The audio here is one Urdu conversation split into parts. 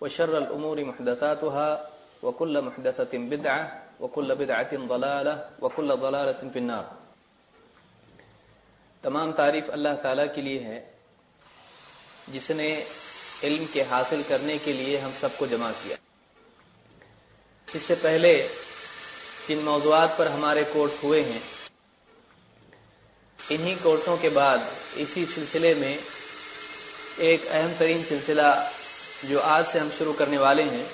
وشر الأمور محدثاتها وكل محدثة بدعة وكل بدعة ضلالة وكل ضلالة في النار. تمام تعریف اللہ تعالیٰ کے لیے ہے، جس نے علم کے حاصل کرنے کے لیے ہم سب کو جمع کیا۔ اس سے پہلے جن موضوعات پر ہمارے کورس ہوئے ہیں، انہی کورسوں کے بعد اسی سلسلے میں ایک اہم ترین سلسلہ جو آج سے ہم شروع کرنے والے ہیں،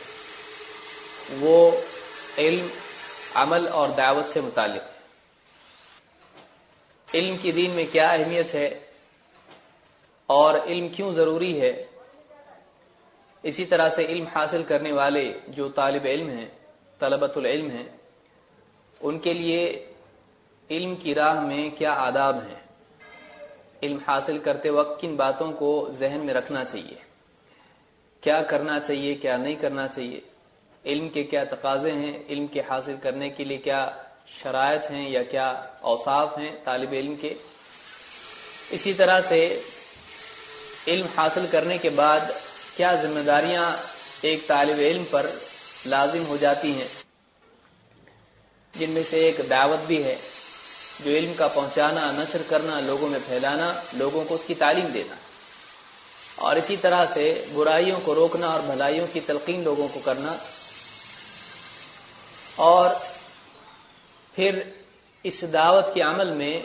وہ علم، عمل اور دعوت سے متعلق۔ ہے علم کی دین میں کیا اہمیت ہے اور علم کیوں ضروری ہے؟ اسی طرح سے علم حاصل کرنے والے جو طالب علم ہیں طلبت العلم ہیں، ان کے لیے علم کی راہ میں کیا آداب ہیں؟ علم حاصل کرتے وقت کن باتوں کو ذہن میں رکھنا چاہیے۔ کیا کرنا چاہیے، کیا نہیں کرنا چاہیے؟ علم کے کیا تقاضے ہیں؟ علم کے حاصل کرنے کے لیے کیا شرائط ہیں یا کیا اوصاف ہیں طالب علم کے؟ اسی طرح سے علم حاصل کرنے کے بعد کیا ذمہ داریاں ایک طالب علم پر لازم ہو جاتی ہیں؟ جن میں سے ایک دعوت بھی ہے، جو علم کا پہنچانا، نشر کرنا، لوگوں میں پھیلانا، لوگوں کو اس کی تعلیم دینا۔ اور اسی طرح سے برائیوں کو روکنا اور بھلائیوں کی تلقین لوگوں کو کرنا۔ اور پھر اس دعوت کے عمل میں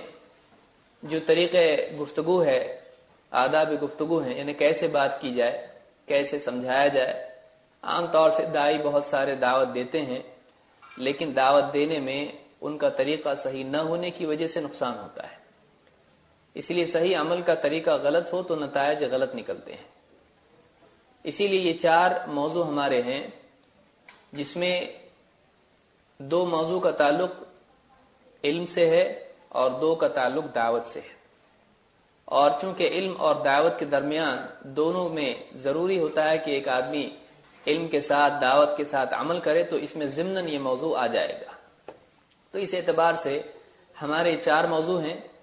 جو طریقے گفتگو ہے، آداب گفتگو ہیں یعنی کیسے بات کی جائے، کیسے سمجھایا جائے، عام طور سے دائی بہت سارے دعوت دیتے ہیں، لیکن دعوت دینے میں ان کا طریقہ صحیح نہ ہونے کی وجہ سے نقصان ہوتا ہے۔ اس لیے صحیح عمل کا طریقہ غلط ہو تو نتائج غلط نکلتے ہیں۔ اسی لیے یہ چار موضوع ہمارے ہیں، جس میں دو موضوع کا تعلق علم سے ہے اور دو کا تعلق دعوت سے ہے۔ اور چونکہ علم اور دعوت کے درمیان دونوں میں ضروری ہوتا ہے کہ ایک آدمی علم کے ساتھ، دعوت کے ساتھ عمل کرے تو اس میں ضمن یہ موضوع آ جائے گا۔ تو اس اعتبار سے ہمارے چار موضوع ہیں۔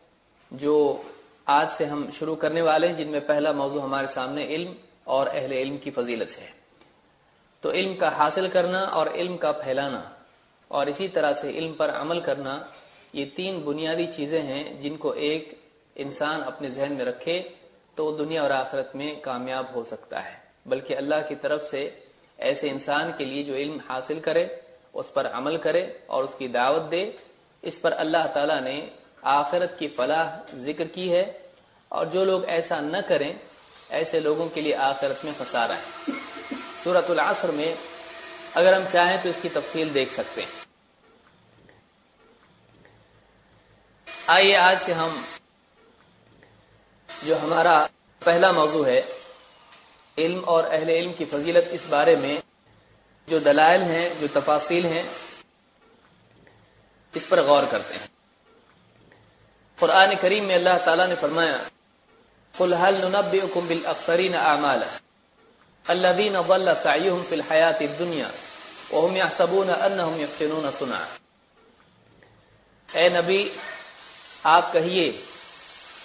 جو آج سے ہم شروع کرنے والے ہیں، جن میں پہلا موضوع ہمارے سامنے علم اور اہل علم کی فضیلت ہے۔ تو علم کا حاصل کرنا اور علم کا پھیلانا اور اسی طرح سے علم پر عمل کرنا، یہ تین بنیادی چیزیں ہیں جن کو ایک انسان اپنے ذہن میں رکھے تو دنیا اور آخرت میں کامیاب ہو سکتا ہے۔ بلکہ اللہ کی طرف سے ایسے انسان کے لیے جو علم حاصل کرے، اس پر عمل کرے اور اس کی دعوت دے، اس پر اللہ تعالیٰ نے آخرت کی فلاح ذکر کی ہے اور جو لوگ ایسا نہ کریں، ایسے لوگوں کے لیے آخرت میں خسارہ ہے۔ صورت العصر میں اگر ہم چاہیں تو اس کی تفصیل دیکھ سکتے ہیں۔ آئیے آج سے ہم جو ہمارا پہلا موضوع ہے، علم اور اہل علم کی فضیلت اس بارے میں جو دلائل ہیں، جو تفاصیل ہیں، اس پر غور کرتے ہیں۔ قرآن کریم میں اللہ تعالیٰ نے فرمایا، قل هل ننبئكم بالاخسرين اعمالا الذين ضل سعيهم في الحياه الدنيا وهم يحسبون انهم يحسنون صنعا۔ اے نبی، آپ کہیے،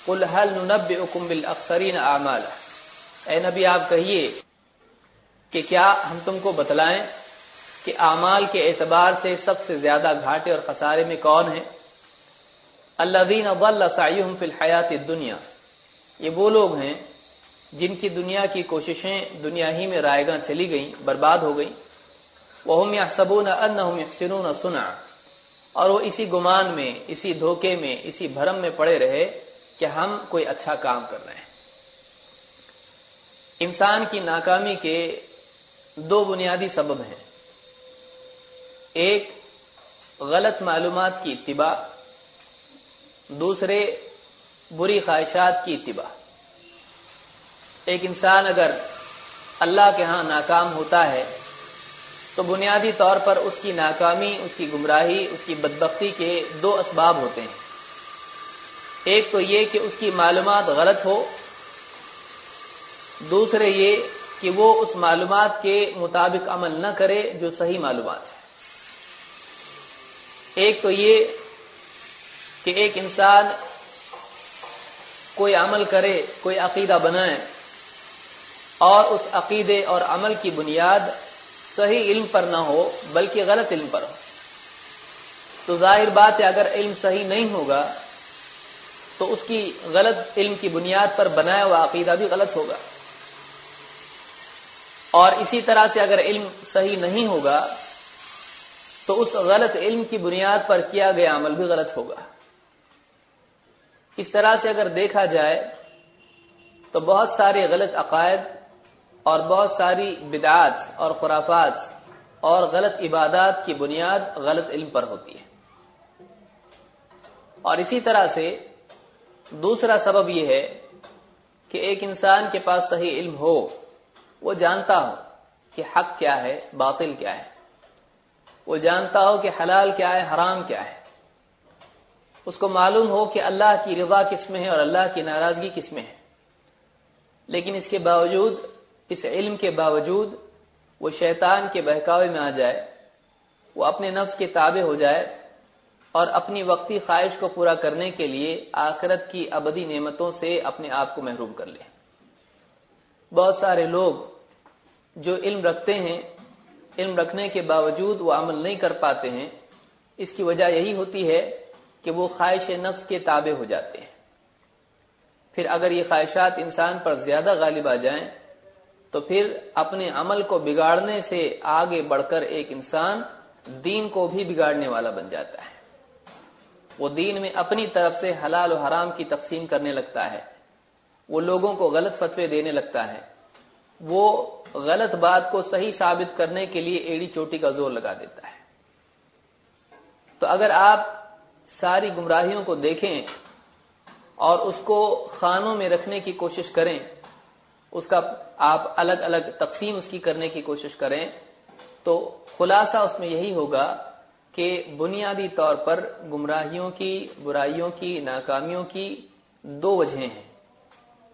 قل هل ننبئكم بالاخسرين اعمالا اے نبی، آپ کہیے کہ کیا ہم تم کو بتلائیں کہ اعمال کے اعتبار سے سب سے زیادہ گھاٹے اور خسارے میں کون ہیں الذين ضل سعيهم في الحياه یہ وہ لوگ ہیں جن کی دنیا کی کوششیں دنیا ہی میں رائے گاں چلی گئیں، برباد ہو گئیں۔ وهم يحسبون انهم يحسنون صنعا۔ اور وہ اسی گمان میں، اسی دھوکے میں، اسی بھرم میں پڑے رہے کہ ہم کوئی اچھا کام کر رہے ہیں۔ انسان کی ناکامی کے دو بنیادی سبب ہیں۔ ایک، غلط معلومات کی اتباع۔ دوسرے بری خواہشات کی اتباع۔ ایک انسان اگر اللہ کے ہاں ناکام ہوتا ہے، تو بنیادی طور پر اس کی ناکامی، اس کی گمراہی، اس کی بدبختی کے دو اسباب ہوتے ہیں۔ ایک تو یہ کہ اس کی معلومات غلط ہو، دوسرے یہ کہ وہ اس معلومات کے مطابق عمل نہ کرے جو صحیح معلومات ہے ایک تو یہ کہ ایک انسان کوئی عمل کرے، کوئی عقیدہ بنائے اور اس عقیدے اور عمل کی بنیاد صحیح علم پر نہ ہو، بلکہ غلط علم پر ہو۔ تو ظاہر بات ہے، اگر علم صحیح نہیں ہوگا، تو اس کی غلط علم کی بنیاد پر بنایا ہوا عقیدہ بھی غلط ہوگا۔ اور اسی طرح سے اگر علم صحیح نہیں ہوگا، تو اس غلط علم کی بنیاد پر کیا گیا عمل بھی غلط ہوگا۔ اس طرح سے اگر دیکھا جائے تو بہت سارے غلط عقائد اور بہت ساری بدعات اور خرافات اور غلط عبادات کی بنیاد غلط علم پر ہوتی ہے۔ اور اسی طرح سے دوسرا سبب یہ ہے کہ ایک انسان کے پاس صحیح علم ہو، وہ جانتا ہو کہ حق کیا ہے، باطل کیا ہے۔ وہ جانتا ہو کہ حلال کیا ہے، حرام کیا ہے۔ اس کو معلوم ہو کہ اللہ کی رضا کس میں ہے اور اللہ کی ناراضگی کس میں ہے۔ لیکن اس کے باوجود، اس علم کے باوجود وہ شیطان کے بہکاوے میں آ جائے، وہ اپنے نفس کے تابع ہو جائے اور اپنی وقتی خواہش کو پورا کرنے کے لیے آخرت کی ابدی نعمتوں سے اپنے آپ کو محروم کر لے۔ بہت سارے لوگ جو علم رکھتے ہیں، علم رکھنے کے باوجود وہ عمل نہیں کر پاتے ہیں۔ اس کی وجہ یہی ہوتی ہے کہ وہ خواہش نفس کے تابع ہو جاتے ہیں۔ پھر اگر یہ خواہشات انسان پر زیادہ غالب آ جائیں، تو پھر اپنے عمل کو بگاڑنے سے آگے بڑھ کر ایک انسان دین کو بھی بگاڑنے والا بن جاتا ہے۔ وہ دین میں اپنی طرف سے حلال و حرام کی تقسیم کرنے لگتا ہے۔ وہ لوگوں کو غلط فتوے دینے لگتا ہے۔ وہ غلط بات کو صحیح ثابت کرنے کے لیے ایڑی چوٹی کا زور لگا دیتا ہے۔ تو اگر آپ ساری گمراہیوں کو دیکھیں اور اس کو خانوں میں رکھنے کی کوشش کریں، اس کا آپ الگ الگ تقسیم اس کی کرنے کی کوشش کریں، تو خلاصہ اس میں یہی ہوگا کہ بنیادی طور پر گمراہیوں کی، برائیوں کی، ناکامیوں کی دو وجہیں ہیں۔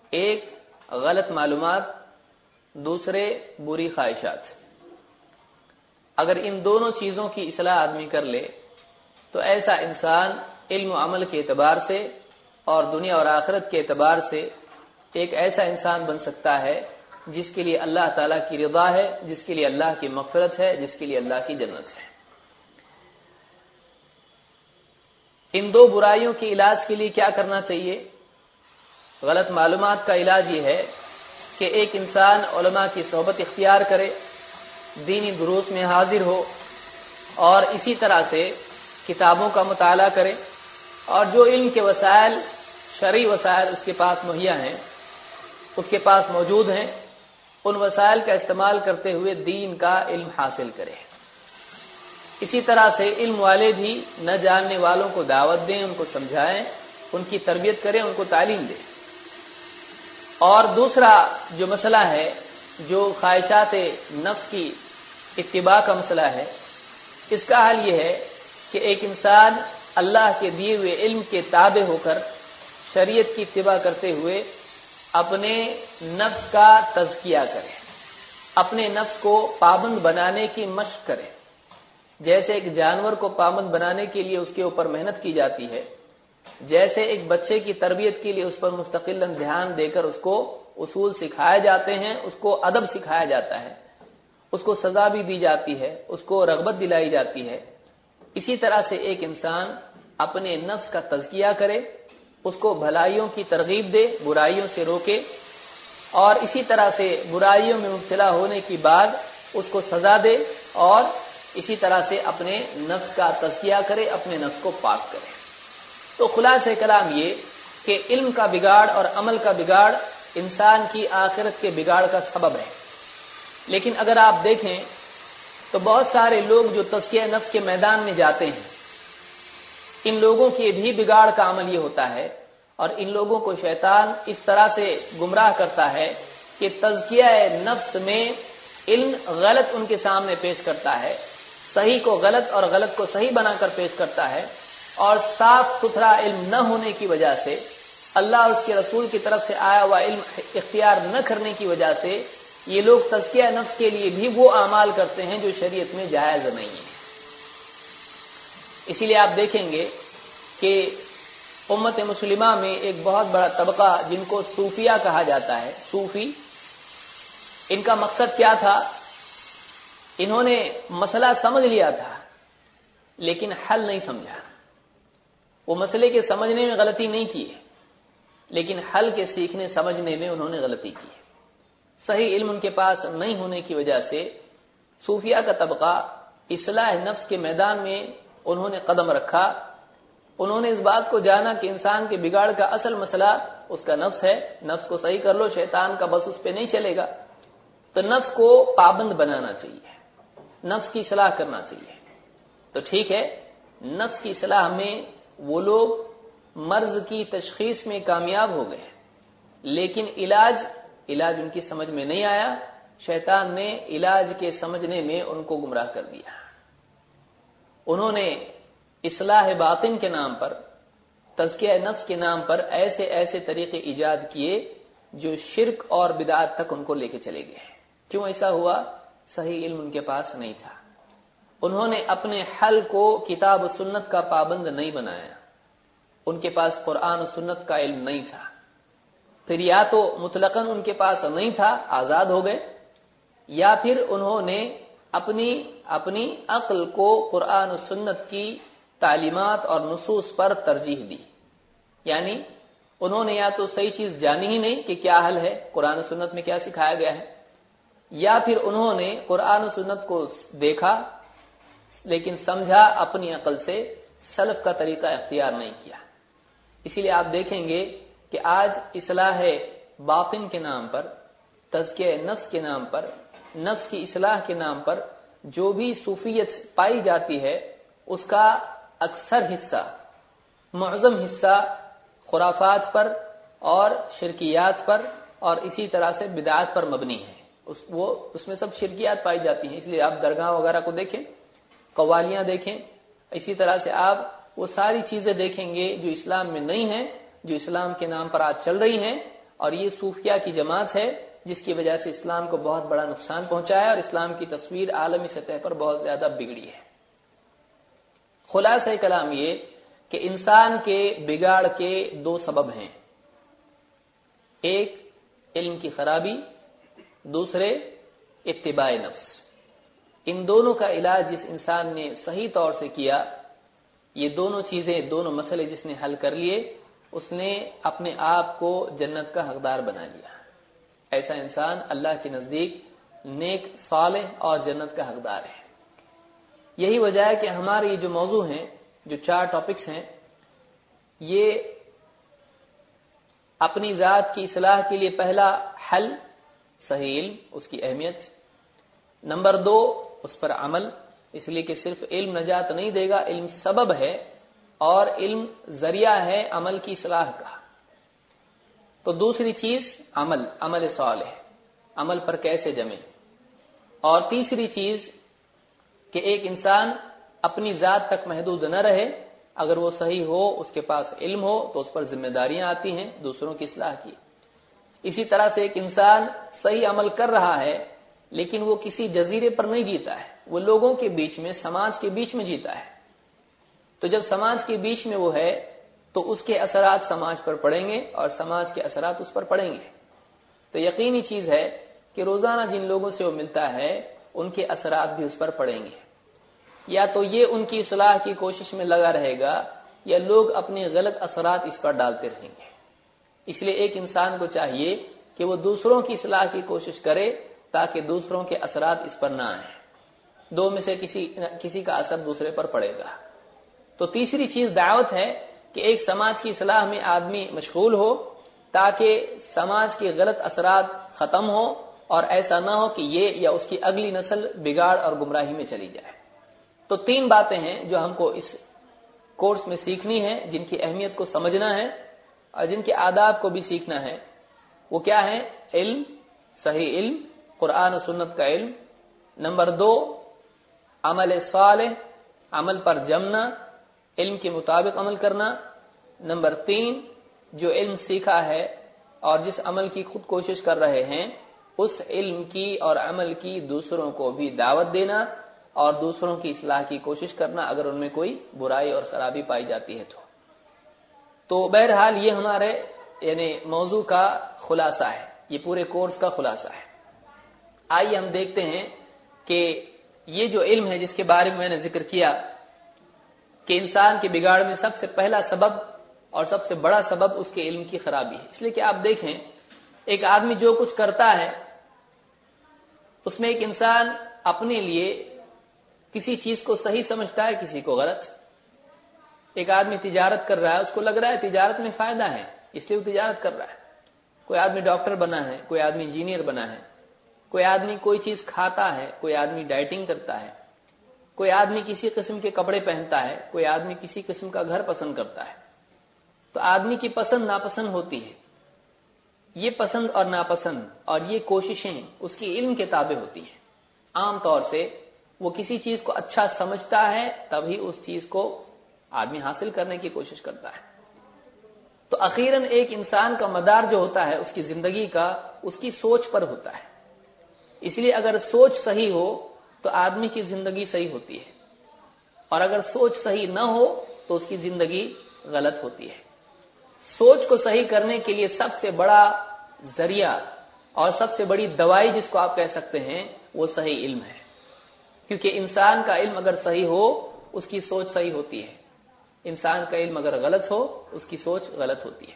ایک، غلط معلومات، دوسرے، بری خواہشات۔ اگر ان دونوں چیزوں کی اصلاح آدمی کر لے تو ایسا انسان علم و عمل کے اعتبار سے اور دنیا اور آخرت کے اعتبار سے ایک ایسا انسان بن سکتا ہے جس کے لیے اللہ تعالیٰ کی رضا ہے، جس کے لیے اللہ کی مغفرت ہے، جس کے لیے اللہ کی جنت ہے۔ ان دو برائیوں کے علاج کے لیے کیا کرنا چاہیے؟ غلط معلومات کا علاج یہ ہے کہ ایک انسان علماء کی صحبت اختیار کرے، دینی دروس میں حاضر ہو اور اسی طرح سے کتابوں کا مطالعہ کرے اور جو علم کے وسائل، شرعی وسائل اس کے پاس مہیا ہیں، اس کے پاس موجود ہیں، ان وسائل کا استعمال کرتے ہوئے دین کا علم حاصل کرے اسی طرح سے علم والے بھی نہ جاننے والوں کو دعوت دیں، ان کو سمجھائیں، ان کی تربیت کریں، ان کو تعلیم دیں۔ اور دوسرا جو مسئلہ ہے، جو خواہشات نفس کی اتباع کا مسئلہ ہے، اس کا حل یہ ہے کہ ایک انسان اللہ کے دیے ہوئے علم کے تابع ہو کر شریعت کی اتباع کرتے ہوئے اپنے نفس کا تزکیہ کرے، اپنے نفس کو پابند بنانے کی مشق کرے۔ جیسے ایک جانور کو پابند بنانے کے لیے اس کے اوپر محنت کی جاتی ہے، جیسے ایک بچے کی تربیت کے لیے اس پر مستقل دھیان دے کر اس کو اصول سکھائے جاتے ہیں، اس کو ادب سکھایا جاتا ہے۔ اس کو سزا بھی دی جاتی ہے، اس کو رغبت دلائی جاتی ہے۔ اسی طرح سے ایک انسان اپنے نفس کا تزکیہ کرے، اس کو بھلائیوں کی ترغیب دے، برائیوں سے روکے، اور اسی طرح سے برائیوں میں مبتلا ہونے کی بعد اس کو سزا دے اور اسی طرح سے اپنے نفس کا تزکیہ کرے، اپنے نفس کو پاک کرے۔ تو خلاص کلام یہ کہ علم کا بگاڑ اور عمل کا بگاڑ انسان کی آخرت کے بگاڑ کا سبب ہے۔ لیکن اگر آپ دیکھیں تو بہت سارے لوگ جو تزکیہ نفس کے میدان میں جاتے ہیں، ان لوگوں کے بھی بگاڑ کا عمل یہ ہوتا ہے اور ان لوگوں کو شیطان اس طرح سے گمراہ کرتا ہے کہ تزکیہ نفس میں علم غلط ان کے سامنے پیش کرتا ہے، صحیح کو غلط اور غلط کو صحیح بنا کر پیش کرتا ہے اور صاف ستھرا علم نہ ہونے کی وجہ سے، اللہ اور اس کے رسول کی طرف سے آیا ہوا علم اختیار نہ کرنے کی وجہ سے یہ لوگ تزکیہ نفس کے لیے بھی وہ اعمال کرتے ہیں جو شریعت میں جائز نہیں ہے اسی لیے آپ دیکھیں گے کہ امت مسلمہ میں ایک بہت بڑا طبقہ جن کو صوفیہ کہا جاتا ہے، صوفی، ان کا مقصد کیا تھا؟ انہوں نے مسئلہ سمجھ لیا تھا، لیکن حل نہیں سمجھا۔ وہ مسئلے کے سمجھنے میں غلطی نہیں کی لیکن حل کے سیکھنے، سمجھنے میں انہوں نے غلطی کی۔ صحیح علم ان کے پاس نہیں ہونے کی وجہ سے صوفیہ کا طبقہ اصلاح نفس کے میدان میں انہوں نے قدم رکھا۔ انہوں نے اس بات کو جانا کہ انسان کے بگاڑ کا اصل مسئلہ اس کا نفس ہے۔ نفس کو صحیح کر لو، شیطان کا بس اس پہ نہیں چلے گا۔ تو نفس کو پابند بنانا چاہیے، نفس کی اصلاح کرنا چاہیے۔ تو ٹھیک ہے، نفس کی اصلاح میں وہ لوگ مرض کی تشخیص میں کامیاب ہو گئے لیکن علاج علاج ان کی سمجھ میں نہیں آیا، شیطان نے علاج کے سمجھنے میں ان کو گمراہ کر دیا۔ انہوں نے اصلاح باطن کے نام پر، تزکیہ نفس کے نام پر ایسے ایسے طریقے ایجاد کیے جو شرک اور بدعات تک ان کو لے کے چلے گئے۔ کیوں ایسا ہوا؟ صحیح علم ان کے پاس نہیں تھا۔ انہوں نے اپنے حل کو کتاب و سنت کا پابند نہیں بنایا۔ ان کے پاس قرآن و سنت کا علم نہیں تھا۔ پھر یا تو مطلق ان کے پاس نہیں تھا، آزاد ہو گئے، یا پھر انہوں نے اپنی اپنی عقل کو قرآن و سنت کی تعلیمات اور نصوص پر ترجیح دی۔ یعنی انہوں نے یا تو صحیح چیز جانی ہی نہیں کہ کیا حل ہے، قرآن و سنت میں کیا سکھایا گیا ہے۔ یا پھر انہوں نے قرآن و سنت کو دیکھا، لیکن سمجھا اپنی عقل سے سلف کا طریقہ اختیار نہیں کیا۔ اسی لیے آپ دیکھیں گے کہ آج اصلاح باطن کے نام پر، تزکیہ نفس کے نام پر، نفس کی اصلاح کے نام پر جو بھی صوفیت پائی جاتی ہے، اس کا اکثر حصہ، معظم حصہ خرافات پر اور شرکیات پر اور اسی طرح سے بدعات پر مبنی ہے۔ اس، وہ، اس میں سب شرکیات پائی جاتی ہیں۔ اس لیے آپ درگاہ وغیرہ کو دیکھیں، قوالیاں دیکھیں، اسی طرح سے آپ وہ ساری چیزیں دیکھیں گے جو اسلام میں نہیں ہیں جو اسلام کے نام پر آج چل رہی ہیں اور یہ صوفیہ کی جماعت ہے، جس کی وجہ سے اسلام کو بہت بڑا نقصان پہنچایا اور اسلام کی تصویر عالمی سطح پر بہت زیادہ بگڑی ہے۔ خلاصہ کلام یہ کہ انسان کے بگاڑ کے دو سبب ہیں۔ ایک، علم کی خرابی، دوسرے، اتباع نفس۔ ان دونوں کا علاج جس انسان نے صحیح طور سے کیا، یہ دونوں چیزیں، دونوں مسئلے جس نے حل کر لیے اس نے اپنے آپ کو جنت کا حقدار بنا لیا۔ ایسا انسان اللہ کے نزدیک نیک، صالح اور جنت کا حقدار ہے۔ یہی وجہ ہے کہ ہمارے یہ جو موضوع ہیں، جو چار ٹاپکس ہیں، یہ اپنی ذات کی اصلاح کے لیے پہلا حل صحیح علم اس کی اہمیت۔ نمبر دو، اس پر عمل۔ اس لیے کہ صرف علم نجات نہیں دے گا، علم سبب ہے۔ اور علم ذریعہ ہے عمل کی اصلاح کا۔ تو دوسری چیز عمل عمل صالح۔ عمل پر کیسے جمے اور تیسری چیز کہ ایک انسان اپنی ذات تک محدود نہ رہے۔ اگر وہ صحیح ہو، اس کے پاس علم ہو، تو اس پر ذمہ داریاں آتی ہیں دوسروں کی اصلاح کی۔ اسی طرح سے ایک انسان صحیح عمل کر رہا ہے، لیکن وہ کسی جزیرے پر نہیں جیتا ہے۔ وہ لوگوں کے بیچ میں، سماج کے بیچ میں جیتا ہے۔ تو جب سماج کے بیچ میں وہ ہے، تو اس کے اثرات سماج پر پڑیں گے اور سماج کے اثرات اس پر پڑیں گے۔ تو یقینی چیز ہے کہ روزانہ جن لوگوں سے وہ ملتا ہے، ان کے اثرات بھی اس پر پڑیں گے۔ یا تو یہ ان کی اصلاح کی کوشش میں لگا رہے گا، یا لوگ اپنے غلط اثرات اس پر ڈالتے رہیں گے۔ اس لیے ایک انسان کو چاہیے کہ وہ دوسروں کی اصلاح کی کوشش کرے تاکہ دوسروں کے اثرات اس پر نہ آئیں۔ دو میں سے کسی کسی کا اثر دوسرے پر پڑے گا۔ تو تیسری چیز دعوت ہے کہ ایک سماج کی اصلاح میں آدمی مشغول ہو تاکہ سماج کے غلط اثرات ختم ہو اور ایسا نہ ہو کہ یہ یا اس کی اگلی نسل بگاڑ اور گمراہی میں چلی جائے۔ تو تین باتیں ہیں جو ہم کو اس کورس میں سیکھنی ہے جن کی اہمیت کو سمجھنا ہے اور جن کے آداب کو بھی سیکھنا ہے۔ وہ کیا ہے علم، صحیح علم، قرآن و سنت کا علم۔ نمبر دو، عمل صالح، عمل پر جمنا۔ علم کے مطابق عمل کرنا۔ نمبر تین، جو علم سیکھا ہے اور جس عمل کی خود کوشش کر رہے ہیں، اس علم کی اور عمل کی دوسروں کو بھی دعوت دینا اور دوسروں کی اصلاح کی کوشش کرنا اگر ان میں کوئی برائی اور خرابی پائی جاتی ہے تو۔ تو بہرحال یہ ہمارے یعنی موضوع کا خلاصہ ہے۔ یہ پورے کورس کا خلاصہ ہے۔ آئیے ہم دیکھتے ہیں کہ یہ جو علم ہے جس کے بارے میں میں نے ذکر کیا کہ انسان کے بگاڑ میں سب سے پہلا سبب اور سب سے بڑا سبب اس کے علم کی خرابی ہے۔ اس لیے کہ آپ دیکھیں، ایک آدمی جو کچھ کرتا ہے، اس میں ایک انسان اپنے لیے کسی چیز کو صحیح سمجھتا ہے، کسی کو غلط۔ ایک آدمی تجارت کر رہا ہے، اس کو لگ رہا ہے تجارت میں فائدہ ہے، اس لیے وہ تجارت کر رہا ہے۔ کوئی آدمی ڈاکٹر بنا ہے، کوئی آدمی انجینئر بنا ہے، کوئی آدمی کوئی چیز کھاتا ہے، کوئی آدمی ڈائٹنگ کرتا ہے۔ کوئی آدمی کسی قسم کے کپڑے پہنتا ہے، کوئی آدمی کسی قسم کا گھر پسند کرتا ہے۔ تو آدمی کی پسند ناپسند ہوتی ہے۔ یہ پسند اور ناپسند اور یہ کوششیں اس کی علم کے تابع ہوتی ہیں۔ عام طور سے وہ کسی چیز کو اچھا سمجھتا ہے، تبھی اس چیز کو آدمی حاصل کرنے کی کوشش کرتا ہے۔ تو اخیراً ایک انسان کا مدار جو ہوتا ہے، اس کی زندگی کا، اس کی سوچ پر ہوتا ہے۔ اس لیے اگر سوچ صحیح ہو تو آدمی کی زندگی صحیح ہوتی ہے۔ اور اگر سوچ صحیح نہ ہو تو اس کی زندگی غلط ہوتی ہے۔ سوچ کو صحیح کرنے کے لیے سب سے بڑا ذریعہ اور سب سے بڑی دوائی جس کو آپ کہہ سکتے ہیں وہ صحیح علم ہے۔ کیونکہ انسان کا علم اگر صحیح ہو، اس کی سوچ صحیح ہوتی ہے۔ انسان کا علم اگر غلط ہو، اس کی سوچ غلط ہوتی ہے۔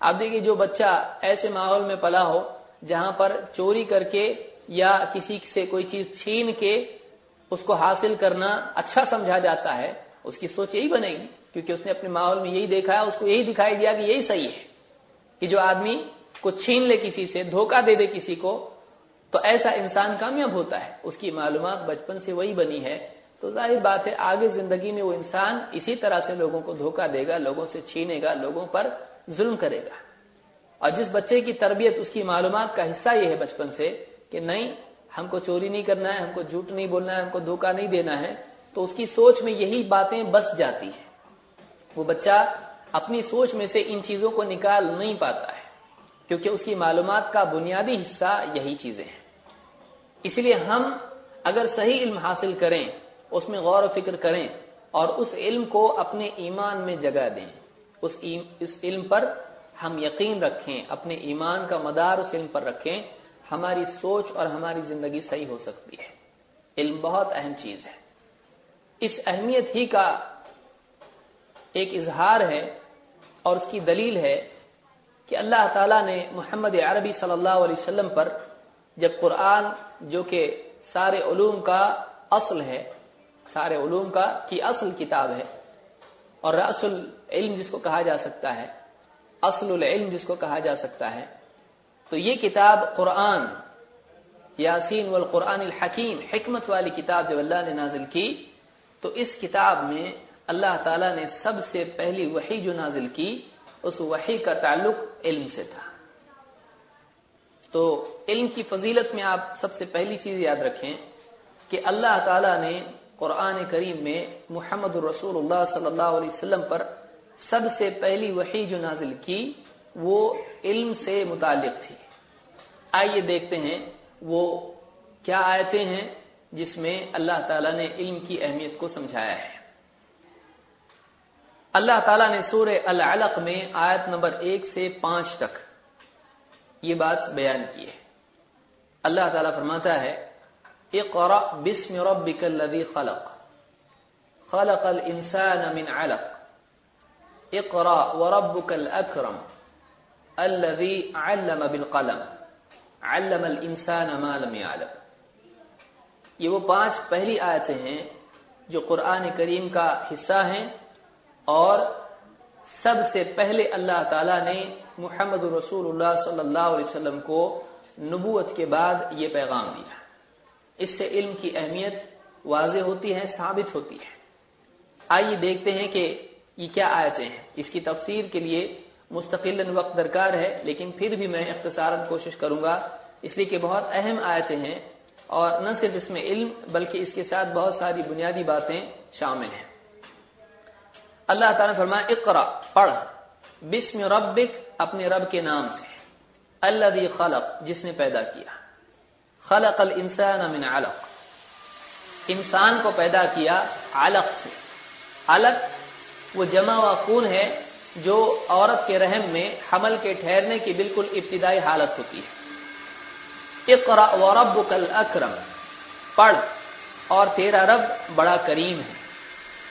آپ دیکھیے، جو بچہ ایسے ماحول میں پلا ہو جہاں پر چوری کر کے یا کسی سے کوئی چیز چھین کے اس کو حاصل کرنا اچھا سمجھا جاتا ہے، اس کی سوچ یہی بنے گی، کیونکہ اس نے اپنے ماحول میں یہی دیکھا ہے، اس کو یہی دکھائی دیا کہ یہی صحیح ہے کہ جو آدمی کو چھین لے کسی سے، دھوکہ دے دے کسی کو، تو ایسا انسان کامیاب ہوتا ہے۔ اس کی معلومات بچپن سے وہی بنی ہے۔ تو ظاہر بات ہے، آگے زندگی میں وہ انسان اسی طرح سے لوگوں کو دھوکہ دے گا، لوگوں سے چھینے گا، لوگوں پر ظلم کرے گا۔ اور جس بچے کی تربیت، اس کی معلومات کا حصہ یہ ہے بچپن سے کہ نہیں، ہم کو چوری نہیں کرنا ہے، ہم کو جھوٹ نہیں بولنا ہے، ہم کو دھوکہ نہیں دینا ہے، تو اس کی سوچ میں یہی باتیں بس جاتی ہیں۔ وہ بچہ اپنی سوچ میں سے ان چیزوں کو نکال نہیں پاتا ہے، کیونکہ اس کی معلومات کا بنیادی حصہ یہی چیزیں ہیں۔ اس لیے ہم اگر صحیح علم حاصل کریں، اس میں غور و فکر کریں اور اس علم کو اپنے ایمان میں جگہ دیں، اس اس علم پر ہم یقین رکھیں، اپنے ایمان کا مدار اس علم پر رکھیں ہماری سوچ اور ہماری زندگی صحیح ہو سکتی ہے۔ علم بہت اہم چیز ہے۔ اس اہمیت ہی کا ایک اظہار ہے اور اس کی دلیل ہے کہ اللہ تعالیٰ نے محمد عربی صلی اللہ علیہ وسلم پر جب قرآن جو کہ سارے علوم کا اصل ہے سارے علوم کا کی اصل کتاب ہے، اور رس العلم جس کو کہا جا سکتا ہے، اصل العلم جس کو کہا جا سکتا ہے تو یہ کتاب قرآن، یاسین والقرآن الحکیم، حکمت والی کتاب جب اللہ نے نازل کی، تو اس کتاب میں اللہ تعالیٰ نے سب سے پہلی وحی جو نازل کی، اس وحی کا تعلق علم سے تھا۔ تو علم کی فضیلت میں آپ سب سے پہلی چیز یاد رکھیں کہ اللہ تعالیٰ نے قرآن کریم میں محمد الرسول اللہ صلی اللہ علیہ وسلم پر سب سے پہلی وحی جو نازل کی وہ علم سے متعلق تھی۔ آئیے دیکھتے ہیں وہ کیا آیتیں ہیں جس میں اللہ تعالیٰ نے علم کی اہمیت کو سمجھایا ہے۔ اللہ تعالیٰ نے سورہ العلق میں آیت نمبر ایک سے پانچ تک یہ بات بیان کی ہے۔ اللہ تعالیٰ فرماتا ہے، اقرأ بسم ربك الذي خلق۔ خلق الانسان من علق۔ اقرأ وربك الاكرم الذي علم بالقلم. علم الانسان ما لم يعلم. یہ وہ پانچ پہلی آیتیں ہیں جو قرآن کریم کا حصہ ہیں اور سب سے پہلے اللہ تعالیٰ نے محمد رسول اللہ صلی اللہ علیہ وسلم کو نبوت کے بعد یہ پیغام دیا. اس سے علم کی اہمیت واضح ہوتی ہے، ثابت ہوتی ہے۔ آئیے دیکھتے ہیں کہ یہ کیا آیتیں ہیں۔ اس کی تفسیر کے لیے مستقل وقت درکار ہے، لیکن پھر بھی میں اختصاراً کوشش کروں گا۔ اس لیے کہ بہت اہم آیتیں ہیں اور نہ صرف اس میں علم، بلکہ اس کے ساتھ بہت ساری بنیادی باتیں شامل ہیں۔ اللہ تعالیٰ نے فرمایا اقرا پڑھ۔ بسم ربک، اپنے رب کے نام سے۔ اللہ خلق، جس نے پیدا کیا۔ خلق الانسان من علق۔ انسان کو پیدا کیا علق سے۔ علق وہ جمع و خون ہے جو عورت کے رحم میں حمل کے ٹھہرنے کی بالکل ابتدائی حالت ہوتی ہے۔ اقرا وربک الاکرم پڑھ۔ اور تیرا رب بڑا کریم ہے۔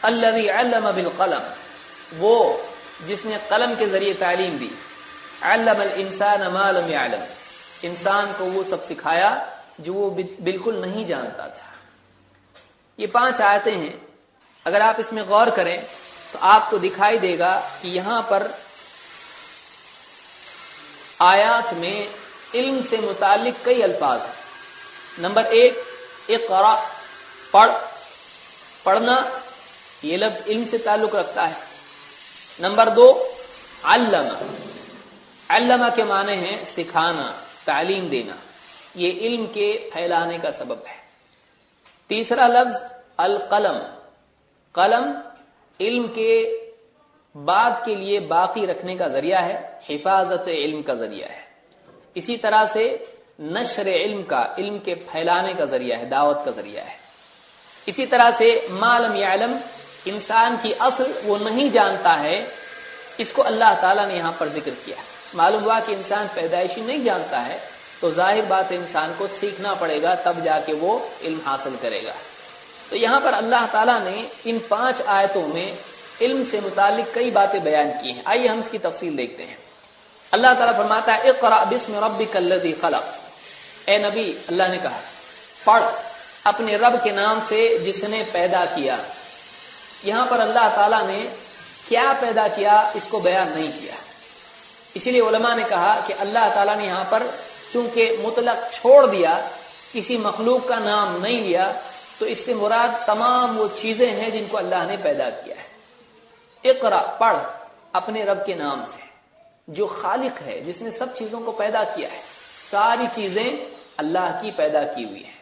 الذي علم بالقلم۔ وہ جس نے قلم کے ذریعے تعلیم دی۔ علم الانسان ما لم يعلم۔ انسان کو وہ سب سکھایا جو وہ بالکل نہیں جانتا تھا۔ یہ پانچ آیتیں ہیں۔ اگر آپ اس میں غور کریں تو آپ کو دکھائی دے گا کہ یہاں پر آیات میں علم سے متعلق کئی الفاظ ہیں۔ نمبر ایک اقرا پڑھ، پڑھنا، یہ لفظ علم سے تعلق رکھتا ہے۔ نمبر دو علامہ علامہ کے معنی ہیں سکھانا، تعلیم دینا۔ یہ علم کے پھیلانے کا سبب ہے۔ تیسرا لفظ، القلم۔ قلم علم کے بعد کے لیے باقی رکھنے کا ذریعہ ہے، حفاظت علم کا ذریعہ ہے۔ اسی طرح سے نشر علم کا، علم کے پھیلانے کا ذریعہ ہے، دعوت کا ذریعہ ہے۔ اسی طرح سے معلوم علم انسان کی اصل وہ نہیں جانتا ہے، اس کو اللہ تعالیٰ نے یہاں پر ذکر کیا۔ معلوم ہوا کہ انسان پیدائشی نہیں جانتا ہے، تو ظاہر بات انسان کو سیکھنا پڑے گا، تب جا کے وہ علم حاصل کرے گا۔ تو یہاں پر اللہ تعالیٰ نے ان پانچ آیتوں میں علم سے متعلق کئی باتیں بیان کی ہیں۔ آئیے ہم اس کی تفصیل دیکھتے ہیں۔ اللہ تعالیٰ فرماتا ہے اقرا بسم ربک الذی خلق۔ اے نبی، اللہ نے کہا، پڑھ، اپنے رب کے نام سے جس نے پیدا کیا۔ یہاں پر اللہ تعالیٰ نے کیا پیدا کیا، اس کو بیان نہیں کیا۔ اسی لیے علماء نے کہا کہ اللہ تعالیٰ نے یہاں پر چونکہ مطلق چھوڑ دیا، کسی مخلوق کا نام نہیں لیا تو اس سے مراد تمام وہ چیزیں ہیں جن کو اللہ نے پیدا کیا ہے۔ اقرا پڑھ اپنے رب کے نام سے، جو خالق ہے، جس نے سب چیزوں کو پیدا کیا ہے۔ ساری چیزیں اللہ کی پیدا کی ہوئی ہیں۔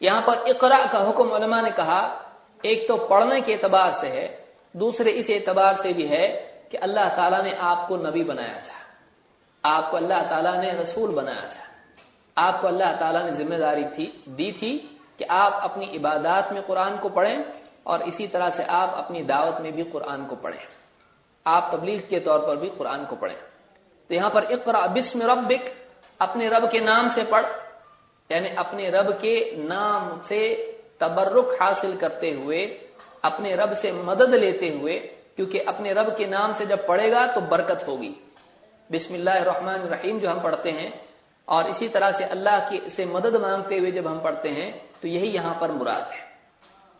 یہاں پر اقرا کا حکم علماء نے کہا، ایک تو پڑھنے کے اعتبار سے ہے، دوسرے اس اعتبار سے بھی ہے کہ اللہ تعالیٰ نے آپ کو نبی بنایا تھا۔ آپ کو اللہ تعالیٰ نے رسول بنایا تھا۔ آپ کو اللہ تعالیٰ نے ذمہ داری تھی، دی تھی کہ آپ اپنی عبادات میں قرآن کو پڑھیں اور اسی طرح سے آپ اپنی دعوت میں بھی قرآن کو پڑھیں۔ آپ تبلیغ کے طور پر بھی قرآن کو پڑھیں۔ تو یہاں پر اقرا بسم ربک، اپنے رب کے نام سے پڑھ یعنی اپنے رب کے نام سے تبرک حاصل کرتے ہوئے، اپنے رب سے مدد لیتے ہوئے، کیونکہ اپنے رب کے نام سے جب پڑھے گا تو برکت ہوگی۔ بسم اللہ الرحمن الرحیم جو ہم پڑھتے ہیں، اور اسی طرح سے اللہ کی سے مدد مانگتے ہوئے جب ہم پڑھتے ہیں تو یہی یہاں پر مراد ہے۔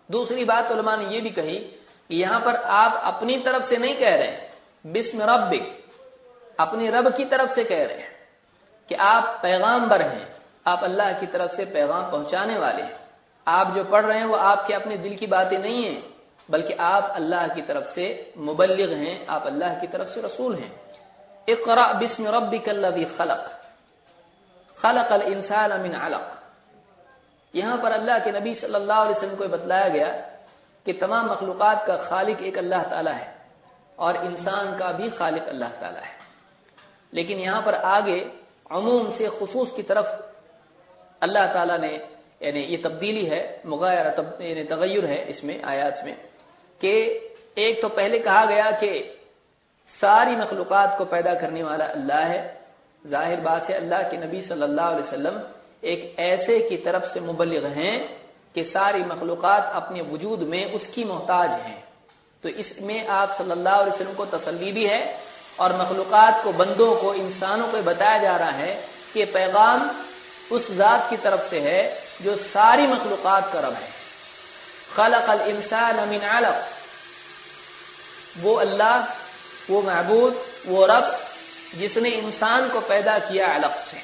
دوسری بات علماء نے یہ بھی کہی کہ یہاں پر آپ اپنی طرف سے نہیں کہہ رہے ہیں، بسم ربک اپنے رب کی طرف سے کہہ رہے ہیں کہ آپ پیغامبر ہیں، آپ اللہ کی طرف سے پیغام پہنچانے والے ہیں۔ آپ جو پڑھ رہے ہیں وہ آپ کے اپنے دل کی باتیں نہیں ہیں، بلکہ آپ اللہ کی طرف سے مبلغ ہیں، آپ اللہ کی طرف سے رسول ہیں۔ اقرا بسم ربک الذی خلق۔ خلق الانسان من علق۔ یہاں پر اللہ کے نبی صلی اللہ علیہ وسلم کو بتلایا گیا کہ تمام مخلوقات کا خالق ایک اللہ تعالی ہے اور انسان کا بھی خالق اللہ تعالی ہے۔ لیکن یہاں پر آگے عموم سے خصوص کی طرف اللہ تعالی نے یعنی یہ تبدیلی ہے مغیر یعنی تغیر ہے اس میں، آیات میں، کہ ایک تو پہلے کہا گیا کہ ساری مخلوقات کو پیدا کرنے والا اللہ ہے۔ ظاہر بات ہے اللہ کے نبی صلی اللہ علیہ وسلم ایک ایسے کی طرف سے مبلغ ہیں کہ ساری مخلوقات اپنے وجود میں اس کی محتاج ہیں۔ تو اس میں آپ صلی اللہ علیہ وسلم کو تسلی بھی ہے اور مخلوقات کو، بندوں کو، انسانوں کو بتایا جا رہا ہے کہ پیغام اس ذات کی طرف سے ہے جو ساری مخلوقات کا رب ہے۔ خلق الانسان من علق۔ وہ اللہ، وہ معبود، وہ رب جس نے انسان کو پیدا کیا علق سے۔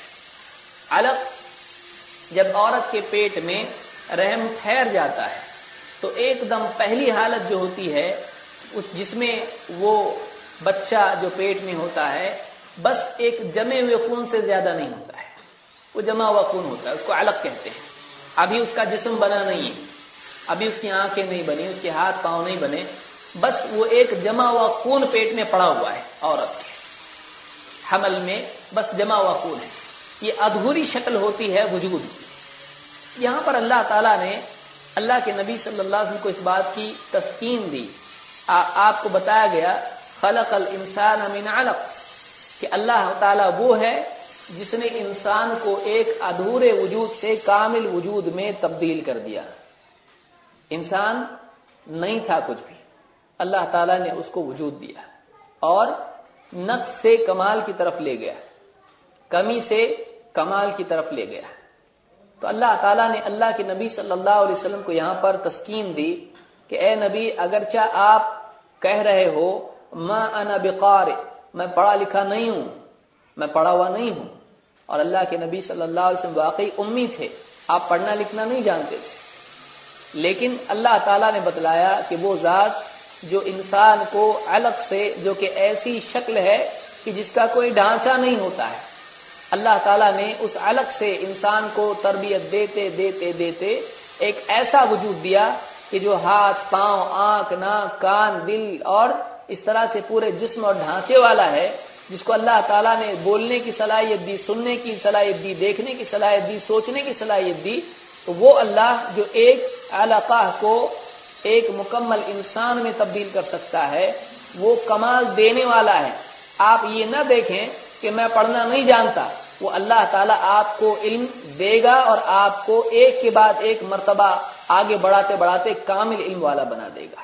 علق جب عورت کے پیٹ میں رحم ٹھہر جاتا ہے، تو ایک دم پہلی حالت جو ہوتی ہے، اس جس میں وہ بچہ جو پیٹ میں ہوتا ہے، بس ایک جمے ہوئے خون سے زیادہ نہیں ہوتا ہے۔ وہ جمع ہوا خون ہوتا ہے، اس کو علق کہتے ہیں۔ ابھی اس کا جسم بنا نہیں ہے۔ ابھی اس کی آنکھیں نہیں بنی، اس کے ہاتھ پاؤں نہیں بنے۔ بس وہ ایک جمع ہوا خون پیٹ میں پڑا ہوا ہے، عورت کے۔ حمل میں بس جمع ہوا خون ہے۔ یہ ادھوری شکل ہوتی ہے وجود یہاں پر اللہ تعالیٰ نے اللہ کے نبی صلی اللہ علیہ وسلم کو اس بات کی تسکین دی۔ آپ کو بتایا گیا، خلق الانسان من علق، کہ اللہ تعالیٰ وہ ہے جس نے انسان کو ایک ادھورے وجود سے کامل وجود میں تبدیل کر دیا۔ انسان نہیں تھا کچھ بھی، اللہ تعالیٰ نے اس کو وجود دیا اور نقص سے کمال کی طرف لے گیا، کمی سے کمال کی طرف لے گیا۔ تو اللہ تعالیٰ نے اللہ کے نبی صلی اللہ علیہ وسلم کو یہاں پر تسکین دی کہ اے نبی، اگرچہ آپ کہہ رہے ہو، ما انا بقار میں پڑھا لکھا نہیں ہوں، میں پڑھا ہوا نہیں ہوں. اور اللہ کے نبی صلی اللہ علیہ وسلم واقعی امی تھے، آپ پڑھنا لکھنا نہیں جانتے تھے۔ لیکن اللہ تعالیٰ نے بتلایا کہ وہ ذات جو انسان کو الگ سے، جو کہ ایسی شکل ہے کہ جس کا کوئی ڈھانچہ نہیں ہوتا ہے اللہ تعالیٰ نے اس الگ سے انسان کو تربیت دیتے دیتے دیتے ایک ایسا وجود دیا کہ جو ہاتھ، پاؤں، آنکھ، ناک، کان، دل اور اس طرح سے پورے جسم اور ڈھانچے والا ہے، جس کو اللہ تعالیٰ نے بولنے کی صلاحیت دی، سننے کی صلاحیت دی، دیکھنے کی صلاحیت دی، سوچنے کی صلاحیت دی، تو وہ اللہ جو ایک علاقہ کو ایک مکمل انسان میں تبدیل کر سکتا ہے، وہ کمال دینے والا ہے۔ آپ یہ نہ دیکھیں کہ میں پڑھنا نہیں جانتا، وہ اللہ تعالیٰ آپ کو علم دے گا اور آپ کو ایک کے بعد ایک مرتبہ آگے بڑھاتے بڑھاتے کامل علم والا بنا دے گا۔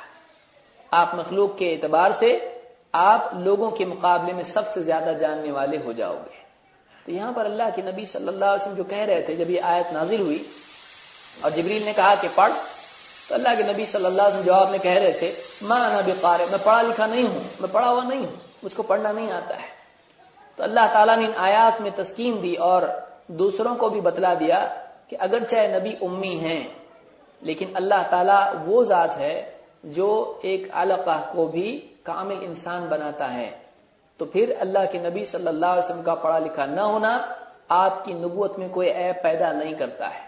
آپ مخلوق کے اعتبار سے آپ لوگوں کے مقابلے میں سب سے زیادہ جاننے والے ہو جاؤ گے۔ تو یہاں پر اللہ کے نبی صلی اللہ علیہ وسلم جو کہہ رہے تھے، جب یہ آیت نازل ہوئی اور جبریل نے کہا کہ پڑھ، تو اللہ کے نبی صلی اللہ علیہ وسلم جواب میں کہہ رہے تھے ماں نبی قارئ میں پڑھا لکھا نہیں ہوں، میں پڑھا ہوا نہیں ہوں، مجھ کو پڑھنا نہیں آتا ہے۔ تو اللہ تعالیٰ نے ان آیات میں تسکین دی اور دوسروں کو بھی بتلا دیا کہ اگر چاہے نبی امی ہیں، لیکن اللہ تعالیٰ وہ ذات ہے جو ایک علقہ کو بھی کامل انسان بناتا ہے۔ تو پھر اللہ کے نبی صلی اللہ علیہ وسلم کا پڑھا لکھا نہ ہونا آپ کی نبوت میں کوئی عیب پیدا نہیں کرتا ہے۔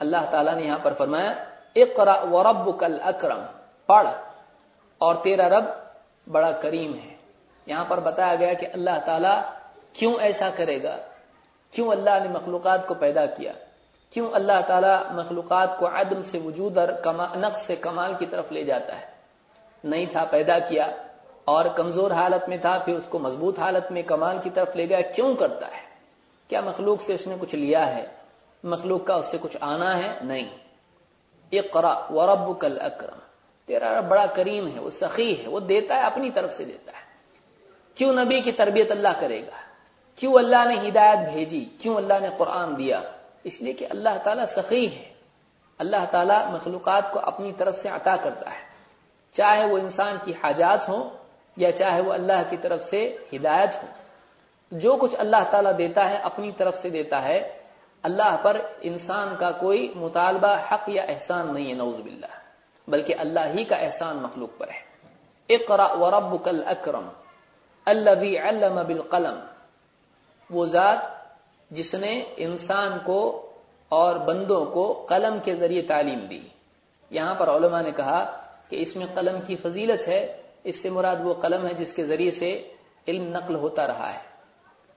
اللہ تعالیٰ نے یہاں پر فرمایا اقرا وربک الاکرم، پڑھ اور تیرا رب بڑا کریم ہے۔ یہاں پر بتایا گیا کہ اللہ تعالیٰ کیوں ایسا کرے گا؟ کیوں اللہ نے مخلوقات کو پیدا کیا؟ کیوں اللہ تعالیٰ مخلوقات کو عدم سے وجود اور نقص سے کمال کی طرف لے جاتا ہے؟ نہیں تھا پیدا کیا، اور کمزور حالت میں تھا، پھر اس کو مضبوط حالت میں کمال کی طرف لے گیا، کیوں کرتا ہے؟ کیا مخلوق سے اس نے کچھ لیا ہے؟ مخلوق کا اس سے کچھ آنا ہے؟ نہیں۔ اقرا وربک الاکرم۔ تیرا رب بڑا کریم ہے، وہ سخی ہے، وہ دیتا ہے، اپنی طرف سے دیتا ہے۔ کیوں نبی کی تربیت اللہ کرے گا؟ کیوں اللہ نے ہدایت بھیجی؟ کیوں اللہ نے قرآن دیا؟ اس لیے کہ اللہ تعالیٰ سخی ہے اللہ تعالیٰ مخلوقات کو اپنی طرف سے عطا کرتا ہے۔ چاہے وہ انسان کی حاجات ہوں یا چاہے وہ اللہ کی طرف سے ہدایت ہو جو کچھ اللہ تعالیٰ دیتا ہے، اپنی طرف سے دیتا ہے۔ اللہ پر انسان کا کوئی مطالبہ، حق یا احسان نہیں ہے، نعوذ باللہ۔ بلکہ اللہ ہی کا احسان مخلوق پر ہے۔ اقرا وربک الاکرم الذي علم بالقلم۔ وہ ذات جس نے انسان کو اور بندوں کو قلم کے ذریعے تعلیم دی۔ یہاں پر علماء نے کہا کہ اس میں قلم کی فضیلت ہے، اس سے مراد وہ قلم ہے جس کے ذریعے سے علم نقل ہوتا رہا ہے۔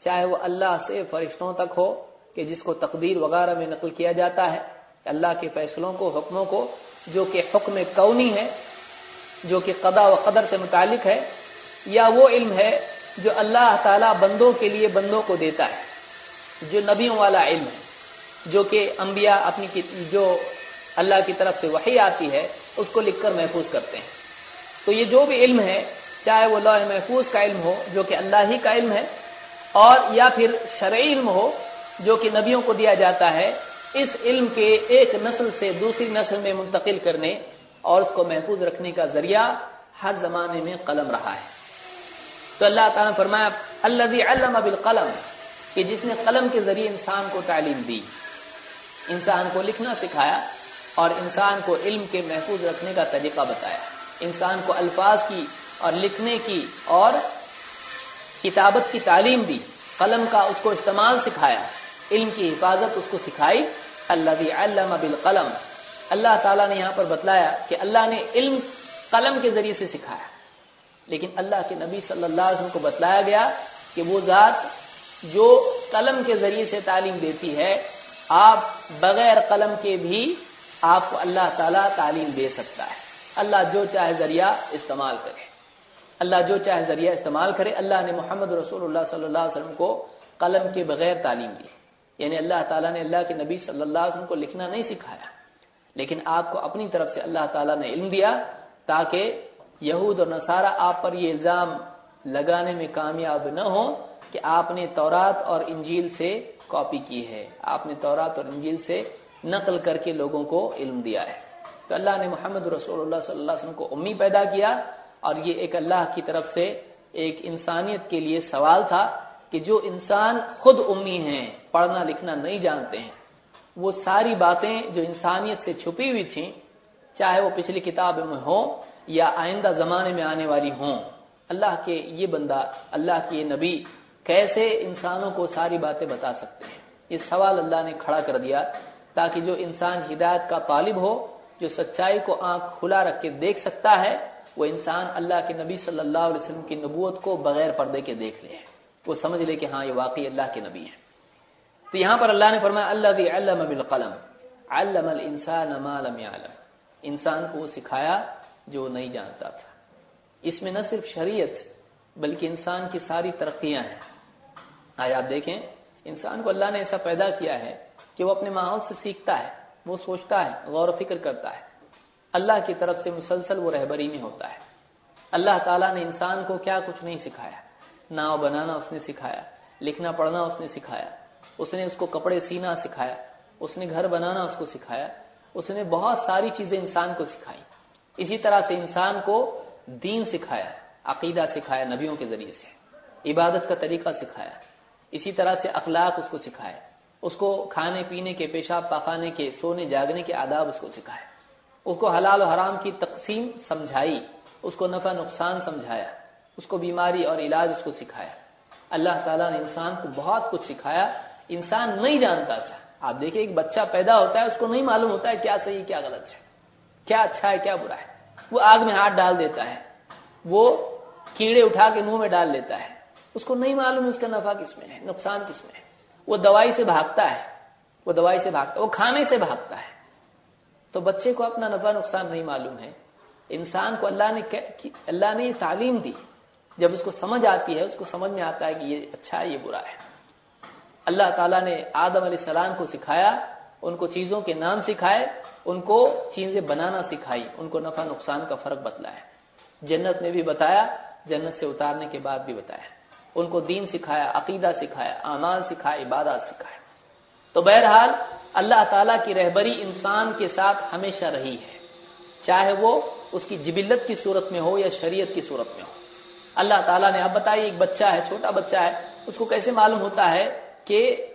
چاہے وہ اللہ سے فرشتوں تک ہو کہ جس کو تقدیر وغیرہ میں نقل کیا جاتا ہے، اللہ کے فیصلوں کو، حکموں کو، جو کہ حکم کونی ہے، جو کہ قضا و قدر سے متعلق ہے یا وہ علم ہے جو اللہ تعالیٰ بندوں کے لیے بندوں کو دیتا ہے، جو نبیوں والا علم ہے، جو کہ انبیاء اپنی جو اللہ کی طرف سے وحی آتی ہے، اس کو لکھ کر محفوظ کرتے ہیں۔ تو یہ جو بھی علم ہے، چاہے وہ لوح محفوظ کا علم ہو، جو کہ اللہ ہی کا علم ہے، اور یا پھر شرعی علم ہو، جو کہ نبیوں کو دیا جاتا ہے، اس علم کے ایک نسل سے دوسری نسل میں منتقل کرنے اور اس کو محفوظ رکھنے کا ذریعہ ہر زمانے میں قلم رہا ہے۔ تو اللہ تعالیٰ نے فرمایا اللہ علم بالقلم، کہ جس نے قلم کے ذریعے انسان کو تعلیم دی، انسان کو لکھنا سکھایا اور انسان کو علم کے محفوظ رکھنے کا طریقہ بتایا۔ انسان کو الفاظ کی اور لکھنے کی اور کتابت کی تعلیم دی۔ قلم کا اس کو استعمال سکھایا، علم کی حفاظت اس کو سکھائی۔ اللہ علم بالقلم۔ اللہ تعالیٰ نے یہاں پر بتلایا کہ اللہ نے علم قلم کے ذریعے سے سکھایا۔ لیکن اللہ کے نبی صلی اللہ علیہ وسلم کو بتلایا گیا کہ وہ ذات جو قلم کے ذریعے سے تعلیم دیتی ہے، آپ بغیر قلم کے بھی آپ کو اللہ تعالیٰ تعلیم دے سکتا ہے۔ اللہ جو چاہے ذریعہ استعمال کرے۔ اللہ جو چاہے ذریعہ استعمال کرے، اللہ نے محمد رسول اللہ صلی اللہ علیہ وسلم کو قلم کے بغیر تعلیم دی۔ یعنی اللہ تعالیٰ نے اللہ کے نبی صلی اللہ علیہ وسلم کو لکھنا نہیں سکھایا، لیکن آپ کو اپنی طرف سے اللہ تعالیٰ نے علم دیا تاکہ یہود اور نصارہ آپ پر یہ الزام لگانے میں کامیاب نہ ہو کہ آپ نے تورات اور انجیل سے کاپی کی ہے۔ آپ نے تورات اور انجیل سے نقل کر کے لوگوں کو علم دیا ہے۔ تو اللہ نے محمد رسول اللہ صلی اللہ علیہ وسلم کو امی پیدا کیا اور یہ ایک اللہ کی طرف سے ایک انسانیت کے لیے سوال تھا کہ جو انسان خود امی ہیں، پڑھنا لکھنا نہیں جانتے ہیں، وہ ساری باتیں جو انسانیت سے چھپی ہوئی تھیں، چاہے وہ پچھلی کتاب میں ہوں یا آئندہ زمانے میں آنے والی ہوں۔ اللہ کے یہ بندہ، اللہ کے یہ نبی کیسے انسانوں کو ساری باتیں بتا سکتے ہیں؟ یہ سوال اللہ نے کھڑا کر دیا تاکہ جو انسان ہدایت کا طالب ہو، جو سچائی کو آنکھ کھلا رکھ کے دیکھ سکتا ہے، وہ انسان اللہ کے نبی صلی اللہ علیہ وسلم کی نبوت کو بغیر پردے کے دیکھ لے۔ وہ سمجھ لے کہ ہاں یہ واقعی اللہ کے نبی ہیں۔ تو یہاں پر اللہ نے فرمایا اللہ علم بالقلم، علم الانسان ما لم يعلم انسان کو وہ سکھایا جو نہیں جانتا تھا۔ اس میں نہ صرف شریعت بلکہ انسان کی ساری ترقیاں ہیں۔ آج آپ دیکھیں، انسان کو اللہ نے ایسا پیدا کیا ہے کہ وہ اپنے ماحول سے سیکھتا ہے، وہ سوچتا ہے، غور و فکر کرتا ہے۔ اللہ کی طرف سے مسلسل وہ رہبری میں ہوتا ہے۔ اللہ تعالیٰ نے انسان کو کیا کچھ نہیں سکھایا۔ ناؤ بنانا اس نے سکھایا، لکھنا پڑھنا اس نے سکھایا۔ اس نے اس کو کپڑے سینا سکھایا۔ اس نے گھر بنانا اس کو سکھایا۔ اس نے بہت ساری چیزیں انسان کو سکھائی اسی طرح سے انسان کو دین سکھایا، عقیدہ سکھایا، نبیوں کے ذریعے سے، عبادت کا طریقہ سکھایا، اسی طرح سے اخلاق اس کو سکھایا اس کو کھانے پینے کے، پیشاب پخانے کے، سونے جاگنے کے آداب اس کو سکھائے۔ اس کو حلال و حرام کی تقسیم سمجھائی، اس کو نفع، نقصان سمجھایا، اس کو بیماری اور علاج اس کو سکھایا۔ اللہ تعالیٰ نے انسان کو بہت کچھ سکھایا، انسان نہیں جانتا تھا۔ آپ دیکھیں، ایک بچہ پیدا ہوتا ہے، اس کو نہیں معلوم ہوتا ہے کیا صحیح، کیا غلط ہے۔ کیا اچھا ہے، کیا برا ہے۔ وہ آگ میں ہاتھ ڈال دیتا ہے۔ وہ کیڑے اٹھا کے منہ میں ڈال لیتا ہے۔ اس کو نہیں معلوم اس کا نفع کس میں ہے، نقصان کس میں ہے۔ وہ دوائی سے بھاگتا ہے۔ وہ دوائی سے بھاگتا ہے وہ کھانے سے بھاگتا ہے۔ تو بچے کو اپنا نفع نقصان نہیں معلوم ہے۔ انسان کو اللہ نے اللہ نے یہ تعلیم دی۔ جب اس کو سمجھ آتی ہے، اس کو سمجھ میں آتا ہے کہ یہ اچھا ہے، یہ برا ہے۔ اللہ تعالیٰ نے آدم علیہ السلام کو سکھایا، ان کو چیزوں کے نام سکھائے۔ ان کو چیزیں بنانا سکھائی، ان کو نفع نقصان کا فرق بتلایا۔ جنت میں بھی بتایا، جنت سے اتارنے کے بعد بھی بتایا۔ ان کو دین سکھایا، عقیدہ سکھایا، اعمال سکھایا، عبادات سکھایا۔ تو بہرحال اللہ تعالیٰ کی رہبری انسان کے ساتھ ہمیشہ رہی ہے۔ چاہے وہ اس کی جبلت کی صورت میں ہو یا شریعت کی صورت میں ہو۔ اللہ تعالیٰ نے، اب بتائی ایک بچہ ہے، چھوٹا بچہ ہے، اس کو کیسے معلوم ہوتا ہے کہ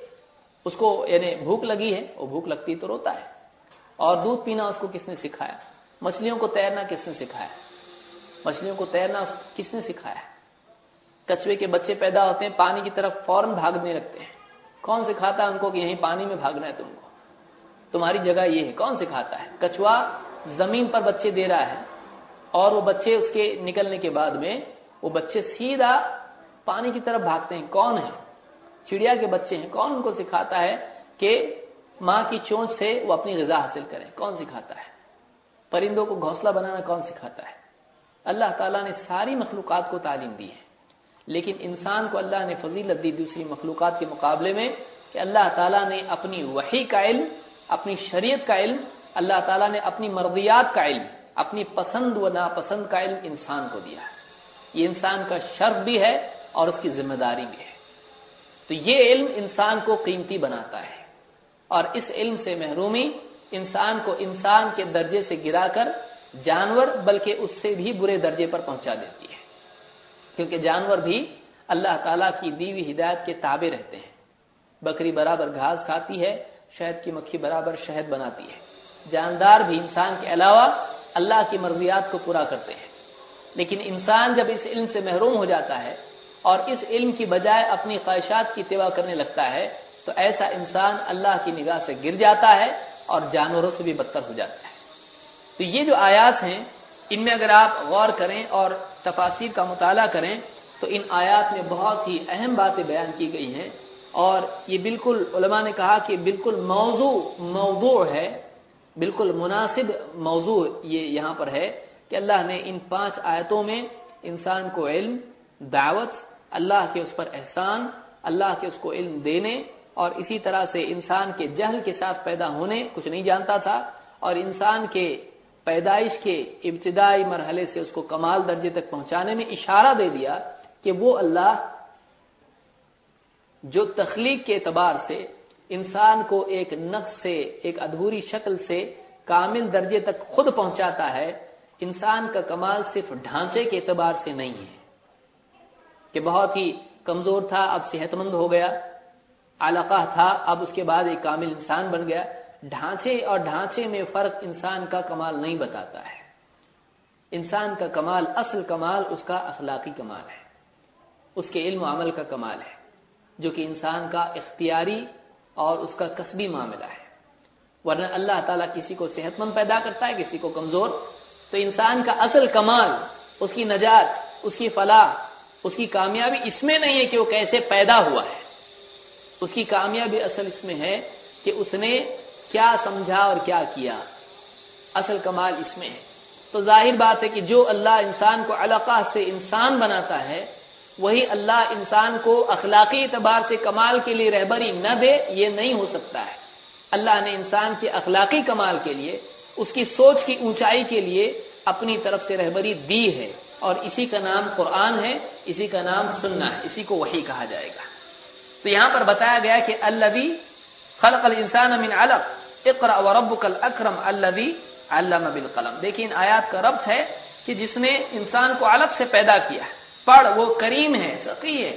اس کو یعنی بھوک لگی ہے، وہ بھوک لگتی تو روتا ہے۔ اور دودھ پینا اس کو کس نے سکھایا؟ مچھلیوں کو تیرنا کس نے سکھایا؟ مچھلیوں کو تیرنا کس نے سکھایا؟ کچوے کے بچے پیدا ہوتے ہیں، پانی کی طرف فوراً بھاگنے لگتے ہیں۔ کون سکھاتا ہے ان کو کہ یہیں پانی میں بھاگنا ہے تم کو؟ تمہاری جگہ یہ ہے، کون سکھاتا ہے؟ کچوا زمین پر بچے دے رہا ہے اور وہ بچے اس کے نکلنے کے بعد میں وہ بچے سیدھا پانی کی طرف بھاگتے ہیں۔ کون ہے؟ چڑیا کے بچے ہیں۔ کون ان کو سکھاتا ہے کہ ماں کی چونچ سے وہ اپنی غذا حاصل کریں۔ کون سکھاتا ہے؟ پرندوں کو گھونسلہ بنانا کون سکھاتا ہے؟ اللہ تعالیٰ نے ساری مخلوقات کو تعلیم دی ہے۔ لیکن انسان کو اللہ نے فضیلت دی دوسری مخلوقات کے مقابلے میں کہ اللہ تعالیٰ نے اپنی وحی کا علم، اپنی شریعت کا علم، اللہ تعالیٰ نے اپنی مرضیات کا علم، اپنی پسند و ناپسند کا علم انسان کو دیا ہے۔ یہ انسان کا شرط بھی ہے اور اس کی ذمہ داری بھی ہے۔ تو یہ علم انسان کو قیمتی بناتا ہے۔ اور اس علم سے محرومی انسان کو انسان کے درجے سے گرا کر جانور بلکہ اس سے بھی برے درجے پر پہنچا دیتی ہے۔ کیونکہ جانور بھی اللہ تعالیٰ کی دیوی ہدایت کے تابع رہتے ہیں۔ بکری برابر گھاس کھاتی ہے، شہد کی مکھی برابر شہد بناتی ہے۔ جاندار بھی انسان کے علاوہ اللہ کی مرضیات کو پورا کرتے ہیں۔ لیکن انسان جب اس علم سے محروم ہو جاتا ہے اور اس علم کی بجائے اپنی خواہشات کی اتباع کرنے لگتا ہے تو ایسا انسان اللہ کی نگاہ سے گر جاتا ہے اور جانوروں سے بھی بدتر ہو جاتا ہے۔ تو یہ جو آیات ہیں، ان میں اگر آپ غور کریں اور تفاصیر کا مطالعہ کریں، تو ان آیات میں بہت ہی اہم باتیں بیان کی گئی ہیں۔ اور یہ بالکل علماء نے کہا کہ بالکل موضوع موضوع ہے، بالکل مناسب موضوع یہ یہاں پر ہے کہ اللہ نے ان پانچ آیتوں میں انسان کو علم، دعوت، اللہ کے اس پر احسان، اللہ کے اس کو علم دینے اور اسی طرح سے انسان کے جہل کے ساتھ پیدا ہونے کچھ نہیں جانتا تھا، اور انسان کے پیدائش کے ابتدائی مرحلے سے اس کو کمال درجے تک پہنچانے میں اشارہ دے دیا کہ وہ اللہ جو تخلیق کے اعتبار سے انسان کو ایک نقص سے، ایک ادھوری شکل سے کامل درجے تک خود پہنچاتا ہے، انسان کا کمال صرف ڈھانچے کے اعتبار سے نہیں ہے کہ بہت ہی کمزور تھا، اب صحت مند ہو گیا۔ علاقہ تھا، اب اس کے بعد ایک کامل انسان بن گیا۔ ڈھانچے اور ڈھانچے میں فرق انسان کا کمال نہیں بتاتا ہے۔ انسان کا کمال، اصل کمال اس کا اخلاقی کمال ہے۔ اس کے علم و عمل کا کمال ہے، جو کہ انسان کا اختیاری اور اس کا کسبی معاملہ ہے۔ ورنہ اللہ تعالیٰ کسی کو صحت مند پیدا کرتا ہے، کسی کو کمزور۔ تو انسان کا اصل کمال، اس کی نجات، اس کی فلاح، اس کی کامیابی اس میں نہیں ہے کہ وہ کیسے پیدا ہوا ہے۔ اس کی کامیابی اصل اس میں ہے کہ اس نے کیا سمجھا اور کیا کیا۔ اصل کمال اس میں ہے۔ تو ظاہر بات ہے کہ جو اللہ انسان کو علاقہ سے انسان بناتا ہے، وہی اللہ انسان کو اخلاقی اعتبار سے کمال کے لیے رہبری نہ دے، یہ نہیں ہو سکتا ہے۔ اللہ نے انسان کے اخلاقی کمال کے لیے، اس کی سوچ کی اونچائی کے لیے اپنی طرف سے رہبری دی ہے۔ اور اسی کا نام قرآن ہے، اسی کا نام سننا ہے، اسی کو وہی کہا جائے گا۔ تو یہاں پر بتایا گیا کہ الذي خلق الانسان من علق اقرا وربك الاكرم الذي علم بالقلم۔ دیکھیں ان آیات کا ربط ہے کہ جس نے انسان کو علق سے پیدا کیا پڑھ، وہ کریم ہے سقی ہے۔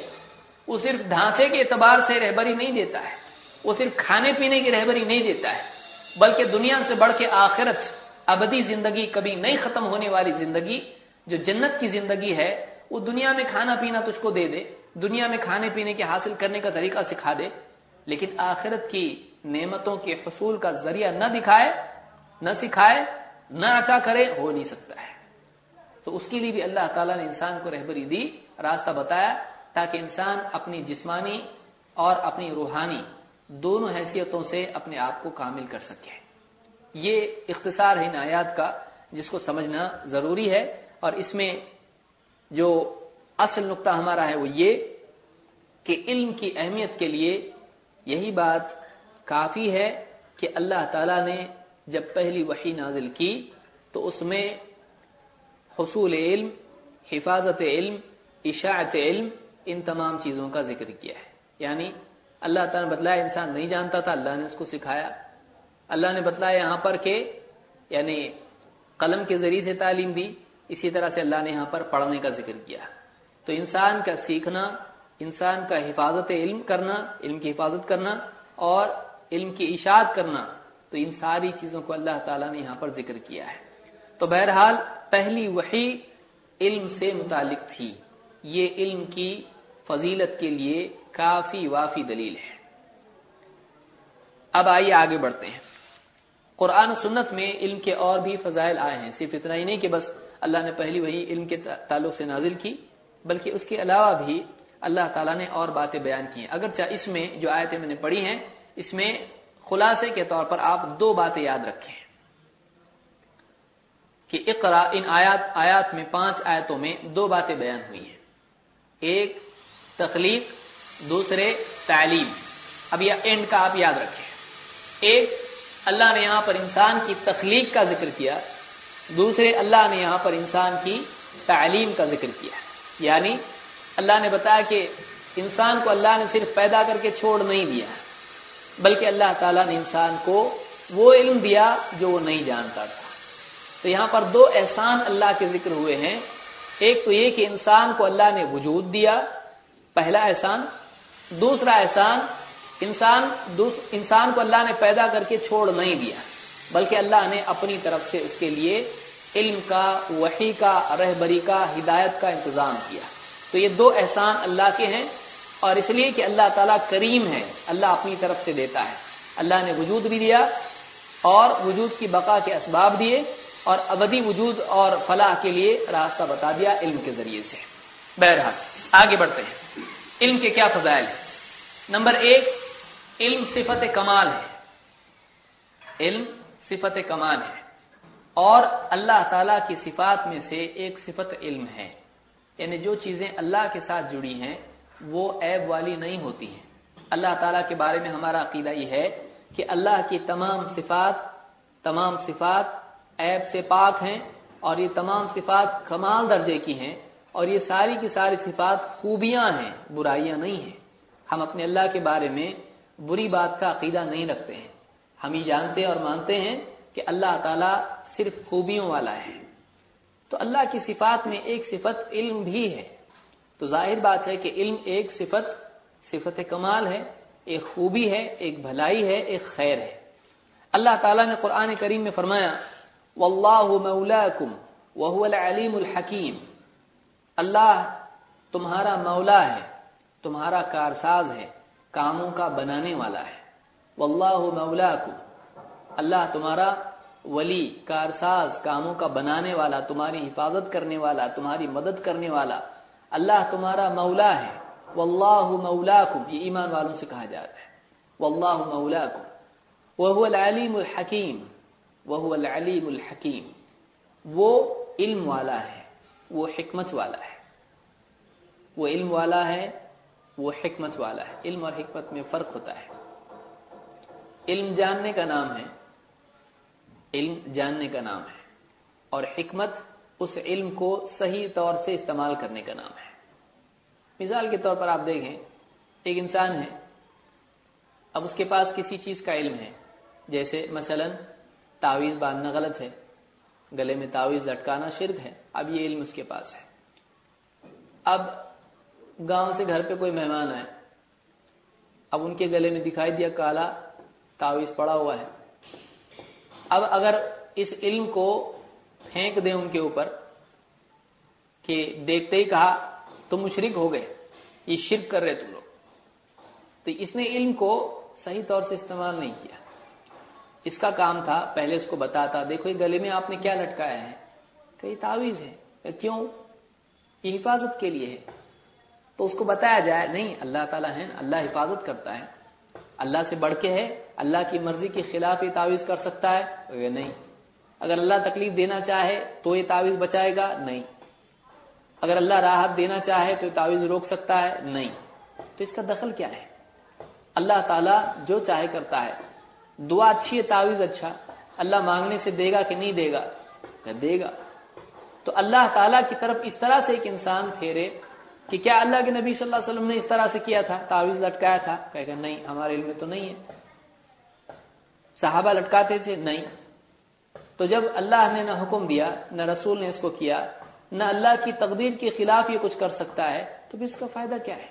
وہ صرف ڈھانچے کے اعتبار سے رہبری نہیں دیتا ہے۔ وہ صرف کھانے پینے کی رہبری نہیں دیتا ہے، بلکہ دنیا سے بڑھ کے آخرت، ابدی زندگی، کبھی نہیں ختم ہونے والی زندگی، جو جنت کی زندگی ہے، وہ دنیا میں کھانا پینا تجھ کو دے دے۔ دنیا میں کھانے پینے کے حاصل کرنے کا طریقہ سکھا دے، لیکن آخرت کی نعمتوں کے حصول کا ذریعہ نہ دکھائے، نہ سکھائے، نہ عطا کرے، ہو نہیں سکتا ہے۔ تو اس کے لیے بھی اللہ تعالیٰ نے انسان کو رہبری دی، راستہ بتایا تاکہ انسان اپنی جسمانی اور اپنی روحانی دونوں حیثیتوں سے اپنے آپ کو کامل کر سکے۔ یہ اختصار ہے ان آیات کا، جس کو سمجھنا ضروری ہے اور اس میں جو اصل نقطہ ہمارا ہے وہ یہ کہ علم کی اہمیت کے لیے یہی بات کافی ہے کہ اللہ تعالیٰ نے جب پہلی وحی نازل کی تو اس میں حصول علم، حفاظت علم، اشاعت علم، ان تمام چیزوں کا ذکر کیا ہے۔ یعنی اللہ تعالیٰ نے بتلایا انسان نہیں جانتا تھا، اللہ نے اس کو سکھایا۔ اللہ نے بتلایا یہاں پر کہ یعنی قلم کے ذریعے سے تعلیم دی اسی طرح سے اللہ نے یہاں پر پڑھنے کا ذکر کیا۔ تو انسان کا سیکھنا، انسان کا حفاظت علم کرنا، علم کی حفاظت کرنا اور علم کی اشاعت کرنا، تو ان ساری چیزوں کو اللہ تعالیٰ نے یہاں پر ذکر کیا ہے۔ تو بہرحال پہلی وحی علم سے متعلق تھی۔ یہ علم کی فضیلت کے لیے کافی وافی دلیل ہے۔ اب آئیے آگے بڑھتے ہیں۔ قرآن و سنت میں علم کے اور بھی فضائل آئے ہیں، صرف اتنا ہی نہیں کہ بس اللہ نے پہلی وہی علم کے تعلق سے نازل کی۔ بلکہ اس کے علاوہ بھی اللہ تعالیٰ نے اور باتیں بیان کی ہیں۔ اگرچہ اس میں جو آیتیں میں نے پڑھی ہیں، اس میں خلاصے کے طور پر آپ دو باتیں یاد رکھیں۔ کہ اقرا ان آیات آیات میں پانچ آیتوں میں دو باتیں بیان ہوئی ہیں۔ ایک، تخلیق، دوسرے، تعلیم۔ اب یہ اینڈ کا آپ یاد رکھیں۔ ایک، اللہ نے یہاں پر انسان کی تخلیق کا ذکر کیا۔ دوسرے، اللہ نے یہاں پر انسان کی تعلیم کا ذکر کیا۔ یعنی اللہ نے بتایا کہ انسان کو اللہ نے صرف پیدا کر کے چھوڑ نہیں دیا بلکہ اللہ تعالیٰ نے انسان کو وہ علم دیا جو وہ نہیں جانتا تھا۔ تو یہاں پر دو احسان اللہ کے ذکر ہوئے ہیں۔ ایک تو یہ کہ انسان کو اللہ نے وجود دیا، پہلا احسان۔ دوسرا احسان، انسان انسان کو اللہ نے پیدا کر کے چھوڑ نہیں دیا، بلکہ اللہ نے اپنی طرف سے اس کے لیے علم کا، وحی کا، رہبری کا، ہدایت کا انتظام کیا۔ تو یہ دو احسان اللہ کے ہیں اور اس لیے کہ اللہ تعالیٰ کریم ہے، اللہ اپنی طرف سے دیتا ہے۔ اللہ نے وجود بھی دیا اور وجود کی بقا کے اسباب دیے اور ابدی وجود اور فلاح کے لیے راستہ بتا دیا علم کے ذریعے سے۔ بہرحال، آگے بڑھتے ہیں۔ علم کے کیا فضائل ہیں؟ نمبر ایک، علم صفت کمال ہے۔ علم صفت کمال ہے۔ اور اللہ تعالی کی صفات میں سے ایک صفت علم ہے۔ یعنی جو چیزیں اللہ کے ساتھ جڑی ہیں، وہ عیب والی نہیں ہوتی ہیں۔ اللہ تعالیٰ کے بارے میں ہمارا عقیدہ یہ ہے کہ اللہ کی تمام صفات تمام صفات عیب سے پاک ہیں اور یہ تمام صفات کمال درجے کی ہیں اور یہ ساری کی ساری صفات خوبیاں ہیں، برائیاں نہیں ہیں۔ ہم اپنے اللہ کے بارے میں بری بات کا عقیدہ نہیں رکھتے ہیں۔ ہم یہ جانتے اور مانتے ہیں کہ اللہ تعالیٰ صرف خوبیوں والا ہے۔ تو اللہ کی صفات میں ایک صفت علم بھی ہے۔ تو ظاہر بات ہے کہ علم ایک صفت صفت کمال ہے، ایک خوبی ہے، ایک بھلائی ہے، ایک خیر ہے۔ اللہ تعالیٰ نے قرآن کریم میں فرمایا، واللہ مولاکم وهو العلیم الحکیم اللہ تمہارا مولا ہے، تمہارا کارساز ہے، کاموں کا بنانے والا ہے۔ واللہ مولاکم اللہ تمہارا ولی، کارساز، کاموں کا بنانے والا، تمہاری حفاظت کرنے والا، تمہاری مدد کرنے والا، اللہ تمہارا مولا ہے۔ واللہ مولاکم، یہ ایمان والوں سے کہا جاتا ہے۔ واللہ مولاکم وهو العلیم الحکیم وهو العلیم الحکیم۔ وہ علم والا ہے، وہ حکمت والا ہے۔ وہ علم والا ہے، وہ حکمت والا ہے۔ علم اور حکمت میں فرق ہوتا ہے۔ علم جاننے کا نام ہے۔ علم جاننے کا نام ہے اور حکمت اس علم کو صحیح طور سے استعمال کرنے کا نام ہے۔ مثال کے طور پر آپ دیکھیں، ایک انسان ہے، اب اس کے پاس کسی چیز کا علم ہے، جیسے مثلا تعویذ باندھنا غلط ہے، گلے میں تعویذ لٹکانا شرک ہے، اب یہ علم اس کے پاس ہے۔ اب گاؤں سے گھر پہ کوئی مہمان آئے، اب ان کے گلے میں دکھائی دیا کالا تعویذ پڑا ہوا ہے اب اگر اس علم کو پھینک دیں ان کے اوپر کہ دیکھتے ہی کہا تم مشرک ہو گئے، یہ شرک کر رہے تم لوگ۔ تو اس نے علم کو صحیح طور سے استعمال نہیں کیا۔ اس کا کام تھا پہلے اس کو بتاتا، دیکھو یہ گلے میں آپ نے کیا لٹکایا ہے؟ کہ یہ تعویذ ہے۔ کیوں؟ یہ حفاظت کے لیے ہے۔ تو اس کو بتایا جائے، نہیں، اللہ تعالیٰ ہے اللہ حفاظت کرتا ہے۔ اللہ سے بڑھ کے ہے، اللہ کی مرضی کے خلاف یہ تعویذ کر سکتا ہے نہیں۔ اگر اللہ تکلیف دینا چاہے تو یہ تعویذ بچائے گا، نہیں۔ اگر اللہ راحت دینا چاہے تو یہ تعویذ روک سکتا ہے، نہیں۔ تو اس کا دخل کیا ہے؟ اللہ تعالیٰ جو چاہے کرتا ہے۔ دعا اچھی ہے، تعویذ اچھا۔ اللہ مانگنے سے دے گا کہ نہیں دے گا؟ دے گا۔ تو اللہ تعالیٰ کی طرف اس طرح سے ایک انسان پھیرے کہ کیا اللہ کے نبی صلی اللہ علیہ وسلم نے اس طرح سے کیا تھا؟ تعویذ لٹکایا تھا؟ کہ نہیں، ہمارے علم میں تو نہیں ہے. صحابہ لٹکاتے تھے؟ نہیں. تو جب اللہ نے نہ حکم دیا، نہ رسول نے اس کو کیا، نہ اللہ کی تقدیر کے خلاف یہ کچھ کر سکتا ہے، تو پھر اس کا فائدہ کیا ہے؟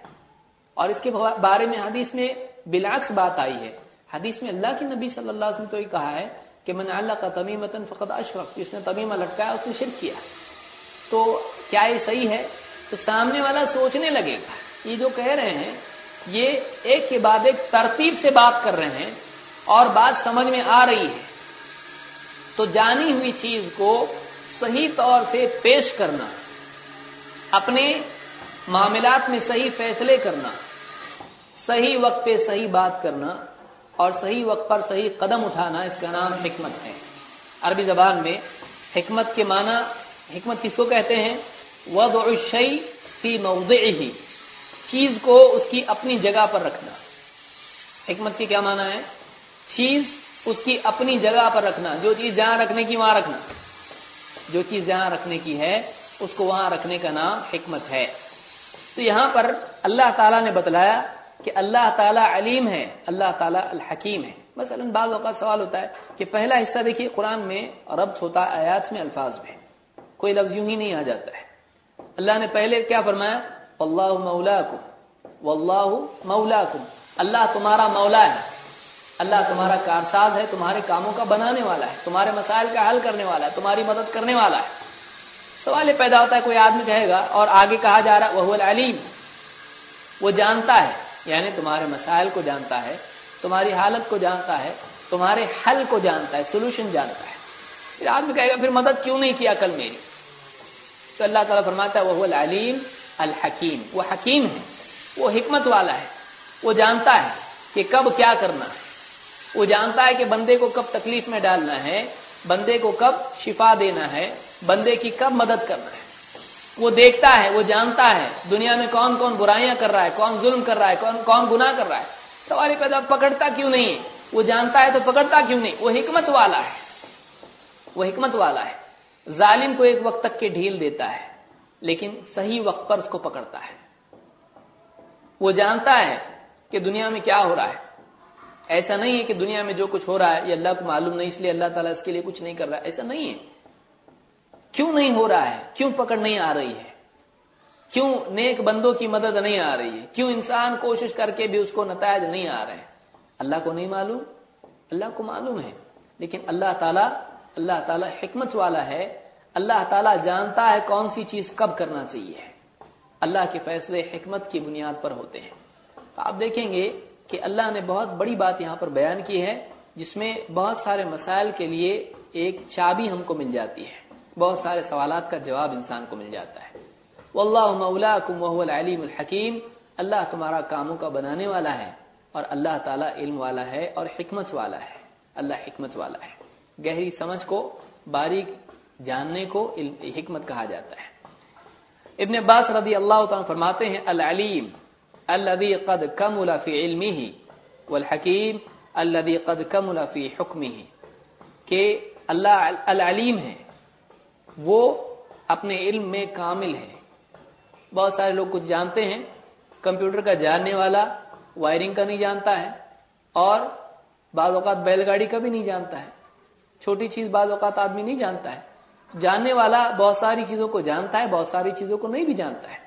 اور اس کے بارے میں حدیث میں بلاکس بات آئی ہے۔ حدیث میں اللہ کے نبی صلی اللہ علیہ وسلم تو یہ کہا ہے کہ من اللہ کا تمیمتن فقط اشرف جس نے تمیمہ لٹکایا، اس نے شرک کیا۔ تو کیا یہ صحیح ہے؟ تو سامنے والا سوچنے لگے گا۔ یہ جو کہہ رہے ہیں، یہ ایک کے بعد ایک ترتیب سے بات کر رہے ہیں اور بات سمجھ میں آ رہی ہے۔ تو جانی ہوئی چیز کو صحیح طور سے پیش کرنا، اپنے معاملات میں صحیح فیصلے کرنا، صحیح وقت پہ صحیح بات کرنا اور صحیح وقت پر صحیح قدم اٹھانا، اس کا نام حکمت ہے۔ عربی زبان میں حکمت کے معنی، حکمت کس کو کہتے ہیں؟ وضع الشیء فی موضعه. چیز کو اس کی اپنی جگہ پر رکھنا۔ حکمت کی کیا معنی ہے؟ چیز اس کی اپنی جگہ پر رکھنا۔ جو چیز جہاں رکھنے کی، وہاں رکھنا۔ جو چیز جہاں رکھنے کی ہے، اس کو وہاں رکھنے کا نام حکمت ہے۔ تو یہاں پر اللہ تعالیٰ نے بتلایا کہ اللہ تعالیٰ علیم ہے، اللہ تعالیٰ الحکیم ہے۔ مثلا بعض اوقات سوال ہوتا ہے کہ پہلا حصہ دیکھیے، قرآن میں ربط ہوتا ہے، آیات میں الفاظ میں۔ کوئی لفظ یوں ہی نہیں آ جاتا ہے۔ اللہ نے پہلے کیا فرمایا؟ اللہ مولا واللہ مولاکم۔ اللہ تمہارا مولا ہے۔ اللہ تمہارا کارساز ہے، تمہارے کاموں کا بنانے والا ہے، تمہارے مسائل کا حل کرنے والا ہے، تمہاری مدد کرنے والا ہے۔ سوال یہ پیدا ہوتا ہے، کوئی آدمی کہے گا اور آگے کہا جا رہا وہ العلیم۔ وہ جانتا ہے یعنی تمہارے مسائل کو جانتا ہے، تمہاری حالت کو جانتا ہے، تمہارے حل کو جانتا ہے سولوشن جانتا ہے۔ پھر آدمی کہے گا، پھر مدد کیوں نہیں کیا کل میری؟ تو اللہ تعالیٰ فرماتا ہے وہ العلیم الحکیم۔ وہ حکیم ہے، وہ حکمت والا ہے، وہ جانتا ہے کہ کب کیا کرنا ہے۔ وہ جانتا ہے کہ بندے کو کب تکلیف میں ڈالنا ہے، بندے کو کب شفا دینا ہے، بندے کی کب مدد کرنا ہے۔ وہ دیکھتا ہے، وہ جانتا ہے، دنیا میں کون کون برائیاں کر رہا ہے، کون ظلم کر رہا ہے، کون کون گناہ کر رہا ہے۔ سوال پیدا، پکڑتا کیوں نہیں ہے؟ وہ جانتا ہے تو پکڑتا کیوں نہیں؟ وہ حکمت والا ہے۔ وہ حکمت والا ہے۔ ظالم کو ایک وقت تک کے ڈھیل دیتا ہے، لیکن صحیح وقت پر اس کو پکڑتا ہے۔ وہ جانتا ہے کہ دنیا میں کیا ہو رہا ہے۔ ایسا نہیں ہے کہ دنیا میں جو کچھ ہو رہا ہے، یہ اللہ کو معلوم نہیں، اس لیے اللہ تعالیٰ اس کے لیے کچھ نہیں کر رہا ہے۔ ایسا نہیں ہے۔ کیوں نہیں ہو رہا ہے؟ کیوں پکڑ نہیں آ رہی ہے؟ کیوں نیک بندوں کی مدد نہیں آ رہی ہے؟ کیوں انسان کوشش کر کے بھی اس کو نتائج نہیں آ رہے؟ ہیں اللہ کو نہیں معلوم، اللہ کو معلوم ہے۔ لیکن اللہ تعالیٰ اللہ تعالیٰ حکمت والا ہے۔ اللہ تعالیٰ جانتا ہے کون سی چیز کب کرنا چاہیے اللہ کے فیصلے حکمت کی بنیاد پر ہوتے ہیں۔ تو آپ دیکھیں گے کہ اللہ نے بہت بڑی بات یہاں پر بیان کی ہے، جس میں بہت سارے مسائل کے لیے ایک چابی ہم کو مل جاتی ہے۔ بہت سارے سوالات کا جواب انسان کو مل جاتا ہے۔ واللہ مولاکم وهو العلیم الحکیم۔ اللہ تمہارا کاموں کا بنانے والا ہے اور اللہ تعالیٰ علم والا ہے اور حکمت والا ہے۔ اللہ حکمت والا ہے۔ گہری سمجھ کو، باریک جاننے کو علم، حکمت کہا جاتا ہے۔ ابن عباس رضی اللہ تعالیٰ فرماتے ہیں، العلیم الذي قد كمل في علمه والحکیم الذي قد كمل في حكمه کہ اللہ العلیم ہے، وہ اپنے علم میں کامل ہے۔ بہت سارے لوگ کچھ جانتے ہیں، کمپیوٹر کا جاننے والا وائرنگ کا نہیں جانتا ہے، اور بعض اوقات بیل گاڑی کا بھی نہیں جانتا ہے۔ چھوٹی چیز بعض اوقات آدمی نہیں جانتا ہے۔ جاننے والا بہت ساری چیزوں کو جانتا ہے، بہت ساری چیزوں کو نہیں بھی جانتا ہے۔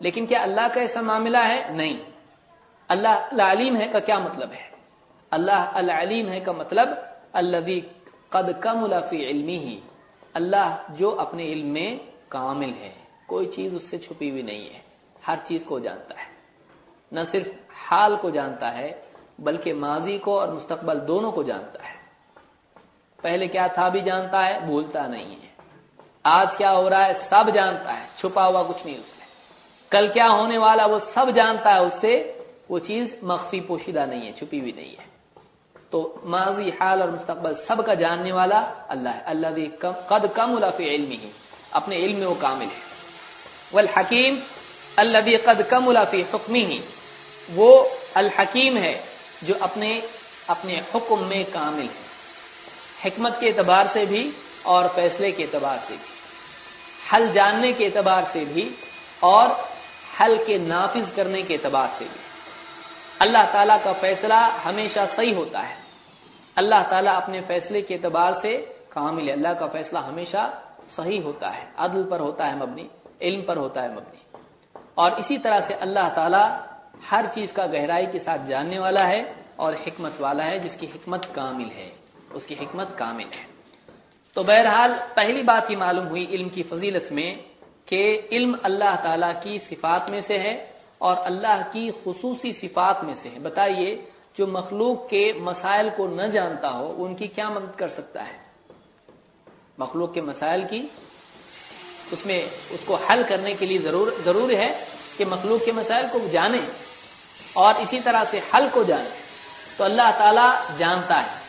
لیکن کیا اللہ کا ایسا معاملہ ہے؟ نہیں۔ اللہ العلیم ہے کا کیا مطلب ہے؟ اللہ العلیم ہے کا مطلب اللہ قد کم فی علمی ہی اللہ جو اپنے علم میں کامل ہے۔ کوئی چیز اس سے چھپی ہوئی نہیں ہے۔ ہر چیز کو جانتا ہے۔ نہ صرف حال کو جانتا ہے، بلکہ ماضی کو اور مستقبل دونوں کو جانتا ہے۔ پہلے کیا تھا بھی جانتا ہے، بھولتا نہیں ہے۔ آج کیا ہو رہا ہے، سب جانتا ہے، چھپا ہوا کچھ نہیں اس سے۔ کل کیا ہونے والا وہ سب جانتا ہے اس سے، وہ چیز مخفی پوشیدہ نہیں ہے، چھپی ہوئی نہیں ہے۔ تو ماضی، حال اور مستقبل سب کا جاننے والا اللہ ہے۔ اللہ قد کم فی علم ہی اپنے علم میں وہ کامل ہے۔ والحکیم اللہ قد کم فی حکمی ہی وہ الحکیم ہے جو اپنے اپنے حکم میں کامل ہے۔ حکمت کے اعتبار سے بھی اور فیصلے کے اعتبار سے بھی۔ حل جاننے کے اعتبار سے بھی اور حل کے نافذ کرنے کے اعتبار سے بھی۔ اللہ تعالیٰ کا فیصلہ ہمیشہ صحیح ہوتا ہے۔ اللہ تعالیٰ اپنے فیصلے کے اعتبار سے کامل ہے۔ اللہ کا فیصلہ ہمیشہ صحیح ہوتا ہے۔ عدل پر ہوتا ہے مبنی، علم پر ہوتا ہے مبنی۔ اور اسی طرح سے اللہ تعالیٰ ہر چیز کا گہرائی کے ساتھ جاننے والا ہے اور حکمت والا ہے، جس کی حکمت کامل ہے۔ اس کی حکمت کامل ہے۔ تو بہرحال پہلی بات ہی معلوم ہوئی علم کی فضیلت میں کہ علم اللہ تعالی کی صفات میں سے ہے اور اللہ کی خصوصی صفات میں سے ہے۔ بتائیے، جو مخلوق کے مسائل کو نہ جانتا ہو، ان کی کیا مدد کر سکتا ہے؟ مخلوق کے مسائل کی اس میں اس کو حل کرنے کے لیے ضرور ضرور ہے کہ مخلوق کے مسائل کو جانے اور اسی طرح سے حل کو جانے۔ تو اللہ تعالیٰ جانتا ہے۔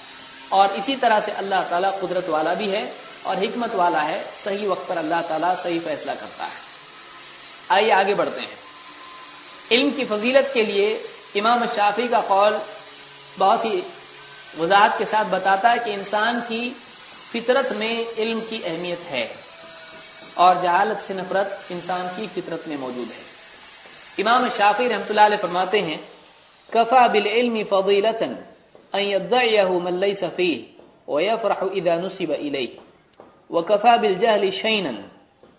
اور اسی طرح سے اللہ تعالیٰ قدرت والا بھی ہے اور حکمت والا ہے، صحیح وقت پر اللہ تعالیٰ صحیح فیصلہ کرتا ہے۔ آئیے آگے بڑھتے ہیں۔ علم کی فضیلت کے لیے امام شافی کا قول بہت ہی وضاحت کے ساتھ بتاتا ہے کہ انسان کی فطرت میں علم کی اہمیت ہے اور جہالت سے نفرت انسان کی فطرت میں موجود ہے۔ امام شافی رحمۃ اللہ علیہ فرماتے ہیں، کفا بالعلم فضیلتا ان يدعيه من ليس فيه ويفرح اذا نسب اليه وكفى بالجهل شينا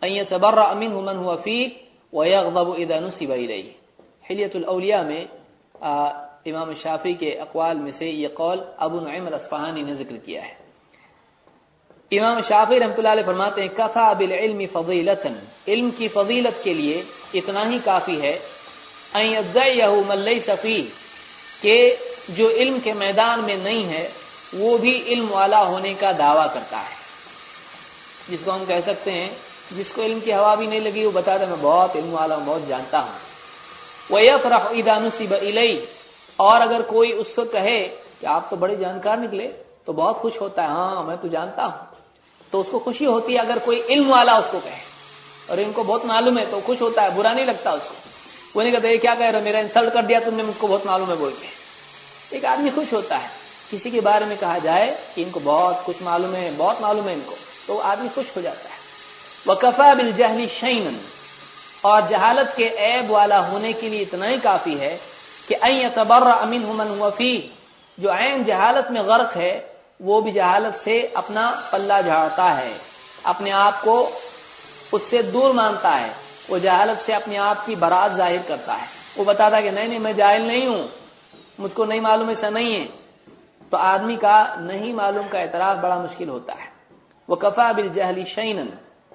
ان يتبرأ منه من هو فيه ويغضب اذا نسب اليه حلیت الاولیاء میں امام شافی کے اقوال میں سے یہ قول ابو نعیم الاصفہانی نے ذکر کیا ہے۔ امام شافی رحمۃ اللہ علیہ فرماتے ہیں، کفا بالعلم فضیلتا، علم کی فضیلت کے لیے اتنا ہی کافی ہے ان من ملئی صفی کہ جو علم کے میدان میں نہیں ہے، وہ بھی علم والا ہونے کا دعویٰ کرتا ہے۔ جس کو ہم کہہ سکتے ہیں، جس کو علم کی ہوا بھی نہیں لگی، وہ بتا میں بہت علم والا ہوں، بہت جانتا ہوں۔ وہ ادانسی اور اگر کوئی اس کو کہے کہ آپ تو بڑے جانکار نکلے، تو بہت خوش ہوتا ہے ہاں میں تو جانتا ہوں۔ تو اس کو خوشی ہوتی ہے اگر کوئی علم والا اس کو کہے۔ اور ان کو بہت معلوم ہے، تو خوش ہوتا ہے، برا نہیں لگتا اس کو۔ وہ نہیں کہتا یہ کیا کہہ رہے میرا انسلٹ کر دیا تم نے، مجھ کو بہت معلوم ہے، بول کے۔ ایک آدمی خوش ہوتا ہے۔ کسی کے بارے میں کہا جائے کہ ان کو بہت کچھ معلوم ہے، بہت معلوم ہے ان کو، تو آدمی خوش ہو جاتا ہے۔ وہ کفا بل جہلی شعین اور جہالت کے عیب والا ہونے کے لیے اتنا ہی کافی ہے کہ تبر امین وفی جو عین جہالت میں غرق ہے، وہ بھی جہالت سے اپنا پلہ جھاڑتا ہے، اپنے آپ کو اس سے دور مانتا ہے۔ وہ جہالت سے اپنے آپ کی برات ظاہر کرتا ہے۔ وہ بتاتا کہ نہیں نہیں، میں جاہل نہیں ہوں۔ مجھ کو نہیں معلوم، ایسا نہیں ہے۔ تو آدمی کا نہیں معلوم کا اعتراف بڑا مشکل ہوتا ہے۔ وہ کفا بل جہلی شعین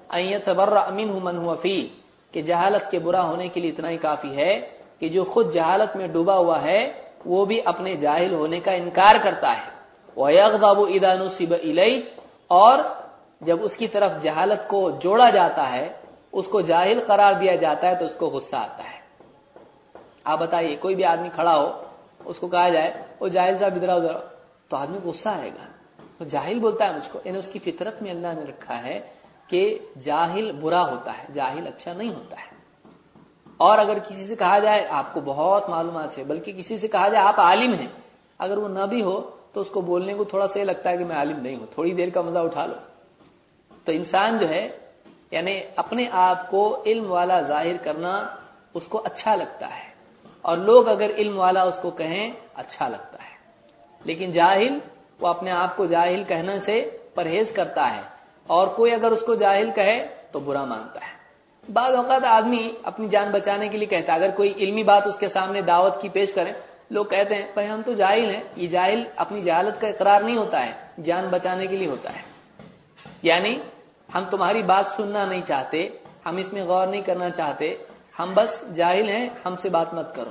امین من فی کہ جہالت کے برا ہونے کے لیے اتنا ہی کافی ہے کہ جو خود جہالت میں ڈوبا ہوا ہے، وہ بھی اپنے جاہل ہونے کا انکار کرتا ہے۔ وہ بابو ادان اور جب اس کی طرف جہالت کو جوڑا جاتا ہے، اس کو جاہل قرار دیا جاتا ہے تو اس کو غصہ آتا ہے۔ آپ بتائیے، کوئی بھی آدمی کھڑا ہو اس کو کہا جائے وہ جاہل صاحب، ادھر ادھر تو آدمی غصہ آئے گا۔ وہ جاہل بولتا ہے مجھ کو یعنی اس کی فطرت میں اللہ نے رکھا ہے کہ جاہل برا ہوتا ہے، جاہل اچھا نہیں ہوتا ہے۔ اور اگر کسی سے کہا جائے، آپ کو بہت معلومات ہے بلکہ کسی سے کہا جائے، آپ عالم ہیں۔ اگر وہ نہ بھی ہو، تو اس کو بولنے کو تھوڑا سا یہ لگتا ہے کہ میں عالم نہیں ہوں، تھوڑی دیر کا مزہ اٹھا لو۔ تو انسان جو ہے یعنی اپنے آپ کو علم والا ظاہر کرنا اس کو اچھا لگتا ہے۔ اور لوگ اگر علم والا اس کو کہیں اچھا لگتا ہے۔ لیکن جاہل وہ اپنے آپ کو جاہل کہنے سے پرہیز کرتا ہے۔ اور کوئی اگر اس کو جاہل کہے تو برا مانتا ہے۔ بعض اوقات آدمی اپنی جان بچانے کے لیے کہتا ہے۔ اگر کوئی علمی بات اس کے سامنے دعوت کی پیش کرے، لوگ کہتے ہیں، بھائی، ہم تو جاہل ہیں۔ یہ جاہل اپنی جہالت کا اقرار نہیں ہوتا ہے، جان بچانے کے لیے ہوتا ہے۔ یعنی ہم تمہاری بات سننا نہیں چاہتے، ہم اس میں غور نہیں کرنا چاہتے ہم بس جاہل ہیں، ہم سے بات مت کرو۔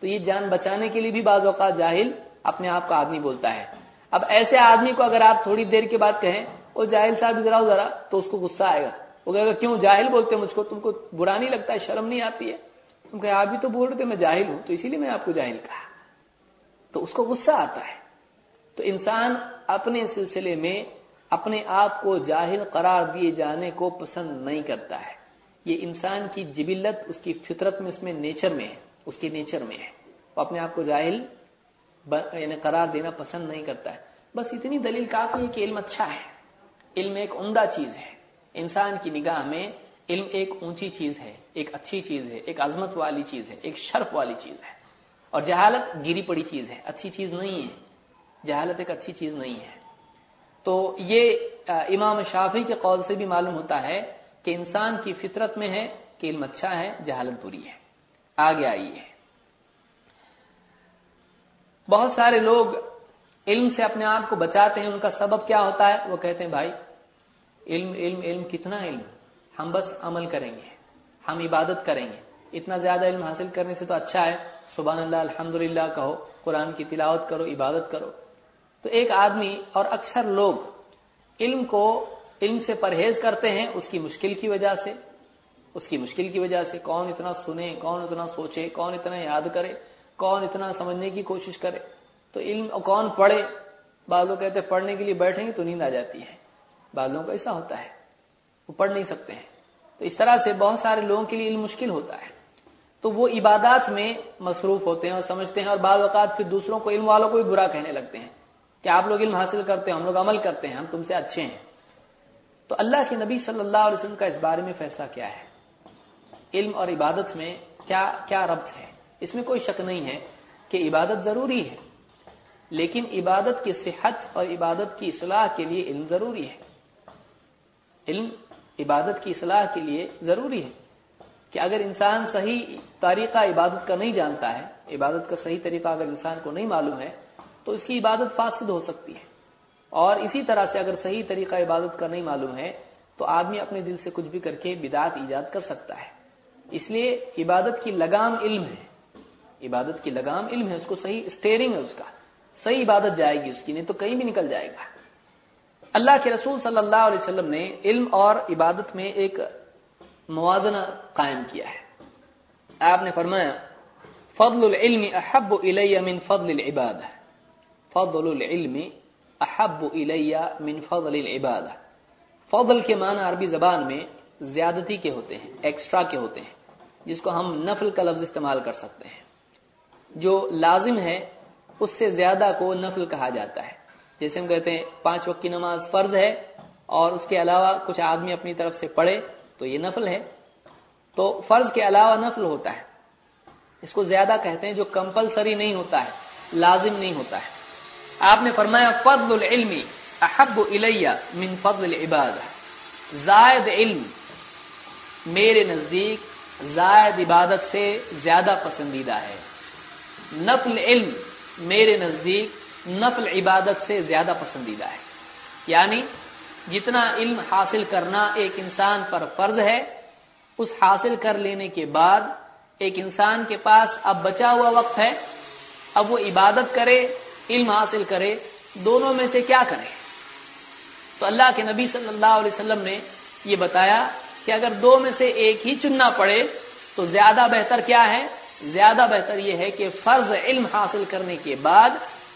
تو یہ جان بچانے کے لیے بھی بعض اوقات جاہل اپنے آپ کا آدمی بولتا ہے۔ اب ایسے آدمی کو اگر آپ تھوڑی دیر کے بعد کہیں، وہ جاہل صاحب ذرا ذرا تو اس کو غصہ آئے گا۔ وہ کہے گا، کیوں جاہل بولتے مجھ کو؟ تم کو برا نہیں لگتا ہے شرم نہیں آتی ہے؟ تم کہ آپ بھی تو بول رہے تھے، میں جاہل ہوں، تو اسی لیے میں آپ کو جاہل کہا۔ تو اس کو غصہ آتا ہے۔ تو انسان اپنے سلسلے میں اپنے آپ کو جاہل قرار دیے جانے کو پسند نہیں کرتا ہے۔ یہ انسان کی جبلت، اس کی فطرت میں، اس میں نیچر میں ہے، اس کے نیچر میں ہے۔ وہ اپنے آپ کو جاہل یعنی قرار دینا پسند نہیں کرتا ہے۔ بس اتنی دلیل کافی ہے کہ علم اچھا ہے۔ علم ایک عمدہ چیز ہے۔ انسان کی نگاہ میں علم ایک اونچی چیز ہے، ایک اچھی چیز ہے، ایک عظمت والی چیز ہے، ایک شرف والی چیز ہے۔ اور جہالت گری پڑی چیز ہے، اچھی چیز نہیں ہے۔ جہالت ایک اچھی چیز نہیں ہے۔ تو یہ امام شافی کے قول سے بھی معلوم ہوتا ہے کہ انسان کی فطرت میں ہے کہ علم اچھا ہے، جہالت بری ہے۔ آگے آئیے۔ بہت سارے لوگ علم سے اپنے آپ کو بچاتے ہیں، ان کا سبب کیا ہوتا ہے؟ وہ کہتے ہیں، بھائی، علم علم علم کتنا علم؟ ہم بس عمل کریں گے، ہم عبادت کریں گے۔ اتنا زیادہ علم حاصل کرنے سے تو اچھا ہے۔ سبحان اللہ الحمد کہو، قرآن کی تلاوت کرو، عبادت کرو۔ تو ایک آدمی اور اکثر لوگ علم کو علم سے پرہیز کرتے ہیں، اس کی مشکل کی وجہ سے، اس کی مشکل کی وجہ سے کون اتنا سنے، کون اتنا سوچے، کون اتنا یاد کرے، کون اتنا سمجھنے کی کوشش کرے۔ تو علم، کون پڑھے؟ بعض لوگ کہتے ہیں پڑھنے کے لیے بیٹھیں گے تو نیند آ جاتی ہے۔ بعض لوگوں کا ایسا ہوتا ہے، وہ پڑھ نہیں سکتے ہیں۔ تو اس طرح سے بہت سارے لوگوں کے لیے علم مشکل ہوتا ہے۔ تو وہ عبادات میں مصروف ہوتے ہیں اور سمجھتے ہیں اور بعض اوقات پھر دوسروں کو علم والوں کو بھی برا کہنے لگتے ہیں کہ آپ لوگ علم حاصل کرتے ہیں، ہم لوگ عمل کرتے ہیں، ہم تم سے اچھے ہیں۔ تو اللہ کے نبی صلی اللہ علیہ وسلم کا اس بارے میں فیصلہ کیا ہے؟ علم اور عبادت میں کیا کیا ربط ہے؟ اس میں کوئی شک نہیں ہے کہ عبادت ضروری ہے، لیکن عبادت کی صحت اور عبادت کی اصلاح کے لیے علم ضروری ہے۔ علم، عبادت کی اصلاح کے لیے ضروری ہے کہ اگر انسان صحیح طریقہ عبادت کا نہیں جانتا ہے، عبادت کا صحیح طریقہ اگر انسان کو نہیں معلوم ہے، تو اس کی عبادت فاسد ہو سکتی ہے۔ اور اسی طرح سے اگر صحیح طریقہ عبادت کا نہیں معلوم ہے، تو آدمی اپنے دل سے کچھ بھی کر کے بدعت ایجاد کر سکتا ہے۔ اس لیے عبادت کی لگام علم ہے۔ عبادت کی لگام علم ہے، اس کو صحیح اسٹیئرنگ ہے اس کا۔ صحیح عبادت جائے گی اس کی، نہیں تو کہیں بھی نکل جائے گا۔ اللہ کے رسول صلی اللہ علیہ وسلم نے علم اور عبادت میں ایک موازنہ قائم کیا ہے۔ آپ نے فرمایا، فضل العلم احب الی من فضل العبادہ۔ فضل العلم احب الی من فضل العبادہ فضل کے معنی عربی زبان میں زیادتی کے ہوتے ہیں ایکسٹرا کے ہوتے ہیں، جس کو ہم نفل کا لفظ استعمال کر سکتے ہیں۔ جو لازم ہے، اس سے زیادہ کو نفل کہا جاتا ہے۔ جیسے ہم کہتے ہیں، پانچ وقت کی نماز فرض ہے اور اس کے علاوہ کچھ آدمی اپنی طرف سے پڑھے تو یہ نفل ہے۔ تو فرض کے علاوہ نفل ہوتا ہے۔ اس کو زیادہ کہتے ہیں جو کمپلسری نہیں ہوتا ہے، لازم نہیں ہوتا ہے۔ آپ نے فرمایا، فضل العلم احب الیہ من فضل العباد زائد علم میرے نزدیک زائد عبادت سے زیادہ پسندیدہ ہے۔ نفل علم میرے نزدیک نفل عبادت سے زیادہ پسندیدہ ہے۔ یعنی جتنا علم حاصل کرنا ایک انسان پر فرض ہے، اس حاصل کر لینے کے بعد ایک انسان کے پاس اب بچا ہوا وقت ہے، اب وہ عبادت کرے علم حاصل کرے، دونوں میں سے کیا کرے؟ تو اللہ کے نبی صلی اللہ علیہ وسلم نے یہ بتایا کہ اگر دو میں سے ایک ہی چننا پڑے تو زیادہ بہتر کیا ہے؟ زیادہ بہتر یہ ہے کہ فرض علم حاصل کرنے کے بعد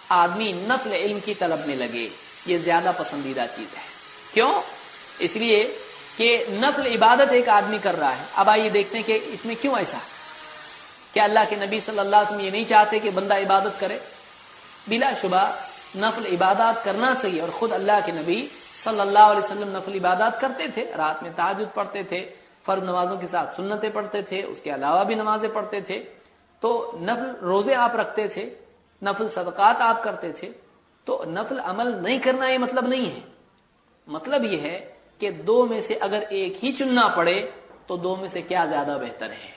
آدمی نفل علم کی طلب میں لگے۔ یہ زیادہ پسندیدہ چیز ہے۔ کیوں؟ اس لیے کہ نفل عبادت ایک آدمی کر رہا ہے۔ اب آئیے دیکھتے ہیں کہ اس میں کیوں ایسا؟ کیا اللہ کے نبی صلی اللہ علیہ وسلم یہ نہیں چاہتے کہ بندہ عبادت کرے؟ بلا شبہ نفل عبادات کرنا چاہیے اور خود اللہ کے نبی صلی اللہ علیہ وسلم نفل عبادات کرتے تھے، رات میں تعجد پڑھتے تھے، فرض نمازوں کے ساتھ سنتیں پڑھتے تھے، اس کے علاوہ بھی نمازیں پڑھتے تھے۔ تو نفل روزے آپ رکھتے تھے، نفل صدقات آپ کرتے تھے۔ تو نفل عمل نہیں کرنا یہ مطلب نہیں ہے۔ مطلب یہ ہے کہ دو میں سے اگر ایک ہی چننا پڑے تو دو میں سے کیا زیادہ بہتر ہے؟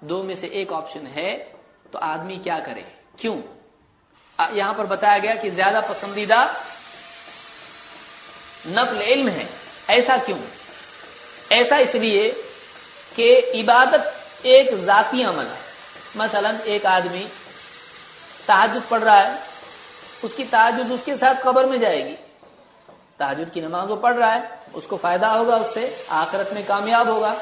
دو میں سے ایک آپشن ہے تو آدمی کیا کرے؟ کیوں؟ یہاں پر بتایا گیا کہ زیادہ پسندیدہ نفل علم ہے۔ ایسا کیوں؟ ایسا اس لیے کہ عبادت ایک ذاتی عمل ہے۔ مثلا ایک آدمی تحجد پڑھ رہا ہے، اس کی تحجد اس کے ساتھ قبر میں جائے گی۔ تحجد کی نماز وہ پڑھ رہا ہے، اس کو فائدہ ہوگا، اس سے آخرت میں کامیاب ہوگا۔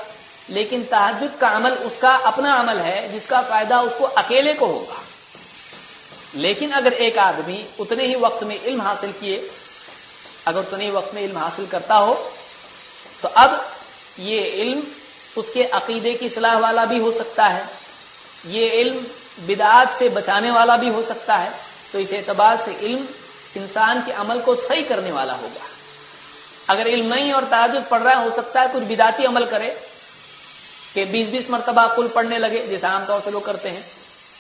لیکن تحجد کا عمل اس کا اپنا عمل ہے، جس کا فائدہ اس کو اکیلے کو ہوگا۔ لیکن اگر ایک آدمی اتنے ہی وقت میں علم حاصل کیے، اگر اتنے ہی وقت میں علم حاصل کرتا ہو، تو اب یہ علم اس کے عقیدے کی صلاح والا بھی ہو سکتا ہے، یہ علم بدعات سے بچانے والا بھی ہو سکتا ہے، تو اس اعتبار سے علم انسان کے عمل کو صحیح کرنے والا ہوگا۔ اگر علم نہیں اور تعجد پڑھ رہا ہے، ہو سکتا ہے کچھ بداتی عمل کرے، کہ بیس بیس مرتبہ کل پڑھنے لگے، جیسے عام طور سے لوگ کرتے ہیں۔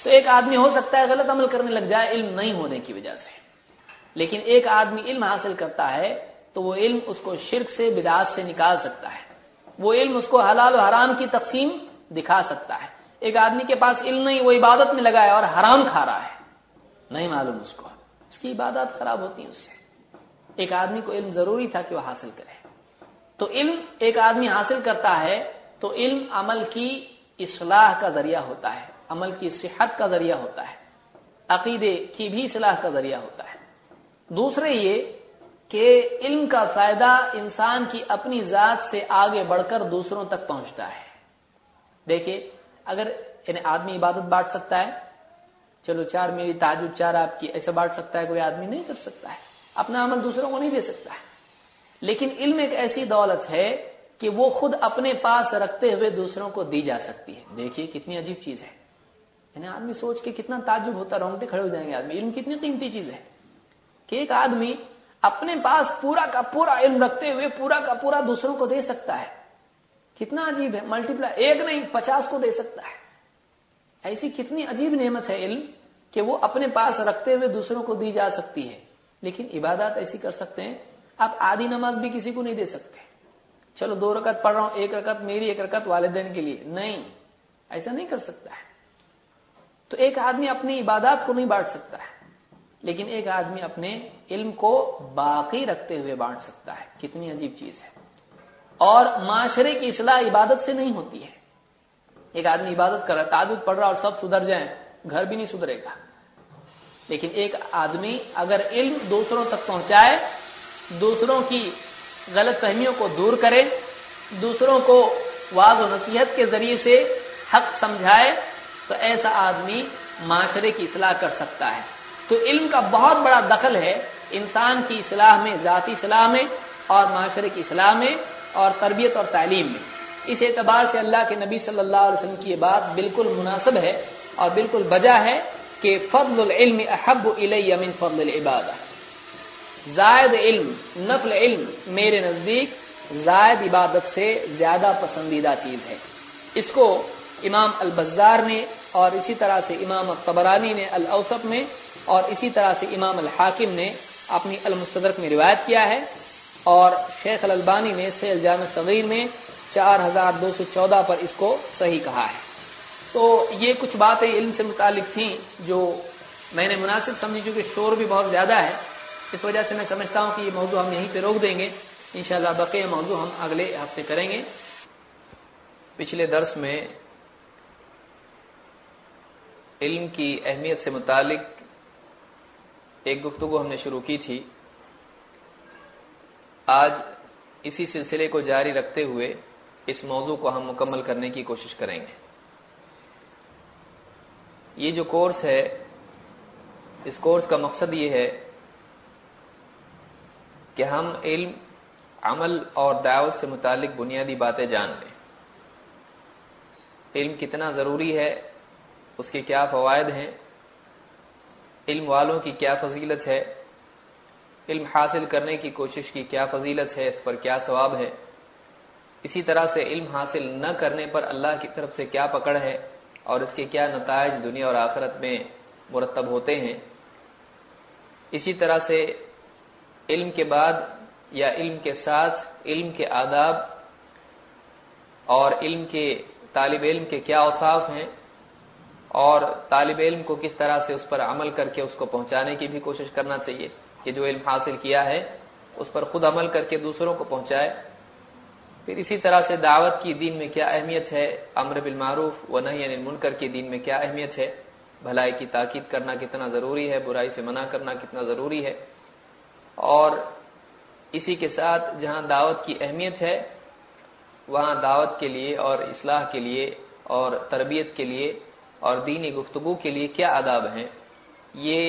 تو ایک آدمی ہو سکتا ہے غلط عمل کرنے لگ جائے، علم نہیں ہونے کی وجہ سے۔ لیکن ایک آدمی علم حاصل کرتا ہے تو وہ علم اس کو شرک سے بدعات سے نکال سکتا ہے۔ وہ علم اس کو حلال و حرام کی تقسیم دکھا سکتا ہے۔ ایک آدمی کے پاس علم نہیں، وہ عبادت میں لگا ہے اور حرام کھا رہا ہے۔ نہیں معلوم اس کو۔ اس کی عبادت خراب ہوتی ہے اس سے۔ ایک آدمی کو علم ضروری تھا کہ وہ حاصل کرے۔ تو علم ایک آدمی حاصل کرتا ہے تو علم عمل کی اصلاح کا ذریعہ ہوتا ہے۔ عمل کی صحت کا ذریعہ ہوتا ہے، عقیدے کی بھی اصلاح کا ذریعہ ہوتا ہے۔ دوسرے یہ کہ علم کا فائدہ انسان کی اپنی ذات سے آگے بڑھ کر دوسروں تک پہنچتا ہے۔ دیکھیے، اگر یعنی آدمی عبادت بانٹ سکتا ہے، چلو چار میری تعجد چار آپ کی ایسے بانٹ سکتا ہے، کوئی آدمی نہیں کر سکتا ہے۔ اپنا عمل دوسروں کو نہیں دے سکتا ہے۔ لیکن علم ایک ایسی دولت ہے کہ وہ خود اپنے پاس رکھتے ہوئے دوسروں کو دی جا سکتی ہے۔ دیکھیے کتنی عجیب چیز ہے۔ یعنی آدمی سوچ کے کتنا تعجب ہوتا رونگٹے کھڑے ہو جائیں گے آدمی۔ علم کتنی قیمتی چیز ہے کہ ایک آدمی اپنے پاس پورا کا پورا علم رکھتے ہوئے، پورا کا پورا دوسروں کو دے سکتا ہے۔ کتنا عجیب ہے۔ ملٹیپلائی ایک نہیں، پچاس کو دے سکتا ہے۔ ایسی کتنی عجیب نعمت ہے علم کہ وہ اپنے پاس رکھتے ہوئے دوسروں کو دی جا سکتی ہے۔ لیکن عبادات ایسی کر سکتے ہیں۔ آپ آدھی نماز بھی کسی کو نہیں دے سکتے۔ چلو دو رکعت پڑھ رہا ہوں، ایک رکعت میری، ایک رکعت والدین کے لیے۔ نہیں، ایسا نہیں کر سکتا ہے۔ تو ایک آدمی اپنی عبادات کو نہیں بانٹ سکتا ہے۔ لیکن ایک آدمی اپنے علم کو باقی رکھتے ہوئے بانٹ سکتا ہے۔ کتنی عجیب چیز ہے۔ اور معاشرے کی اصلاح عبادت سے نہیں ہوتی ہے۔ ایک آدمی عبادت کر رہا تعدد پڑھ رہا اور سب سدھر جائیں، گھر بھی نہیں سدھرے گا۔ لیکن ایک آدمی اگر علم دوسروں تک پہنچائے، دوسروں کی غلط فہمیوں کو دور کرے، دوسروں کو واض و نصیحت کے ذریعے سے حق سمجھائے تو ایسا آدمی معاشرے کی اصلاح کر سکتا ہے۔ تو علم کا بہت بڑا دخل ہے انسان کی اصلاح میں، ذاتی اصلاح میں اور معاشرے کی اصلاح میں اور تربیت اور تعلیم میں۔ اس اعتبار سے اللہ کے نبی صلی اللہ علیہ وسلم کی یہ بات بالکل مناسب ہے اور بالکل بجا ہے کہ فضل العلم احب الی من فضل العبادہ۔ زائد علم، نفل علم میرے نزدیک زائد عبادت سے زیادہ پسندیدہ چیز ہے۔ اس کو امام البزار نے اور اسی طرح سے امام الطبرانی نے الاوسط میں اور اسی طرح سے امام الحاکم نے اپنی المستدرک میں روایت کیا ہے اور شیخ الالبانی نے سیل جامع صغیر میں چار ہزار دو سو چودہ پر اس کو صحیح کہا ہے۔ تو یہ کچھ باتیں علم سے متعلق تھیں جو میں نے مناسب سمجھی چونکہ شور بھی بہت زیادہ ہے۔ اس وجہ سے میں سمجھتا ہوں کہ یہ موضوع ہم یہیں پہ روک دیں گے۔ انشاءاللہ شاء بقیہ موضوع ہم اگلے ہفتے کریں گے۔ پچھلے درس میں علم کی اہمیت سے متعلق ایک گفتگو ہم نے شروع کی تھی۔ آج اسی سلسلے کو جاری رکھتے ہوئے اس موضوع کو ہم مکمل کرنے کی کوشش کریں گے۔ یہ جو کورس ہے، اس کورس کا مقصد یہ ہے کہ ہم علم، عمل اور دعوت سے متعلق بنیادی باتیں جان لیں۔ علم کتنا ضروری ہے اس کے کیا فوائد ہیں؟ علم والوں کی کیا فضیلت ہے؟ علم حاصل کرنے کی کوشش کی کیا فضیلت ہے؟ اس پر کیا ثواب ہے؟ اسی طرح سے علم حاصل نہ کرنے پر اللہ کی طرف سے کیا پکڑ ہے؟ اور اس کے کیا نتائج دنیا اور آخرت میں مرتب ہوتے ہیں؟ اسی طرح سے علم کے بعد یا علم کے ساتھ علم کے آداب اور علم کے طالب علم کے کیا اوصاف ہیں؟ اور طالب علم کو کس طرح سے اس پر عمل کر کے اس کو پہنچانے کی بھی کوشش کرنا چاہیے کہ جو علم حاصل کیا ہے، اس پر خود عمل کر کے دوسروں کو پہنچائے۔ پھر اسی طرح سے دعوت کی دین میں کیا اہمیت ہے؟ امر بالمعروف و نہیں یعنی منکر کی دین میں کیا اہمیت ہے؟ بھلائی کی تاکید کرنا کتنا ضروری ہے؟ برائی سے منع کرنا کتنا ضروری ہے؟ اور اسی کے ساتھ جہاں دعوت کی اہمیت ہے، وہاں دعوت کے لیے اور اصلاح کے لیے اور تربیت کے لیے اور دینی گفتگو کے لیے کیا آداب ہیں؟ یہ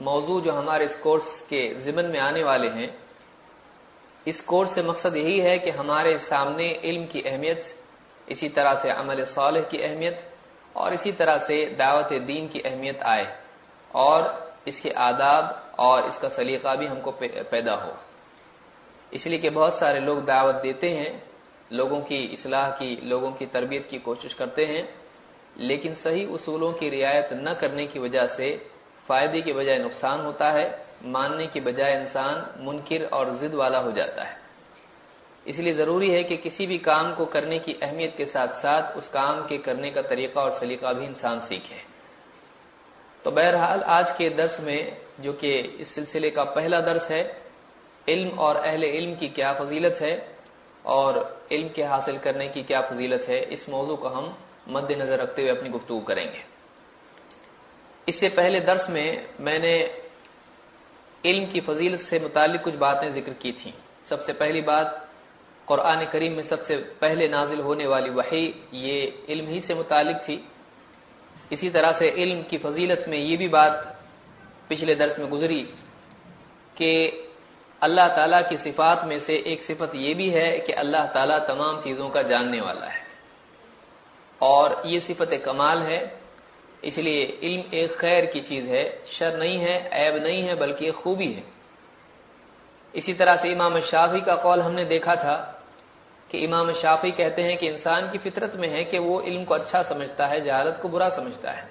موضوع جو ہمارے اس کورس کے ضمن میں آنے والے ہیں، اس کورس سے مقصد یہی ہے کہ ہمارے سامنے علم کی اہمیت، اسی طرح سے عمل صالح کی اہمیت، اور اسی طرح سے دعوت دین کی اہمیت آئے، اور اس کے آداب اور اس کا سلیقہ بھی ہم کو پیدا ہو۔ اس لیے کہ بہت سارے لوگ دعوت دیتے ہیں، لوگوں کی اصلاح کی، لوگوں کی تربیت کی کوشش کرتے ہیں لیکن صحیح اصولوں کی رعایت نہ کرنے کی وجہ سے فائدے کے بجائے نقصان ہوتا ہے، ماننے کی بجائے انسان منکر اور ضد والا ہو جاتا ہے۔ اس لیے ضروری ہے کہ کسی بھی کام کو کرنے کی اہمیت کے ساتھ ساتھ اس کام کے کرنے کا طریقہ اور سلیقہ بھی انسان سیکھے۔ تو بہرحال آج کے درس میں جو کہ اس سلسلے کا پہلا درس ہے، علم اور اہل علم کی کیا فضیلت ہے اور علم کے حاصل کرنے کی کیا فضیلت ہے، اس موضوع کو ہم مد نظر رکھتے ہوئے اپنی گفتگو کریں گے۔ اس سے پہلے درس میں میں نے علم کی فضیلت سے متعلق کچھ باتیں ذکر کی تھیں۔ سب سے پہلی بات، قرآن کریم میں سب سے پہلے نازل ہونے والی وحی یہ علم ہی سے متعلق تھی۔ اسی طرح سے علم کی فضیلت میں یہ بھی بات پچھلے درس میں گزری کہ اللہ تعالیٰ کی صفات میں سے ایک صفت یہ بھی ہے کہ اللہ تعالیٰ تمام چیزوں کا جاننے والا ہے۔ اور یہ صفت کمال ہے۔ اس لیے علم ایک خیر کی چیز ہے۔ شر نہیں ہے، عیب نہیں ہے، بلکہ خوبی ہے۔ اسی طرح سے امام شافی کا قول ہم نے دیکھا تھا کہ امام شافی کہتے ہیں کہ انسان کی فطرت میں ہے کہ وہ علم کو اچھا سمجھتا ہے، جہالت کو برا سمجھتا ہے۔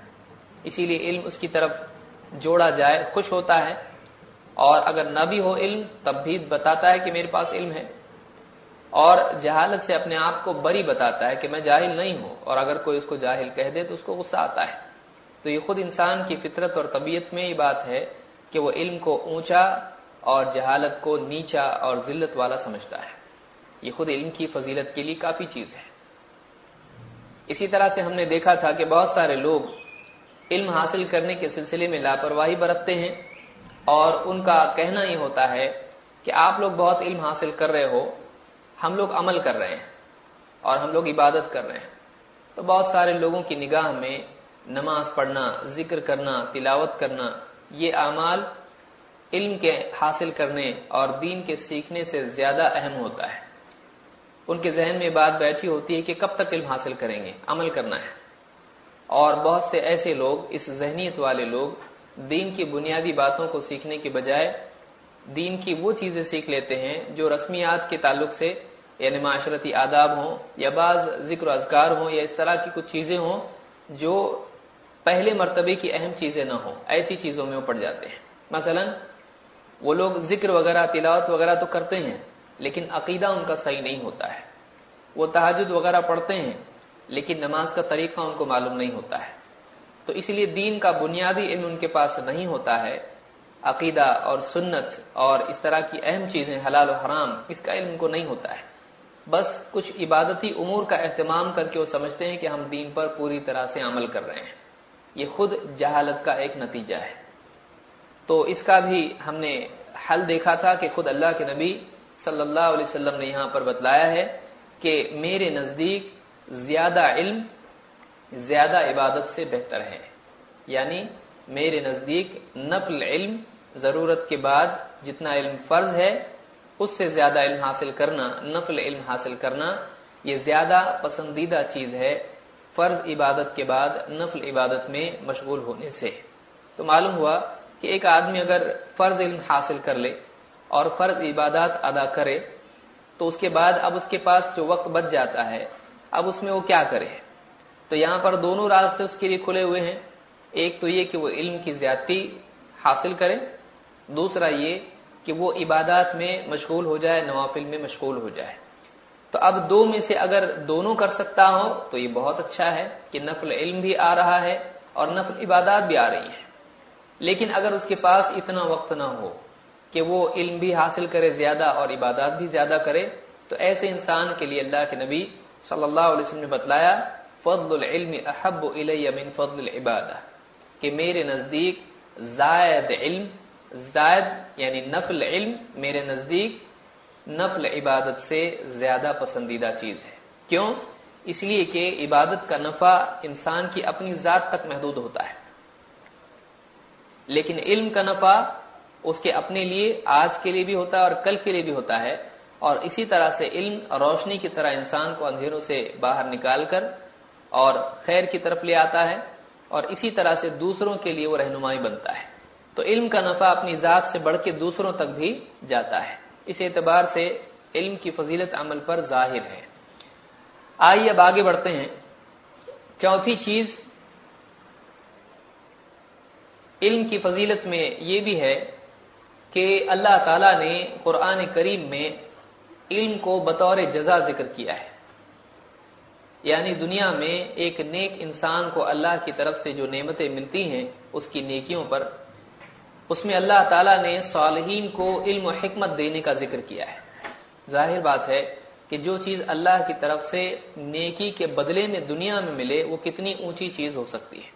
اسی لیے علم اس کی طرف جوڑا جائے، خوش ہوتا ہے۔ اور اگر نہ بھی ہو علم، تب بھی بتاتا ہے کہ میرے پاس علم ہے۔ اور جہالت سے اپنے آپ کو بری بتاتا ہے کہ میں جاہل نہیں ہوں اور اگر کوئی اس کو جاہل کہہ دے تو اس کو غصہ آتا ہے۔ تو یہ خود انسان کی فطرت اور طبیعت میں یہ بات ہے کہ وہ علم کو اونچا اور جہالت کو نیچا اور ذلت والا سمجھتا ہے۔ یہ خود علم کی فضیلت کے لیے کافی چیز ہے۔ اسی طرح سے ہم نے دیکھا تھا کہ بہت سارے لوگ علم حاصل کرنے کے سلسلے میں لاپرواہی برتتے ہیں اور ان کا کہنا یہ ہوتا ہے کہ آپ لوگ بہت علم حاصل کر رہے ہو ہم لوگ عمل کر رہے ہیں اور ہم لوگ عبادت کر رہے ہیں۔ تو بہت سارے لوگوں کی نگاہ میں نماز پڑھنا، ذکر کرنا، تلاوت کرنا، یہ اعمال علم کے حاصل کرنے اور دین کے سیکھنے سے زیادہ اہم ہوتا ہے۔ ان کے ذہن میں بات بیٹھی ہوتی ہے کہ کب تک علم حاصل کریں گے، عمل کرنا ہے۔ اور بہت سے ایسے لوگ، اس ذہنیت والے لوگ، دین کی بنیادی باتوں کو سیکھنے کے بجائے دین کی وہ چیزیں سیکھ لیتے ہیں جو رسمیات کے تعلق سے یعنی معاشرتی آداب ہوں یا بعض ذکر و اذکار ہوں یا اس طرح کی کچھ چیزیں ہوں جو پہلے مرتبے کی اہم چیزیں نہ ہوں، ایسی چیزوں میں وہ پڑ جاتے ہیں۔ مثلا، وہ لوگ ذکر وغیرہ، تلاوت وغیرہ تو کرتے ہیں، لیکن عقیدہ ان کا صحیح نہیں ہوتا ہے۔ وہ تحجد وغیرہ پڑھتے ہیں، لیکن نماز کا طریقہ ان کو معلوم نہیں ہوتا ہے۔ تو اس لیے دین کا بنیادی علم ان کے پاس نہیں ہوتا ہے۔ عقیدہ اور سنت اور اس طرح کی اہم چیزیں حلال و حرام، اس کا علم ان کو نہیں ہوتا ہے۔ بس کچھ عبادتی امور کا اہتمام کر کے وہ سمجھتے ہیں کہ ہم دین پر پوری طرح سے عمل کر رہے ہیں۔ یہ خود جہالت کا ایک نتیجہ ہے۔ تو اس کا بھی ہم نے حل دیکھا تھا کہ خود اللہ کے نبی صلی اللہ علیہ وسلم نے یہاں پر بتلایا ہے کہ میرے نزدیک زیادہ علم، زیادہ عبادت سے بہتر ہے۔ یعنی میرے نزدیک نفل علم ضرورت کے بعد جتنا علم فرض ہے اس سے زیادہ علم حاصل کرنا، نفل علم حاصل کرنا، یہ زیادہ پسندیدہ چیز ہے فرض عبادت کے بعد نفل عبادت میں مشغول ہونے سے۔ تو معلوم ہوا کہ ایک آدمی اگر فرض علم حاصل کر لے اور فرض عبادات ادا کرے، تو اس کے بعد اب اس کے پاس جو وقت بچ جاتا ہے، اب اس میں وہ کیا کرے؟ تو یہاں پر دونوں راستے اس کے لیے کھلے ہوئے ہیں۔ ایک تو یہ کہ وہ علم کی زیادتی حاصل کرے، دوسرا یہ کہ وہ عبادات میں مشغول ہو جائے، نوافل میں مشغول ہو جائے۔ تو اب دو میں سے اگر دونوں کر سکتا ہو، تو یہ بہت اچھا ہے کہ نفل علم بھی آ رہا ہے اور نفل عبادات بھی آ رہی ہیں۔ لیکن اگر اس کے پاس اتنا وقت نہ ہو کہ وہ علم بھی حاصل کرے زیادہ اور عبادات بھی زیادہ کرے، تو ایسے انسان کے لیے اللہ کے نبی صلی اللہ علیہ وسلم نے بتلایا، فضل العلم احب الی من فضل العبادہ، کہ میرے نزدیک زائد علم زائد یعنی نفل علم میرے نزدیک نفل عبادت سے زیادہ پسندیدہ چیز ہے۔ کیوں؟ اس لیے کہ عبادت کا نفع انسان کی اپنی ذات تک محدود ہوتا ہے۔ لیکن علم کا نفع اس کے اپنے لیے آج کے لیے بھی ہوتا ہے اور کل کے لیے بھی ہوتا ہے۔ اور اسی طرح سے علم روشنی کی طرح انسان کو اندھیروں سے باہر نکال کر اور خیر کی طرف لے آتا ہے اور اسی طرح سے دوسروں کے لیے وہ رہنمائی بنتا ہے۔ تو علم کا نفع اپنی ذات سے بڑھ کے دوسروں تک بھی جاتا ہے۔ اس اعتبار سے علم کی فضیلت عمل پر ظاہر ہے۔ آئیے اب آگے بڑھتے ہیں۔ چوتھی چیز، علم کی فضیلت میں یہ بھی ہے کہ اللہ تعالی نے قرآن کریم میں علم کو بطور جزا ذکر کیا ہے۔ یعنی دنیا میں ایک نیک انسان کو اللہ کی طرف سے جو نعمتیں ملتی ہیں، اس کی نیکیوں پر اس میں اللہ تعالیٰ نے صالحین کو علم و حکمت دینے کا ذکر کیا ہے۔ ظاہر بات ہے کہ جو چیز اللہ کی طرف سے نیکی کے بدلے میں دنیا میں ملے، وہ کتنی اونچی چیز ہو سکتی ہے۔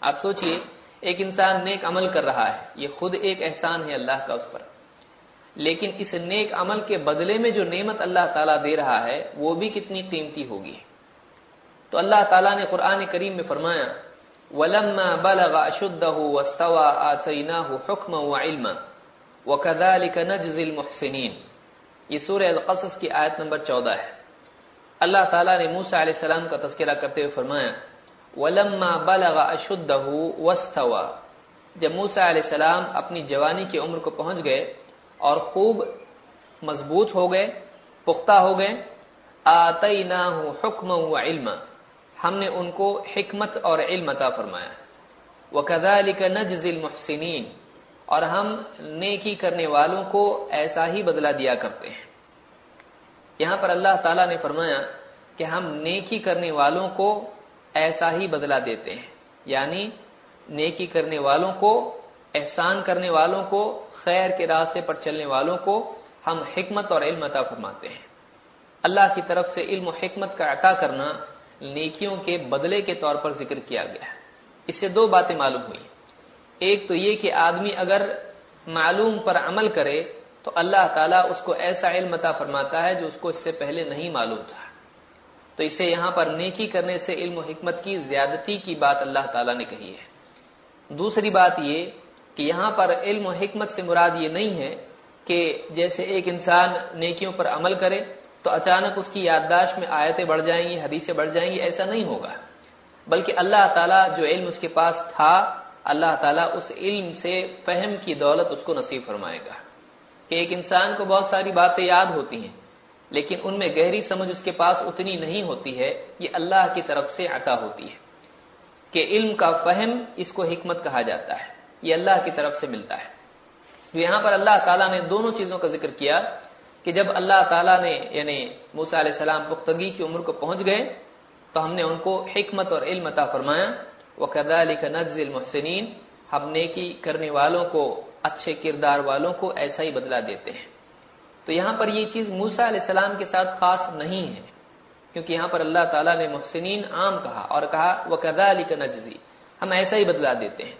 آپ سوچئے، ایک انسان نیک عمل کر رہا ہے، یہ خود ایک احسان ہے اللہ کا اس پر۔ لیکن اس نیک عمل کے بدلے میں جو نعمت اللہ تعالیٰ دے رہا ہے، وہ بھی کتنی قیمتی ہوگی۔ تو اللہ تعالیٰ نے قرآن کریم میں فرمایا ولما بلغ اشده واستوى اتيناه حكما وعلما. وكذلك نجزي المحسنين. یہ سورہ القصص کی آیت نمبر 14 ہے. اللہ تعالیٰ نے موسیٰ علیہ السلام کا تذکرہ کرتے ہوئے فرمایا، ولما بلغ اشده واستوى. جب موسیٰ علیہ السلام اپنی جوانی کی عمر کو پہنچ گئے اور خوب مضبوط ہو گئے، پختہ ہو گئے، آتیناہ حکما وعلما ہم نے ان کو حکمت اور علم عطا فرمایا۔ وَكَذَلِكَ نَجْزِ الْمُحْسِنِينَ۔ اور ہم نیکی کرنے والوں کو ایسا ہی بدلہ دیا کرتے ہیں۔ یہاں پر اللہ تعالیٰ نے فرمایا کہ ہم نیکی کرنے والوں کو ایسا ہی بدلہ دیتے ہیں۔ یعنی نیکی کرنے والوں کو، احسان کرنے والوں کو، خیر کے راستے پر چلنے والوں کو ہم حکمت اور علم عطا فرماتے ہیں۔ اللہ کی طرف سے علم و حکمت کا عطا کرنا نیکیوں کے بدلے کے طور پر ذکر کیا گیا ہے۔ اس سے دو باتیں معلوم ہوئی ایک تو یہ کہ آدمی اگر معلوم پر عمل کرے تو اللہ تعالیٰ اس کو ایسا علم عطا فرماتا ہے جو اس کو اس سے پہلے نہیں معلوم تھا۔ تو اسے یہاں پر نیکی کرنے سے علم و حکمت کی زیادتی کی بات اللہ تعالیٰ نے کہی ہے۔ دوسری بات یہ کہ یہاں پر علم و حکمت سے مراد یہ نہیں ہے کہ جیسے ایک انسان نیکیوں پر عمل کرے تو اچانک اس کی یادداشت میں آیتیں بڑھ جائیں گی، حدیثیں بڑھ جائیں گی، ایسا نہیں ہوگا۔ بلکہ اللہ تعالیٰ جو علم اس کے پاس تھا، اللہ تعالیٰ اس علم سے فہم کی دولت اس کو نصیب فرمائے گا کہ ایک انسان کو بہت ساری باتیں یاد ہوتی ہیں، لیکن ان میں گہری سمجھ اس کے پاس اتنی نہیں ہوتی ہے، یہ اللہ کی طرف سے عطا ہوتی ہے کہ علم کا فہم اس کو حکمت کہا جاتا ہے، یہ اللہ کی طرف سے ملتا ہے۔ تو یہاں پر اللہ تعالیٰ نے دونوں چیزوں کا ذکر کیا۔ کہ جب اللہ تعالیٰ نے یعنی موسا علیہ السلام پختگی کی عمر کو پہنچ گئے، تو ہم نے ان کو حکمت اور علم عطا فرمایا۔ وہ کدا علی کا نزل المحسنین ہم نیکی کرنے والوں کو، اچھے کردار والوں کو ایسا ہی بدلا دیتے ہیں۔ تو یہاں پر یہ چیز موسا علیہ السلام کے ساتھ خاص نہیں ہے۔ کیونکہ یہاں پر اللہ تعالیٰ نے محسنین عام کہا اور کہا وہ کدا علی کا نجزی ہم ایسا ہی بدلا دیتے ہیں۔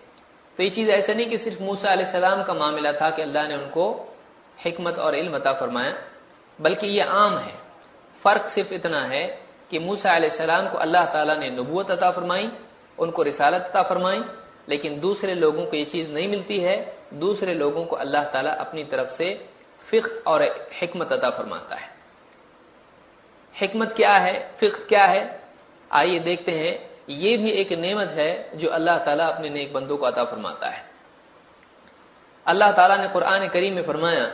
تو یہ چیز ایسا نہیں کہ صرف موسا علیہ السلام کا معاملہ تھا کہ اللہ نے ان کو حکمت اور علم عطا فرمایا، بلکہ یہ عام ہے۔ فرق صرف اتنا ہے کہ موسا علیہ السلام کو اللہ تعالیٰ نے نبوت عطا فرمائی، ان کو رسالت عطا فرمائی، لیکن دوسرے لوگوں کو یہ چیز نہیں ملتی ہے۔ دوسرے لوگوں کو اللہ تعالیٰ اپنی طرف سے فقہ اور حکمت عطا فرماتا ہے۔ حکمت کیا ہے؟ فقہ کیا ہے؟ آئیے دیکھتے ہیں۔ یہ بھی ایک نعمت ہے جو اللہ تعالیٰ اپنے نیک بندوں کو عطا فرماتا ہے۔ اللہ تعالیٰ نے قرآن کریم میں فرمایا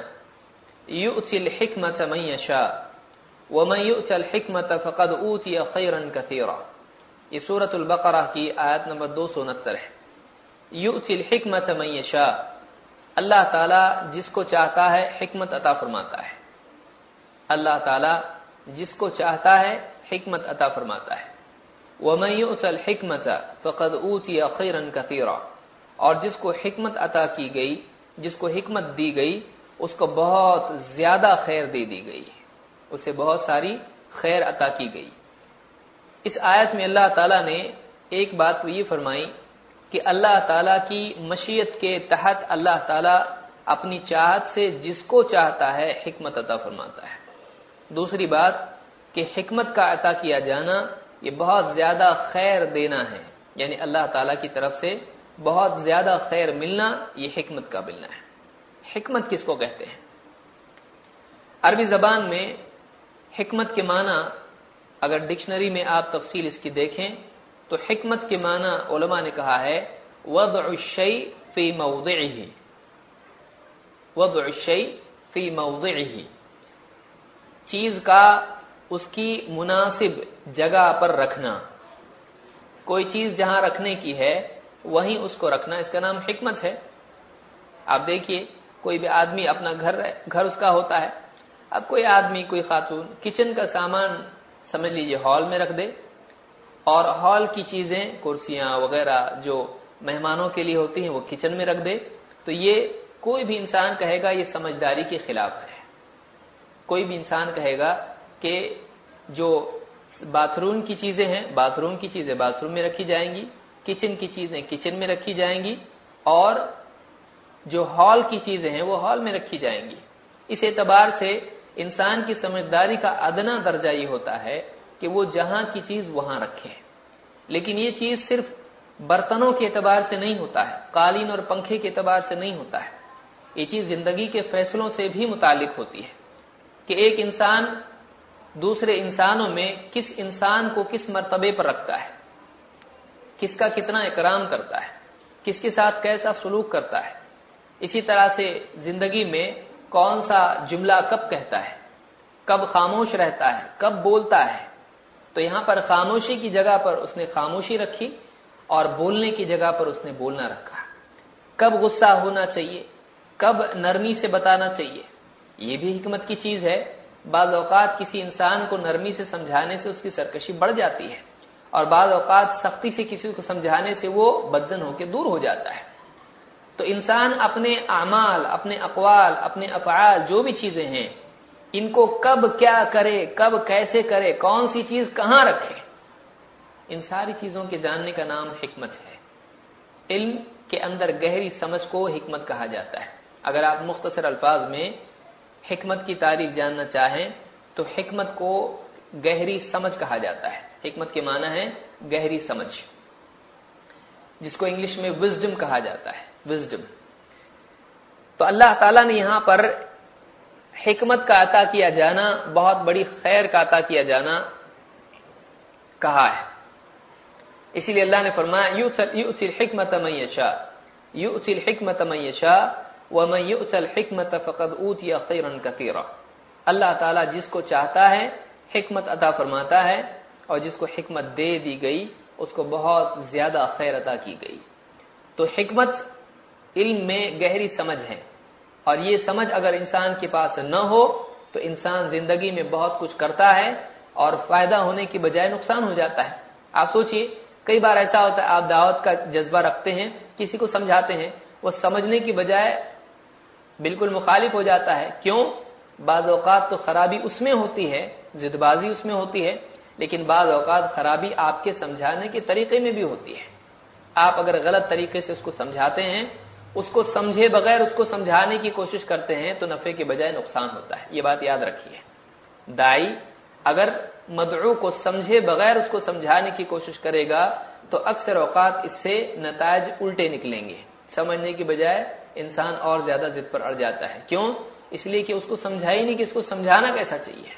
یؤتی الحکمت من یشاء ومن یؤت الحکمت فقد اوتی خیرا کثیرا یہ سورة البقرہ کی آیت نمبر دو سو انہتر ہے۔ یؤتی الحکمت من یشاء اللہ تعالیٰ جس کو چاہتا ہے حکمت عطا فرماتا ہے۔ اللہ تعالیٰ جس کو چاہتا ہے حکمت عطا فرماتا ہے۔ ومن یؤت الحکمت فقد اوتی خیرا کثیرا اور جس کو حکمت عطا کی گئی، جس کو حکمت دی گئی اس کو بہت زیادہ خیر دے دی گئی اسے بہت ساری خیر عطا کی گئی۔ اس آیت میں اللہ تعالیٰ نے ایک بات تو یہ فرمائی کہ اللہ تعالیٰ کی مشیت کے تحت اللہ تعالیٰ اپنی چاہت سے جس کو چاہتا ہے حکمت عطا فرماتا ہے۔ دوسری بات کہ حکمت کا عطا کیا جانا یہ بہت زیادہ خیر دینا ہے یعنی اللہ تعالیٰ کی طرف سے بہت زیادہ خیر ملنا، یہ حکمت کا ملنا ہے۔ حکمت کس کو کہتے ہیں؟ عربی زبان میں حکمت کے معنی اگر ڈکشنری میں آپ تفصیل اس کی دیکھیں تو حکمت کے معنی علماء نے کہا ہے، وضع الشیء فی موضعه۔ وضع الشیء فی موضعه۔ چیز کا اس کی مناسب جگہ پر رکھنا۔ کوئی چیز جہاں رکھنے کی ہے، وہیں اس کو رکھنا۔ اس کا نام حکمت ہے۔ آپ دیکھیے کوئی بھی آدمی اپنا گھر گھر اس کا ہوتا ہے۔ اب کوئی آدمی، کوئی خاتون کچن کا سامان سمجھ لیجیے ہال میں رکھ دے اور ہال کی چیزیں، کرسیاں وغیرہ جو مہمانوں کے لیے ہوتی ہیں، وہ کچن میں رکھ دے۔ تو یہ کوئی بھی انسان کہے گا یہ سمجھداری کے خلاف ہے۔ کوئی بھی انسان کہے گا کہ جو باتھ روم کی چیزیں ہیں باتھ روم کی چیزیں باتھ روم میں رکھی جائیں گی، کچن کی چیزیں کچن میں رکھی جائیں گی اور جو ہال کی چیزیں ہیں وہ ہال میں رکھی جائیں گی۔ اس اعتبار سے انسان کی سمجھداری کا ادنا درجہ یہ ہوتا ہے کہ وہ جہاں کی چیز وہاں رکھے۔ لیکن یہ چیز صرف برتنوں کے اعتبار سے نہیں ہوتا ہے، قالین اور پنکھے کے اعتبار سے نہیں ہوتا ہے۔ یہ چیز زندگی کے فیصلوں سے بھی متعلق ہوتی ہے کہ ایک انسان دوسرے انسانوں میں کس انسان کو کس مرتبے پر رکھتا ہے، کس کا کتنا اکرام کرتا ہے، کس کے ساتھ کیسا سلوک کرتا ہے۔ اسی طرح سے زندگی میں کون سا جملہ کب کہتا ہے؟ کب خاموش رہتا ہے؟ کب بولتا ہے؟ تو یہاں پر خاموشی کی جگہ پر اس نے خاموشی رکھی اور بولنے کی جگہ پر اس نے بولنا رکھا۔ کب غصہ ہونا چاہیے؟ کب نرمی سے بتانا چاہیے؟ یہ بھی حکمت کی چیز ہے۔ بعض اوقات کسی انسان کو نرمی سے سمجھانے سے اس کی سرکشی بڑھ جاتی ہے اور بعض اوقات سختی سے کسی کو سمجھانے سے وہ بدزن ہو کے دور ہو جاتا ہے۔ تو انسان اپنے اعمال، اپنے اقوال، اپنے افعال، جو بھی چیزیں ہیں، ان کو کب کیا کرے، کب کیسے کرے، کون سی چیز کہاں رکھے، ان ساری چیزوں کے جاننے کا نام حکمت ہے۔ علم کے اندر گہری سمجھ کو حکمت کہا جاتا ہے۔ اگر آپ مختصر الفاظ میں حکمت کی تعریف جاننا چاہیں، تو حکمت کو گہری سمجھ کہا جاتا ہے۔ حکمت کے معنی ہے گہری سمجھ، جس کو انگلش میں وزڈم کہا جاتا ہے۔ وزڈم تو اللہ تعالیٰ نے یہاں پر حکمت کا عطا کیا جانا، بہت بڑی خیر کا عطا کیا جانا کہا ہے۔ اسی لیے اللہ نے فرمایا یؤتی الحکمت من یشاء یؤتی الحکمت من یشاء، ومن یؤت الحکمت فقد اوتی خیرا کثیرا۔ اللہ تعالیٰ جس کو چاہتا ہے، حکمت عطا فرماتا ہے، اور جس کو حکمت دے دی گئی، اس کو بہت زیادہ خیر عطا کی گئی۔ تو حکمت علم میں گہری سمجھ ہے۔ اور یہ سمجھ اگر انسان کے پاس نہ ہو، تو انسان زندگی میں بہت کچھ کرتا ہے اور فائدہ ہونے کی بجائے نقصان ہو جاتا ہے۔ آپ سوچئے، کئی بار ایسا ہوتا ہے، آپ دعوت کا جذبہ رکھتے ہیں، کسی کو سمجھاتے ہیں، وہ سمجھنے کی بجائے بالکل مخالف ہو جاتا ہے۔ کیوں؟ بعض اوقات تو خرابی اس میں ہوتی ہے زد بازی اس میں ہوتی ہے، لیکن بعض اوقات خرابی آپ کے سمجھانے کے طریقے میں بھی ہوتی ہے۔ آپ اگر غلط طریقے سے اس کو سمجھاتے ہیں اس کو سمجھے بغیر اس کو سمجھانے کی کوشش کرتے ہیں تو نفع کے بجائے نقصان ہوتا ہے۔ یہ بات یاد رکھیے۔ دائی، اگر مدعو کو سمجھے بغیر اس کو سمجھانے کی کوشش کرے گا تو اکثر اوقات اس سے نتائج الٹے نکلیں گے۔ سمجھنے کی بجائے انسان اور زیادہ ضد پر اڑ جاتا ہے۔ کیوں؟ اس لیے کہ اس کو سمجھا ہی نہیں کہ اس کو سمجھانا کیسا چاہیے۔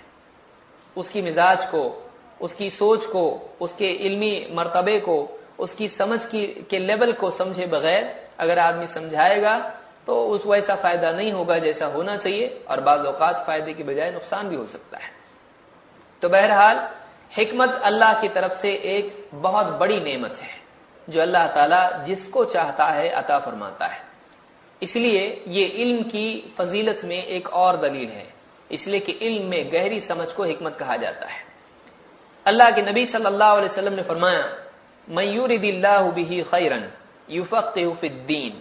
اس کی مزاج کو، اس کی سوچ کو، اس کے علمی مرتبے کو، اس کی سمجھ کی، کے لیول کو سمجھے بغیر اگر آدمی سمجھائے گا تو اس ویسا فائدہ نہیں ہوگا جیسا ہونا چاہیے اور بعض اوقات فائدے کی بجائے نقصان بھی ہو سکتا ہے۔ تو بہرحال حکمت اللہ کی طرف سے ایک بہت بڑی نعمت ہے جو اللہ تعالیٰ جس کو چاہتا ہے عطا فرماتا ہے۔ اس لیے یہ علم کی فضیلت میں ایک اور دلیل ہے۔ اس لیے کہ علم میں گہری سمجھ کو حکمت کہا جاتا ہے۔ اللہ کے نبی صلی اللہ علیہ وسلم نے فرمایا میور اللہ به خیرن یفقه فی الدین۔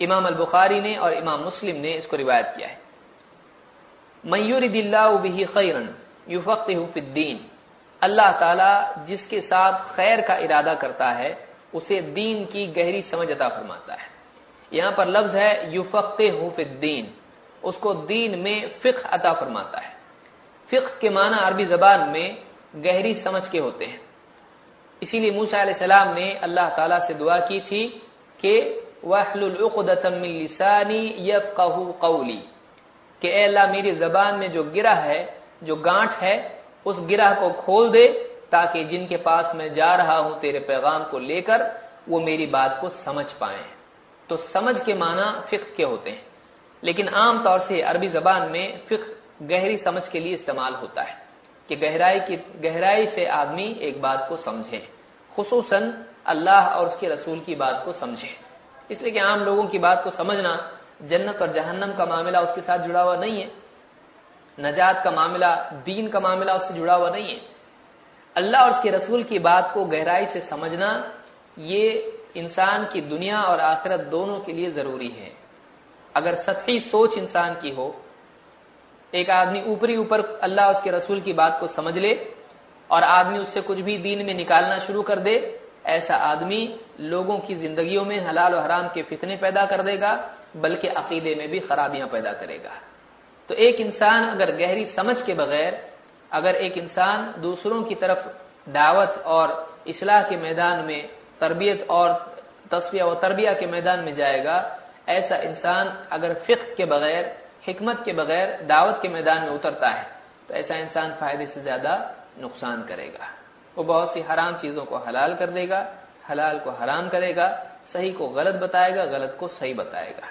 امام البخاری نے اور امام مسلم نے اس کو روایت کیا ہے۔ میور اللہ به خیرن یفقه فی الدین۔ اللہ تعالی جس کے ساتھ خیر کا ارادہ کرتا ہے، اسے دین کی گہری سمجھ عطا فرماتا ہے۔ یہاں پر لفظ ہے یفقه فی الدین۔ اس کو دین میں فقہ عطا فرماتا ہے۔ فقہ کے معنی عربی زبان میں گہری سمجھ کے ہوتے ہیں۔ اسی لیے موسیٰ علیہ السلام نے اللہ تعالیٰ سے دعا کی تھی کہ وَحْلُ الْعُقْدَةً مِّن لِسَانِي کہ اے اللہ میری زبان میں جو گرہ ہے، جو گانٹ ہے، اس گرہ کو کھول دے تاکہ جن کے پاس میں جا رہا ہوں تیرے پیغام کو لے کر وہ میری بات کو سمجھ پائیں۔ تو سمجھ کے معنی فقہ کے ہوتے ہیں۔ لیکن عام طور سے عربی زبان میں فقہ گہری سمجھ کے لیے استعمال ہوتا ہے۔ کہ گہرائی کی گہرائی سے آدمی ایک بات کو سمجھے۔ خصوصاً اللہ اور اس کے رسول کی بات کو سمجھے۔ اس لیے کہ عام لوگوں کی بات کو سمجھنا جنت اور جہنم کا معاملہ اس کے ساتھ جڑا ہوا نہیں ہے۔ نجات کا معاملہ، دین کا معاملہ اس سے جڑا ہوا نہیں ہے۔ اللہ اور اس کے رسول کی بات کو گہرائی سے سمجھنا یہ انسان کی دنیا اور آخرت دونوں کے لیے ضروری ہے۔ اگر سطحی سوچ انسان کی ہو ایک آدمی اوپری اوپر اللہ اس کے رسول کی بات کو سمجھ لے اور آدمی اس سے کچھ بھی دین میں نکالنا شروع کر دے، ایسا آدمی لوگوں کی زندگیوں میں حلال و حرام کے فتنے پیدا کر دے گا، بلکہ عقیدے میں بھی خرابیاں پیدا کرے گا۔ تو ایک انسان اگر گہری سمجھ کے بغیر، اگر ایک انسان دوسروں کی طرف دعوت اور اصلاح کے میدان میں تربیت اور تصویہ و تربیہ کے میدان میں جائے گا، ایسا انسان اگر فقہ کے بغیر حکمت کے بغیر دعوت کے میدان میں اترتا ہے، تو ایسا انسان فائدے سے زیادہ نقصان کرے گا۔ وہ بہت سی حرام چیزوں کو حلال کر دے گا، حلال کو حرام کرے گا، صحیح کو غلط بتائے گا، غلط کو صحیح بتائے گا۔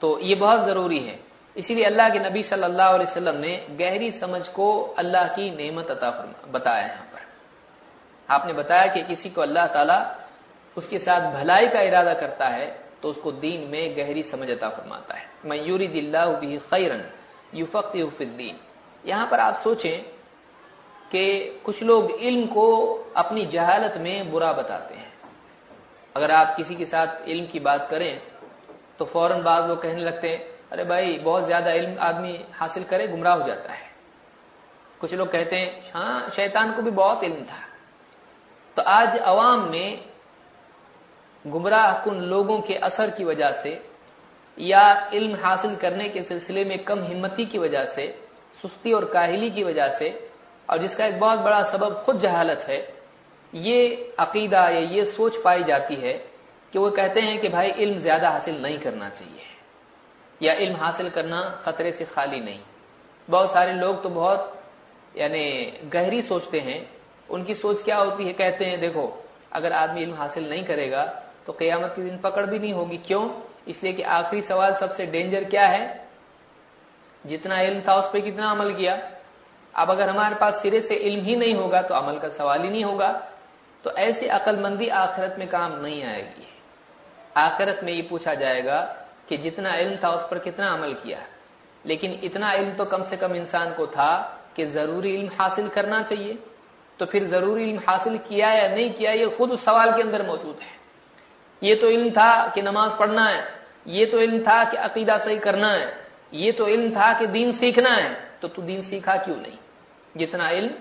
تو یہ بہت ضروری ہے۔ اسی لیے اللہ کے نبی صلی اللہ علیہ وسلم نے گہری سمجھ کو اللہ کی نعمت عطا بتایا یہاں پر۔ آپ نے بتایا کہ کسی کو اللہ تعالیٰ اس کے ساتھ بھلائی کا ارادہ کرتا ہے تو اس کو دین میں گہری سمجھ عطا فرماتا ہے۔ میوری دلہ بھی خیرن یوفق الدین۔ یہاں پر آپ سوچیں کہ کچھ لوگ علم کو اپنی جہالت میں برا بتاتے ہیں۔ اگر آپ کسی کے ساتھ علم کی بات کریں تو فوراً بعض لوگ کہنے لگتے ہیں، ارے بھائی، بہت زیادہ علم آدمی حاصل کرے گمراہ ہو جاتا ہے۔ کچھ لوگ کہتے ہیں ہاں شیطان کو بھی بہت علم تھا۔ تو آج عوام میں گمراہ کن لوگوں کے اثر کی وجہ سے یا علم حاصل کرنے کے سلسلے میں کم ہمتی کی وجہ سے، سستی اور کاہلی کی وجہ سے، اور جس کا ایک بہت بڑا سبب خود جہالت ہے، یہ عقیدہ یا یہ سوچ پائی جاتی ہے کہ وہ کہتے ہیں کہ بھائی علم زیادہ حاصل نہیں کرنا چاہیے، یا علم حاصل کرنا خطرے سے خالی نہیں۔ بہت سارے لوگ تو بہت یعنی گہری سوچتے ہیں، ان کی سوچ کیا ہوتی ہے؟ کہتے ہیں، دیکھو، اگر آدمی علم حاصل نہیں کرے گا تو قیامت کے دن پکڑ بھی نہیں ہوگی۔ کیوں؟ اس لیے کہ آخری سوال سب سے ڈینجر کیا ہے؟ جتنا علم تھا اس پہ کتنا عمل کیا؟ اب اگر ہمارے پاس سرے سے علم ہی نہیں ہوگا تو عمل کا سوال ہی نہیں ہوگا۔ تو ایسی عقل مندی آخرت میں کام نہیں آئے گی۔ آخرت میں یہ پوچھا جائے گا کہ جتنا علم تھا اس پر کتنا عمل کیا؟ لیکن اتنا علم تو کم سے کم انسان کو تھا کہ ضروری علم حاصل کرنا چاہیے۔ تو پھر ضروری علم حاصل کیا یا نہیں کیا، یہ خود اس سوال کے اندر موجود ہے۔ یہ تو علم تھا کہ نماز پڑھنا ہے، یہ تو علم تھا کہ عقیدہ صحیح کرنا ہے، یہ تو علم تھا کہ دین سیکھنا ہے، تو تو دین سیکھا کیوں نہیں؟ جتنا علم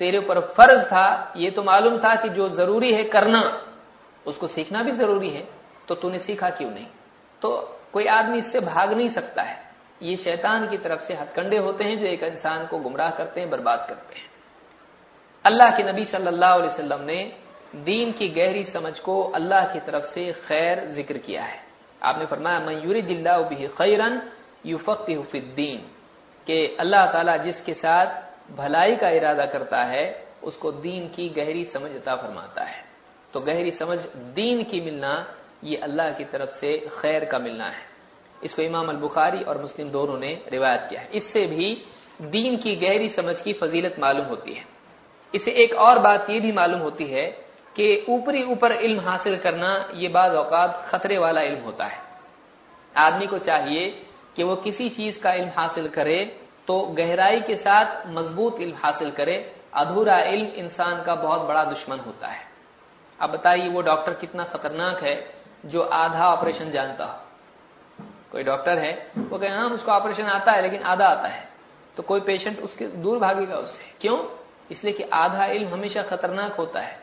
تیرے اوپر فرض تھا، یہ تو معلوم تھا کہ جو ضروری ہے کرنا، اس کو سیکھنا بھی ضروری ہے، تو تو نے سیکھا کیوں نہیں؟ تو کوئی آدمی اس سے بھاگ نہیں سکتا ہے۔ یہ شیطان کی طرف سے ہتھ کنڈے ہوتے ہیں جو ایک انسان کو گمراہ کرتے ہیں، برباد کرتے ہیں۔ اللہ کے نبی صلی اللہ علیہ وسلم نے دین کی گہری سمجھ کو اللہ کی طرف سے خیر ذکر کیا ہے۔ آپ نے فرمایا میں یوری دلّہ بھی خیرن یو فی الدین کہ اللہ تعالیٰ جس کے ساتھ بھلائی کا ارادہ کرتا ہے، اس کو دین کی گہری سمجھ عطا فرماتا ہے۔ تو گہری سمجھ دین کی ملنا، یہ اللہ کی طرف سے خیر کا ملنا ہے۔ اس کو امام البخاری اور مسلم دونوں نے روایت کیا ہے۔ اس سے بھی دین کی گہری سمجھ کی فضیلت معلوم ہوتی ہے۔ اسے ایک اور بات یہ بھی معلوم ہوتی ہے کہ اوپری اوپر علم حاصل کرنا یہ بعض اوقات خطرے والا علم ہوتا ہے۔ آدمی کو چاہیے کہ وہ کسی چیز کا علم حاصل کرے تو گہرائی کے ساتھ مضبوط علم حاصل کرے۔ ادھورا علم انسان کا بہت بڑا دشمن ہوتا ہے۔ اب بتائیے وہ ڈاکٹر کتنا خطرناک ہے جو آدھا آپریشن جانتا ہو۔ کوئی ڈاکٹر ہے، وہ کہ ہاں اس کو آپریشن آتا ہے لیکن آدھا آتا ہے۔ تو کوئی پیشنٹ اس کے دور بھاگے گا اس سے۔ کیوں؟ اس لیے کہ آدھا علم ہمیشہ خطرناک ہوتا ہے۔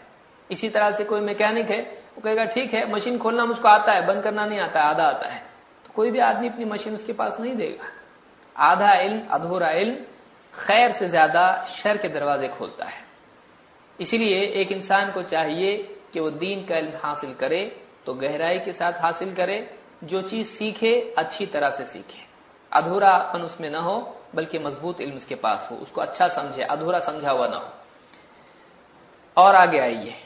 اسی طرح سے کوئی میکینک ہے، وہ کہے گا ٹھیک ہے مشین کھولنا مجھ کو آتا ہے، بند کرنا نہیں آتا ہے آدھا آتا ہے۔ تو کوئی بھی آدمی اپنی مشین اس کے پاس نہیں دے گا۔ آدھا علم، ادھورا علم خیر سے زیادہ شر کے دروازے کھولتا ہے۔ اسی لیے ایک انسان کو چاہیے کہ وہ دین کا علم حاصل کرے، تو گہرائی کے ساتھ حاصل کرے۔ جو چیز سیکھے، اچھی طرح سے سیکھے۔ ادھورا پن اس میں نہ ہو، بلکہ مضبوط علم اس کے پاس ہو۔ اس کو اچھا سمجھے، ادھورا سمجھا ہوا نہ ہو۔ اور آگے آئیے۔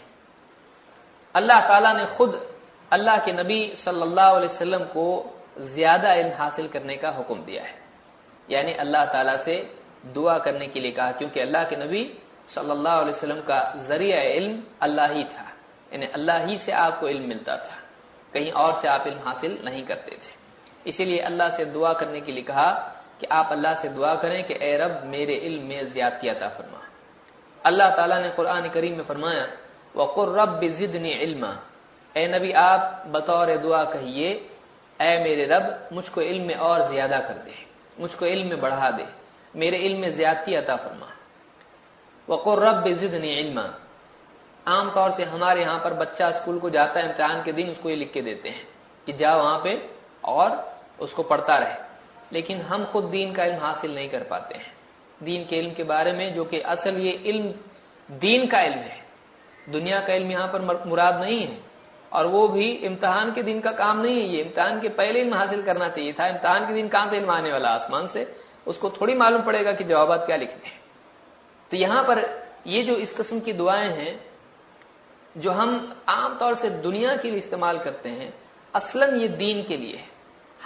اللہ تعالیٰ نے خود اللہ کے نبی صلی اللہ علیہ وسلم کو زیادہ علم حاصل کرنے کا حکم دیا ہے۔ یعنی اللہ تعالیٰ سے دعا کرنے کے لیے کہا، کیونکہ اللہ کے نبی صلی اللہ علیہ وسلم کا ذریعہ علم اللہ ہی تھا۔ یعنی اللہ ہی سے آپ کو علم ملتا تھا۔ کہیں اور سے آپ علم حاصل نہیں کرتے تھے۔ اسی لیے اللہ سے دعا کرنے کے لیے کہا کہ آپ اللہ سے دعا کریں کہ اے رب، میرے علم میں زیادتی عطا فرما۔ اللہ تعالیٰ نے قرآن کریم میں فرمایا وقر رب زدنی علم اے نبی، آپ بطور دعا کہیے، اے میرے رب، مجھ کو علم میں اور زیادہ کر دے، مجھ کو علم میں بڑھا دے، میرے علم میں زیادتی عطا فرما۔ وقر رب زدنی علم عام طور سے ہمارے یہاں پر بچہ اسکول کو جاتا ہے، امتحان کے دن اس کو یہ لکھ کے دیتے ہیں کہ جا وہاں پہ اور اس کو پڑھتا رہے۔ لیکن ہم خود دین کا علم حاصل نہیں کر پاتے ہیں۔ دین کے علم کے بارے میں جو کہ اصل یہ علم، دین کا علم ہے۔ دنیا کا علم یہاں پر مراد نہیں ہے۔ اور وہ بھی امتحان کے دن کا کام نہیں ہے، یہ امتحان کے پہلے علم حاصل کرنا چاہیے تھا۔ امتحان کے دن کہاں سے علم آنے والا؟ آسمان سے۔ اس کو تھوڑی معلوم پڑے گا کہ جوابات کیا لکھتے ہیں۔ تو یہاں پر یہ جو اس قسم کی دعائیں ہیں، جو ہم عام طور سے دنیا کے لیے استعمال کرتے ہیں، اصلا یہ دین کے لیے ہے۔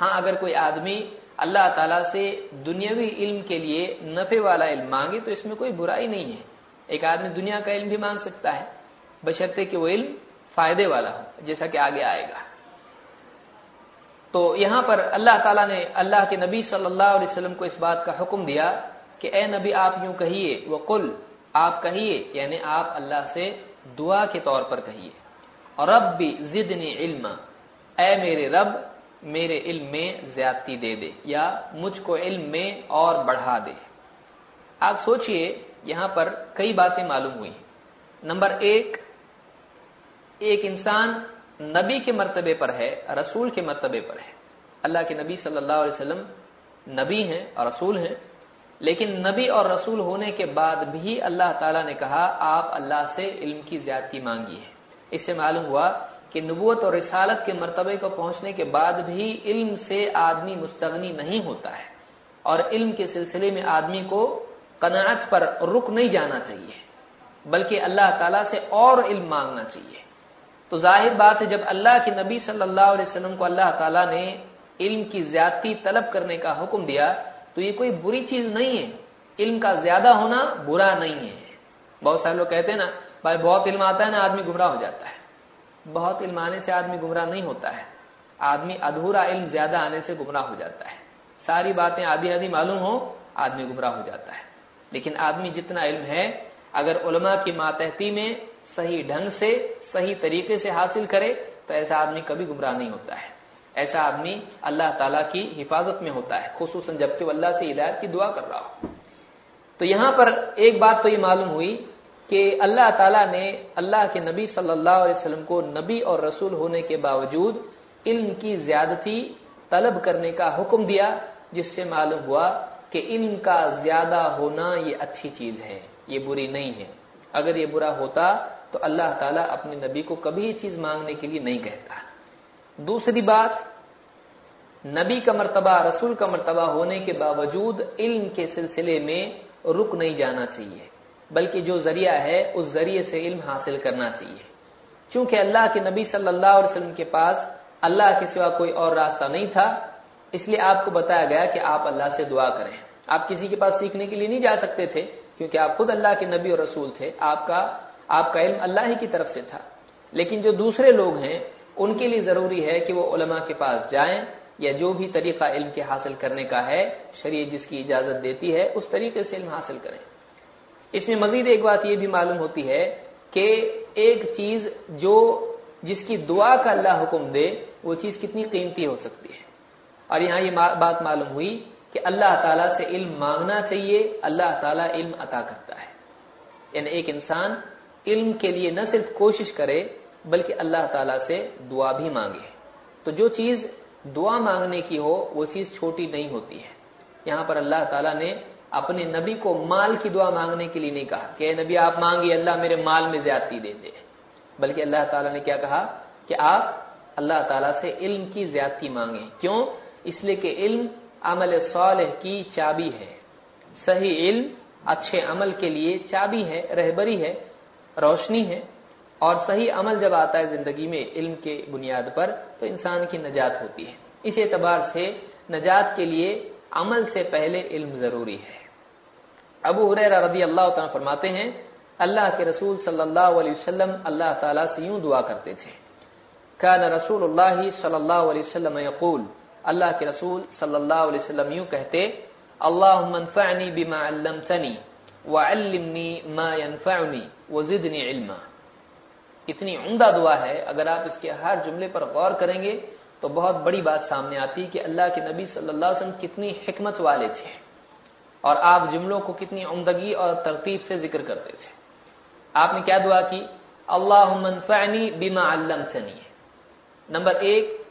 ہاں اگر کوئی آدمی اللہ تعالیٰ سے دنیاوی علم کے لیے نفع والا علم مانگے، تو اس میں کوئی برائی نہیں ہے۔ ایک آدمی دنیا کا علم بھی مانگ سکتا ہے۔ بشرطے کہ وہ علم فائدے والا ہو، جیسا کہ آگے آئے گا۔ تو یہاں پر اللہ تعالیٰ نے اللہ کے نبی صلی اللہ علیہ وسلم کو اس بات کا حکم دیا کہ اے نبی آپ یوں کہیے وہ کل آپ کہیے یعنی آپ اللہ سے دعا کے طور پر کہیے۔ اور رب بھی زدنی علم اے میرے رب، میرے علم میں زیادتی دے دے، یا مجھ کو علم میں اور بڑھا دے۔ آپ سوچئے، یہاں پر کئی باتیں معلوم ہوئی۔ نمبر ایک ایک انسان نبی کے مرتبے پر ہے، رسول کے مرتبے پر ہے۔ اللہ کے نبی صلی اللہ علیہ وسلم نبی ہیں اور رسول ہیں، لیکن نبی اور رسول ہونے کے بعد بھی اللہ تعالیٰ نے کہا، آپ اللہ سے علم کی زیادتی مانگی ہے۔ اس سے معلوم ہوا کہ نبوت اور رسالت کے مرتبے کو پہنچنے کے بعد بھی علم سے آدمی مستغنی نہیں ہوتا ہے۔ اور علم کے سلسلے میں آدمی کو قناعت پر رک نہیں جانا چاہیے، بلکہ اللہ تعالیٰ سے اور علم مانگنا چاہیے۔ تو ظاہر بات ہے جب اللہ کے نبی صلی اللہ علیہ وسلم کو اللہ تعالیٰ نے علم کی زیادتی طلب کرنے کا حکم دیا، تو یہ کوئی بری چیز نہیں ہے۔ علم کا زیادہ ہونا برا نہیں ہے۔ بہت سارے لوگ کہتے ہیں نا، بھائی بہت علم آتا ہے نا، آدمی گمراہ ہو جاتا ہے۔ بہت علم آنے سے آدمی گمراہ نہیں ہوتا ہے۔ آدمی ادھورا علم زیادہ آنے سے گمراہ ہو جاتا ہے۔ ساری باتیں آدھی آدھی معلوم ہو آدمی گمراہ ہو جاتا ہے۔ لیکن آدمی جتنا علم ہے، اگر علماء کی ماتحتی میں صحیح ڈھنگ سے صحیح طریقے سے حاصل کرے تو ایسا آدمی کبھی گمراہ نہیں ہوتا ہے۔ ایسا آدمی اللہ تعالیٰ کی حفاظت میں ہوتا ہے، خصوصاً جبکہ اللہ سے ہدایت کی دعا کر رہا ہو۔ تو یہاں پر ایک بات تو یہ معلوم ہوئی کہ اللہ تعالیٰ نے اللہ کے نبی صلی اللہ علیہ وسلم کو نبی اور رسول ہونے کے باوجود علم کی زیادتی، طلب کرنے کا حکم دیا، جس سے معلوم ہوا کہ علم کا زیادہ ہونا یہ اچھی چیز ہے، یہ بری نہیں ہے۔ اگر یہ برا ہوتا تو اللہ تعالیٰ اپنے نبی کو کبھی یہ چیز مانگنے کے لیے نہیں کہتا۔ دوسری بات، نبی کا مرتبہ، رسول کا مرتبہ ہونے کے باوجود علم کے سلسلے میں رک نہیں جانا چاہیے، بلکہ جو ذریعہ ہے، اس ذریعے سے علم حاصل کرنا چاہیے۔ چونکہ اللہ کے نبی صلی اللہ علیہ وسلم کے پاس اللہ کے سوا کوئی اور راستہ نہیں تھا، اس لیے آپ کو بتایا گیا کہ آپ اللہ سے دعا کریں۔ آپ کسی کے پاس سیکھنے کے لیے نہیں جا سکتے تھے، کیونکہ آپ خود اللہ کے نبی اور رسول تھے، آپ کا آپ کا علم اللہ ہی کی طرف سے تھا۔ لیکن جو دوسرے لوگ ہیں، ان کے لیے ضروری ہے کہ وہ علماء کے پاس جائیں یا جو بھی طریقہ علم کے حاصل کرنے کا ہے، شریعت جس کی اجازت دیتی ہے، اس طریقے سے علم حاصل کریں۔ اس میں مزید ایک بات یہ بھی معلوم ہوتی ہے کہ ایک چیز جو جس کی دعا کا اللہ حکم دے، وہ چیز کتنی قیمتی ہو سکتی ہے۔ اور یہاں یہ بات معلوم ہوئی کہ اللہ تعالیٰ سے علم مانگنا چاہیے، اللہ تعالیٰ علم عطا کرتا ہے۔ یعنی ایک انسان علم کے لیے نہ صرف کوشش کرے بلکہ اللہ تعالیٰ سے دعا بھی مانگے۔ تو جو چیز دعا مانگنے کی ہو، وہ چیز چھوٹی نہیں ہوتی ہے۔ یہاں پر اللہ تعالیٰ نے اپنے نبی کو مال کی دعا مانگنے کے لیے نہیں کہا کہ نبی آپ مانگی، اللہ میرے مال میں زیادتی دے دے۔ بلکہ اللہ تعالیٰ نے کیا کہا کہ آپ اللہ تعالیٰ سے علم کی زیادتی مانگیں۔ کیوں؟ اس لیے کہ علم عمل صالح کی چابی ہے۔ صحیح علم اچھے عمل کے لیے چابی ہے، رہبری ہے۔ روشنی ہے اور صحیح عمل جب آتا ہے زندگی میں علم کے بنیاد پر، تو انسان کی نجات ہوتی ہے۔ اس اعتبار سے نجات کے لیے عمل سے پہلے علم ضروری ہے۔ ابو حریرہ رضی اللہ تعالیٰ فرماتے ہیں، اللہ کے رسول صلی اللہ علیہ وسلم اللہ تعالیٰ سے یوں دعا کرتے تھے۔ کان رسول اللہ صلی اللہ علیہ وسلم یقول، اللہ کے رسول صلی اللہ علیہ وسلم یوں کہتے، اللہم انفعنی بما علمتنی وعلمنی ما ينفعنی وزدنی علما۔ اتنی عمدہ دعا ہے، اگر آپ اس کے ہر جملے پر غور کریں گے تو بہت بڑی بات سامنے آتی کہ اللہ کے نبی صلی اللہ علیہ وسلم کتنی حکمت والے تھے اور آپ جملوں کو کتنی عمدگی اور ترتیب سے ذکر کرتے تھے۔ آپ نے کیا دعا کی؟ اللہ منفعنی بما علمتنی۔ نمبر ایک،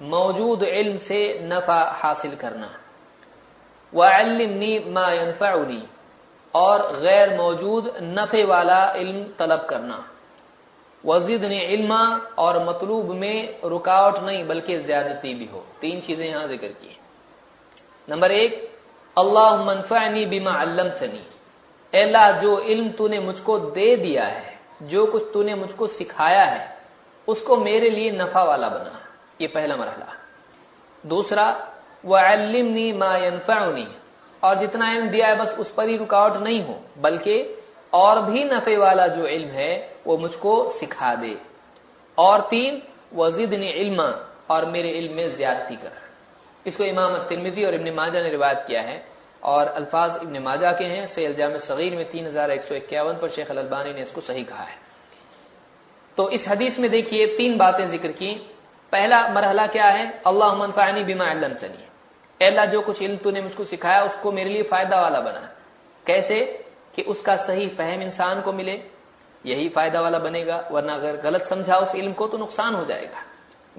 موجود علم سے نفع حاصل کرنا۔ وعلمنی ما ينفعنی۔ اور غیر موجود نفع والا علم طلب کرنا۔ وزدنی علما اور مطلوب میں رکاوٹ نہیں بلکہ زیادتی بھی ہو۔ تین چیزیں یہاں ذکر کی نمبر ایک اللہ منفعنی بما علمتنی۔ اے اللہ، جو علم تو نے مجھ کو دے دیا ہے، جو کچھ تو نے مجھ کو سکھایا ہے، اس کو میرے لیے نفع والا بنا۔ یہ پہلا مرحلہ۔ دوسرا، وعلمنی ما ينفعنی۔ اور جتنا علم دیا ہے بس اس پر ہی رکاوٹ نہیں ہو، بلکہ اور بھی نفع والا جو علم ہے وہ مجھ کو سکھا دے۔ اور تین، وزدنی علما، اور میرے علم میں زیادتی کر۔ اس کو امام ترمیزی اور ابن ماجہ نے روایت کیا ہے۔ اور الفاظ ابن ماجہ کے ہیں، سیل جامع صغیر میں تین ہزار ایک سو اکیاون پر شیخ البانی نے اس کو صحیح کہا ہے۔ تو اس حدیث میں دیکھیے تین باتیں ذکر کی۔ پہلا مرحلہ کیا ہے؟ اللہ منفعنی بما علمتنی۔ اے اللہ جو کچھ علم تو نے مجھ کو سکھایا، اس کو میرے لیے فائدہ والا بنا۔ کیسے؟ کہ اس کا صحیح فہم انسان کو ملے، یہی فائدہ والا بنے گا، ورنہ اگر غلط سمجھا اس علم کو تو نقصان ہو جائے گا۔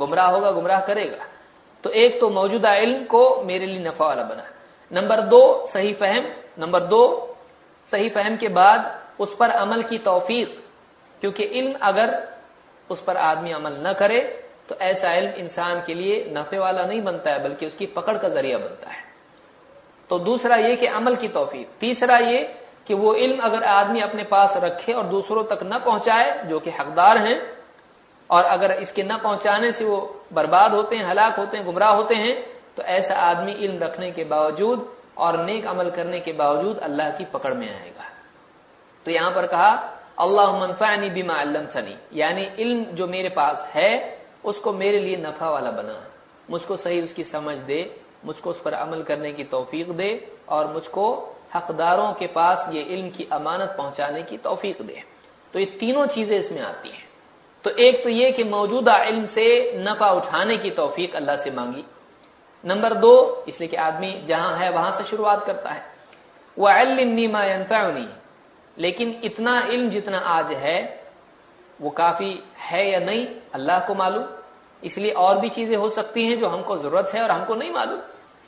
گمراہ ہوگا، گمراہ کرے گا۔ تو ایک تو موجودہ علم کو میرے لیے نفع والا بنا۔ نمبر دو، صحیح فہم۔ نمبر دو، صحیح فہم کے بعد اس پر عمل کی توفیق۔ کیونکہ علم اگر اس پر آدمی عمل نہ کرے تو ایسا علم انسان کے لیے نفع والا نہیں بنتا ہے، بلکہ اس کی پکڑ کا ذریعہ بنتا ہے۔ تو دوسرا یہ کہ عمل کی توفیق۔ تیسرا یہ کہ وہ علم اگر آدمی اپنے پاس رکھے اور دوسروں تک نہ پہنچائے، جو کہ حقدار ہیں، اور اگر اس کے نہ پہنچانے سے وہ برباد ہوتے ہیں، ہلاک ہوتے ہیں، گمراہ ہوتے ہیں، تو ایسا آدمی علم رکھنے کے باوجود اور نیک عمل کرنے کے باوجود اللہ کی پکڑ میں آئے گا۔ تو یہاں پر کہا اللہ منفعنی بما علمتنی۔ یعنی علم جو میرے پاس ہے اس کو میرے لیے نفع والا بنا۔ مجھ کو صحیح اس کی سمجھ دے، مجھ کو اس پر عمل کرنے کی توفیق دے اور مجھ کو حقداروں کے پاس یہ علم کی امانت پہنچانے کی توفیق دے۔ تو یہ تینوں چیزیں اس میں آتی ہیں۔ تو ایک تو یہ کہ موجودہ علم سے نفع اٹھانے کی توفیق اللہ سے مانگی۔ نمبر دو، اس لیے کہ آدمی جہاں ہے وہاں سے شروعات کرتا ہے۔ وہ علمنی ما ينفعنی لیکن اتنا علم جتنا آج ہے وہ کافی ہے یا نہیں اللہ کو معلوم۔ اس لیے اور بھی چیزیں ہو سکتی ہیں جو ہم کو ضرورت ہے اور ہم کو نہیں معلوم۔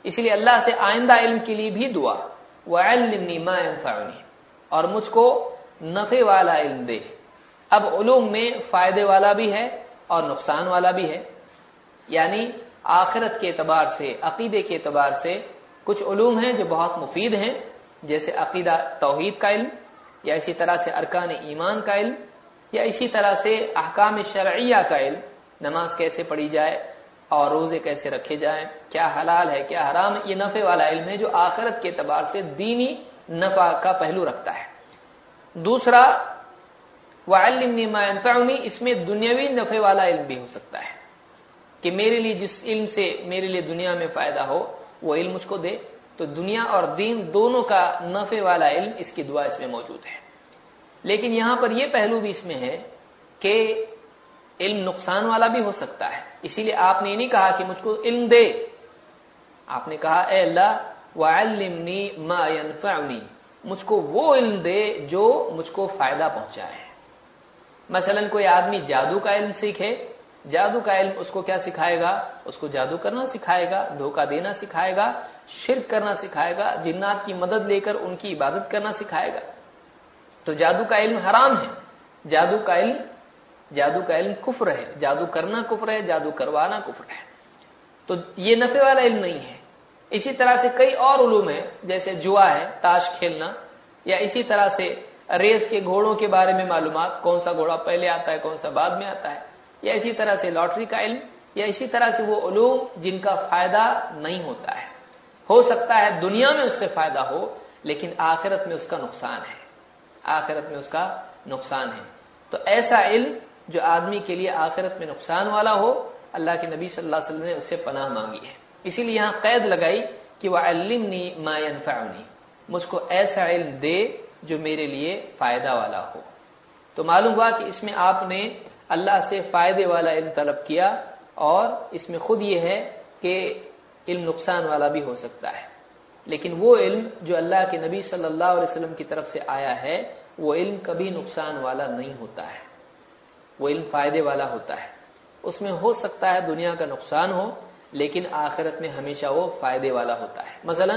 اس لیے اللہ سے آئندہ علم کے لیے بھی دعا۔ وہ علمنی ما اور مجھ کو نفع والا علم دے۔ اب علوم میں فائدے والا بھی ہے اور نقصان والا بھی ہے۔ یعنی آخرت کے اعتبار سے، عقیدے کے اعتبار سے کچھ علوم ہیں جو بہت مفید ہیں، جیسے عقیدہ توحید کا علم یا اسی طرح سے ارکان ایمان کا علم۔ یا اسی طرح سے احکام شرعیہ کا علم، نماز کیسے پڑھی جائے اور روزے کیسے رکھے جائیں، کیا حلال ہے، کیا حرام، یہ نفع والا علم ہے جو آخرت کے اعتبار سے دینی نفع کا پہلو رکھتا ہے۔ دوسرا وہ علم اس میں دنیاوی نفع والا علم بھی ہو سکتا ہے۔ کہ میرے لیے جس علم سے میرے لیے دنیا میں فائدہ ہو، وہ علم مجھ کو دے۔ تو دنیا اور دین دونوں کا نفع والا علم اس کی دعا اس میں موجود ہے۔ لیکن یہاں پر یہ پہلو بھی اس میں ہے کہ علم نقصان والا بھی ہو سکتا ہے۔ اسی لیے آپ نے یہ نہیں کہا کہ مجھ کو علم دے۔ آپ نے کہا، اے اللہ، وعلمنی ما ينفعنی۔ مجھ کو وہ علم دے جو مجھ کو فائدہ پہنچائے۔ مثلا کوئی آدمی جادو کا علم سیکھے۔ جادو کا علم اس کو کیا سکھائے گا؟ اس کو جادو کرنا سکھائے گا، دھوکہ دینا سکھائے گا، شرک کرنا سکھائے گا، جنات کی مدد لے کر ان کی عبادت کرنا سکھائے گا۔ تو جادو کا علم حرام ہے۔ جادو کا علم جادو کا علم کفر ہے۔ جادو کرنا کفر ہے، جادو کروانا کفر ہے۔ تو یہ نفع والا علم نہیں ہے۔ اسی طرح سے کئی اور علوم ہیں، جیسے جوا ہے، تاش کھیلنا۔ یا اسی طرح سے ریس کے گھوڑوں کے بارے میں معلومات، کون سا گھوڑا پہلے آتا ہے، کون سا بعد میں آتا ہے۔ یا اسی طرح سے لاٹری کا علم، یا اسی طرح سے وہ علوم جن کا فائدہ نہیں ہوتا ہے۔ ہو سکتا ہے دنیا میں اس سے فائدہ ہو، لیکن آخرت میں اس کا نقصان ہے۔ آخرت میں اس کا نقصان ہے۔ تو ایسا علم جو آدمی کے لیے آخرت میں نقصان والا ہو، اللہ کے نبی صلی اللہ علیہ وسلم نے اس سے پناہ مانگی ہے۔ اسی لیے یہاں قید لگائی کہ وہ علمنی ما ينفعنی مجھ کو ایسا علم دے جو میرے لیے فائدہ والا ہو۔ تو معلوم ہوا کہ اس میں آپ نے اللہ سے فائدے والا علم طلب کیا اور اس میں خود یہ ہے کہ علم نقصان والا بھی ہو سکتا ہے۔ لیکن وہ علم جو اللہ کے نبی صلی اللہ علیہ وسلم کی طرف سے آیا ہے، وہ علم کبھی نقصان والا نہیں ہوتا ہے۔ وہ علم فائدے والا ہوتا ہے۔ اس میں ہو سکتا ہے دنیا کا نقصان ہو، لیکن آخرت میں ہمیشہ وہ فائدے والا ہوتا ہے۔ مثلا،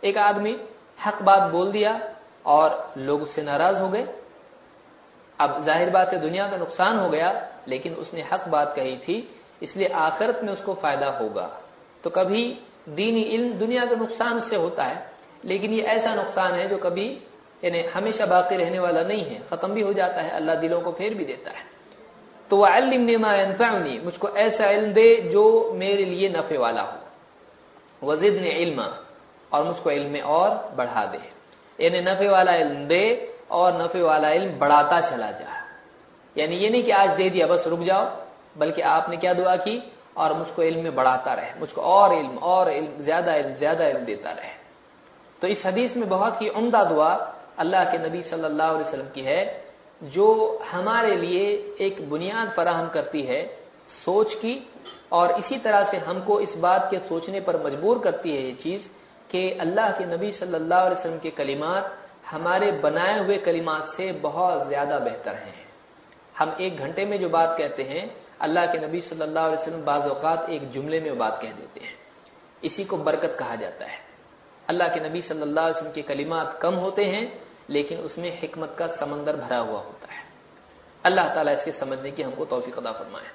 ایک آدمی حق بات بول دیا اور لوگ اس سے ناراض ہو گئے۔ اب ظاہر بات ہے دنیا کا نقصان ہو گیا، لیکن اس نے حق بات کہی تھی، اس لیے آخرت میں اس کو فائدہ ہوگا۔ تو کبھی دینی علم دنیا کا نقصان اس سے ہوتا ہے، لیکن یہ ایسا نقصان ہے جو کبھی یعنی ہمیشہ باقی رہنے والا نہیں ہے، ختم بھی ہو جاتا ہے، اللہ دلوں کو پھر بھی دیتا ہے۔ تو وہ علم ما ينفعنی مجھ کو ایسا علم دے جو میرے لیے نفع والا ہو۔ وزد نے علم اور مجھ کو علم اور بڑھا دے۔ یعنی نفع والا علم دے اور نفع والا علم بڑھاتا چلا جا۔ یعنی یہ نہیں کہ آج دے دیا، بس رک جاؤ، بلکہ آپ نے کیا دعا کی؟ اور مجھ کو علم میں بڑھاتا رہے، مجھ کو اور علم اور علم، زیادہ علم زیادہ علم دیتا رہے۔ تو اس حدیث میں بہت ہی عمدہ دعا اللہ کے نبی صلی اللہ علیہ وسلم کی ہے، جو ہمارے لیے ایک بنیاد فراہم کرتی ہے سوچ کی، اور اسی طرح سے ہم کو اس بات کے سوچنے پر مجبور کرتی ہے یہ چیز کہ اللہ کے نبی صلی اللہ علیہ وسلم کے کلمات ہمارے بنائے ہوئے کلمات سے بہت زیادہ بہتر ہیں۔ ہم ایک گھنٹے میں جو بات کہتے ہیں اللہ کے نبی صلی اللہ علیہ وسلم بعض اوقات ایک جملے میں بات کہہ دیتے ہیں۔ اسی کو برکت کہا جاتا ہے۔ اللہ کے نبی صلی اللہ علیہ وسلم کے کلمات کم ہوتے ہیں، لیکن اس میں حکمت کا سمندر بھرا ہوا ہوتا ہے۔ اللہ تعالیٰ اس کے سمجھنے کی ہم کو توفیق ادا فرمائے۔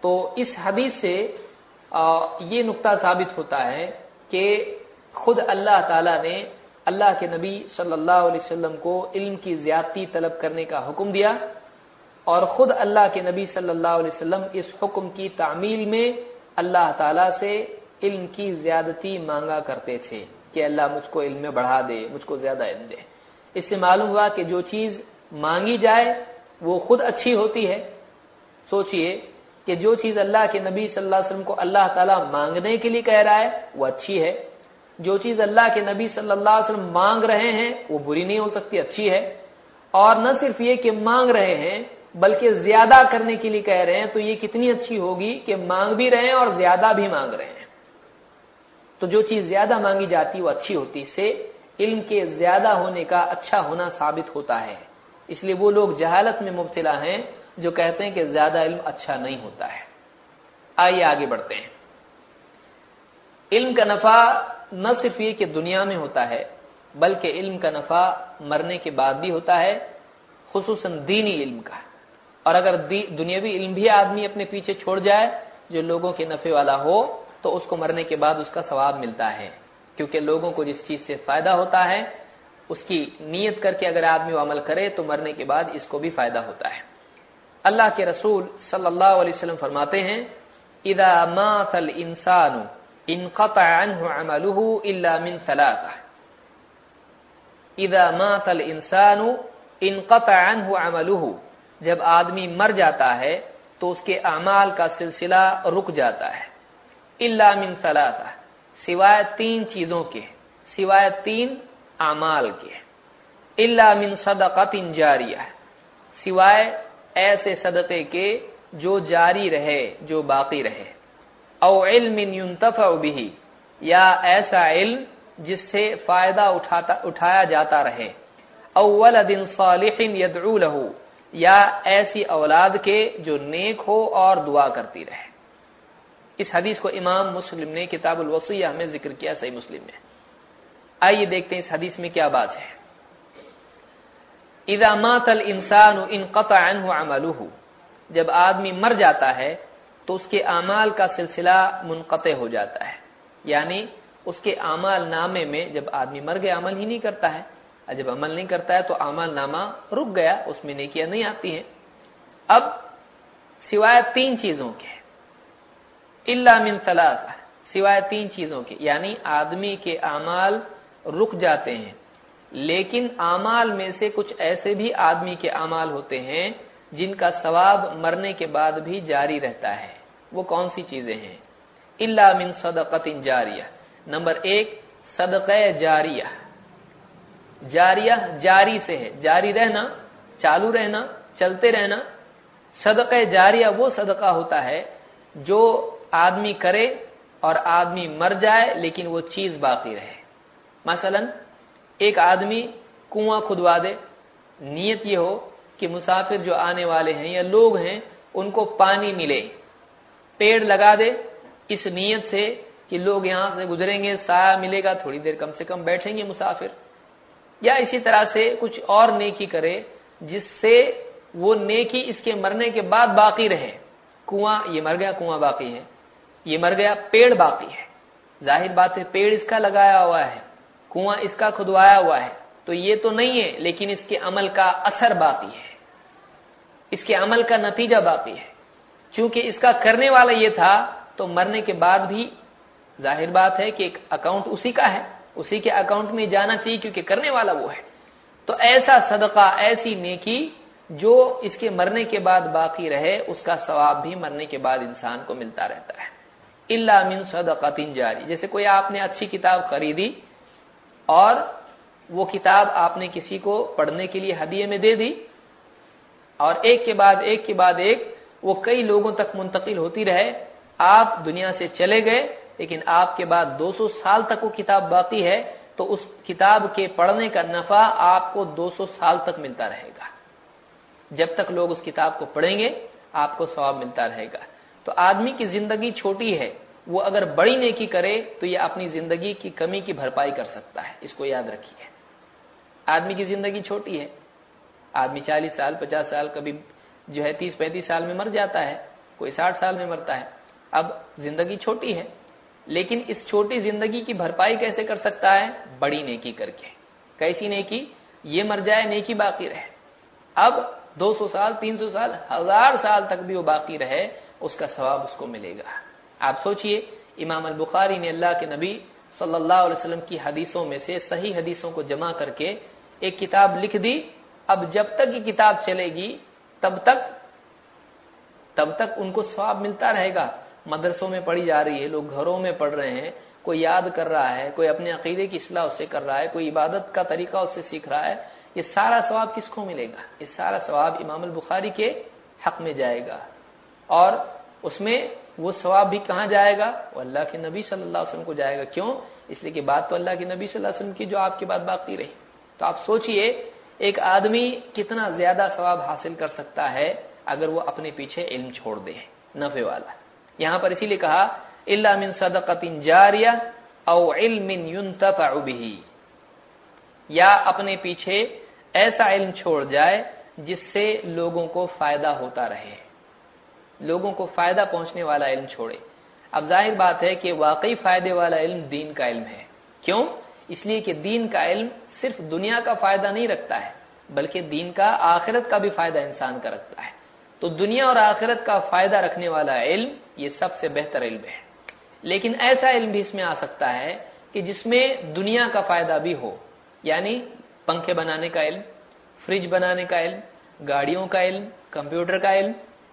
تو اس حدیث سے یہ نقطہ ثابت ہوتا ہے کہ خود اللہ تعالیٰ نے اللہ کے نبی صلی اللہ علیہ وسلم کو علم کی زیادتی طلب کرنے کا حکم دیا۔ اور خود اللہ کے نبی صلی اللہ علیہ وسلم اس حکم کی تعمیل میں اللہ تعالیٰ سے علم کی زیادتی مانگا کرتے تھے کہ اللہ مجھ کو علم میں بڑھا دے، مجھ کو زیادہ علم دے۔ اس سے معلوم ہوا کہ جو چیز مانگی جائے وہ خود اچھی ہوتی ہے۔ سوچئے کہ جو چیز اللہ کے نبی صلی اللہ علیہ وسلم کو اللہ تعالیٰ مانگنے کے لیے کہہ رہا ہے وہ اچھی ہے۔ جو چیز اللہ کے نبی صلی اللہ علیہ وسلم مانگ رہے ہیں وہ بری نہیں ہو سکتی، اچھی ہے۔ اور نہ صرف یہ کہ مانگ رہے ہیں بلکہ زیادہ کرنے کے لیے کہہ رہے ہیں تو یہ کتنی اچھی ہوگی کہ مانگ بھی رہے ہیں اور زیادہ بھی مانگ رہے ہیں۔ تو جو چیز زیادہ مانگی جاتی وہ اچھی ہوتی سے علم کے زیادہ ہونے کا اچھا ہونا ثابت ہوتا ہے۔ اس لیے وہ لوگ جہالت میں مبتلا ہیں جو کہتے ہیں کہ زیادہ علم اچھا نہیں ہوتا ہے۔ آئیے آگے بڑھتے ہیں۔ علم کا نفع نہ صرف یہ کہ دنیا میں ہوتا ہے، بلکہ علم کا نفع مرنے کے بعد بھی ہوتا ہے، خصوصاً دینی علم کا۔ اور اگر دنیاوی علم بھی آدمی اپنے پیچھے چھوڑ جائے، جو لوگوں کے نفع والا ہو، تو اس کو مرنے کے بعد اس کا ثواب ملتا ہے۔ کیونکہ لوگوں کو جس چیز سے فائدہ ہوتا ہے، اس کی نیت کر کے اگر آدمی وہ عمل کرے، تو مرنے کے بعد اس کو بھی فائدہ ہوتا ہے۔ اللہ کے رسول صلی اللہ علیہ وسلم فرماتے ہیں، اذا مات الانسان، انقطع عنه عمله الا من ثلاثه اذا مات الانسان، انقطع عنه عمله جب آدمی مر جاتا ہے تو اس کے اعمال کا سلسلہ رک جاتا ہے۔ الا من ثلاثه سوائے تین چیزوں کے، سوائے تین اعمال کے۔ الا من صدقۃ جاریہ، سوائے ایسے صدقے کے جو جاری رہے، جو باقی رہے۔ او علم ينتفع به، یا ایسا علم جس سے فائدہ اٹھاتا، اٹھایا جاتا رہے۔ او ولد صالح يدعو له یا ایسی اولاد کے جو نیک ہو اور دعا کرتی رہے۔ اس حدیث کو امام مسلم نے کتاب الوصیہ میں ذکر کیا، صحیح مسلم میں۔ آئیے دیکھتے ہیں اس حدیث میں کیا بات ہے۔ اذا مات الانسان انقطع عنه عمله، جب آدمی مر جاتا ہے تو اس کے اعمال کا سلسلہ منقطع ہو جاتا ہے۔ یعنی اس کے اعمال نامے میں جب آدمی مر گیا، عمل ہی نہیں کرتا ہے۔ جب عمل نہیں کرتا ہے تو اعمال نامہ رک گیا، اس میں نیکیاں نہیں آتی ہیں۔ اب سوائے تین چیزوں کے اللہ من ثلاثہ، سوائے تین چیزوں کے یعنی آدمی کے اعمال رک جاتے ہیں۔ لیکن اعمال میں سے کچھ ایسے بھی آدمی کے اعمال ہوتے ہیں جن کا ثواب مرنے کے بعد بھی جاری رہتا ہے۔ وہ کون سی چیزیں ہیں؟ اللہ من صدقت جاریہ۔ نمبر ایک، صدقہ جاریہ۔ جاریہ جاری سے ہے۔ جاری رہنا، چالو رہنا، چلتے رہنا۔ صدقہ جاریہ وہ صدقہ ہوتا ہے جو آدمی کرے اور آدمی مر جائے لیکن وہ چیز باقی رہے۔ مثلا ایک آدمی کنواں کھدوا دے، نیت یہ ہو کہ مسافر جو آنے والے ہیں یا لوگ ہیں، ان کو پانی ملے، پیڑ لگا دے۔ اس نیت سے کہ لوگ یہاں سے گزریں گے، سایہ ملے گا، تھوڑی دیر کم سے کم بیٹھیں گے مسافر۔ یا اسی طرح سے کچھ اور نیکی کرے جس سے وہ نیکی اس کے مرنے کے بعد باقی رہے۔ کنواں، یہ مر گیا، کنواں باقی ہے۔ یہ مر گیا، پیڑ باقی ہے۔ ظاہر بات ہے، پیڑ اس کا لگایا ہوا ہے، کنواں اس کا کھدوایا ہوا ہے۔ تو یہ تو نہیں ہے، لیکن اس کے عمل کا اثر باقی ہے۔ اس کے عمل کا نتیجہ باقی ہے۔ چونکہ اس کا کرنے والا یہ تھا، تو مرنے کے بعد بھی ظاہر بات ہے کہ ایک اکاؤنٹ اسی کا ہے۔ اسی کے اکاؤنٹ میں جانا چاہیے کیونکہ کرنے والا وہ ہے۔ تو ایسا صدقہ، ایسی نیکی جو اس کے مرنے کے بعد باقی رہے، اس کا ثواب بھی مرنے کے بعد انسان کو ملتا رہتا ہے۔ اللہ من صدقات جاری۔ جیسے کوئی آپ نے اچھی کتاب خریدی اور وہ کتاب آپ نے کسی کو پڑھنے کے لیے ہدیے میں دے دی اور ایک کے بعد ایک کے بعد ایک وہ کئی لوگوں تک منتقل ہوتی رہے، آپ دنیا سے چلے گئے لیکن آپ کے بعد دو سو سال تک وہ کتاب باقی ہے، تو اس کتاب کے پڑھنے کا نفع آپ کو دو سو سال تک ملتا رہے گا۔ جب تک لوگ اس کتاب کو پڑھیں گے، آپ کو ثواب ملتا رہے گا۔ تو آدمی کی زندگی چھوٹی ہے، وہ اگر بڑی نیکی کرے، تو یہ اپنی زندگی کی کمی کی بھرپائی کر سکتا ہے۔ اس کو یاد رکھیے۔ آدمی کی زندگی چھوٹی ہے۔ آدمی چالیس سال، پچاس سال، کبھی جو ہے تیس پینتیس سال میں مر جاتا ہے، کوئی ساٹھ سال میں مرتا ہے۔ اب زندگی چھوٹی ہے۔ لیکن اس چھوٹی زندگی کی بھرپائی کیسے کر سکتا ہے؟ بڑی نیکی کر کے۔ کیسی نیکی؟ یہ مر جائے نیکی باقی رہے۔ اب دو سو سال، تین سو سال، ہزار سال تک بھی وہ باقی رہے، اس کا ثواب اس کو ملے گا۔ آپ سوچئے، امام البخاری نے اللہ کے نبی صلی اللہ علیہ وسلم کی حدیثوں میں سے صحیح حدیثوں کو جمع کر کے ایک کتاب لکھ دی۔ اب جب تک یہ کتاب چلے گی، تب تک تب تک ان کو ثواب ملتا رہے گا۔ مدرسوں میں پڑھی جا رہی ہے، لوگ گھروں میں پڑھ رہے ہیں، کوئی یاد کر رہا ہے، کوئی اپنے عقیدے کی اصلاح اس سے کر رہا ہے، کوئی عبادت کا طریقہ اس سے سیکھ رہا ہے، یہ سارا ثواب کس کو ملے گا؟ یہ سارا ثواب امام البخاری کے حق میں جائے گا۔ اور اس میں وہ ثواب بھی کہاں جائے گا؟ وہ اللہ کے نبی صلی اللہ علیہ وسلم کو جائے گا۔ کیوں؟ اس لیے کہ بات تو اللہ کے نبی صلی اللہ علیہ وسلم کی جو آپ کے بعد باقی رہی۔ تو آپ سوچئے، ایک آدمی کتنا زیادہ ثواب حاصل کر سکتا ہے اگر وہ اپنے پیچھے علم چھوڑ دے نفے والا۔ یہاں پر اسی لیے کہا اللہ من صدقت جاریہ او علم ينتفع به یا اپنے پیچھے ایسا علم چھوڑ جائے جس سے لوگوں کو فائدہ ہوتا رہے۔ لوگوں کو فائدہ پہنچنے والا علم چھوڑے۔ اب ظاہر بات ہے کہ واقعی فائدے والا علم دین کا علم ہے۔ کیوں؟ اس لیے کہ دین کا علم صرف دنیا کا فائدہ نہیں رکھتا ہے، بلکہ دین کا آخرت کا بھی فائدہ انسان کا رکھتا ہے۔ تو دنیا اور آخرت کا فائدہ رکھنے والا علم یہ سب سے بہتر علم ہے۔ لیکن ایسا علم بھی اس میں آ سکتا ہے کہ جس میں دنیا کا فائدہ بھی ہو یعنی پنکھے بنانے کا علم، فریج بنانے کا علم، گاڑیوں کا علم، کمپیوٹر کا علم۔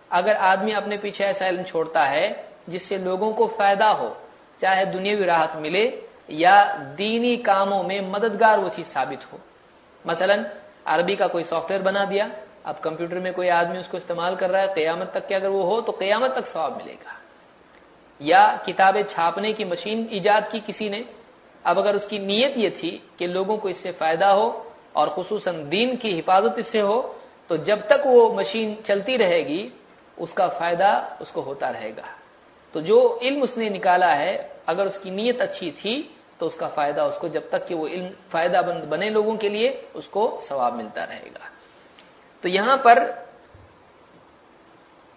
اگر آدمی اپنے پیچھے ایسا علم چھوڑتا ہے جس سے لوگوں کو فائدہ ہو، چاہے دنیاوی راحت ملے یا دینی کاموں میں مددگار وہ چیز ثابت ہو۔ مثلا عربی کا کوئی سافٹ ویئر بنا دیا اب کمپیوٹر میں کوئی آدمی اس کو استعمال کر رہا ہے، قیامت تک کہ اگر وہ ہو تو قیامت تک ثواب ملے گا۔ یا کتابیں چھاپنے کی مشین ایجاد کی کسی نے؟ اب اگر اس کی نیت یہ تھی کہ لوگوں کو اس سے فائدہ ہو اور خصوصاً دین کی حفاظت اس سے ہو، تو جب تک وہ مشین چلتی رہے گی، اس کا فائدہ اس کو ہوتا رہے گا۔ تو جو علم اس نے نکالا ہے، اگر اس کی نیت اچھی تھی تو اس کا فائدہ اس کو جب تک کہ وہ علم فائدہ بند بنے لوگوں کے لیے، اس کو ثواب ملتا رہے گا۔ تو یہاں پر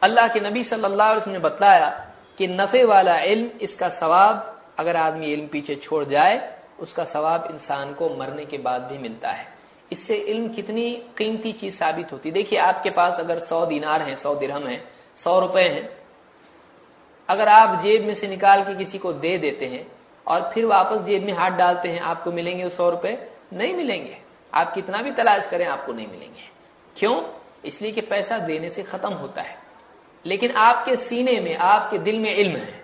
اللہ کے نبی صلی اللہ علیہ وسلم نے بتلایا کہ نفع والا علم اس کا ثواب اگر آدمی علم پیچھے چھوڑ جائے، اس کا ثواب انسان کو مرنے کے بعد بھی ملتا ہے۔ اس سے علم کتنی قیمتی چیز ثابت ہوتی۔ دیکھیے، آپ کے پاس اگر سو دینار ہیں، سو درہم ہیں، سو روپے ہیں، اگر آپ جیب میں سے نکال کے کسی کو دے دیتے ہیں اور پھر واپس جیب میں ہاتھ ڈالتے ہیں، آپ کو ملیں گے سو روپے؟ نہیں ملیں گے۔ آپ کتنا بھی تلاش کریں، آپ کو نہیں ملیں گے۔ کیوں؟ اس لیے کہ پیسہ دینے سے ختم ہوتا ہے۔ لیکن آپ کے سینے میں، آپ کے دل میں علم ہے۔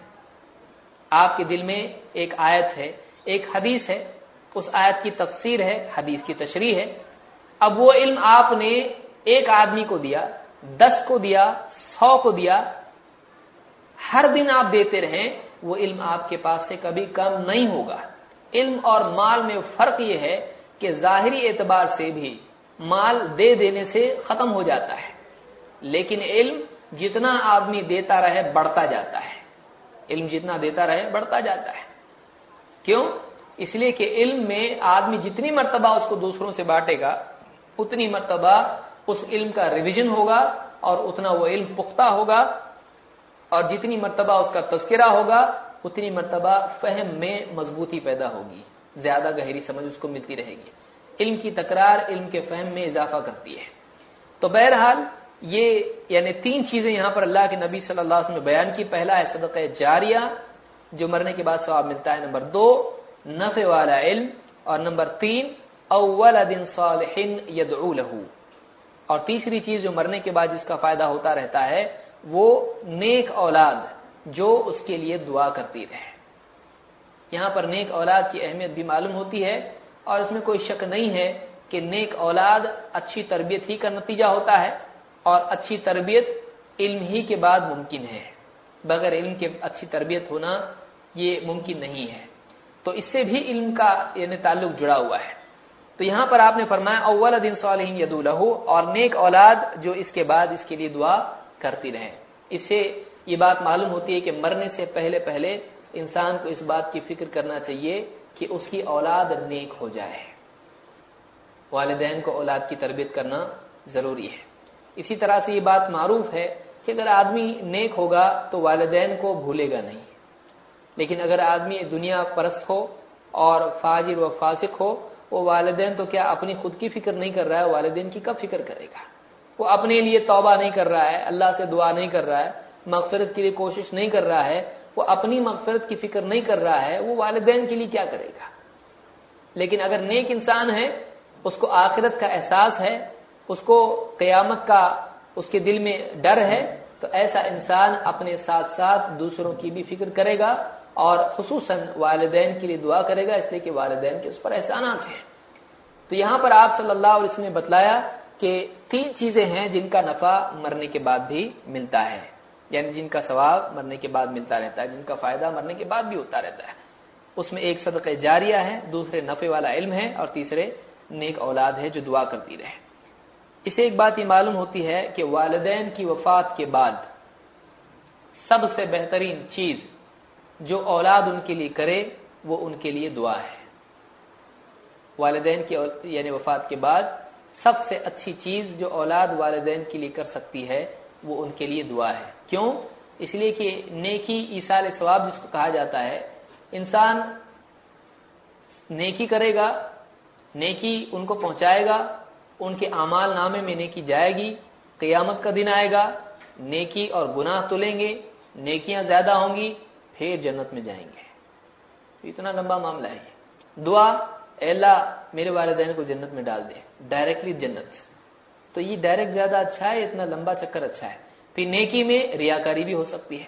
آپ کے دل میں ایک آیت ہے، ایک حدیث ہے۔ اس آیت کی تفسیر ہے، حدیث کی تشریح ہے۔ اب وہ علم آپ نے ایک آدمی کو دیا، دس کو دیا، سو کو دیا۔ ہر دن آپ دیتے رہیں، وہ علم آپ کے پاس سے کبھی کم نہیں ہوگا۔ علم اور مال میں فرق یہ ہے کہ ظاہری اعتبار سے بھی مال دے دینے سے ختم ہو جاتا ہے۔ لیکن علم جتنا آدمی دیتا رہے بڑھتا جاتا ہے۔ علم جتنا دیتا رہے بڑھتا جاتا ہے۔ کیوں؟ اس لیے کہ علم میں آدمی جتنی مرتبہ اس کو دوسروں سے بانٹے گا، اتنی مرتبہ اس علم کا ریویژن ہوگا اور اتنا وہ علم پختہ ہوگا۔ اور جتنی مرتبہ اس کا تذکرہ ہوگا، اتنی مرتبہ فہم میں مضبوطی پیدا ہوگی۔ زیادہ گہری سمجھ اس کو ملتی رہے گی۔ علم کی تکرار علم کے فہم میں اضافہ کرتی ہے۔ تو بہرحال یہ یعنی تین چیزیں یہاں پر اللہ کے نبی صلی اللہ علیہ وسلم نے بیان کی۔ پہلا ہے صدقہ جاریہ، جو مرنے کے بعد ثواب ملتا ہے۔ نمبر دو، نفع والا علم۔ اور نمبر تین، اول دن صالح یدعو له اور تیسری چیز جو مرنے کے بعد جس کا فائدہ ہوتا رہتا ہے، وہ نیک اولاد جو اس کے لیے دعا کرتی رہے۔ یہاں پر نیک اولاد کی اہمیت بھی معلوم ہوتی ہے۔ اور اس میں کوئی شک نہیں ہے کہ نیک اولاد اچھی تربیت ہی کا نتیجہ ہوتا ہے اور اچھی تربیت علم ہی کے بعد ممکن ہے۔ بغیر علم کے اچھی تربیت ہونا یہ ممکن نہیں ہے۔ تو اس سے بھی علم کا یعنی تعلق جڑا ہوا ہے۔ تو یہاں پر آپ نے فرمایا، اول دن صالح ید اور نیک اولاد جو اس کے بعد اس کے لیے دعا کرتی رہے اس سے یہ بات معلوم ہوتی ہے کہ مرنے سے پہلے پہلے انسان کو اس بات کی فکر کرنا چاہیے کہ اس کی اولاد نیک ہو جائے۔ والدین کو اولاد کی تربیت کرنا ضروری ہے۔ اسی طرح سے یہ بات معروف ہے کہ اگر آدمی نیک ہوگا تو والدین کو بھولے گا نہیں۔ لیکن اگر آدمی دنیا پرست ہو اور فاجر و فاسق ہو، وہ والدین تو کیا اپنی خود کی فکر نہیں کر رہا ہے؟ والدین کی کب فکر کرے گا؟ وہ اپنے لیے توبہ نہیں کر رہا ہے، اللہ سے دعا نہیں کر رہا ہے، مغفرت کے لیے کوشش نہیں کر رہا ہے وہ اپنی مغفرت کی فکر نہیں کر رہا ہے، وہ والدین کے لیے کیا کرے گا؟ لیکن اگر نیک انسان ہے، اس کو آخرت کا احساس ہے، اس کو قیامت کا، اس کے دل میں ڈر ہے، تو ایسا انسان اپنے ساتھ ساتھ دوسروں کی بھی فکر کرے گا اور خصوصاً والدین کے لیے دعا کرے گا، اس لیے کہ والدین کے اس پر احسانات ہیں۔ تو یہاں پر آپ صلی اللہ علیہ وسلم نے بتلایا کہ تین چیزیں ہیں جن کا نفع مرنے کے بعد بھی ملتا ہے۔ یعنی جن کا ثواب مرنے کے بعد ملتا رہتا ہے، جن کا فائدہ مرنے کے بعد بھی ہوتا رہتا ہے۔ اس میں ایک صدقہ جاریہ ہے، دوسرے نفع والا علم ہے، اور تیسرے نیک اولاد ہے جو دعا کرتی رہے۔ اسے ایک بات یہ معلوم ہوتی ہے کہ والدین کی وفات کے بعد سب سے بہترین چیز جو اولاد ان کے لیے کرے، وہ ان کے لیے دعا ہے۔ والدین کی یعنی وفات کے بعد سب سے اچھی چیز جو اولاد والدین کے لیے کر سکتی ہے، وہ ان کے لیے دعا ہے۔ کیوں؟ اس لیے کہ نیکی ایسال ثواب جس کو کہا جاتا ہے، انسان نیکی کرے گا، نیکی ان کو پہنچائے گا، ان کے اعمال نامے میں نیکی جائے گی، قیامت کا دن آئے گا، نیکی اور گناہ تلیں گے، نیکیاں زیادہ ہوں گی، پھر جنت میں جائیں گے۔ اتنا لمبا معاملہ ہے۔ دعا اللہ، میرے والدین کو جنت میں ڈال دے ڈائریکٹلی جنت۔ تو یہ ڈائریکٹ زیادہ اچھا ہے، اتنا لمبا چکر اچھا ہے۔ پھر نیکی میں ریاکاری بھی ہو سکتی ہے۔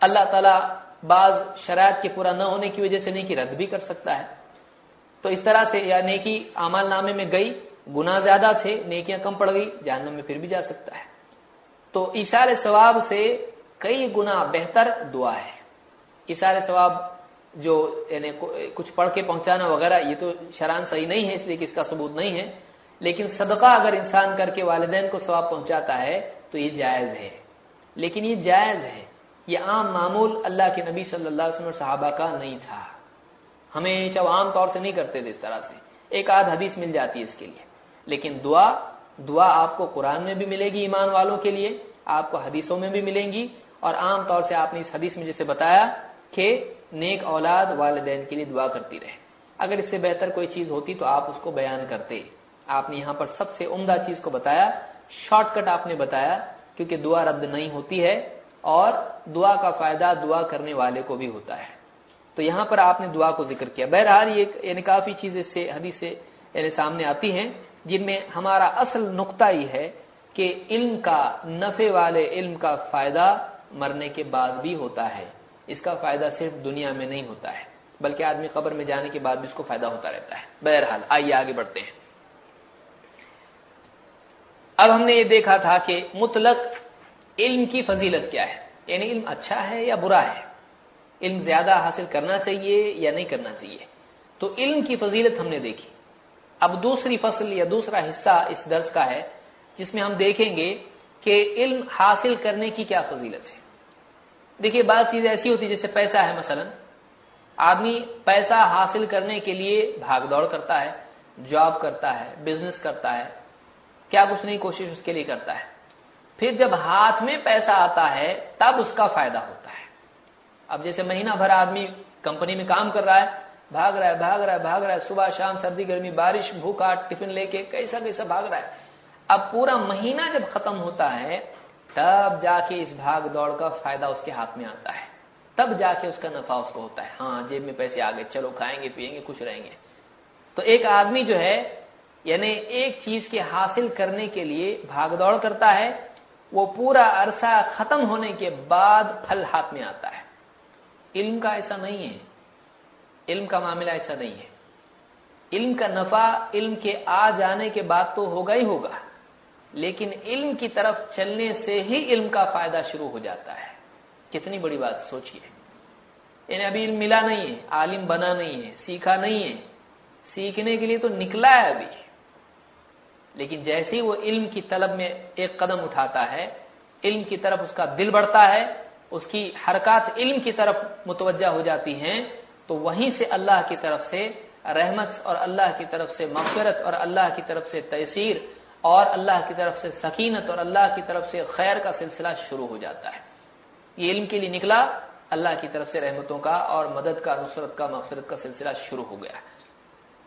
اللہ تعالیٰ بعض شرائط کے پورا نہ ہونے کی وجہ سے نیکی رد بھی کر سکتا ہے۔ تو اس طرح سے یا نیکی امال نامے میں گئی، گناہ زیادہ تھے، نیکیاں کم پڑ گئی، جہنم میں پھر بھی جا سکتا ہے۔ تو اشار ثواب سے کئی گنا بہتر دعا ہے۔ اشار ثواب جو یعنی کچھ پڑھ کے پہنچانا وغیرہ، یہ تو شران صحیح نہیں ہے، اس لیے کہ اس کا ثبوت نہیں ہے۔ لیکن صدقہ اگر انسان کر کے والدین کو ثواب پہنچاتا ہے تو یہ جائز ہے۔ لیکن یہ جائز ہے یہ عام معمول اللہ کے نبی صلی اللہ علیہ وسلم اور صحابہ کا نہیں تھا۔ ہمیشہ وہ عام طور سے نہیں کرتے تھے اس طرح سے۔ ایک آدھ حدیث مل جاتی ہے اس کے لیے۔ لیکن دعا دعا آپ کو قرآن میں بھی ملے گی ایمان والوں کے لیے، آپ کو حدیثوں میں بھی ملیں گی۔ اور عام طور سے آپ نے اس حدیث میں جیسے بتایا کہ نیک اولاد والدین کے لیے دعا کرتی رہے۔ اگر اس سے بہتر کوئی چیز ہوتی تو آپ اس کو بیان کرتے۔ آپ نے یہاں پر سب سے عمدہ چیز کو بتایا شارٹ کٹ آپ نے بتایا کیونکہ دعا رد نہیں ہوتی ہے اور دعا کا فائدہ دعا کرنے والے کو بھی ہوتا ہے۔ تو یہاں پر آپ نے دعا کو ذکر کیا۔ بہرحال یہ یعنی کافی چیزیں سے حدیث سے یعنی سامنے آتی ہیں جن میں ہمارا اصل نقطہ یہ ہے کہ علم کا نفع والے علم کا فائدہ مرنے کے بعد بھی ہوتا ہے۔ اس کا فائدہ صرف دنیا میں نہیں ہوتا ہے، بلکہ آدمی قبر میں جانے کے بعد بھی اس کو فائدہ ہوتا رہتا ہے۔ بہرحال آئیے آگے بڑھتے ہیں۔ اب ہم نے یہ دیکھا تھا کہ مطلق علم کی فضیلت کیا ہے؟ یعنی علم اچھا ہے یا برا ہے؟ علم زیادہ حاصل کرنا چاہیے یا نہیں کرنا چاہیے؟ تو علم کی فضیلت ہم نے دیکھی۔ اب دوسری فصل یا دوسرا حصہ اس درس کا ہے، جس میں ہم دیکھیں گے کہ علم حاصل کرنے کی کیا فضیلت ہے۔ دیکھیے، بعض چیز ایسی ہوتی جیسے پیسہ ہے مثلا۔ آدمی پیسہ حاصل کرنے کے لیے بھاگ دوڑ کرتا ہے، جاب کرتا ہے بزنس کرتا ہے۔ کیا کچھ نہیں کوشش اس کے لیے کرتا ہے؟ پھر جب ہاتھ میں پیسہ آتا ہے، تب اس کا فائدہ ہوتا ہے۔ اب جیسے مہینہ بھر آدمی کمپنی میں کام کر رہا ہے، بھاگ رہا ہے، بھاگ رہا ہے، بھاگ رہا ہے، صبح، شام، سردی، گرمی، بارش بھوکا ٹفن لے کے کیسا کیسا بھاگ رہا ہے۔ اب پورا مہینہ جب ختم ہوتا ہے، تب جا کے اس بھاگ دوڑ کا فائدہ اس کے ہاتھ میں آتا ہے۔ تب جا کے اس کا نفع اس کو ہوتا ہے۔ ہاں جیب میں پیسے آ گئے، چلو کھائیں گے، پیئیں گے، خوش رہیں گے۔ تو ایک آدمی جو ہے یعنی ایک چیز کے حاصل کرنے کے لیے بھاگ دوڑ کرتا ہے، وہ پورا عرصہ ختم ہونے کے بعد پھل ہاتھ میں آتا ہے۔ علم کا ایسا نہیں ہے۔ علم کا معاملہ ایسا نہیں ہے۔ علم کا نفع علم کے آ جانے کے بعد تو ہوگا ہی ہوگا، لیکن علم کی طرف چلنے سے ہی علم کا فائدہ شروع ہو جاتا ہے۔ کتنی بڑی بات سوچیے۔ یعنی ابھی علم ملا نہیں ہے، عالم بنا نہیں ہے، سیکھا نہیں ہے۔ سیکھنے کے لیے تو نکلا ہے ابھی۔ لیکن جیسے ہی وہ علم کی طلب میں ایک قدم اٹھاتا ہے، علم کی طرف اس کا دل بڑھتا ہے، اس کی حرکات علم کی طرف متوجہ ہو جاتی ہیں، تو وہیں سے اللہ کی طرف سے رحمت اور اللہ کی طرف سے مغفرت اور اللہ کی طرف سے تیسیر اور اللہ کی طرف سے سکینت اور اللہ کی طرف سے خیر کا سلسلہ شروع ہو جاتا ہے۔ یہ علم کے لیے نکلا، اللہ کی طرف سے رحمتوں کا اور مدد کا، نصرت کا، مغفرت کا سلسلہ شروع ہو گیا۔ ہے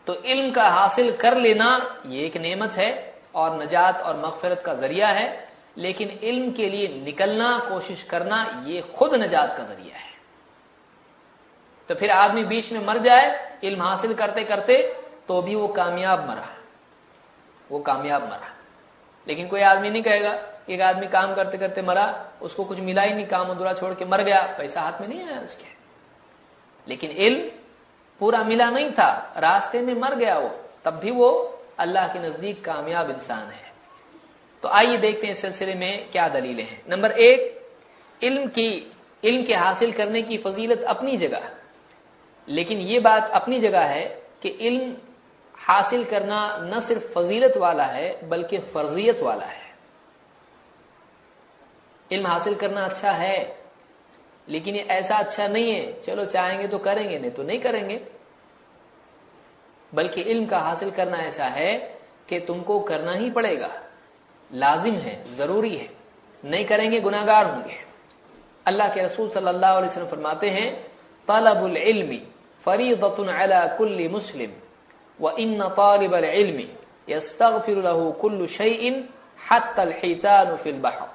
تو علم کا حاصل کر لینا یہ ایک نعمت ہے اور نجات اور مغفرت کا ذریعہ ہے، لیکن علم کے لیے نکلنا، کوشش کرنا یہ خود نجات کا ذریعہ ہے۔ تو پھر آدمی بیچ میں مر جائے، علم حاصل کرتے کرتے تو بھی وہ کامیاب مرا۔ وہ کامیاب مرا۔ لیکن کوئی آدمی نہیں کہے گا، ایک آدمی کام کرتے کرتے مرا، اس کو کچھ ملا ہی نہیں، کام ادھورا چھوڑ کے مر گیا، پیسہ ہاتھ میں نہیں آیا اس کے۔ لیکن علم پورا ملا نہیں تھا، راستے میں مر گیا وہ۔ تب بھی وہ اللہ کے نزدیک کامیاب انسان ہے۔ تو آئیے دیکھتے ہیں اس سلسلے میں کیا دلیلیں ہیں۔ نمبر ایک، علم کی، علم کے حاصل کرنے کی فضیلت اپنی جگہ۔ لیکن یہ بات اپنی جگہ ہے کہ علم حاصل کرنا نہ صرف فضیلت والا ہے، بلکہ فرضیت والا ہے۔ علم حاصل کرنا اچھا ہے لیکن یہ ایسا اچھا نہیں ہے۔ چلو چاہیں گے تو کریں گے، نہیں تو نہیں کریں گے۔ بلکہ علم کا حاصل کرنا ایسا ہے کہ تم کو کرنا ہی پڑے گا۔ لازم ہے، ضروری ہے۔ نہیں کریں گے گناگار ہوں گے۔ اللہ کے رسول صلی اللہ علیہ وسلم فرماتے ہیں، طلب العلم فریضۃ علی کل مسلم وان طالب العلم يستغفر له كل شيء حتى الحيتان في البحر۔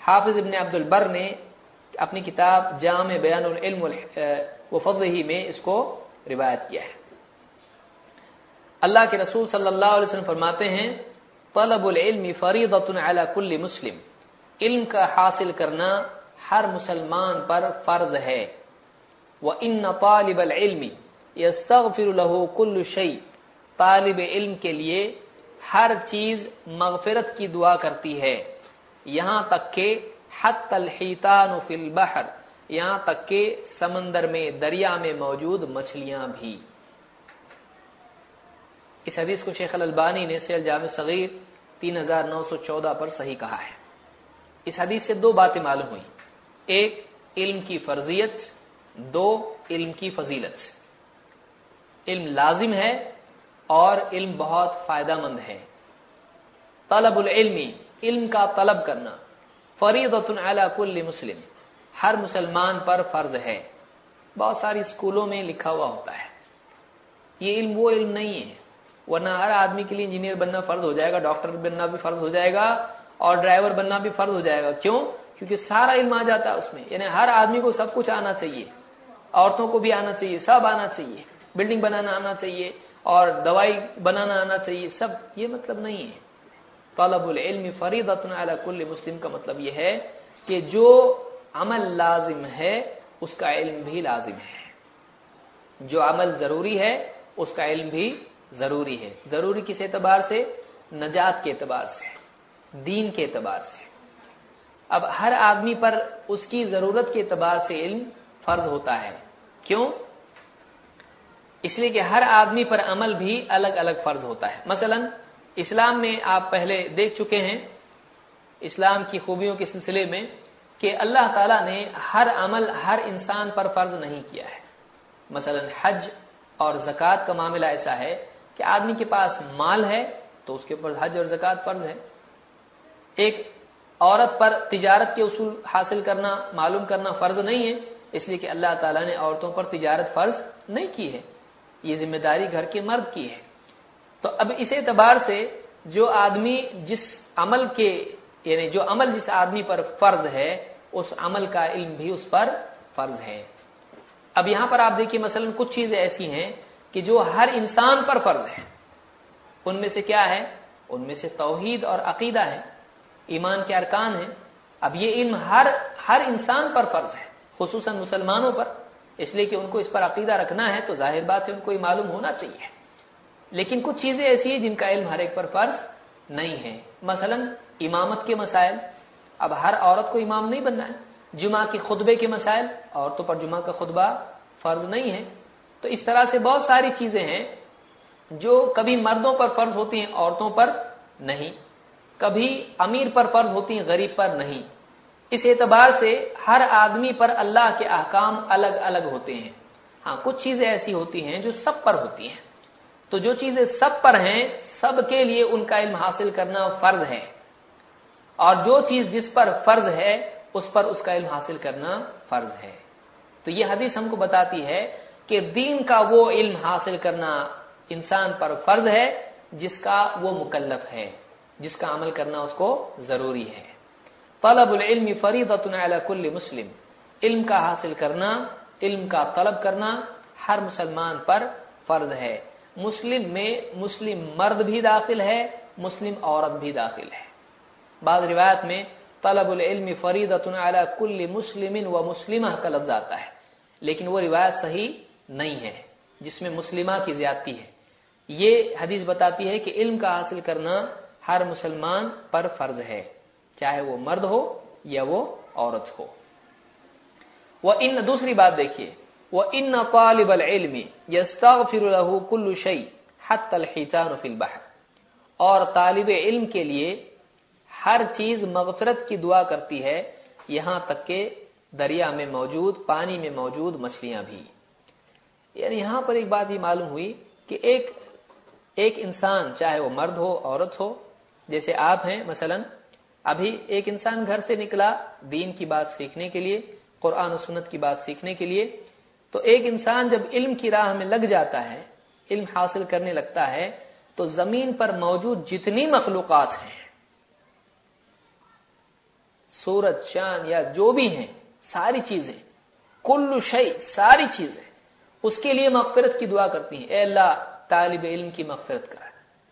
حافظ ابن عبد البر نے اپنی کتاب جامع بیان العلم وفضله میں اس کو روایت کیا ہے۔ اللہ کے رسول صلی اللہ علیہ وسلم فرماتے ہیں، طلب العلم فریضۃ علی کل مسلم۔ علم کا حاصل کرنا ہر مسلمان پر فرض ہے۔ وان طالب العلم يستغفر له كل شيء طالب علم کے لیے ہر چیز مغفرت کی دعا کرتی ہے۔ یہاں تک کہ حتی الحیتان فی البحر. یہاں تک کہ سمندر میں، دریا میں موجود مچھلیاں بھی۔ اس حدیث کو شیخ الالبانی نے سیل جامع صغیر تین ہزار نو سو چودہ پر صحیح کہا ہے۔ اس حدیث سے دو باتیں معلوم ہوئی ایک، علم کی فرضیت۔ دو، علم کی فضیلت۔ علم لازم ہے اور علم بہت فائدہ مند ہے۔ طلب العلم، علم کا طلب کرنا۔ فریضۃ علی کل مسلم۔ ہر مسلمان پر فرض ہے۔ بہت ساری اسکولوں میں لکھا ہوا ہوتا ہے۔ یہ علم وہ علم نہیں ہے۔ ورنہ ہر آدمی کے لیے انجینئر بننا فرض ہو جائے گا، ڈاکٹر بننا بھی فرض ہو جائے گا اور ڈرائیور بننا بھی فرض ہو جائے گا۔ کیوں؟ کیونکہ سارا علم آ جاتا ہے اس میں۔ یعنی ہر آدمی کو سب کچھ آنا چاہیے۔ عورتوں کو بھی آنا چاہیے، سب آنا چاہیے۔ بلڈنگ بنانا آنا چاہیے اور دوائی بنانا آنا چاہیے۔ سب، یہ مطلب نہیں ہے۔ طلب العلم فریضۃ علی کل مسلم کا مطلب یہ ہے کہ جو عمل لازم ہے، اس کا علم بھی لازم ہے۔ جو عمل ضروری ہے، اس کا علم بھی ضروری ہے۔ ضروری کس اعتبار سے؟ نجات کے اعتبار سے، دین کے اعتبار سے۔ اب ہر آدمی پر اس کی ضرورت کے اعتبار سے علم فرض ہوتا ہے۔ کیوں؟ اس لیے کہ ہر آدمی پر عمل بھی الگ الگ فرض ہوتا ہے۔ مثلا اسلام میں آپ پہلے دیکھ چکے ہیں، اسلام کی خوبیوں کے سلسلے میں کہ اللہ تعالیٰ نے ہر عمل ہر انسان پر فرض نہیں کیا ہے۔ مثلا حج اور زکوٰۃ کا معاملہ ایسا ہے کہ آدمی کے پاس مال ہے تو اس کے اوپر حج اور زکوٰۃ فرض ہے۔ ایک عورت پر تجارت کے اصول حاصل کرنا، معلوم کرنا فرض نہیں ہے، اس لیے کہ اللہ تعالیٰ نے عورتوں پر تجارت فرض نہیں کی ہے۔ یہ ذمہ داری گھر کے مرد کی ہے۔ تو اب اس اعتبار سے جو آدمی جس عمل کے یعنی جو عمل جس آدمی پر فرض ہے، اس عمل کا علم بھی اس پر فرض ہے۔ اب یہاں پر آپ دیکھیے مثلا کچھ چیزیں ایسی ہیں کہ جو ہر انسان پر فرض ہے ان میں سے کیا ہے؟ ان میں سے توحید اور عقیدہ ہے۔ ایمان کے ارکان ہیں۔ اب یہ علم ہر ہر انسان پر فرض ہے، خصوصاً مسلمانوں پر۔ اس لیے کہ ان کو اس پر عقیدہ رکھنا ہے تو ظاہر بات ہے ان کو یہ معلوم ہونا چاہیے۔ لیکن کچھ چیزیں ایسی ہیں جن کا علم ہر ایک پر فرض نہیں ہے۔ مثلا امامت کے مسائل۔ اب ہر عورت کو امام نہیں بننا ہے۔ جمعہ کے خطبے کے مسائل۔ عورتوں پر جمعہ کا خطبہ فرض نہیں ہے۔ تو اس طرح سے بہت ساری چیزیں ہیں جو کبھی مردوں پر فرض ہوتی ہیں، عورتوں پر نہیں۔ کبھی امیر پر فرض ہوتی ہیں، غریب پر نہیں۔ اس اعتبار سے ہر آدمی پر اللہ کے احکام الگ الگ ہوتے ہیں۔ ہاں کچھ چیزیں ایسی ہوتی ہیں جو سب پر ہوتی ہیں۔ تو جو چیزیں سب پر ہیں، سب کے لیے ان کا علم حاصل کرنا فرض ہے۔ اور جو چیز جس پر فرض ہے، اس پر اس کا علم حاصل کرنا فرض ہے۔ تو یہ حدیث ہم کو بتاتی ہے کہ دین کا وہ علم حاصل کرنا انسان پر فرض ہے، جس کا وہ مکلف ہے، جس کا عمل کرنا اس کو ضروری ہے۔ طلب العلم فریضۃ علی کل مسلم۔ علم کا حاصل کرنا، علم کا طلب کرنا ہر مسلمان پر فرض ہے۔ مسلم میں مسلم مرد بھی داخل ہے، مسلم عورت بھی داخل ہے۔ بعض روایت میں طلب العلم فریضۃ علی کل مسلم و مسلمہ کا لفظ آتا ہے، لیکن وہ روایت صحیح نہیں ہے، جس میں مسلمہ کی زیادتی ہے۔ یہ حدیث بتاتی ہے کہ علم کا حاصل کرنا ہر مسلمان پر فرض ہے، چاہے وہ مرد ہو یا وہ عورت ہو۔ وہ ان دوسری بات دیکھیے۔ وہ ان طالب العلم یستغفر له كل شيء حتى الحيتان في البحر۔ اور طالب علم کے لیے ہر چیز مغفرت کی دعا کرتی ہے، یہاں تک کہ دریا میں موجود، پانی میں موجود مچھلیاں بھی۔ یعنی یہاں پر ایک بات یہ معلوم ہوئی کہ ایک ایک انسان، چاہے وہ مرد ہو، عورت ہو، جیسے آپ ہیں، مثلا ابھی ایک انسان گھر سے نکلا دین کی بات سیکھنے کے لیے، قرآن و سنت کی بات سیکھنے کے لیے تو ایک انسان جب علم کی راہ میں لگ جاتا ہے، علم حاصل کرنے لگتا ہے، تو زمین پر موجود جتنی مخلوقات ہیں، سورج، چاند یا جو بھی ہیں، ساری چیزیں، کل شعی ساری چیزیں، اس کے لیے مغفرت کی دعا کرتی ہیں۔ اے اللہ، طالب علم کی مغفرت کر۔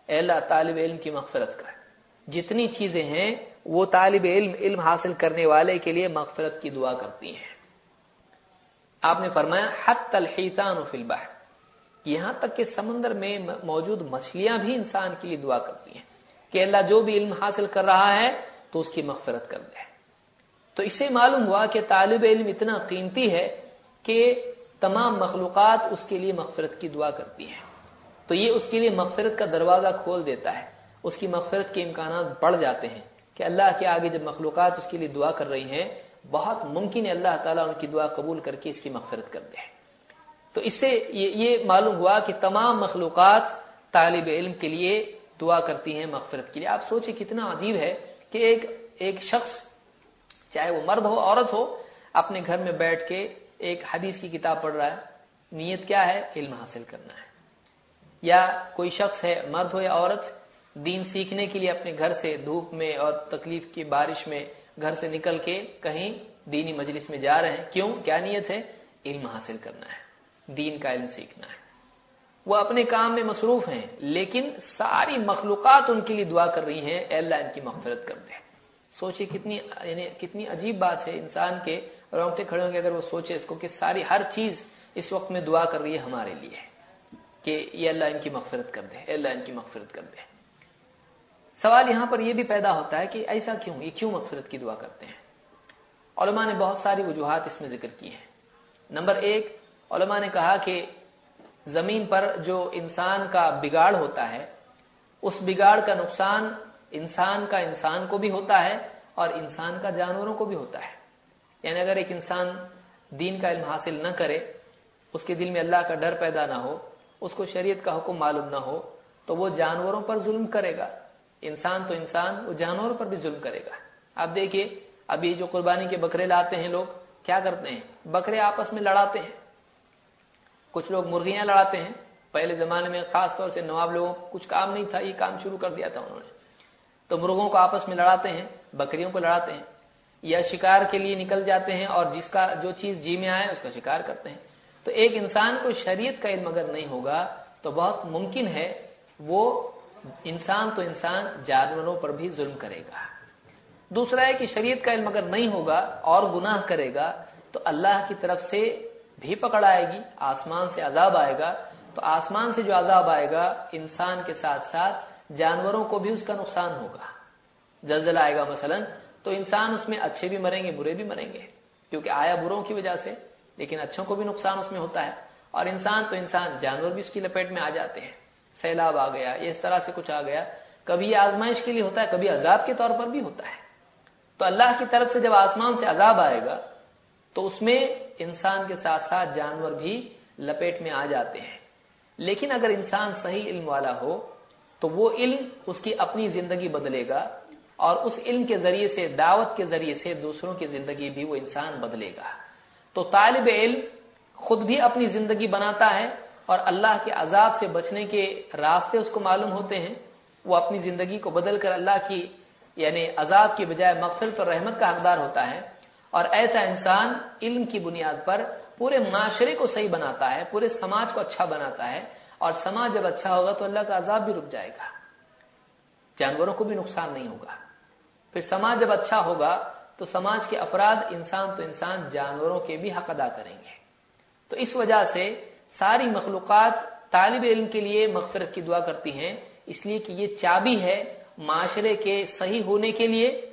اے اللہ، طالب علم کی مغفرت کر۔ جتنی چیزیں ہیں، وہ طالب علم علم حاصل کرنے والے کے لیے مغفرت کی دعا کرتی ہیں۔ آپ نے فرمایا حت الحیتان فی البحر. یہاں تک کہ سمندر میں موجود مچھلیاں بھی انسان کے لیے دعا کرتی ہیں کہ اللہ جو بھی علم حاصل کر رہا ہے تو اس کی مغفرت کر دے. تو اسے معلوم ہوا کہ طالب علم اتنا قیمتی ہے کہ تمام مخلوقات اس کے لیے مغفرت کی دعا کرتی ہیں. تو یہ اس کے لیے مغفرت کا دروازہ کھول دیتا ہے. اس کی مغفرت کے امکانات بڑھ جاتے ہیں کہ اللہ کے آگے جب مخلوقات اس کے لیے دعا کر رہی ہیں بہت ممکن ہے اللہ تعالیٰ ان کی دعا قبول کر کے اس کی مغفرت کر دے۔ تو اس سے یہ معلوم ہوا کہ تمام مخلوقات طالب علم کے لیے دعا کرتی ہیں مغفرت کے لیے۔ آپ سوچیں کتنا عجیب ہے کہ ایک ایک شخص، چاہے وہ مرد ہو، عورت ہو، اپنے گھر میں بیٹھ کے ایک حدیث کی کتاب پڑھ رہا ہے۔ نیت کیا ہے؟ علم حاصل کرنا ہے۔ یا کوئی شخص ہے، مرد ہو یا عورت، دین سیکھنے کے لیے اپنے گھر سے دھوپ میں اور تکلیف کی بارش میں گھر سے نکل کے کہیں دینی مجلس میں جا رہے ہیں۔ کیوں؟ کیا نیت ہے؟ علم حاصل کرنا ہے۔ دین کا علم سیکھنا ہے۔ وہ اپنے کام میں مصروف ہیں، لیکن ساری مخلوقات ان کے لیے دعا کر رہی ہیں، اے اللہ ان کی مغفرت کر دے۔ سوچے کتنی یعنی کتنی عجیب بات ہے انسان کے رونگٹے کھڑے ہوں گے اگر وہ سوچے اس کو کہ ساری ہر چیز اس وقت میں دعا کر رہی ہے ہمارے لیے کہ یہ اللہ ان کی مغفرت کر دے، اے اللہ ان کی مغفرت کر دے۔ سوال یہاں پر یہ بھی پیدا ہوتا ہے کہ ایسا کیوں؟ یہ کیوں مغفرت کی دعا کرتے ہیں؟ علماء نے بہت ساری وجوہات اس میں ذکر کی ہیں۔ نمبر ایک، علماء نے کہا کہ زمین پر جو انسان کا بگاڑ ہوتا ہے، اس بگاڑ کا نقصان انسان کا انسان کو بھی ہوتا ہے اور انسان کا جانوروں کو بھی ہوتا ہے۔ یعنی اگر ایک انسان دین کا علم حاصل نہ کرے، اس کے دل میں اللہ کا ڈر پیدا نہ ہو، اس کو شریعت کا حکم معلوم نہ ہو، تو وہ جانوروں پر ظلم کرے گا۔ انسان تو انسان، وہ جانوروں پر بھی ظلم کرے گا۔ آپ دیکھیے، ابھی جو قربانی کے بکرے لاتے ہیں لوگ، کیا کرتے ہیں؟ بکرے آپس میں لڑاتے ہیں۔ کچھ لوگ مرغیاں لڑاتے ہیں۔ پہلے زمانے میں خاص طور سے نواب لوگوں کو کچھ کام نہیں تھا، یہ کام شروع کر دیا تھا انہوں نے۔ تو مرغوں کو آپس میں لڑاتے ہیں، بکریوں کو لڑاتے ہیں۔ یا شکار کے لیے نکل جاتے ہیں اور جس کا جو چیز جی میں آئے، اس کا شکار کرتے ہیں۔ تو ایک انسان کو شریعت کا علم اگر نہیں ہوگا، تو بہت ممکن ہے وہ انسان تو انسان جانوروں پر بھی ظلم کرے گا۔ دوسرا ہے کہ شریعت کا علم اگر نہیں ہوگا اور گناہ کرے گا، تو اللہ کی طرف سے بھی پکڑ آئے گی، آسمان سے عذاب آئے گا۔ تو آسمان سے جو عذاب آئے گا، انسان کے ساتھ ساتھ جانوروں کو بھی اس کا نقصان ہوگا۔ زلزلہ آئے گا مثلا، تو انسان اس میں اچھے بھی مریں گے، برے بھی مریں گے۔ کیونکہ آیا بروں کی وجہ سے، لیکن اچھوں کو بھی نقصان اس میں ہوتا ہے۔ اور انسان تو انسان، جانور بھی اس کی لپیٹ میں آ جاتے ہیں۔ سیلاب آ گیا، یہ اس طرح سے کچھ آ گیا۔ کبھی یہ آزمائش کے لیے ہوتا ہے، کبھی عذاب کے طور پر بھی ہوتا ہے۔ تو اللہ کی طرف سے جب آسمان سے عذاب آئے گا، تو اس میں انسان کے ساتھ ساتھ جانور بھی لپیٹ میں آ جاتے ہیں۔ لیکن اگر انسان صحیح علم والا ہو، تو وہ علم اس کی اپنی زندگی بدلے گا اور اس علم کے ذریعے سے، دعوت کے ذریعے سے دوسروں کی زندگی بھی وہ انسان بدلے گا۔ تو طالب علم خود بھی اپنی زندگی بناتا ہے اور اللہ کے عذاب سے بچنے کے راستے اس کو معلوم ہوتے ہیں، وہ اپنی زندگی کو بدل کر اللہ کی یعنی عذاب کی بجائے مغفرت اور رحمت کا حقدار ہوتا ہے۔ اور ایسا انسان علم کی بنیاد پر پورے معاشرے کو صحیح بناتا ہے، پورے سماج کو اچھا بناتا ہے۔ اور سماج جب اچھا ہوگا تو اللہ کا عذاب بھی رک جائے گا۔ جانوروں کو بھی نقصان نہیں ہوگا۔ پھر سماج جب اچھا ہوگا تو سماج کے افراد انسان تو انسان، جانوروں کے بھی حق ادا کریں گے۔ تو اس وجہ سے ساری مخلوقات طالب علم کے لیے مغفرت کی دعا کرتی ہیں۔ اس لیے کہ یہ چابی ہے معاشرے کے صحیح ہونے کے لیے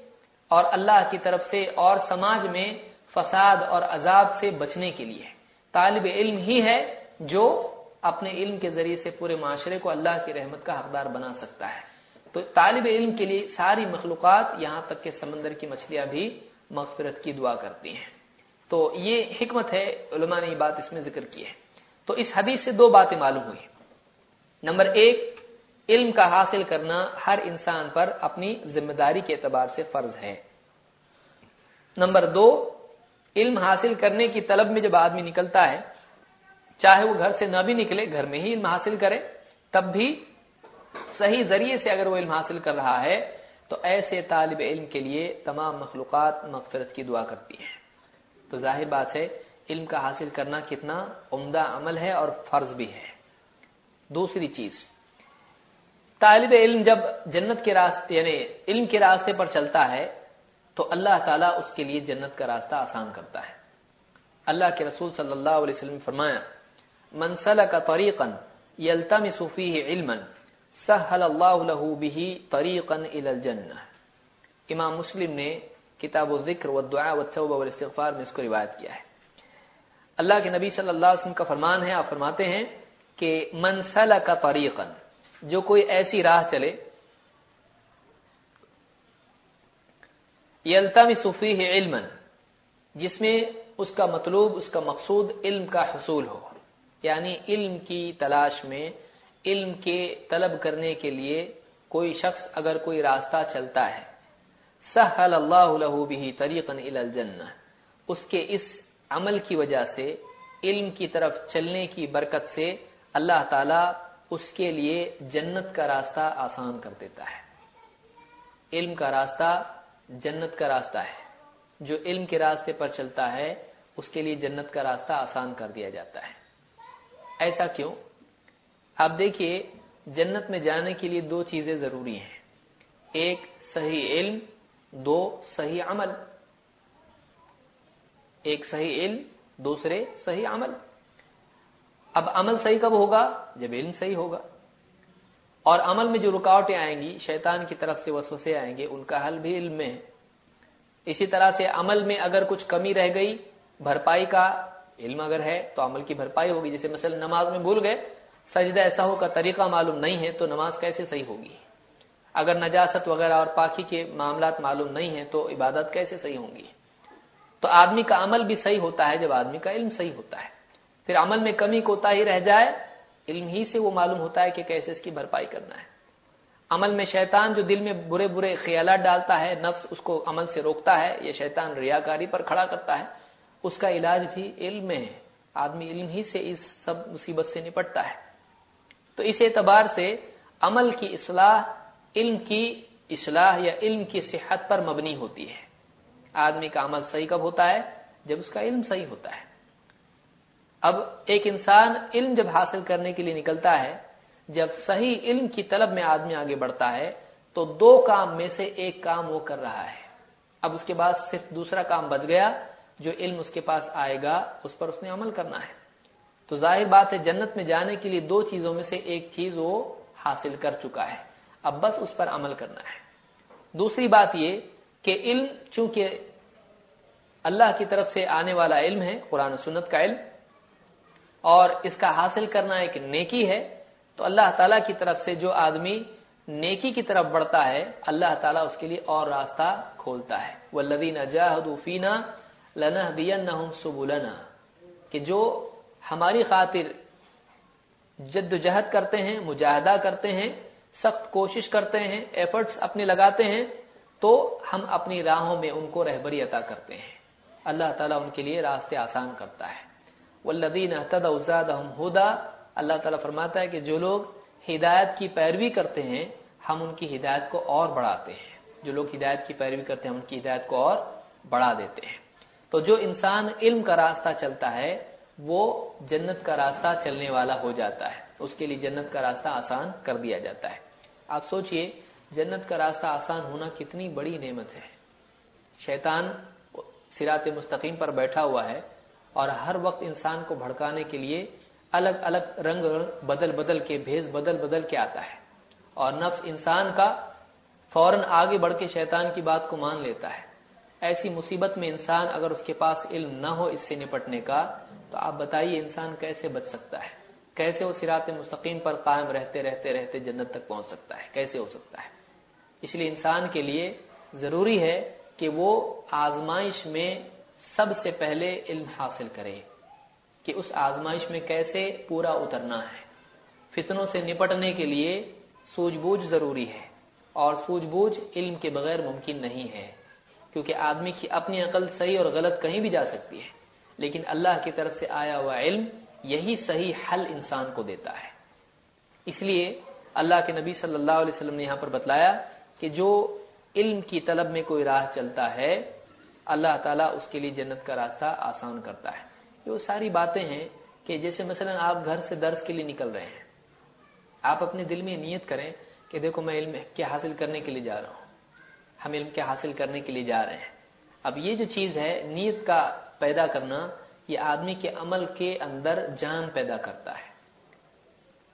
اور اللہ کی طرف سے اور سماج میں فساد اور عذاب سے بچنے کے لیے۔ طالب علم ہی ہے جو اپنے علم کے ذریعے سے پورے معاشرے کو اللہ کی رحمت کا حقدار بنا سکتا ہے۔ تو طالب علم کے لیے ساری مخلوقات یہاں تک کہ سمندر کی مچھلیاں بھی مغفرت کی دعا کرتی ہیں۔ تو یہ حکمت ہے، علماء نے یہ بات اس میں ذکر کی ہے۔ تو اس حدیث سے دو باتیں معلوم ہوئی نمبر ایک، علم کا حاصل کرنا ہر انسان پر اپنی ذمہ داری کے اعتبار سے فرض ہے۔ نمبر دو، علم حاصل کرنے کی طلب میں جب آدمی نکلتا ہے، چاہے وہ گھر سے نہ بھی نکلے، گھر میں ہی علم حاصل کرے، تب بھی صحیح ذریعے سے اگر وہ علم حاصل کر رہا ہے، تو ایسے طالب علم کے لیے تمام مخلوقات مغفرت کی دعا کرتی ہیں۔ تو ظاہر بات ہے علم کا حاصل کرنا کتنا عمدہ عمل ہے اور فرض بھی ہے۔ دوسری چیز، طالب علم جب جنت کے راستے یعنی علم کے راستے پر چلتا ہے، تو اللہ تعالیٰ اس کے لیے جنت کا راستہ آسان کرتا ہے۔ اللہ کے رسول صلی اللہ علیہ وسلم فرمایا منسل کا طریقن یلتم صفی علم سہل اللہ به طریقا الى الجنہ۔ امام مسلم نے کتاب و ذکر و دعا و توبہ والاستغفار میں اس کو روایت کیا ہے۔ اللہ کے نبی صلی اللہ علیہ وسلم کا فرمان ہے، آپ فرماتے ہیں کہ منسل کا طریقا، جو کوئی ایسی راہ چلے یلتم صفی علم جس میں اس کا مطلوب، اس کا مقصود علم کا حصول ہو۔ یعنی علم کی تلاش میں، علم کے طلب کرنے کے لیے کوئی شخص اگر کوئی راستہ چلتا ہے، سہل اللہ له به طریقا الى الجنہ۔ اس کے اس عمل کی وجہ سے، علم کی طرف چلنے کی برکت سے اللہ تعالی اس کے لیے جنت کا راستہ آسان کر دیتا ہے۔ علم کا راستہ جنت کا راستہ ہے۔ جو علم کے راستے پر چلتا ہے، اس کے لیے جنت کا راستہ آسان کر دیا جاتا ہے۔ ایسا کیوں؟ آپ دیکھیے، جنت میں جانے کے لیے دو چیزیں ضروری ہیں۔ ایک صحیح علم، دو صحیح عمل۔ ایک صحیح علم، دوسرے صحیح عمل۔ اب عمل صحیح کب ہوگا؟ جب علم صحیح ہوگا۔ اور عمل میں جو رکاوٹیں آئیں گی، شیطان کی طرف سے وسوسے آئیں گے، ان کا حل بھی علم میں ہے۔ اسی طرح سے عمل میں اگر کچھ کمی رہ گئی، بھرپائی کا علم اگر ہے، تو عمل کی بھرپائی ہوگی۔ جیسے مثلا نماز میں بھول گئے، سجدہ ایسا ہو کا طریقہ معلوم نہیں ہے، تو نماز کیسے صحیح ہوگی؟ اگر نجاست وغیرہ اور پاکی کے معاملات معلوم نہیں ہیں، تو عبادت کیسے صحیح ہوں گی؟ تو آدمی کا عمل بھی صحیح ہوتا ہے جب آدمی کا علم صحیح ہوتا ہے۔ پھر عمل میں کمی کوتا ہی رہ جائے، علم ہی سے وہ معلوم ہوتا ہے کہ کیسے اس کی بھرپائی کرنا ہے۔ عمل میں شیطان جو دل میں برے برے خیالات ڈالتا ہے، نفس اس کو عمل سے روکتا ہے یہ شیطان ریاکاری پر کھڑا کرتا ہے، اس کا علاج بھی علم میں ہے۔ آدمی علم ہی سے اس سب مصیبت سے نپٹتا ہے۔ تو اس اعتبار سے عمل کی اصلاح، علم کی اصلاح یا علم کی صحت پر مبنی ہوتی ہے۔ آدمی کا عمل صحیح کب ہوتا ہے؟ جب اس کا علم صحیح ہوتا ہے۔ اب ایک انسان علم جب حاصل کرنے کے لیے نکلتا ہے، جب صحیح علم کی طلب میں آدمی آگے بڑھتا ہے، تو دو کام میں سے ایک کام وہ کر رہا ہے۔ اب اس کے بعد صرف دوسرا کام بچ گیا، جو علم اس کے پاس آئے گا، اس پر اس نے عمل کرنا ہے۔ تو ظاہر بات ہے، جنت میں جانے کے لیے دو چیزوں میں سے ایک چیز وہ حاصل کر چکا ہے۔ اب بس اس پر عمل کرنا ہے۔ دوسری بات یہ کہ علم چونکہ اللہ کی طرف سے آنے والا علم ہے، قرآن و سنت کا علم، اور اس کا حاصل کرنا ایک نیکی ہے، تو اللہ تعالیٰ کی طرف سے جو آدمی نیکی کی طرف بڑھتا ہے، اللہ تعالیٰ اس کے لیے اور راستہ کھولتا ہے۔ وہ لدین اجاہدینہ لنا دین سبولنا کہ جو ہماری خاطر جد و جہد کرتے ہیں، مجاہدہ کرتے ہیں، سخت کوشش کرتے ہیں ایفرٹس اپنے لگاتے ہیں تو ہم اپنی راہوں میں ان کو رہبری عطا کرتے ہیں۔ اللہ تعالیٰ ان کے لیے راستے آسان کرتا ہے۔ والذین اهتدوا ہدا اللہ تعالیٰ فرماتا ہے کہ جو لوگ ہدایت کی پیروی کرتے ہیں، ہم ان کی ہدایت کو اور بڑھاتے ہیں۔ جو لوگ ہدایت کی پیروی کرتے ہیں ان کی ہدایت کو اور بڑھا دیتے ہیں۔ تو جو انسان علم کا راستہ چلتا ہے، وہ جنت کا راستہ چلنے والا ہو جاتا ہے۔ اس کے لیے جنت کا راستہ آسان کر دیا جاتا ہے۔ آپ سوچئے جنت کا راستہ آسان ہونا کتنی بڑی نعمت ہے۔ شیطان سرات مستقیم پر بیٹھا ہوا ہے اور ہر وقت انسان کو بھڑکانے کے لیے الگ الگ رنگ بدل بدل کے بھیز بدل بدل کے آتا ہے اور نفس انسان کا فوراً آگے بڑھ کے شیطان کی بات کو مان لیتا ہے۔ ایسی مصیبت میں انسان اگر اس کے پاس علم نہ ہو اس سے نپٹنے کا، تو آپ بتائیے انسان کیسے بچ سکتا ہے؟ کیسے وہ سرات مستقیم پر قائم رہتے رہتے رہتے جنت تک پہنچ سکتا ہے؟ کیسے ہو سکتا ہے؟ اس لیے انسان کے لیے ضروری ہے کہ وہ آزمائش میں سب سے پہلے علم حاصل کرے کہ اس آزمائش میں کیسے پورا اترنا ہے۔ فتنوں سے نپٹنے کے لیے سوجھ بوجھ ضروری ہے اور سوجھ بوجھ علم کے بغیر ممکن نہیں ہے، کیونکہ آدمی کی اپنی عقل صحیح اور غلط کہیں بھی جا سکتی ہے، لیکن اللہ کی طرف سے آیا ہوا علم یہی صحیح حل انسان کو دیتا ہے۔ اس لیے اللہ کے نبی صلی اللہ علیہ وسلم نے یہاں پر بتلایا کہ جو علم کی طلب میں کوئی راہ چلتا ہے، اللہ تعالیٰ اس کے لیے جنت کا راستہ آسان کرتا ہے۔ یہ وہ ساری باتیں ہیں کہ جیسے مثلا آپ گھر سے درس کے لیے نکل رہے ہیں۔ آپ اپنے دل میں نیت کریں کہ دیکھو میں علم کیا حاصل کرنے کے لیے جا رہا ہوں۔ ہم علم کیا حاصل کرنے کے لیے جا رہے ہیں۔ اب یہ جو چیز ہے، نیت کا پیدا کرنا، یہ آدمی کے عمل کے اندر جان پیدا کرتا ہے۔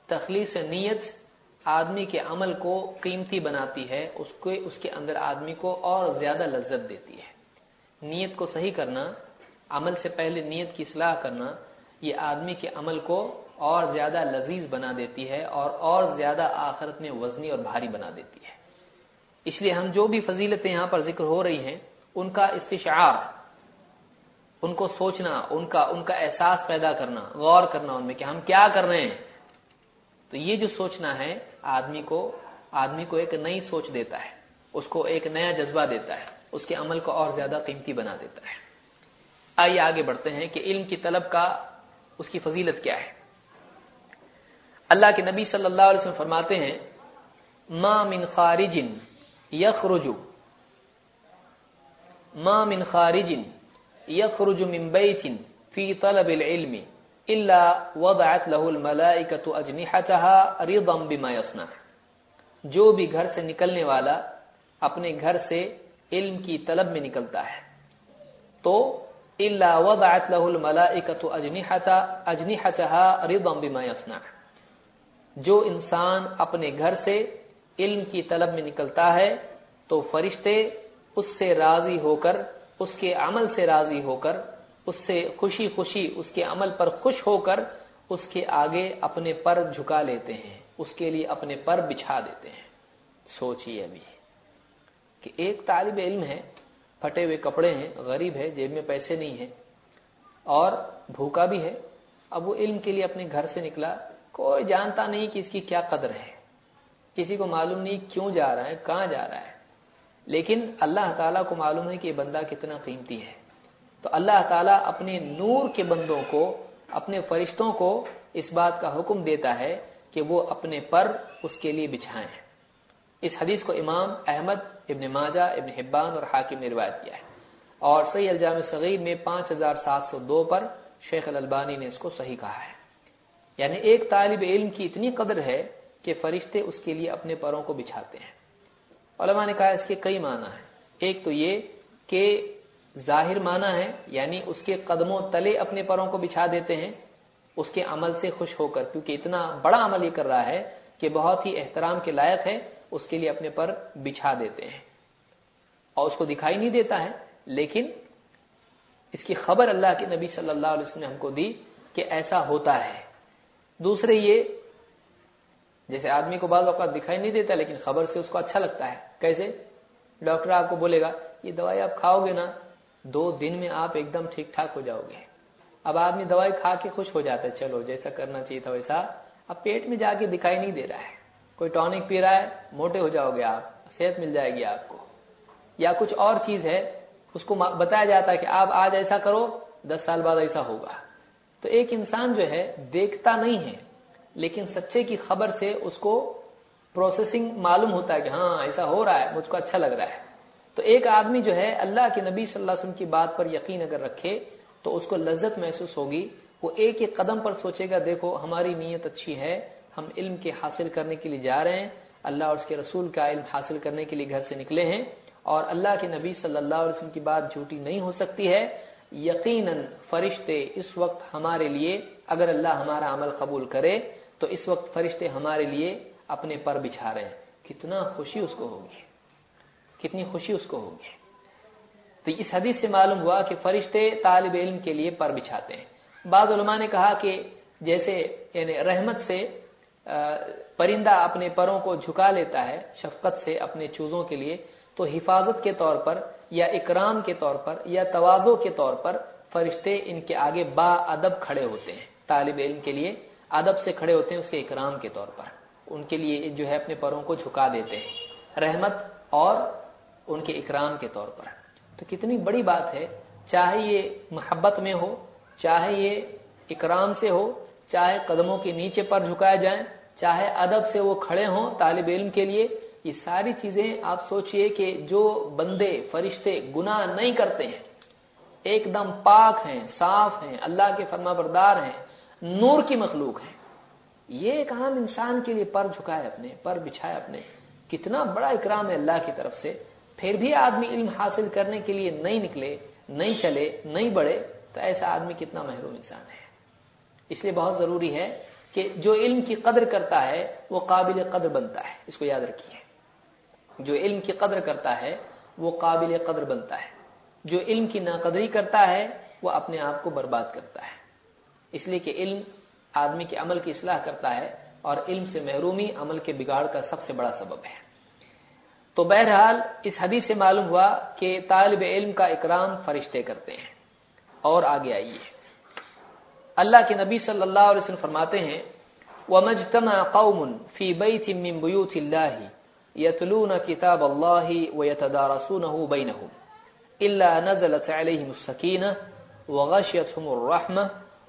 تخلیص نیت آدمی کے عمل کو قیمتی بناتی ہے، اس کو، اس کے اندر آدمی کو اور زیادہ لذت دیتی ہے۔ نیت کو صحیح کرنا، عمل سے پہلے نیت کی اصلاح کرنا، یہ آدمی کے عمل کو اور زیادہ لذیذ بنا دیتی ہے اور اور زیادہ آخرت میں وزنی اور بھاری بنا دیتی ہے۔ اس لیے ہم جو بھی فضیلتیں یہاں پر ذکر ہو رہی ہیں، ان کا استشعار، ان کو سوچنا، ان کا ان کا احساس پیدا کرنا، غور کرنا ان میں کہ ہم کیا کر رہے ہیں۔ تو یہ جو سوچنا ہے، آدمی کو آدمی کو ایک نئی سوچ دیتا ہے، اس کو ایک نیا جذبہ دیتا ہے، اس کے عمل کو اور زیادہ قیمتی بنا دیتا ہے۔ آئیے آگے بڑھتے ہیں کہ علم کی طلب کا اس کی فضیلت کیا ہے۔ اللہ کے نبی صلی اللہ علیہ وسلم فرماتے ہیں، ما من خارج یخرج ما من خارج یخرج من بیت فی طلب العلم۔ الا وضعت له الملائکة اجنحتها رضا بما يصنع. جو بھی گھر سے نکلنے والا اپنے گھر سے علم کی طلب میں نکلتا ہے. تو الا وضعت له الملائکة اجنحتها رضا بما يصنع. جو انسان اپنے گھر سے علم کی طلب میں نکلتا ہے، تو فرشتے اس سے راضی ہو کر، اس کے عمل سے راضی ہو کر اس سے خوشی خوشی اس کے عمل پر خوش ہو کر اس کے آگے اپنے پر جھکا لیتے ہیں، اس کے لیے اپنے پر بچھا دیتے ہیں۔ سوچیے ابھی کہ ایک طالب علم ہے، پھٹے ہوئے کپڑے ہیں، غریب ہے، جیب میں پیسے نہیں ہیں، اور بھوکا بھی ہے۔ اب وہ علم کے لیے اپنے گھر سے نکلا، کوئی جانتا نہیں کہ اس کی کیا قدر ہے۔ کسی کو معلوم نہیں کیوں جا رہا ہے، کہاں جا رہا ہے۔ لیکن اللہ تعالیٰ کو معلوم ہے کہ یہ بندہ کتنا قیمتی ہے۔ تو اللہ تعالیٰ اپنے نور کے بندوں کو، اپنے فرشتوں کو اس بات کا حکم دیتا ہے کہ وہ اپنے پر اس کے لیے بچھائیں۔ اس حدیث کو امام احمد، ابن ماجہ، ابن حبان اور حاکم نے روایت کیا ہے۔ اور صحیح الجام صغیر میں پانچ ہزار سات سو دو پر شیخ الالبانی نے اس کو صحیح کہا ہے۔ یعنی ایک طالب علم کی اتنی قدر ہے کہ فرشتے اس کے لیے اپنے پروں کو بچھاتے ہیں۔ علماء نے کہا اس کے کئی معنی ہیں۔ ایک تو یہ کہ ظاہر معنی ہے یعنی اس کے قدموں تلے اپنے پروں کو بچھا دیتے ہیں، اس کے عمل سے خوش ہو کر، کیونکہ اتنا بڑا عمل یہ کر رہا ہے کہ بہت ہی احترام کے لائق ہے، اس کے لیے اپنے پر بچھا دیتے ہیں۔ اور اس کو دکھائی نہیں دیتا ہے، لیکن اس کی خبر اللہ کے نبی صلی اللہ علیہ وسلم نے ہم کو دی کہ ایسا ہوتا ہے۔ دوسرے یہ، جیسے آدمی کو بعض اوقات دکھائی نہیں دیتا، لیکن خبر سے اس کو اچھا لگتا ہے۔ کیسے؟ ڈاکٹر آپ کو بولے گا، یہ دوائی آپ کھاؤ گے نا دو دن میں آپ ایک دم ٹھیک ٹھاک ہو جاؤ گے۔ اب آدمی دوائی کھا کے خوش ہو جاتا ہے، چلو جیسا کرنا چاہیے تھا ویسا۔ اب پیٹ میں جا کے دکھائی نہیں دے رہا ہے۔ کوئی ٹونک پی رہا ہے، موٹے ہو جاؤ گے آپ، صحت مل جائے گی آپ کو۔ یا کچھ اور چیز ہے، اس کو بتایا جاتا ہے کہ آپ آج ایسا کرو، دس سال بعد ایسا ہوگا۔ تو ایک انسان جو ہے، دیکھتا نہیں ہے، لیکن سچے کی خبر سے اس کو پروسیسنگ معلوم ہوتا ہے کہ ہاں ایسا ہو رہا ہے، مجھ کو اچھا لگ رہا ہے۔ تو ایک آدمی جو ہے اللہ کے نبی صلی اللہ علیہ وسلم کی بات پر یقین اگر رکھے تو اس کو لذت محسوس ہوگی۔ وہ ایک ایک قدم پر سوچے گا، دیکھو ہماری نیت اچھی ہے، ہم علم کے حاصل کرنے کے لیے جا رہے ہیں۔ اللہ اور اس کے رسول کا علم حاصل کرنے کے لیے گھر سے نکلے ہیں۔ اور اللہ کے نبی صلی اللہ علیہ وسلم کی بات جھوٹی نہیں ہو سکتی ہے۔ یقیناً فرشتے اس وقت ہمارے لیے، اگر اللہ ہمارا عمل قبول کرے تو اس وقت فرشتے ہمارے لیے اپنے پر بچھا رہے ہیں۔ کتنا خوشی اس کو ہوگی۔ کتنی خوشی اس کو ہوگی۔ تو اس حدیث سے معلوم ہوا کہ فرشتے طالب علم کے لیے پر بچھاتے ہیں۔ بعض علماء نے کہا کہ جیسے یعنی رحمت سے پرندہ اپنے پروں کو جھکا لیتا ہے، شفقت سے اپنے چوزوں کے لیے، تو حفاظت کے طور پر یا اکرام کے طور پر یا توازو کے طور پر فرشتے ان کے آگے با ادب کھڑے ہوتے ہیں۔ طالب علم کے لیے ادب سے کھڑے ہوتے ہیں اس کے اکرام کے طور پر۔ ان کے لیے جو ہے اپنے پروں کو جھکا دیتے ہیں۔ رحمت اور ان کے اکرام کے طور پر۔ تو کتنی بڑی بات ہے، چاہے یہ محبت میں ہو، چاہے یہ اکرام سے ہو، چاہے قدموں کے نیچے پر جھکائے جائیں، چاہے ادب سے وہ کھڑے ہوں طالب علم کے لیے، یہ ساری چیزیں آپ سوچئے کہ جو بندے، فرشتے گناہ نہیں کرتے ہیں، ایک دم پاک ہیں، صاف ہیں، اللہ کے فرما بردار ہیں، نور کی مخلوق ہے یہ ایک عام انسان کے لیے پر جھکائے اپنے، پر بچھائے اپنے۔ کتنا بڑا اکرام ہے اللہ کی طرف سے۔ پھر بھی آدمی علم حاصل کرنے کے لیے نہیں نکلے، نہیں چلے، نہیں بڑھے، تو ایسا آدمی کتنا محروم انسان ہے۔ اس لیے بہت ضروری ہے کہ جو علم کی قدر کرتا ہے، وہ قابل قدر بنتا ہے۔ اس کو یاد رکھیے۔ جو علم کی قدر کرتا ہے، وہ قابل قدر بنتا ہے۔ جو علم کی ناقدری کرتا ہے، وہ اپنے آپ کو برباد کرتا ہے۔ اس لیے کہ علم آدمی کے عمل کی اصلاح کرتا ہے اور علم سے محرومی عمل کے بگاڑ کا سب سے بڑا سبب ہے۔ تو بہرحال اس حدیث سے معلوم ہوا کہ طالب علم کا اکرام فرشتے کرتے ہیں۔ اور آگے آئیے۔ اللہ کے نبی صلی اللہ علیہ وسلم فرماتے ہیں، وَمَجْتَمَعَ قَوْمٌ فِي بَيْتٍ مِّن بُيُوتِ اللَّهِ يَتْلُونَ كِتَابَ اللَّهِ وَيَتَدَارَسُونَهُ بَيْنَهُمْ إِلَّا نَزَلَتْ عَلَيْهِمُ السَّكِينَةُ وَغَشِيَتْهُمُ الرَّحْمَةُ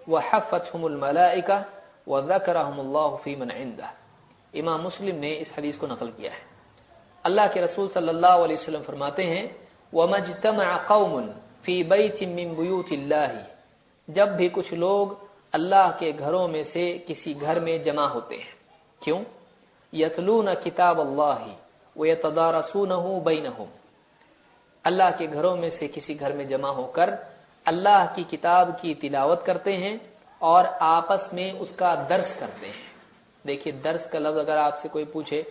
وحفتهم الملائکہ وذکرهم اللہ فی من عنده۔ امام مسلم نے اس حدیث کو نقل کیا ہے۔ اللہ کے رسول صلی اللہ علیہ وسلم فرماتے ہیں، ومجتمع قوم فی بیت من بیوت اللہ جب بھی کچھ لوگ اللہ کے گھروں میں سے کسی گھر میں جمع ہوتے ہیں۔ کیوں؟ یتلون کتاب اللہ ویتدارسونہ بینہم اللہ کے گھروں میں سے کسی گھر میں جمع ہو کر اللہ کی کتاب کی تلاوت کرتے ہیں اور آپس میں اس کا درس کرتے ہیں۔ دیکھیے، درس کا لفظ اگر آپ سے کوئی پوچھے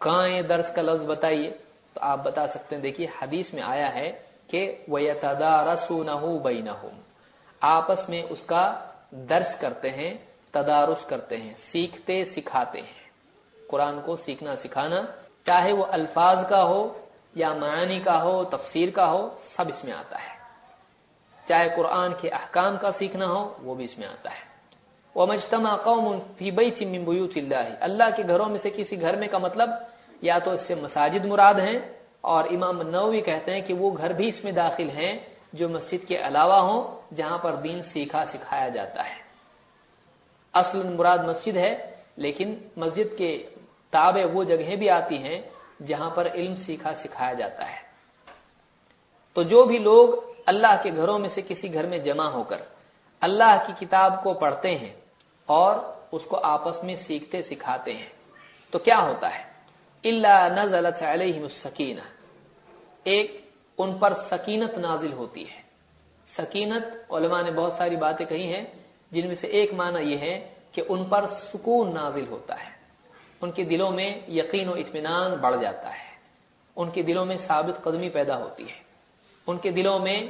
کہاں یہ درس کا لفظ بتائیے؟ تو آپ بتا سکتے ہیں، دیکھیے، حدیث میں آیا ہے کہ بَيْنَهُمْ۔ آپس میں اس کا درس کرتے ہیں، تدارس کرتے ہیں، سیکھتے سکھاتے ہیں۔ قرآن کو سیکھنا سکھانا، چاہے وہ الفاظ کا ہو یا معانی کا ہو، تفسیر کا ہو، سب اس میں آتا ہے۔ چاہے قرآن کے احکام کا سیکھنا ہو، وہ بھی اس میں آتا ہے۔ وہ مجتمع قوم فی بیت من بیوت اللہ اللہ کے گھروں میں سے کسی گھر میں کا مطلب یا تو اس سے مساجد مراد ہیں اور امام نووی کہتے ہیں کہ وہ گھر بھی اس میں داخل ہیں جو مسجد کے علاوہ ہوں جہاں پر دین سیکھا سکھایا جاتا ہے۔ اصل مراد مسجد ہے، لیکن مسجد کے تابع وہ جگہیں بھی آتی ہیں جہاں پر علم سیکھا سکھایا جاتا ہے۔ تو جو بھی لوگ اللہ کے گھروں میں سے کسی گھر میں جمع ہو کر اللہ کی کتاب کو پڑھتے ہیں اور اس کو آپس میں سیکھتے سکھاتے ہیں، تو کیا ہوتا ہے؟ اللہ نزلت علیہم السکینہ۔ ایک ان پر سکینت نازل ہوتی ہے۔ سکینت، علماء نے بہت ساری باتیں کہی ہیں، جن میں سے ایک معنی یہ ہے کہ ان پر سکون نازل ہوتا ہے۔ ان کے دلوں میں یقین و اطمینان بڑھ جاتا ہے۔ ان کے دلوں میں ثابت قدمی پیدا ہوتی ہے۔ ان کے دلوں میں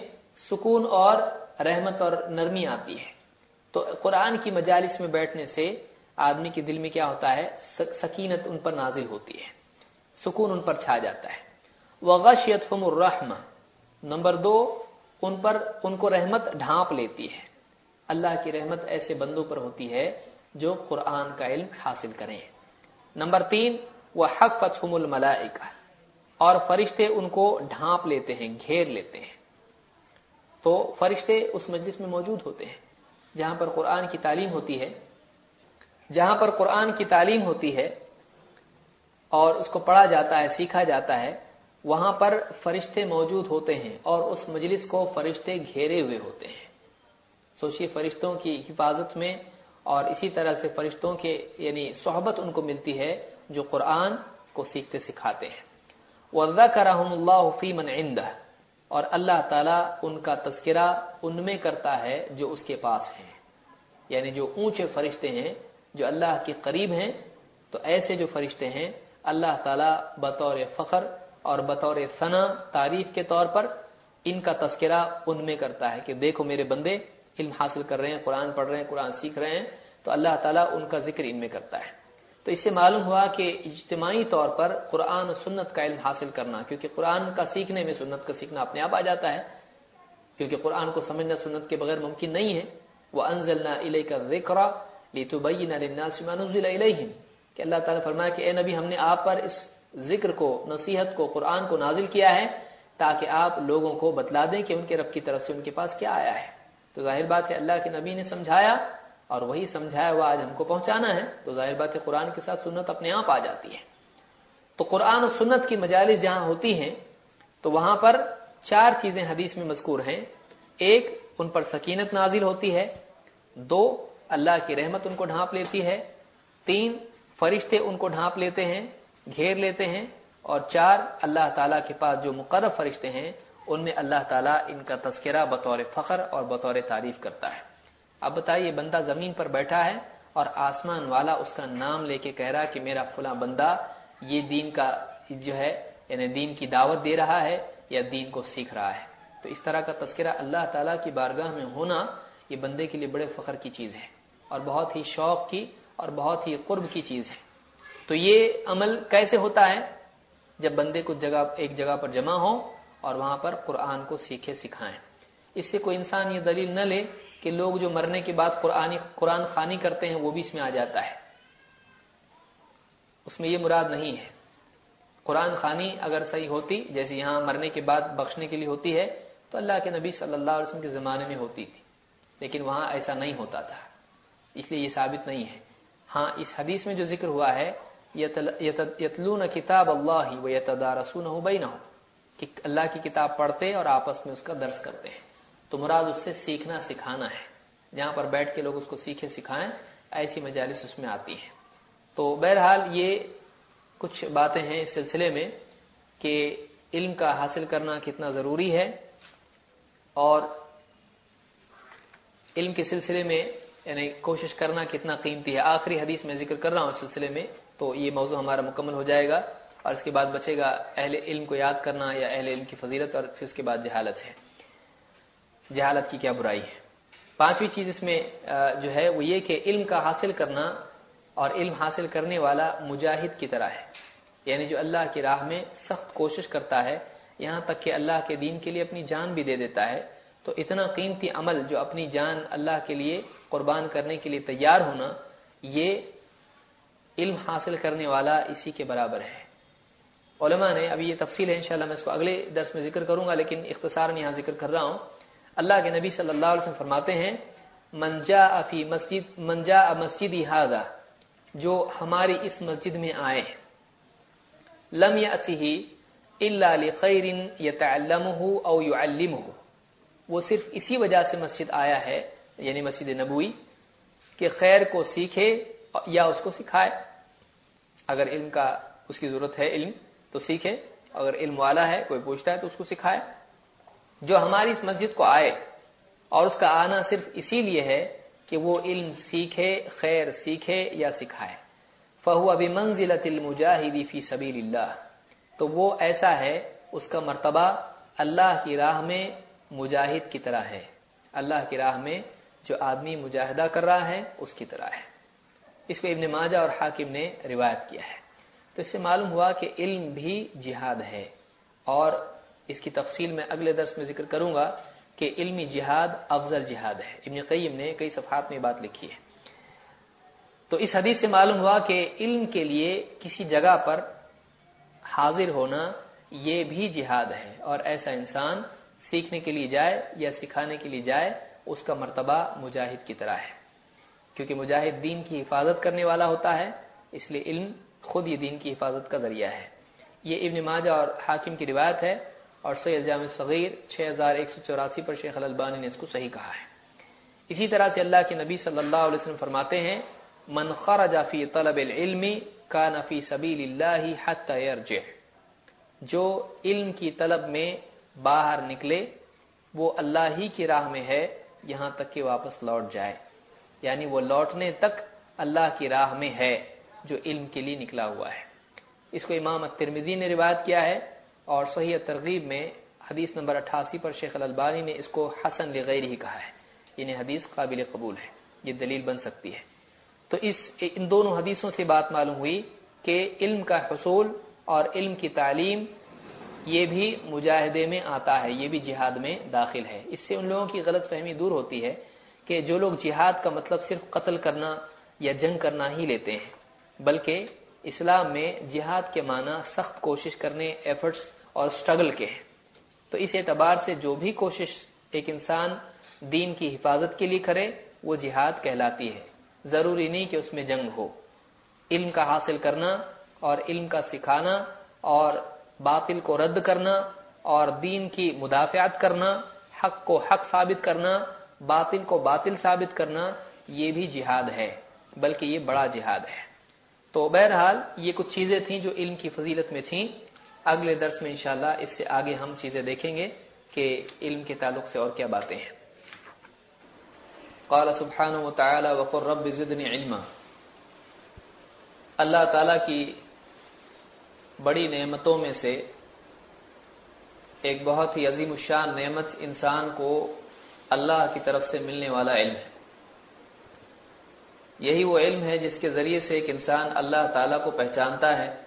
سکون اور رحمت اور نرمی آتی ہے۔ تو قرآن کی مجالس میں بیٹھنے سے آدمی کے دل میں کیا ہوتا ہے؟ سکینت ان پر نازل ہوتی ہے۔ سکون ان پر چھا جاتا ہے۔ وغشیت الرحمہ نمبر دو، ان پر، ان کو رحمت ڈھانپ لیتی ہے۔ اللہ کی رحمت ایسے بندوں پر ہوتی ہے جو قرآن کا علم حاصل کریں۔ نمبر تین وہ حق فتحم اور فرشتے ان کو ڈھانپ لیتے ہیں، گھیر لیتے ہیں۔ تو فرشتے اس مجلس میں موجود ہوتے ہیں، جہاں پر قرآن کی تعلیم ہوتی ہے۔ جہاں پر قرآن کی تعلیم ہوتی ہے اور اس کو پڑھا جاتا ہے، سیکھا جاتا ہے، وہاں پر فرشتے موجود ہوتے ہیں اور اس مجلس کو فرشتے گھیرے ہوئے ہوتے ہیں۔ سوچیے فرشتوں کی حفاظت میں اور اسی طرح سے فرشتوں کے یعنی صحبت ان کو ملتی ہے جو قرآن کو سیکھتے سکھاتے ہیں۔ وزا کرم اللہ فیمن اور اللہ تعالیٰ ان کا تذکرہ ان میں کرتا ہے جو اس کے پاس ہیں۔ یعنی جو اونچے فرشتے ہیں، جو اللہ کے قریب ہیں، تو ایسے جو فرشتے ہیں اللہ تعالیٰ بطور فخر اور بطور ثنا تعریف کے طور پر ان کا تذکرہ ان میں کرتا ہے کہ دیکھو میرے بندے، علم حاصل کر رہے ہیں، قرآن پڑھ رہے ہیں، قرآن سیکھ رہے ہیں، تو اللہ تعالیٰ ان کا ذکر ان میں کرتا ہے۔ تو اس سے معلوم ہوا کہ اجتماعی طور پر قرآن و سنت کا علم حاصل کرنا، کیونکہ قرآن کا سیکھنے میں سنت کا سیکھنا اپنے آپ آ جاتا ہے، کیونکہ قرآن کو سمجھنا سنت کے بغیر ممکن نہیں ہے۔ وہ انزلنا علیہ کا ذکر کہ اللہ تعالیٰ فرمایا کہ اے نبی، ہم نے آپ پر اس ذکر کو، نصیحت کو، قرآن کو نازل کیا ہے تاکہ آپ لوگوں کو بتلا دیں کہ ان کے رب کی طرف سے ان کے پاس کیا آیا ہے۔ تو ظاہر بات ہے، اللہ کے نبی نے سمجھایا اور وہی سمجھایا، وہ آج ہم کو پہنچانا ہے۔ تو ظاہر بات ہے، قرآن کے ساتھ سنت اپنے آپ آ جاتی ہے۔ تو قرآن و سنت کی مجالس جہاں ہوتی ہیں، تو وہاں پر چار چیزیں حدیث میں مذکور ہیں۔ ایک، ان پر سکینت نازل ہوتی ہے۔ دو، اللہ کی رحمت ان کو ڈھانپ لیتی ہے۔ تین فرشتے ان کو ڈھانپ لیتے ہیں، گھیر لیتے ہیں اور چار اللہ تعالیٰ کے پاس جو مقرر فرشتے ہیں، ان میں اللہ تعالیٰ ان کا تذکرہ بطور فخر اور بطور تعریف کرتا ہے۔ اب بتائیے، بندہ زمین پر بیٹھا ہے اور آسمان والا اس کا نام لے کے کہہ رہا کہ میرا فلاں بندہ یہ دین کا جو ہے یعنی دین کی دعوت دے رہا ہے یا دین کو سیکھ رہا ہے۔ تو اس طرح کا تذکرہ اللہ تعالیٰ کی بارگاہ میں ہونا یہ بندے کے لیے بڑے فخر کی چیز ہے اور بہت ہی شوق کی اور بہت ہی قرب کی چیز ہے۔ تو یہ عمل کیسے ہوتا ہے؟ جب بندے کو جگہ، ایک جگہ پر جمع ہو اور وہاں پر قرآن کو سیکھے، سکھائیں۔ اس سے کوئی انسان یہ دلیل نہ لے کہ لوگ جو مرنے کے بعد قرآن قرآن خانی کرتے ہیں، وہ بھی اس میں آ جاتا ہے۔ اس میں یہ مراد نہیں ہے۔ قرآن خانی اگر صحیح ہوتی، جیسے یہاں مرنے کے بعد بخشنے کے لیے ہوتی ہے، تو اللہ کے نبی صلی اللہ علیہ وسلم کے زمانے میں ہوتی تھی۔ لیکن وہاں ایسا نہیں ہوتا تھا۔ اس لیے یہ ثابت نہیں ہے۔ ہاں اس حدیث میں جو ذکر ہوا ہے یتلون کتاب اللہ و یتدارسون بینہم، کہ اللہ کی کتاب پڑھتے اور آپس میں اس کا درس کرتے ہیں۔ تو مراد اس سے سیکھنا سکھانا ہے۔ جہاں پر بیٹھ کے لوگ اس کو سیکھے سکھائیں، ایسی مجالس اس میں آتی ہیں۔ تو بہرحال یہ کچھ باتیں ہیں اس سلسلے میں کہ علم کا حاصل کرنا کتنا ضروری ہے اور علم کے سلسلے میں یعنی کوشش کرنا کتنا قیمتی ہے۔ آخری حدیث میں ذکر کر رہا ہوں اس سلسلے میں، تو یہ موضوع ہمارا مکمل ہو جائے گا اور اس کے بعد بچے گا اہل علم کو یاد کرنا یا اہل علم کی فضیلت اور پھر اس کے بعد جہالت ہے۔ جہالت کی کیا برائی ہے؟ پانچویں چیز اس میں جو ہے وہ یہ کہ علم کا حاصل کرنا اور علم حاصل کرنے والا مجاہد کی طرح ہے۔ یعنی جو اللہ کی راہ میں سخت کوشش کرتا ہے، یہاں تک کہ اللہ کے دین کے لیے اپنی جان بھی دے دیتا ہے، تو اتنا قیمتی عمل جو اپنی جان اللہ کے لیے قربان کرنے کے لیے تیار ہونا، یہ علم حاصل کرنے والا اسی کے برابر ہے۔ علماء نے، ابھی یہ تفصیل ہے انشاءاللہ میں اس کو اگلے درس میں ذکر کروں گا، لیکن اختصار میں یہاں ذکر کر رہا ہوں۔ اللہ کے نبی صلی اللہ علیہ وسلم فرماتے ہیں منجا فی مسجد منجا مسجد ہاضا جو ہماری اس مسجد میں آئے لم یأتہ الا لخیر یتعلمہ او یعلمہ وہ صرف اسی وجہ سے مسجد آیا ہے یعنی مسجد نبوی، کہ خیر کو سیکھے یا اس کو سکھائے۔ اگر علم کا اس کی ضرورت ہے علم، تو سیکھے۔ اگر علم والا ہے، کوئی پوچھتا ہے، تو اس کو سکھائے۔ جو ہماری اس مسجد کو آئے، اور اس کا آنا صرف اسی لیے ہے کہ وہ علم سیکھے، خیر سیکھے یا سکھائے۔ فہو ابھی منزل المجاہدی فی سبیل اللہ تو وہ ایسا ہے، اس کا مرتبہ اللہ کی راہ میں مجاہد کی طرح ہے۔ اللہ کی راہ میں جو آدمی مجاہدہ کر رہا ہے، اس کی طرح ہے۔ اس کو ابن ماجہ اور حاکم نے روایت کیا ہے۔ تو اس سے معلوم ہوا کہ علم بھی جہاد ہے۔ اور اس کی تفصیل میں اگلے درس میں ذکر کروں گا کہ علمی جہاد افضل جہاد ہے۔ ابن قیم نے کئی صفحات میں بات لکھی ہے۔ تو اس حدیث سے معلوم ہوا کہ علم کے لیے کسی جگہ پر حاضر ہونا یہ بھی جہاد ہے۔ اور ایسا انسان سیکھنے کے لیے جائے یا سکھانے کے لیے جائے اس کا مرتبہ مجاہد کی طرح ہے۔ کیونکہ مجاہد دین کی حفاظت کرنے والا ہوتا ہے، اس لیے علم خود یہ دین کی حفاظت کا ذریعہ ہے۔ یہ ابن ماجہ اور حاکم کی روایت ہے اور سید جامع صغیر 6184 پر شیخ الالبانی نے اس کو صحیح کہا ہے۔ اسی طرح سے اللہ کے نبی صلی اللہ علیہ وسلم فرماتے ہیں، من خرج فی طلب العلم کان فی سبیل اللہ حتی یرجع. جو علم کی طلب میں باہر نکلے، وہ اللہ ہی کی راہ میں ہے یہاں تک کہ واپس لوٹ جائے۔ یعنی وہ لوٹنے تک اللہ کی راہ میں ہے جو علم کے لیے نکلا ہوا ہے۔ اس کو امام الترمذی نے روایت کیا ہے اور صحیح ترغیب میں حدیث نمبر اٹھاسی پر شیخ الالبانی نے اس کو حسن لغیر ہی کہا ہے۔ یعنی حدیث قابل قبول ہے، یہ دلیل بن سکتی ہے۔ تو اس، ان دونوں حدیثوں سے بات معلوم ہوئی کہ علم کا حصول اور علم کی تعلیم یہ بھی مجاہدے میں آتا ہے، یہ بھی جہاد میں داخل ہے۔ اس سے ان لوگوں کی غلط فہمی دور ہوتی ہے کہ جو لوگ جہاد کا مطلب صرف قتل کرنا یا جنگ کرنا ہی لیتے ہیں، بلکہ اسلام میں جہاد کے معنی سخت کوشش کرنے ایفرٹس اور سٹرگل کے ہیں۔ تو اس اعتبار سے جو بھی کوشش ایک انسان دین کی حفاظت کے لیے کرے، وہ جہاد کہلاتی ہے۔ ضروری نہیں کہ اس میں جنگ ہو۔ علم کا حاصل کرنا اور علم کا سکھانا اور باطل کو رد کرنا اور دین کی مدافعت کرنا، حق کو حق ثابت کرنا، باطل کو باطل ثابت کرنا، یہ بھی جہاد ہے، بلکہ یہ بڑا جہاد ہے۔ تو بہرحال یہ کچھ چیزیں تھیں جو علم کی فضیلت میں تھیں۔ اگلے درس میں انشاءاللہ اس سے آگے ہم چیزیں دیکھیں گے کہ علم کے تعلق سے اور کیا باتیں ہیں۔ قال سبحانہ وتعالی وقر رب زدنی علما۔ اللہ تعالی کی بڑی نعمتوں میں سے ایک بہت ہی عظیم الشان نعمت انسان کو اللہ کی طرف سے ملنے والا علم ہے۔ یہی وہ علم ہے جس کے ذریعے سے ایک انسان اللہ تعالیٰ کو پہچانتا ہے۔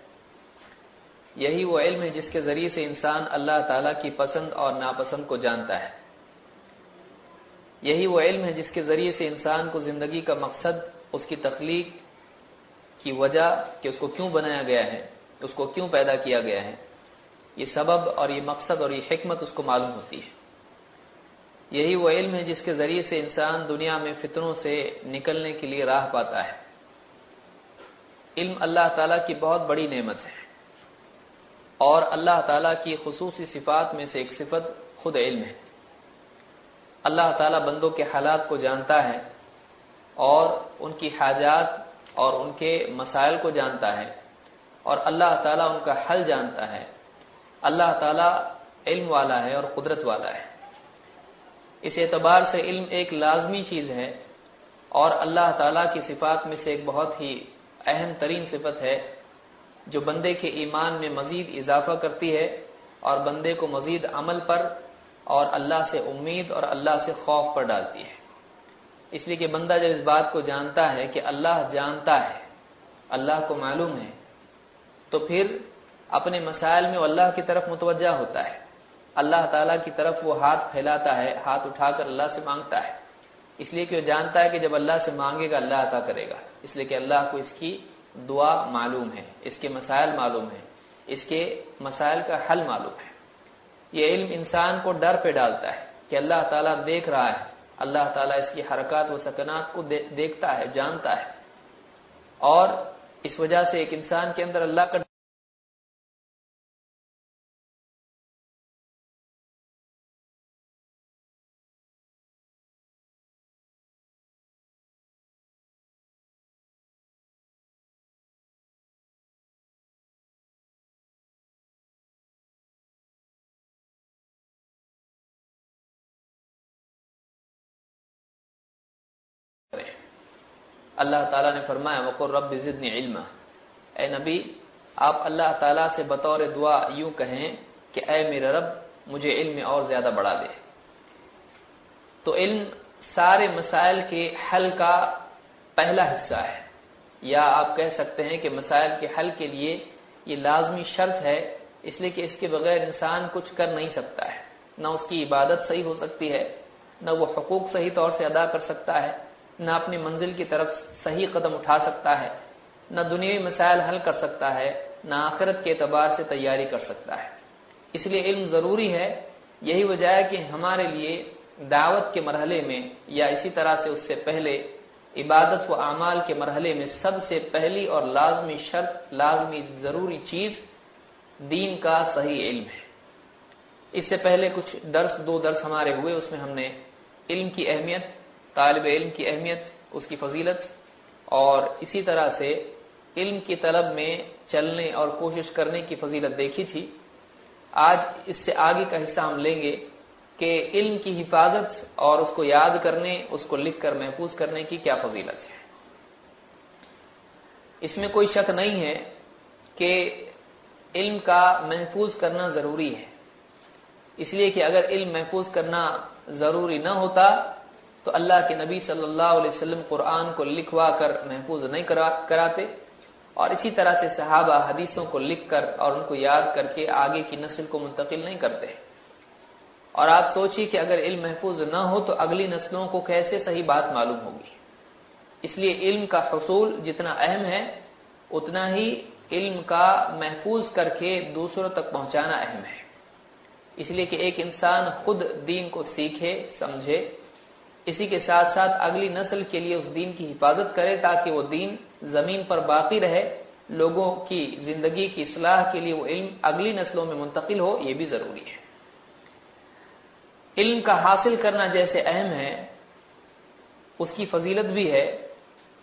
یہی وہ علم ہے جس کے ذریعے سے انسان اللہ تعالیٰ کی پسند اور ناپسند کو جانتا ہے۔ یہی وہ علم ہے جس کے ذریعے سے انسان کو زندگی کا مقصد، اس کی تخلیق کی وجہ کہ اس کو کیوں بنایا گیا ہے۔ اس کو کیوں پیدا کیا گیا ہے؟ یہ سبب اور یہ مقصد اور یہ حکمت اس کو معلوم ہوتی ہے۔ یہی وہ علم ہے جس کے ذریعے سے انسان دنیا میں فطروں سے نکلنے کے لیے راہ پاتا ہے۔ علم اللہ تعالیٰ کی بہت بڑی نعمت ہے۔ اور اللہ تعالیٰ کی خصوصی صفات میں سے ایک صفت خود علم ہے۔ اللہ تعالیٰ بندوں کے حالات کو جانتا ہے اور ان کی حاجات اور ان کے مسائل کو جانتا ہے۔ اور اللہ تعالیٰ ان کا حل جانتا ہے۔ اللہ تعالیٰ علم والا ہے اور قدرت والا ہے۔ اس اعتبار سے علم ایک لازمی چیز ہے اور اللہ تعالیٰ کی صفات میں سے ایک بہت ہی اہم ترین صفت ہے، جو بندے کے ایمان میں مزید اضافہ کرتی ہے اور بندے کو مزید عمل پر اور اللہ سے امید اور اللہ سے خوف پر ڈالتی ہے۔ اس لیے کہ بندہ جب اس بات کو جانتا ہے کہ اللہ جانتا ہے، اللہ کو معلوم ہے تو پھر اپنے مسائل میں وہ اللہ کی طرف متوجہ ہوتا ہے۔ اللہ تعالیٰ کی طرف وہ ہاتھ پھیلاتا ہے، ہاتھ اٹھا کر اللہ سے مانگتا ہے۔ اس لیے کہ وہ جانتا ہے کہ جب اللہ سے مانگے گا، اللہ عطا کرے گا۔ اس لیے کہ اللہ کو اس کی دعا معلوم ہے، اس کے مسائل معلوم ہے اس کے مسائل کا حل معلوم ہے۔ یہ علم انسان کو ڈر پہ ڈالتا ہے کہ اللہ تعالیٰ دیکھ رہا ہے۔ اللہ تعالیٰ اس کی حرکات و سکنات کو دیکھتا ہے، جانتا ہے۔ اور اس وجہ سے ایک انسان کے اندر اللہ کا اللہ تعالیٰ نے فرمایا وقر رب زدنی علم اے نبی، آپ اللہ تعالیٰ سے بطور دعا یوں کہیں کہ اے میرے رب، مجھے علم اور زیادہ بڑھا دے۔ تو علم سارے مسائل کے حل کا پہلا حصہ ہے۔ یا آپ کہہ سکتے ہیں کہ مسائل کے حل کے لیے یہ لازمی شرط ہے، اس لیے کہ اس کے بغیر انسان کچھ کر نہیں سکتا ہے۔ نہ اس کی عبادت صحیح ہو سکتی ہے، نہ وہ حقوق صحیح طور سے ادا کر سکتا ہے۔ نہ اپنی منزل کی طرف صحیح قدم اٹھا سکتا ہے، نہ دنیاوی مسائل حل کر سکتا ہے، نہ آخرت کے اعتبار سے تیاری کر سکتا ہے۔ اس لیے علم ضروری ہے، یہی وجہ ہے کہ ہمارے لیے دعوت کے مرحلے میں یا اسی طرح سے اس سے پہلے عبادت و اعمال کے مرحلے میں سب سے پہلی اور لازمی شرط، لازمی ضروری چیز دین کا صحیح علم ہے۔ اس سے پہلے کچھ درس، دو درس ہمارے ہوئے، اس میں ہم نے علم کی اہمیت طالب علم کی اہمیت، اس کی فضیلت، اور اسی طرح سے علم کی طلب میں چلنے اور کوشش کرنے کی فضیلت دیکھی تھی۔ آج اس سے آگے کا حصہ ہم لیں گے کہ علم کی حفاظت اور اس کو یاد کرنے، اس کو لکھ کر محفوظ کرنے کی کیا فضیلت ہے۔ اس میں کوئی شک نہیں ہے کہ علم کا محفوظ کرنا ضروری ہے۔ اس لیے کہ اگر علم محفوظ کرنا ضروری نہ ہوتا تو اللہ کے نبی صلی اللہ علیہ وسلم قرآن کو لکھوا کر محفوظ نہیں کراتے اور اسی طرح سے صحابہ حدیثوں کو لکھ کر اور ان کو یاد کر کے آگے کی نسل کو منتقل نہیں کرتے۔ اور آپ سوچیے کہ اگر علم محفوظ نہ ہو تو اگلی نسلوں کو کیسے صحیح بات معلوم ہوگی؟ اس لیے علم کا حصول جتنا اہم ہے، اتنا ہی علم کا محفوظ کر کے دوسروں تک پہنچانا اہم ہے۔ اس لیے کہ ایک انسان خود دین کو سیکھے، سمجھے اسی کے ساتھ ساتھ اگلی نسل کے لیے اس دین کی حفاظت کرے تاکہ وہ دین زمین پر باقی رہے، لوگوں کی زندگی کی اصلاح کے لیے وہ علم اگلی نسلوں میں منتقل ہو، یہ بھی ضروری ہے۔ علم کا حاصل کرنا جیسے اہم ہے، اس کی فضیلت بھی ہے۔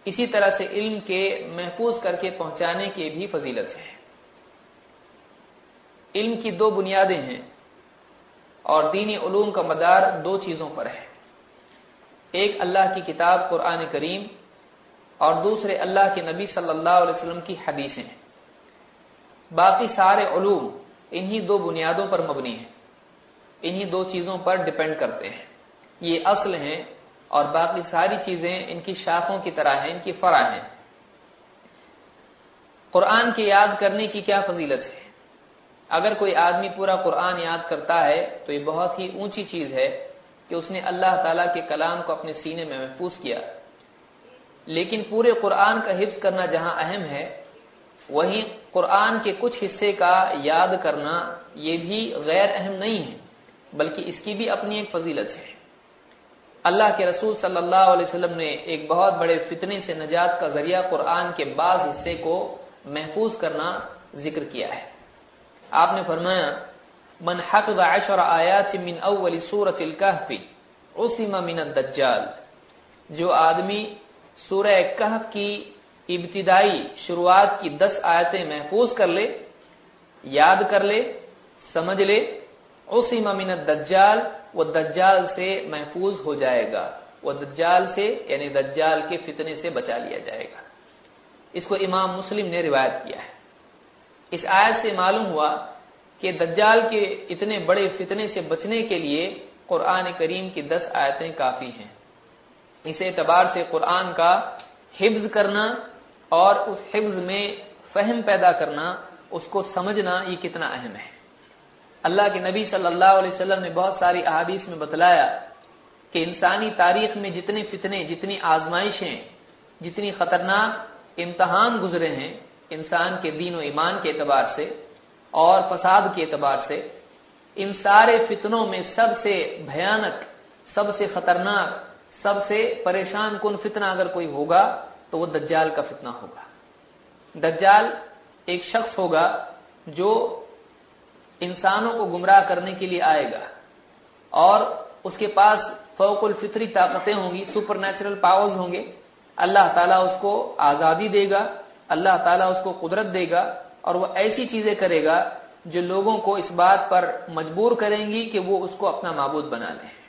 اسی طرح سے علم کے محفوظ کر کے پہنچانے کی بھی فضیلت ہے علم کی دو بنیادیں ہیں اور دینی علوم کا مدار دو چیزوں پر ہے۔ ایک اللہ کی کتاب قرآن کریم اور دوسرے اللہ کے نبی صلی اللہ علیہ وسلم کی حدیثیں باقی سارے علوم انہی دو بنیادوں پر مبنی ہیں۔ انہی دو چیزوں پر ڈپینڈ کرتے ہیں۔ یہ اصل ہیں اور باقی ساری چیزیں ان کی شاخوں کی طرح ہیں، ان کی فرا ہیں۔ قرآن کے یاد کرنے کی کیا فضیلت ہے؟ اگر کوئی آدمی پورا قرآن یاد کرتا ہے تو یہ بہت ہی اونچی چیز ہے۔ کہ اس نے اللہ تعالیٰ کے کلام کو اپنے سینے میں محفوظ کیا۔ لیکن پورے قرآن کا حفظ کرنا جہاں اہم ہے وہیں قرآن کے کچھ حصے کا یاد کرنا یہ بھی غیر اہم نہیں ہے، بلکہ اس کی بھی اپنی ایک فضیلت ہے۔ اللہ کے رسول صلی اللہ علیہ وسلم نے ایک بہت بڑے فتنے سے نجات کا ذریعہ قرآن کے بعض حصے کو محفوظ کرنا ذکر کیا ہے۔ آپ نے فرمایا من حفظ عشر آیات من اول سورة الكهف عصم من الدجال. جو آدمی سورہ کہف کی ابتدائی شروعات کی دس آیتیں محفوظ کر لے، یاد کر لے، سمجھ لے، عصم من الدجال، وہ دجال سے محفوظ ہو جائے گا۔ وہ دجال سے یعنی دجال کے فتنے سے بچا لیا جائے گا۔ اس کو امام مسلم نے روایت کیا ہے۔ اس آیت سے معلوم ہوا کہ دجال کے اتنے بڑے فتنے سے بچنے کے لیے قرآن کریم کی دس آیتیں کافی ہیں۔ اس اعتبار سے قرآن کا حفظ کرنا اور اس حفظ میں فہم پیدا کرنا، اس کو سمجھنا یہ کتنا اہم ہے۔ اللہ کے نبی صلی اللہ علیہ وسلم نے بہت ساری احادیث میں بتلایا کہ انسانی تاریخ میں جتنے فتنے، جتنی آزمائشیں، جتنی خطرناک امتحان گزرے ہیں انسان کے دین و ایمان کے اعتبار سے اور فساد کے اعتبار سے ان سارے فتنوں میں سب سے بھیانک، سب سے خطرناک، سب سے پریشان کن فتنہ اگر کوئی ہوگا تو وہ دجال کا فتنہ ہوگا۔ دجال ایک شخص ہوگا جو انسانوں کو گمراہ کرنے کے لیے آئے گا اور اس کے پاس فوق الفطری طاقتیں ہوں گی سپر نیچرل پاورز ہوں گے۔ اللہ تعالیٰ اس کو آزادی دے گا، اللہ تعالیٰ اس کو قدرت دے گا۔ اور وہ ایسی چیزیں کرے گا جو لوگوں کو اس بات پر مجبور کریں گی کہ وہ اس کو اپنا معبود بنا لیں۔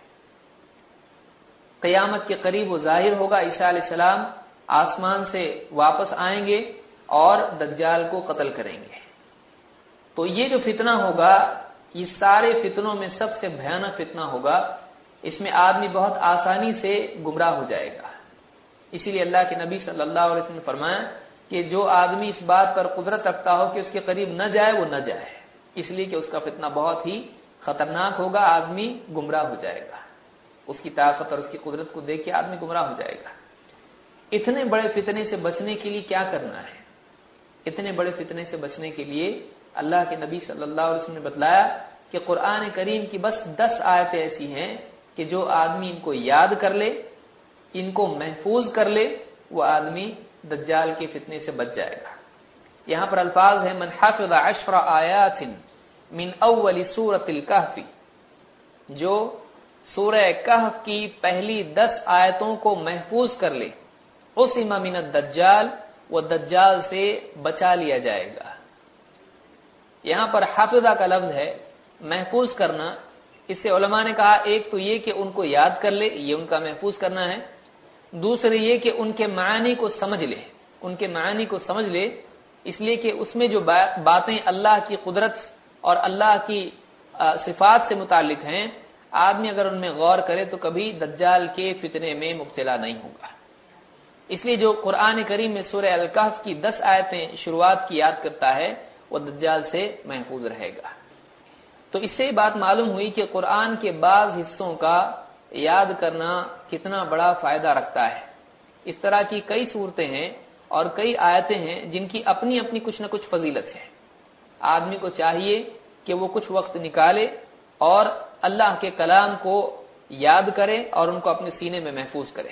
قیامت کے قریب وہ ظاہر ہوگا، عیسیٰ علیہ السلام آسمان سے واپس آئیں گے اور دجال کو قتل کریں گے۔ تو یہ جو فتنہ ہوگا، یہ سارے فتنوں میں سب سے بھیانک فتنہ ہوگا۔ اس میں آدمی بہت آسانی سے گمراہ ہو جائے گا۔ اسی لیے اللہ کے نبی صلی اللہ علیہ وسلم نے فرمایا کہ جو آدمی اس بات پر قدرت رکھتا ہو کہ اس کے قریب نہ جائے، وہ نہ جائے۔ اس لیے کہ اس کا فتنہ بہت ہی خطرناک ہوگا، آدمی گمراہ ہو جائے گا۔ اس کی طاقت اور اس کی قدرت کو دیکھ کے آدمی گمراہ ہو جائے گا۔ اتنے بڑے فتنے سے بچنے کے لیے کیا کرنا ہے؟ اتنے بڑے فتنے سے بچنے کے لیے اللہ کے نبی صلی اللہ علیہ وسلم نے بتلایا کہ قرآن کریم کی بس دس آیتیں ایسی ہیں کہ جو آدمی ان کو یاد کر لے، ان کو محفوظ کر لے، وہ آدمی دجال کے فتنے سے بچ جائے گا۔ یہاں پر الفاظ ہے من حافظ عشر آیات من اول سورت الکحف جو سورہ کہف کی پہلی دس آیتوں کو محفوظ کر لے۔ اس من الدجال، وہ دجال سے بچا لیا جائے گا۔ یہاں پر حافظہ کا لفظ ہے، محفوظ کرنا۔ اس سے علماء نے کہا، ایک تو یہ کہ ان کو یاد کر لے، یہ ان کا محفوظ کرنا ہے۔ دوسرے یہ کہ ان کے معنی کو سمجھ لے، ان کے معنی کو سمجھ لے، اس لیے کہ اس میں جو باتیں اللہ کی قدرت اور اللہ کی صفات سے متعلق ہیں، آدمی اگر ان میں غور کرے تو کبھی دجال کے فتنے میں مبتلا نہیں ہوگا۔ اس لیے جو قرآن کریم میں سورہ الکحف کی دس آیتیں شروعات کی یاد کرتا ہے، وہ دجال سے محفوظ رہے گا۔ تو اس سے بات معلوم ہوئی کہ قرآن کے بعض حصوں کا یاد کرنا کتنا بڑا فائدہ رکھتا ہے۔ اس طرح کی کئی صورتیں ہیں اور کئی آیتیں ہیں جن کی اپنی اپنی کچھ نہ کچھ فضیلت ہے۔ آدمی کو چاہیے کہ وہ کچھ وقت نکالے اور اللہ کے کلام کو یاد کرے اور ان کو اپنے سینے میں محفوظ کرے۔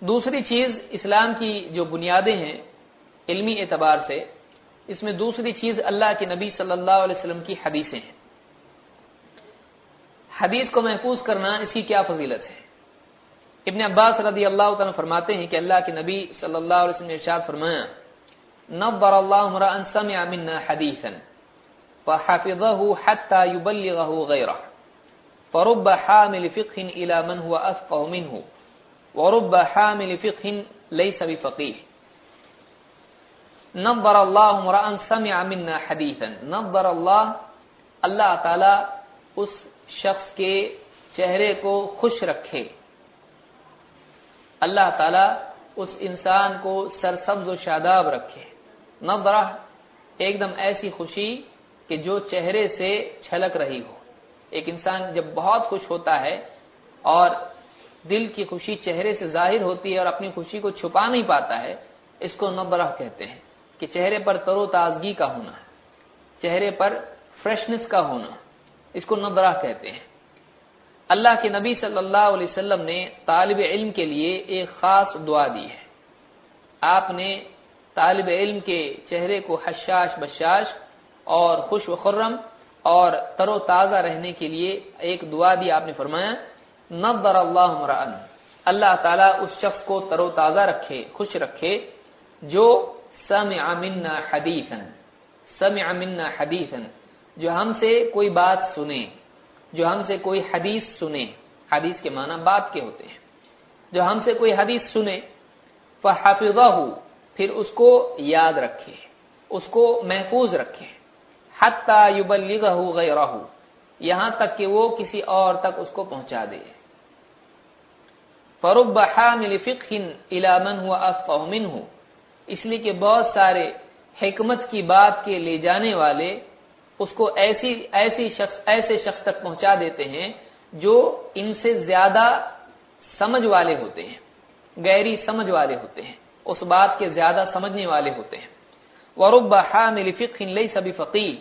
دوسری چیز اسلام کی جو بنیادیں ہیں علمی اعتبار سے، اس میں دوسری چیز اللہ کے نبی صلی اللہ علیہ وسلم کی حدیثیں ہیں۔ حدیث کو محفوظ کرنا اس کی کیا فضیلت ہے؟ ابن عباس رضی اللہ تعالیٰ فرماتے ہیں کہ اللہ کے نبی صلی اللہ علیہ وسلم نے ارشاد فرمایا نبر اللہ امرا سمع منا حدیثا فحفظه حتى يبلغه غيره، فرب حامل فقه الى من هو افقه منه، ورب حامل فقه ليس بفقيه. نبر اللہ امرا سمع منا حدیثا نبر اللہ اللہ تعالی اس شخص کے چہرے کو خوش رکھے۔ اللہ تعالی اس انسان کو سرسبز و شاداب رکھے۔ نبرہ ایک دم ایسی خوشی کہ جو چہرے سے چھلک رہی ہو۔ ایک انسان جب بہت خوش ہوتا ہے اور دل کی خوشی چہرے سے ظاہر ہوتی ہے اور اپنی خوشی کو چھپا نہیں پاتا ہے، اس کو نبرہ کہتے ہیں کہ چہرے پر ترو تازگی کا ہونا، چہرے پر فریشنس کا ہونا۔ اس کو نبرہ کہتے ہیں۔ اللہ کے نبی صلی اللہ علیہ وسلم نے طالب علم کے لیے ایک خاص دعا دی ہے۔ آپ نے طالب علم کے چہرے کو حشاش بشاش اور خوش و خرم اور تر و تازہ رہنے کے لیے ایک دعا دی، آپ نے فرمایا نبر اللہ عمران اللہ تعالیٰ اس شخص کو تر و تازہ رکھے، خوش رکھے، جو سمع منا حدیثا، سمع منا حدیثا۔ جو ہم سے کوئی بات سنے جو ہم سے کوئی حدیث سنے حدیث کے معنی بات کے ہوتے ہیں۔ جو ہم سے کوئی حدیث سنے فحفظہ پھر اس کو یاد رکھے اس کو محفوظ رکھے حتی یبلغہ غیرہ یہاں تک کہ وہ کسی اور تک اس کو پہنچا دے۔ فرب حامل فقہ الى من هو افقه منه اس لیے کہ بہت سارے حکمت کی بات کے لے جانے والے اس کو ایسی ایسی شخص، ایسے شخص تک پہنچا دیتے ہیں جو ان سے زیادہ سمجھ والے ہوتے ہیں گہری سمجھ والے ہوتے ہیں، اس بات کے زیادہ سمجھنے والے ہوتے ہیں۔ ورب حامل فقہ ليس بفقيه،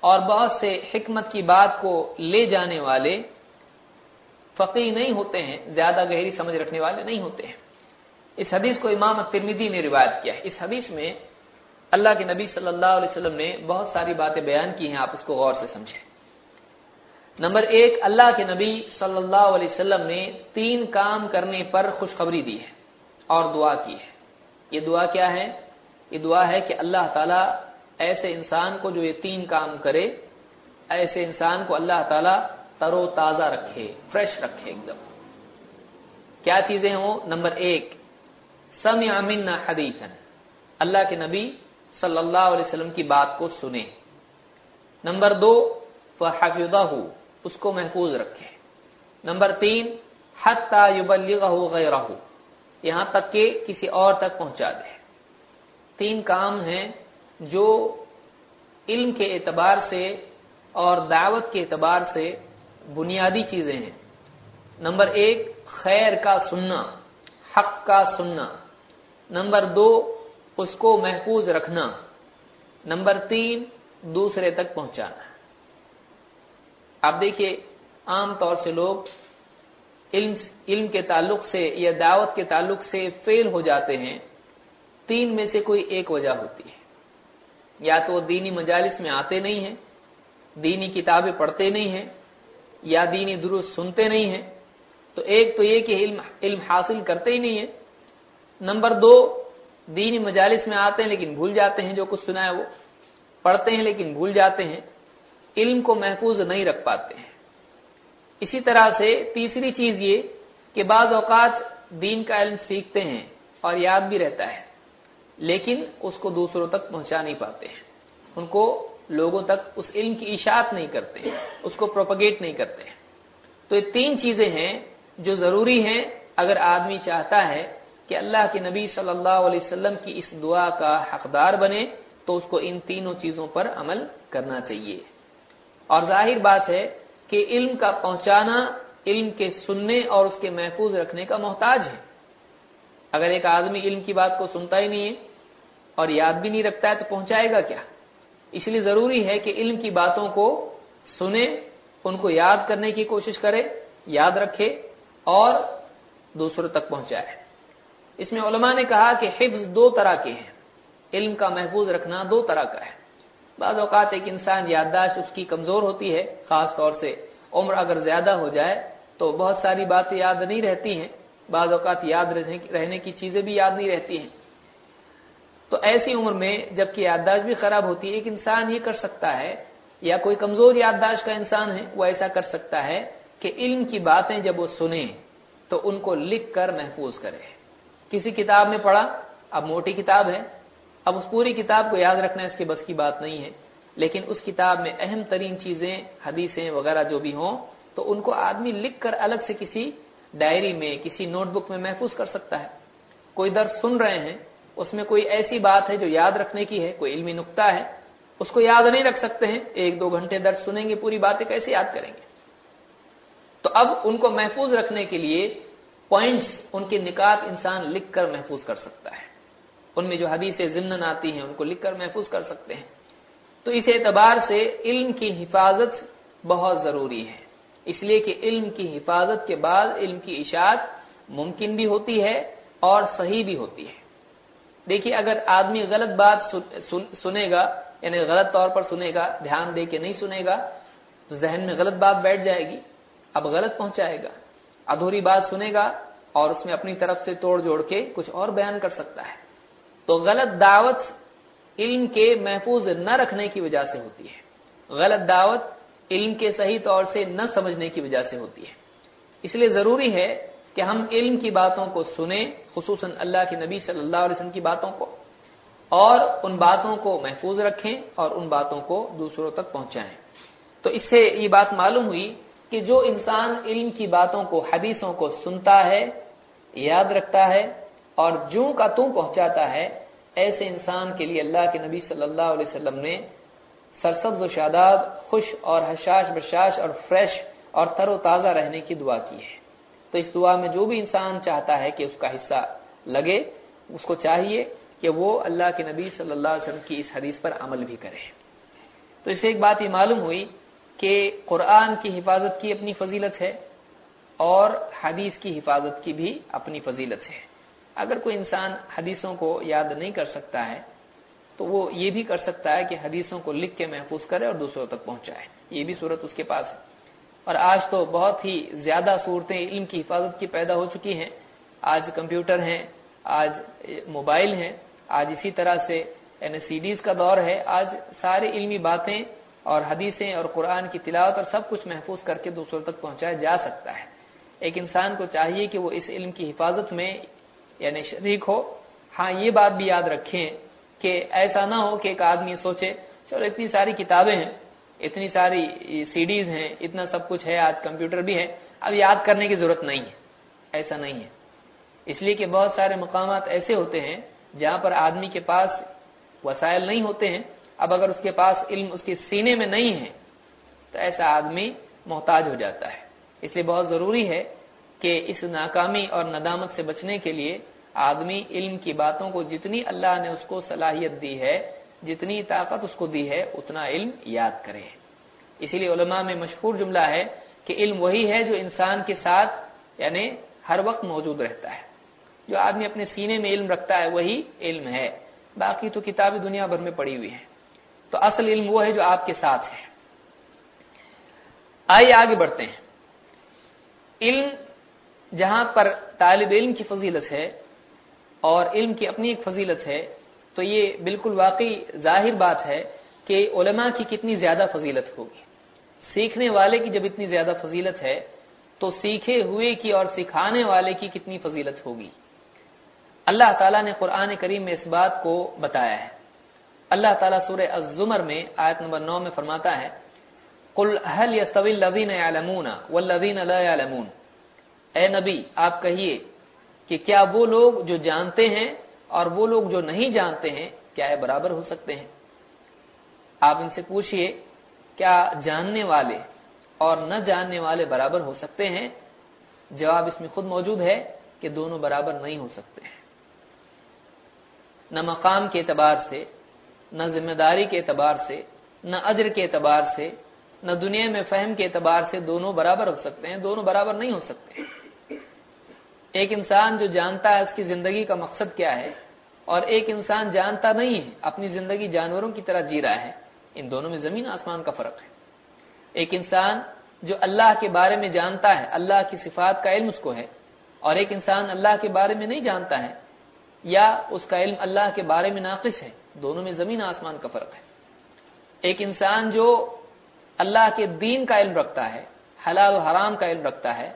اور بہت سے حکمت کی بات کو لے جانے والے فقی نہیں ہوتے ہیں، زیادہ گہری سمجھ رکھنے والے نہیں ہوتے ہیں۔ اس حدیث کو امام ترمیدی نے روایت کیا ہے۔ اس حدیث میں اللہ کے نبی صلی اللہ علیہ وسلم نے بہت ساری باتیں بیان کی ہیں، آپ اس کو غور سے سمجھیں۔ نمبر ایک، اللہ کے نبی صلی اللہ علیہ وسلم نے تین کام کرنے پر خوشخبری دی ہے اور دعا کی ہے۔ یہ دعا کیا ہے؟ یہ دعا ہے کہ اللہ تعالیٰ ایسے انسان کو جو یہ تین کام کرے، ایسے انسان کو اللہ تعالیٰ تر و تازہ رکھے، فریش رکھے ایک دم۔ کیا چیزیں ہوں؟ نمبر ایک، سمع منا حدیثا۔ اللہ کے نبی صلی اللہ علیہ وسلم کی بات کو سنے نمبر دو فحفظہ اس کو محفوظ رکھے نمبر تین، حتی یبلغہ غیرہ یہاں تک کہ کسی اور تک پہنچا دے تین کام ہیں جو علم کے اعتبار سے اور دعوت کے اعتبار سے بنیادی چیزیں ہیں۔ نمبر ایک، خیر کا سننا، حق کا سننا۔ نمبر دو اس کو محفوظ رکھنا۔ نمبر تین، دوسرے تک پہنچانا۔ آپ دیکھیے، عام طور سے لوگ علم علم کے تعلق سے یا دعوت کے تعلق سے فیل ہو جاتے ہیں۔ تین میں سے کوئی ایک وجہ ہوتی ہے۔ یا تو وہ دینی مجالس میں آتے نہیں ہیں، دینی کتابیں پڑھتے نہیں ہیں، یا دینی درست سنتے نہیں ہیں۔ تو ایک تو یہ کہ علم علم حاصل کرتے ہی نہیں ہیں۔ نمبر دو دینی مجالس میں آتے ہیں لیکن بھول جاتے ہیں جو کچھ سنا ہے وہ، پڑھتے ہیں لیکن بھول جاتے ہیں، علم کو محفوظ نہیں رکھ پاتے ہیں۔ اسی طرح سے تیسری چیز یہ کہ بعض اوقات دین کا علم سیکھتے ہیں اور یاد بھی رہتا ہے، لیکن اس کو دوسروں تک پہنچا نہیں پاتے ہیں۔ ان کو لوگوں تک اس علم کی اشاعت نہیں کرتے ہیں، اس کو پروپگیٹ نہیں کرتے ہیں۔ تو یہ تین چیزیں ہیں جو ضروری ہیں اگر آدمی چاہتا ہے کہ اللہ کے نبی صلی اللہ علیہ وسلم کی اس دعا کا حقدار بنے تو اس کو ان تینوں چیزوں پر عمل کرنا چاہیے۔ اور ظاہر بات ہے کہ علم کا پہنچانا، علم کے سننے اور اس کے محفوظ رکھنے کا محتاج ہے۔ اگر ایک آدمی علم کی بات کو سنتا ہی نہیں ہے اور یاد بھی نہیں رکھتا ہے تو پہنچائے گا کیا؟ اس لیے ضروری ہے کہ علم کی باتوں کو سنے، ان کو یاد کرنے کی کوشش کرے، یاد رکھے اور دوسروں تک پہنچائے۔ اس میں علماء نے کہا کہ حفظ دو طرح کے ہیں۔ علم کا محفوظ رکھنا دو طرح کا ہے۔ بعض اوقات ایک انسان یادداشت اس کی کمزور ہوتی ہے، خاص طور سے عمر اگر زیادہ ہو جائے تو بہت ساری باتیں یاد نہیں رہتی ہیں۔ بعض اوقات یاد رہنے کی چیزیں بھی یاد نہیں رہتی ہیں۔ تو ایسی عمر میں جبکہ یادداشت بھی خراب ہوتی ہے، ایک انسان یہ کر سکتا ہے، یا کوئی کمزور یادداشت کا انسان ہے، وہ ایسا کر سکتا ہے کہ علم کی باتیں جب وہ سنیں تو ان کو لکھ کر محفوظ کرے۔ کسی کتاب میں پڑھا، اب موٹی کتاب ہے، اب اس پوری کتاب کو یاد رکھنا اس کے بس کی بات نہیں ہے، لیکن اس کتاب میں اہم ترین چیزیں، حدیثیں وغیرہ جو بھی ہوں، تو ان کو آدمی لکھ کر الگ سے کسی ڈائری میں، کسی نوٹ بک میں محفوظ کر سکتا ہے۔ کوئی درس سن رہے ہیں، اس میں کوئی ایسی بات ہے جو یاد رکھنے کی ہے، کوئی علمی نقطہ ہے، اس کو یاد نہیں رکھ سکتے ہیں، ایک دو گھنٹے درس سنیں گے، پوری باتیں کیسے یاد کریں گے؟ تو اب ان کو محفوظ رکھنے کے لیے پوائنٹس ان کے نکات انسان لکھ کر محفوظ کر سکتا ہے۔ ان میں جو حدیثیں ضمن آتی ہیں، ان کو لکھ کر محفوظ کر سکتے ہیں۔ تو اس اعتبار سے علم کی حفاظت بہت ضروری ہے۔ اس لیے کہ علم کی حفاظت کے بعد علم کی اشاعت ممکن بھی ہوتی ہے اور صحیح بھی ہوتی ہے۔ دیکھیے، اگر آدمی غلط بات سنے گا یعنی غلط طور پر سنے گا، دھیان دے کے نہیں سنے گا، تو ذہن میں غلط بات بیٹھ جائے گی، اب غلط پہنچائے گا۔ ادھوری بات سنے گا اور اس میں اپنی طرف سے توڑ جوڑ کے کچھ اور بیان کر سکتا ہے۔ تو غلط دعوت علم کے محفوظ نہ رکھنے کی وجہ سے ہوتی ہے۔ غلط دعوت علم کے صحیح طور سے نہ سمجھنے کی وجہ سے ہوتی ہے۔ اس لیے ضروری ہے کہ ہم علم کی باتوں کو سنیں، خصوصاً اللہ کے نبی صلی اللہ علیہ وسلم کی باتوں کو، اور ان باتوں کو محفوظ رکھیں اور ان باتوں کو دوسروں تک پہنچائیں۔ تو اس سے یہ بات معلوم ہوئی کہ جو انسان علم کی باتوں کو، حدیثوں کو سنتا ہے، یاد رکھتا ہے اور جوں کا توں پہنچاتا ہے، ایسے انسان کے لیے اللہ کے نبی صلی اللہ علیہ وسلم نے سرسبز و شاداب، خوش اور حشاش بشاش اور فریش اور تر و تازہ رہنے کی دعا کی ہے۔ تو اس دعا میں جو بھی انسان چاہتا ہے کہ اس کا حصہ لگے، اس کو چاہیے کہ وہ اللہ کے نبی صلی اللہ علیہ وسلم کی اس حدیث پر عمل بھی کرے۔ تو اس سے ایک بات یہ معلوم ہوئی کہ قرآن کی حفاظت کی اپنی فضیلت ہے اور حدیث کی حفاظت کی بھی اپنی فضیلت ہے۔ اگر کوئی انسان حدیثوں کو یاد نہیں کر سکتا ہے، تو وہ یہ بھی کر سکتا ہے کہ حدیثوں کو لکھ کے محفوظ کرے اور دوسروں تک پہنچائے۔ یہ بھی صورت اس کے پاس ہے۔ اور آج تو بہت ہی زیادہ صورتیں علم کی حفاظت کی پیدا ہو چکی ہیں۔ آج کمپیوٹر ہیں، آج موبائل ہیں، آج اسی طرح سے یعنی سی ڈیز کا دور ہے۔ آج ساری علمی باتیں اور حدیثیں اور قرآن کی تلاوت اور سب کچھ محفوظ کر کے دوسروں تک پہنچایا جا سکتا ہے۔ ایک انسان کو چاہیے کہ وہ اس علم کی حفاظت میں یعنی شریک ہو۔ ہاں یہ بات بھی یاد رکھیں کہ ایسا نہ ہو کہ ایک آدمی سوچے، چلو اتنی ساری کتابیں ہیں، اتنی ساری سی ڈیز ہیں، اتنا سب کچھ ہے، آج کمپیوٹر بھی ہے، اب یاد کرنے کی ضرورت نہیں ہے۔ ایسا نہیں ہے۔ اس لیے کہ بہت سارے مقامات ایسے ہوتے ہیں جہاں پر آدمی کے پاس وسائل نہیں ہوتے ہیں اب اگر اس کے پاس علم اس کے سینے میں نہیں ہے، تو ایسا آدمی محتاج ہو جاتا ہے۔ اس لیے بہت ضروری ہے کہ اس ناکامی اور ندامت سے بچنے کے لیے آدمی علم کی باتوں کو جتنی اللہ نے اس کو صلاحیت دی ہے، جتنی طاقت اس کو دی ہے، اتنا علم یاد کرے اسی لیے علماء میں مشہور جملہ ہے کہ علم وہی ہے جو انسان کے ساتھ یعنی ہر وقت موجود رہتا ہے۔ جو آدمی اپنے سینے میں علم رکھتا ہے، وہی علم ہے۔ باقی تو کتابیں دنیا بھر میں پڑی ہوئی ہیں۔ تو اصل علم وہ ہے جو آپ کے ساتھ ہے۔ آئیے آگے بڑھتے ہیں۔ علم جہاں پر طالب علم کی فضیلت ہے اور علم کی اپنی ایک فضیلت ہے، تو یہ بالکل واقعی ظاہر بات ہے کہ علماء کی کتنی زیادہ فضیلت ہوگی۔ سیکھنے والے کی جب اتنی زیادہ فضیلت ہے، تو سیکھے ہوئے کی اور سکھانے والے کی کتنی فضیلت ہوگی۔ اللہ تعالیٰ نے قرآن کریم میں اس بات کو بتایا ہے۔ اللہ تعالیٰ سورہ الزمر میں آیت نمبر نو میں فرماتا ہے، قل هل يستوي الذين يعلمون والذين لا يعلمون اے نبی، آپ کہیے کہ کیا وہ لوگ جو جانتے ہیں اور وہ لوگ جو نہیں جانتے ہیں، کیا یہ برابر ہو سکتے ہیں؟ آپ ان سے پوچھئے، کیا جاننے والے اور نہ جاننے والے برابر ہو سکتے ہیں؟ جواب اس میں خود موجود ہے کہ دونوں برابر نہیں ہو سکتے ہیں۔ نہ مقام کے اعتبار سے نہ ذمہ داری کے اعتبار سے، نہ اجر کے اعتبار سے، نہ دنیا میں فہم کے اعتبار سے دونوں برابر ہو سکتے ہیں، دونوں برابر نہیں ہو سکتے ایک انسان جو جانتا ہے اس کی زندگی کا مقصد کیا ہے، اور ایک انسان جانتا نہیں ہے، اپنی زندگی جانوروں کی طرح جی رہا ہے، ان دونوں میں زمین آسمان کا فرق ہے۔ ایک انسان جو اللہ کے بارے میں جانتا ہے، اللہ کی صفات کا علم اس کو ہے، اور ایک انسان اللہ کے بارے میں نہیں جانتا ہے، یا اس کا علم اللہ کے بارے میں ناقص ہے۔ دونوں میں زمین آسمان کا فرق ہے۔ ایک انسان جو اللہ کے دین کا علم رکھتا ہے، حلال و حرام کا علم رکھتا ہے،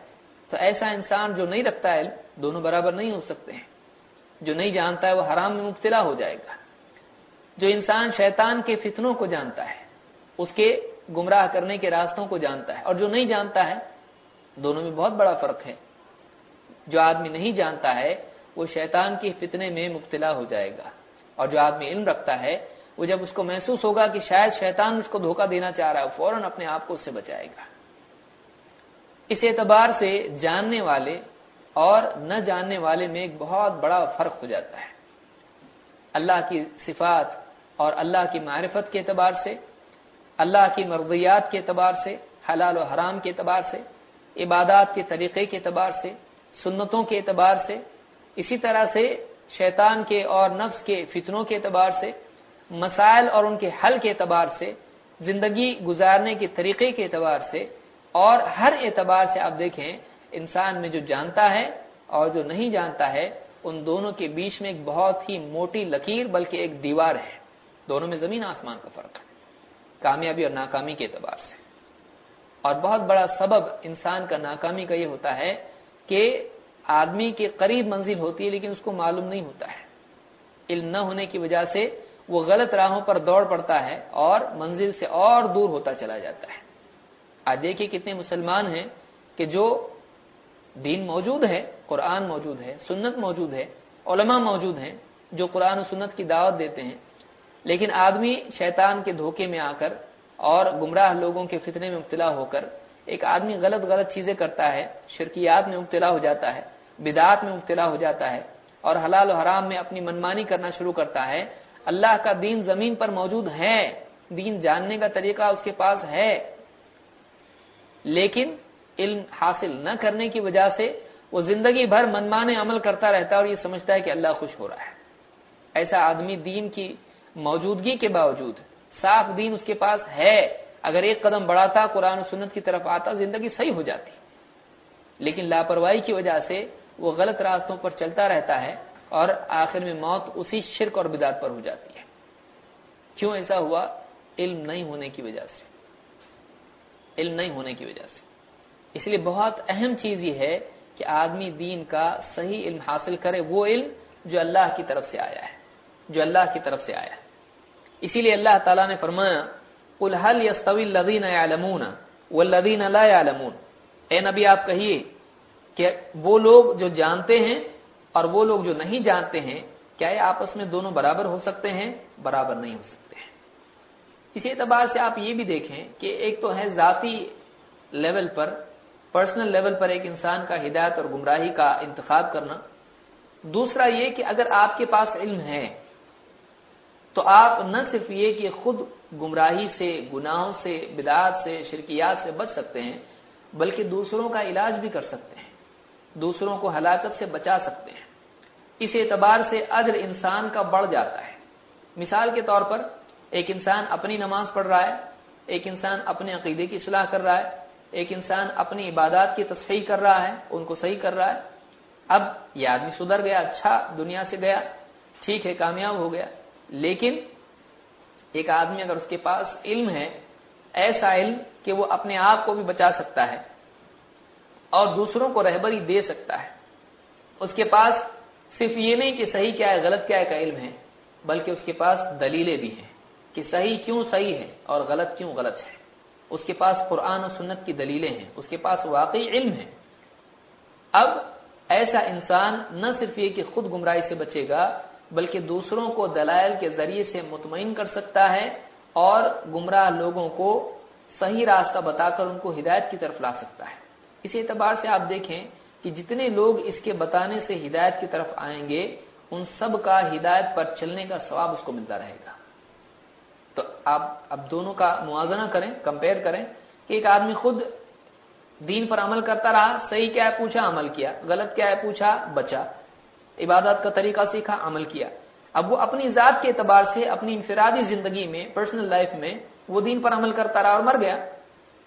تو ایسا انسان جو نہیں رکھتا علم، دونوں برابر نہیں ہو سکتے ہیں۔ جو نہیں جانتا ہے، وہ حرام میں مبتلا ہو جائے گا۔ جو انسان شیطان کے فتنوں کو جانتا ہے، اس کے گمراہ کرنے کے راستوں کو جانتا ہے، اور جو نہیں جانتا ہے، دونوں میں بہت بڑا فرق ہے۔ جو آدمی نہیں جانتا ہے، وہ شیطان کے فتنے میں مبتلا ہو جائے گا۔ اور جو آدمی علم رکھتا ہے، وہ جب اس کو محسوس ہوگا کہ شاید شیطان اس کو دھوکہ دینا چاہ رہا ہے، فوراً اپنے آپ کو اس سے بچائے گا۔ اس اعتبار سے جاننے والے اور نہ جاننے والے میں ایک بہت بڑا فرق ہو جاتا ہے۔ اللہ کی صفات اور اللہ کی معرفت کے اعتبار سے، اللہ کی مرضیات کے اعتبار سے، حلال و حرام کے اعتبار سے، عبادات کے طریقے کے اعتبار سے، سنتوں کے اعتبار سے، اسی طرح سے شیطان کے اور نفس کے فتنوں کے اعتبار سے، مسائل اور ان کے حل کے اعتبار سے، زندگی گزارنے کے طریقے کے اعتبار سے، اور ہر اعتبار سے آپ دیکھیں، انسان میں جو جانتا ہے اور جو نہیں جانتا ہے، ان دونوں کے بیچ میں ایک بہت ہی موٹی لکیر بلکہ ایک دیوار ہے۔ دونوں میں زمین آسمان کا فرق ہے۔ کامیابی اور ناکامی کے اعتبار سے۔ اور بہت بڑا سبب انسان کا ناکامی کا یہ ہوتا ہے کہ آدمی کے قریب منزل ہوتی ہے لیکن اس کو معلوم نہیں ہوتا ہے۔ علم نہ ہونے کی وجہ سے وہ غلط راہوں پر دوڑ پڑتا ہے اور منزل سے اور دور ہوتا چلا جاتا ہے۔ آج دیکھیے کتنے مسلمان ہیں کہ جو دین موجود ہے، قرآن موجود ہے، سنت موجود ہے، علماء موجود ہیں جو قرآن و سنت کی دعوت دیتے ہیں۔ لیکن آدمی شیطان کے دھوکے میں آ کر اور گمراہ لوگوں کے فتنے میں مبتلا ہو کر ایک آدمی غلط غلط چیزیں کرتا ہے، شرکیات میں مبتلا ہو جاتا ہے، بدعات میں مبتلا ہو جاتا ہے اور حلال و حرام میں اپنی منمانی کرنا شروع کرتا ہے، اللہ کا دین زمین پر موجود ہے، دین جاننے کا طریقہ اس کے پاس ہے۔ لیکن علم حاصل نہ کرنے کی وجہ سے وہ زندگی بھر منمانے عمل کرتا رہتا ہے اور یہ سمجھتا ہے کہ اللہ خوش ہو رہا ہے۔ ایسا آدمی دین کی موجودگی کے باوجود صاف دین اس کے پاس ہے۔ اگر ایک قدم بڑھاتا قرآن و سنت کی طرف آتا، زندگی صحیح ہو جاتی۔ لیکن لاپرواہی کی وجہ سے وہ غلط راستوں پر چلتا رہتا ہے اور آخر میں موت اسی شرک اور بدات پر ہو جاتی ہے۔ کیوں ایسا ہوا؟ علم نہیں ہونے کی وجہ سے۔ علم نہیں ہونے کی وجہ سے۔ اس لیے بہت اہم چیز یہ ہے کہ آدمی دین کا صحیح علم حاصل کرے، وہ علم جو اللہ کی طرف سے آیا ہے۔ جو اللہ کی طرف سے آیا ہے۔ اسی لیے اللہ تعالیٰ نے فرمایا قل هل يستوي الذين يعلمون والذين لا يعلمون؟ اے نبی، آپ کہیے کہ وہ لوگ جو جانتے ہیں اور وہ لوگ جو نہیں جانتے ہیں، کیا یہ آپس میں دونوں برابر ہو سکتے ہیں؟ برابر نہیں ہو سکتے ہیں۔ اسی اعتبار سے آپ یہ بھی دیکھیں کہ ایک تو ہے ذاتی لیول پر، پرسنل لیول پر ایک انسان کا ہدایت اور گمراہی کا انتخاب کرنا۔ دوسرا یہ کہ اگر آپ کے پاس علم ہے، تو آپ نہ صرف یہ کہ خود گمراہی سے، گناہوں سے، بدعات سے، شرکیات سے بچ سکتے ہیں، بلکہ دوسروں کا علاج بھی کر سکتے ہیں، دوسروں کو ہلاکت سے بچا سکتے ہیں۔ اس اعتبار سے اجر انسان کا بڑھ جاتا ہے۔ مثال کے طور پر، ایک انسان اپنی نماز پڑھ رہا ہے، ایک انسان اپنے عقیدے کی اصلاح کر رہا ہے، ایک انسان اپنی عبادات کی تصحیح کر رہا ہے، ان کو صحیح کر رہا ہے۔ اب یہ آدمی سدھر گیا اچھا دنیا سے گیا، ٹھیک ہے، کامیاب ہو گیا، لیکن ایک آدمی اگر اس کے پاس علم ہے، ایسا علم کہ وہ اپنے آپ کو بھی بچا سکتا ہے اور دوسروں کو رہبری دے سکتا ہے۔ اس کے پاس صرف یہ نہیں کہ صحیح کیا ہے، غلط کیا ہے کا علم ہے، بلکہ اس کے پاس دلیلیں بھی ہیں کہ صحیح کیوں صحیح ہے اور غلط کیوں غلط ہے۔ اس کے پاس قرآن و سنت کی دلیلیں ہیں، اس کے پاس واقعی علم ہے۔ اب ایسا انسان نہ صرف یہ کہ خود گمراہی سے بچے گا بلکہ دوسروں کو دلائل کے ذریعے سے مطمئن کر سکتا ہے اور گمراہ لوگوں کو صحیح راستہ بتا کر ان کو ہدایت کی طرف لا سکتا ہے۔ اسی اعتبار سے آپ دیکھیں کہ جتنے لوگ اس کے بتانے سے ہدایت کی طرف آئیں گے، ان سب کا ہدایت پر چلنے کا ثواب اس کو ملتا رہے گا۔ تو آپ اب دونوں کا موازنہ کریں کمپیئر کریں کہ ایک آدمی خود دین پر عمل کرتا رہا، صحیح کیا ہے پوچھا، عمل کیا، غلط کیا ہے پوچھا، بچا۔ عبادت کا طریقہ سیکھا، عمل کیا۔ اب وہ اپنی ذات کے اعتبار سے اپنی انفرادی زندگی میں پرسنل لائف میں، وہ دین پر عمل کرتا رہا اور مر گیا۔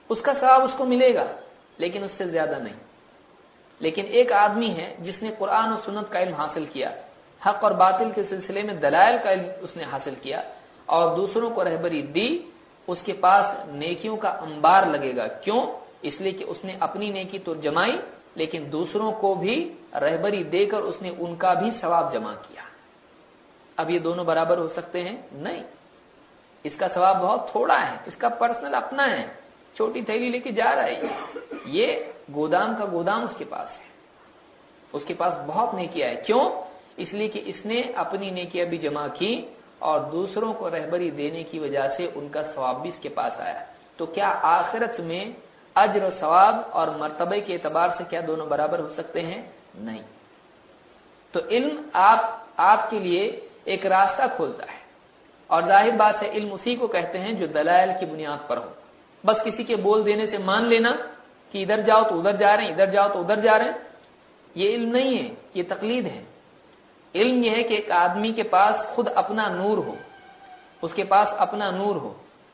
اس کا ثواب اس کو ملے گا، لیکن اس سے زیادہ نہیں۔ لیکن ایک آدمی ہے جس نے قرآن و سنت کا علم حاصل کیا۔ حق اور باطل کے سلسلے میں دلائل کا علم اس نے حاصل کیا۔ اور دوسروں کو رہبری دی، اس کے پاس نیکیوں کا انبار لگے گا۔ کیوں؟ اس لیے کہ اس نے اپنی نیکی تو جمائی لیکن دوسروں کو بھی رہبری دے کر اس نے ان کا بھی ثواب جمع کیا۔ اب یہ دونوں برابر ہو سکتے ہیں؟ نہیں۔ اس کا ثواب بہت تھوڑا ہے، اس کا پرسنل اپنا ہے۔ چھوٹی تھیلی لے کے جا رہا ہے۔ یہ گودام کا گودام اس کے پاس ہے۔ اس کے پاس بہت نیکیاں ہے کیوں؟ اس لیے کہ اس نے اپنی نیکیاں بھی جمع کی اور دوسروں کو رہبری دینے کی وجہ سے ان کا ثواب بھی اس کے پاس آیا۔ تو کیا آخرت میں اجر و ثواب اور مرتبے کے اعتبار سے کیا دونوں برابر ہو سکتے ہیں؟ نہیں۔ تو علم آپ آپ کے لیے ایک راستہ کھولتا ہے۔ اور ظاہر بات ہے، علم اسی کو کہتے ہیں جو دلائل کی بنیاد پر ہو۔ بس کسی کے بول دینے سے مان لینا کہ ادھر جاؤ تو ادھر جا رہے ہیں، ادھر جاؤ تو ادھر جا رہے ہیں۔ یہ علم نہیں ہے، یہ تقلید ہے۔ علم یہ ہے کہ ایک آدمی کے پاس خود اپنا نور ہو۔ اس کے پاس اپنا نور ہو۔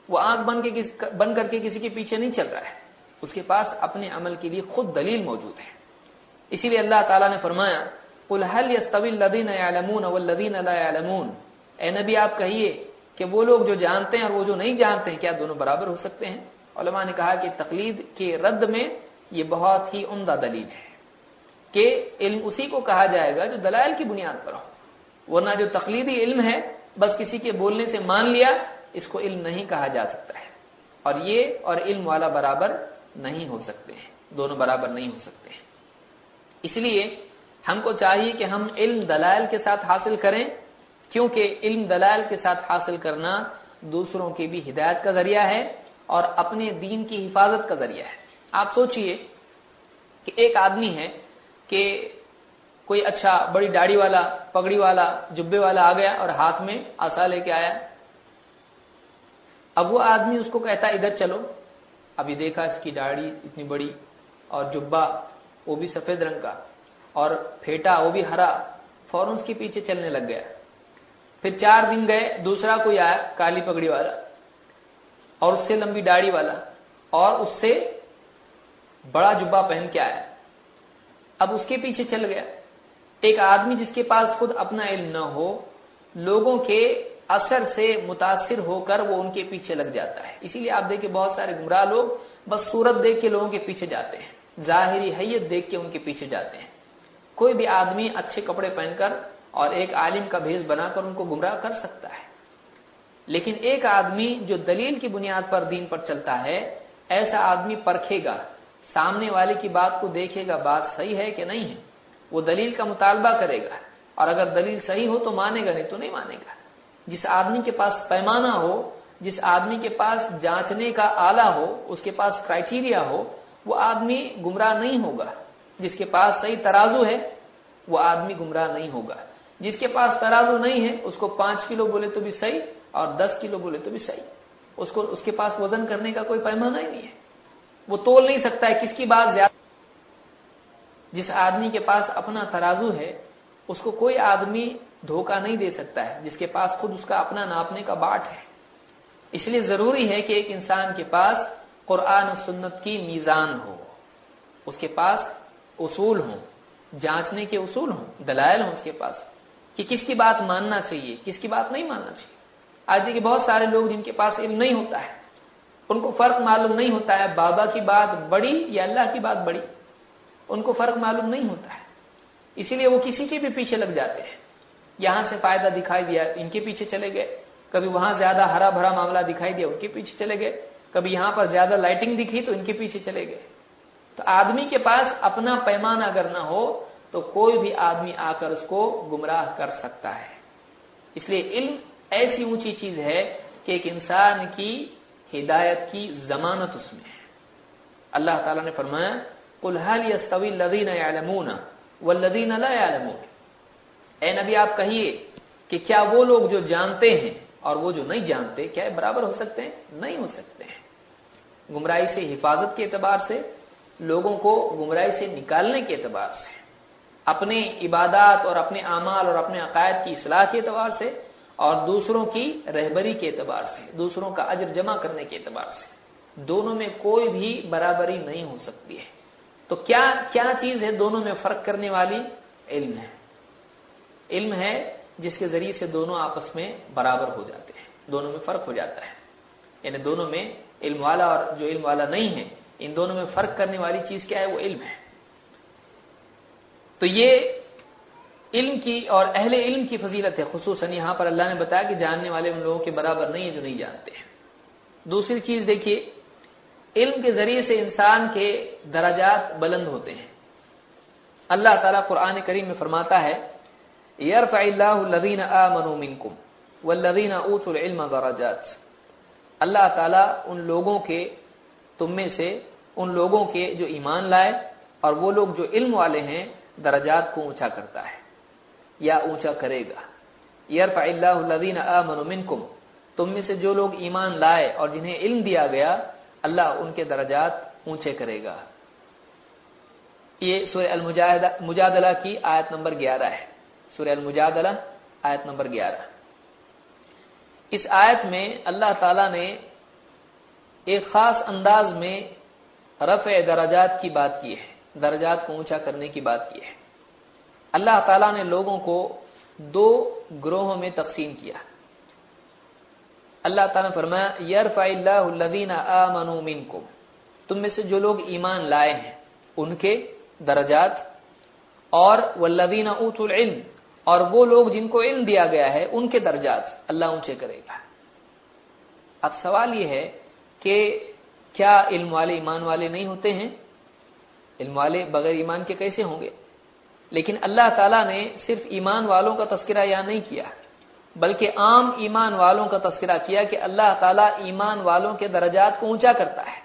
وہ آنکھ بن کے بن کر کے کسی کے پیچھے نہیں چل رہا ہے۔ اس کے پاس اپنے عمل کے لیے خود دلیل موجود ہے۔ اسی لیے اللہ تعالیٰ نے فرمایا اے نبی، آپ کہیے کہ وہ لوگ جو جانتے ہیں اور وہ جو نہیں جانتے ہیں، کیا دونوں برابر ہو سکتے ہیں؟ علماء نے کہا کہ تقلید کے رد میں یہ بہت ہی عمدہ دلیل ہے کہ علم اسی کو کہا جائے گا جو دلائل کی بنیاد پر ہو۔ ورنہ جو تقلیدی علم ہے، بس کسی کے بولنے سے مان لیا، اس کو علم نہیں کہا جا سکتا ہے۔ اور یہ اور علم والا برابر نہیں ہو سکتے ہیں، دونوں برابر نہیں ہو سکتے ہیں۔ اس لیے ہم کو چاہیے کہ ہم علم دلائل کے ساتھ حاصل کریں، کیونکہ علم دلائل کے ساتھ حاصل کرنا دوسروں کی بھی ہدایت کا ذریعہ ہے اور اپنے دین کی حفاظت کا ذریعہ ہے۔ آپ سوچئے کہ ایک آدمی ہے کہ کوئی اچھا بڑی داڑھی والا، پگڑی والا، جبے والا آ گیا اور ہاتھ میں آسا لے کے آیا۔ اب وہ آدمی اس کو کہتا ادھر چلو۔ ابھی دیکھا اس کی داڑھی اتنی بڑی اور جبا وہ بھی سفید رنگ کا اور پھیٹا وہ بھی ہرا فوراً اس کے پیچھے چلنے لگ گیا پھر چار دن گئے، دوسرا کوئی آیا، کالی پگڑی والا اور اس سے لمبی داڑھی والا اور اس سے بڑا جبا پہن کے آیا۔ اب اس کے پیچھے چل گیا۔ ایک آدمی جس کے پاس خود اپنا علم نہ ہو، لوگوں کے اثر سے متاثر ہو کر وہ ان کے پیچھے لگ جاتا ہے۔ اسی لیے آپ دیکھیں بہت سارے گمراہ لوگ بس صورت دیکھ کے لوگوں کے پیچھے جاتے ہیں۔ ظاہری حیت دیکھ کے ان کے پیچھے جاتے ہیں۔ کوئی بھی آدمی اچھے کپڑے پہن کر اور ایک عالم کا بھیس بنا کر ان کو گمراہ کر سکتا ہے۔ لیکن ایک آدمی جو دلیل کی بنیاد پر دین پر چلتا ہے، ایسا آدمی پرکھے گا، سامنے والے کی بات کو دیکھے گا، بات صحیح ہے کہ نہیں ہے؟ وہ دلیل کا مطالبہ کرے گا۔ اور اگر دلیل صحیح ہو تو مانے گا، نہیں تو نہیں مانے گا۔ جس آدمی کے پاس پیمانہ ہو، جس آدمی کے پاس جانچنے کا آلہ ہو، اس کے پاس کرائٹیریا ہو، وہ آدمی گمراہ نہیں ہوگا۔ جس کے پاس صحیح ترازو ہے، وہ آدمی گمراہ نہیں ہوگا۔ جس کے پاس ترازو نہیں ہے، اس کو پانچ کلو بولے تو بھی صحیح اور دس کلو بولے تو بھی صحیح۔ اس کو، اس کے پاس وزن کرنے کا کوئی پیمانہ ہی نہیں ہے۔ وہ تول نہیں سکتا ہے کس کی بات زیادہ۔ جس آدمی کے پاس اپنا ترازو ہے، اس کو کوئی آدمی دھوکہ نہیں دے سکتا ہے، جس کے پاس خود اس کا اپنا ناپنے کا باٹ ہے۔ اس لیے ضروری ہے کہ ایک انسان کے پاس قرآن و سنت کی میزان ہو۔ اس کے پاس اصول ہوں، جانچنے کے اصول ہوں، دلائل ہوں اس کے پاس کہ کس کی بات ماننا چاہیے، کس کی بات نہیں ماننا چاہیے۔ آج دیکھیے بہت سارے لوگ جن کے پاس علم نہیں ہوتا ہے، ان کو فرق معلوم نہیں ہوتا ہے، بابا کی بات بڑی یا اللہ کی بات بڑی۔ ان کو فرق معلوم نہیں ہوتا ہے، اسی لیے وہ کسی کے بھی پیچھے لگ جاتے ہیں۔ یہاں سے فائدہ دکھائی دیا، ان کے پیچھے چلے گئے۔ کبھی وہاں زیادہ ہرا بھرا معاملہ دکھائی دیا، ان کے پیچھے چلے گئے۔ کبھی یہاں پر زیادہ لائٹنگ دکھی تو ان کے پیچھے چلے گئے۔ تو آدمی کے پاس اپنا پیمانہ اگر نہ ہو، تو کوئی بھی آدمی آ کر اس کو گمراہ کر سکتا ہے۔ اس لیے علم ایسی اونچی چیز ہے کہ ایک انسان کی ہدایت کی ضمانت اس میں ہے۔ اللہ تعالیٰ نے فرمایا، قل هل يستوي الذين يعلمون والذين لا يعلمون؟ اے نبی، آپ کہیے کہ کیا وہ لوگ جو جانتے ہیں اور وہ جو نہیں جانتے، کیا برابر ہو سکتے ہیں؟ نہیں ہو سکتے ہیں۔ گمراہی سے حفاظت کے اعتبار سے، لوگوں کو گمراہی سے نکالنے کے اعتبار سے، اپنے عبادات اور اپنے اعمال اور اپنے عقائد کی اصلاح کے اعتبار سے، اور دوسروں کی رہبری کے اعتبار سے، دوسروں کا اجر جمع کرنے کے اعتبار سے۔ دونوں میں کوئی بھی برابری نہیں ہو سکتی ہے۔ تو کیا کیا چیز ہے دونوں میں فرق کرنے والی؟ علم ہے۔ علم ہے جس کے ذریعے سے دونوں آپس میں برابر ہو جاتے ہیں، دونوں میں فرق ہو جاتا ہے۔ یعنی دونوں میں علم والا اور جو علم والا نہیں ہے، ان دونوں میں فرق کرنے والی چیز کیا ہے؟ وہ علم ہے۔ تو یہ علم کی اور اہل علم کی فضیلت ہے، خصوصاً یہاں پر اللہ نے بتایا کہ جاننے والے ان لوگوں کے برابر نہیں ہے جو نہیں جانتے ہیں۔ دوسری چیز دیکھیے، علم کے ذریعے سے انسان کے درجات بلند ہوتے ہیں۔ اللہ تعالیٰ قرآن کریم میں فرماتا ہے یرفع اللہ الذین آمنوا منکم والذین اوتوا العلم درجات. اللہ تعالیٰ ان لوگوں کے تم میں سے ان لوگوں کے جو ایمان لائے اور وہ لوگ جو علم والے ہیں درجات کو اونچا کرتا ہے یا اونچا کرے گا. یرفع اللہ الذین آمنوا منکم تم میں سے جو لوگ ایمان لائے اور جنہیں علم دیا گیا، اللہ ان کے درجات اونچے کرے گا. یہ سورہ المجادلہ کی آیت نمبر گیارہ ہے۔ سورہ المجادلہ، آیت نمبر گیارہ۔ اس آیت میں اللہ تعالی نے ایک خاص انداز میں رفع درجات کی بات کی ہے، درجات کو اونچا کرنے کی بات کی ہے۔ اللہ تعالیٰ نے لوگوں کو دو گروہوں میں تقسیم کیا۔ اللہ تعالیٰ نے فرمایا، یرفع اللہ الذین آمنوا منکم۔ تم میں سے جو لوگ ایمان لائے ہیں، ان کے درجات اور والذین اوتوا العلم اور وہ لوگ جن کو علم دیا گیا ہے، ان کے درجات اللہ اونچے کرے گا۔ اب سوال یہ ہے کہ کیا علم والے ایمان والے نہیں ہوتے ہیں؟ علم والے بغیر ایمان کے کیسے ہوں گے؟ لیکن اللہ تعالیٰ نے صرف ایمان والوں کا تذکرہ یا نہیں کیا، بلکہ عام ایمان والوں کا تذکرہ کیا کہ اللہ تعالیٰ ایمان والوں کے درجات کو اونچا کرتا ہے۔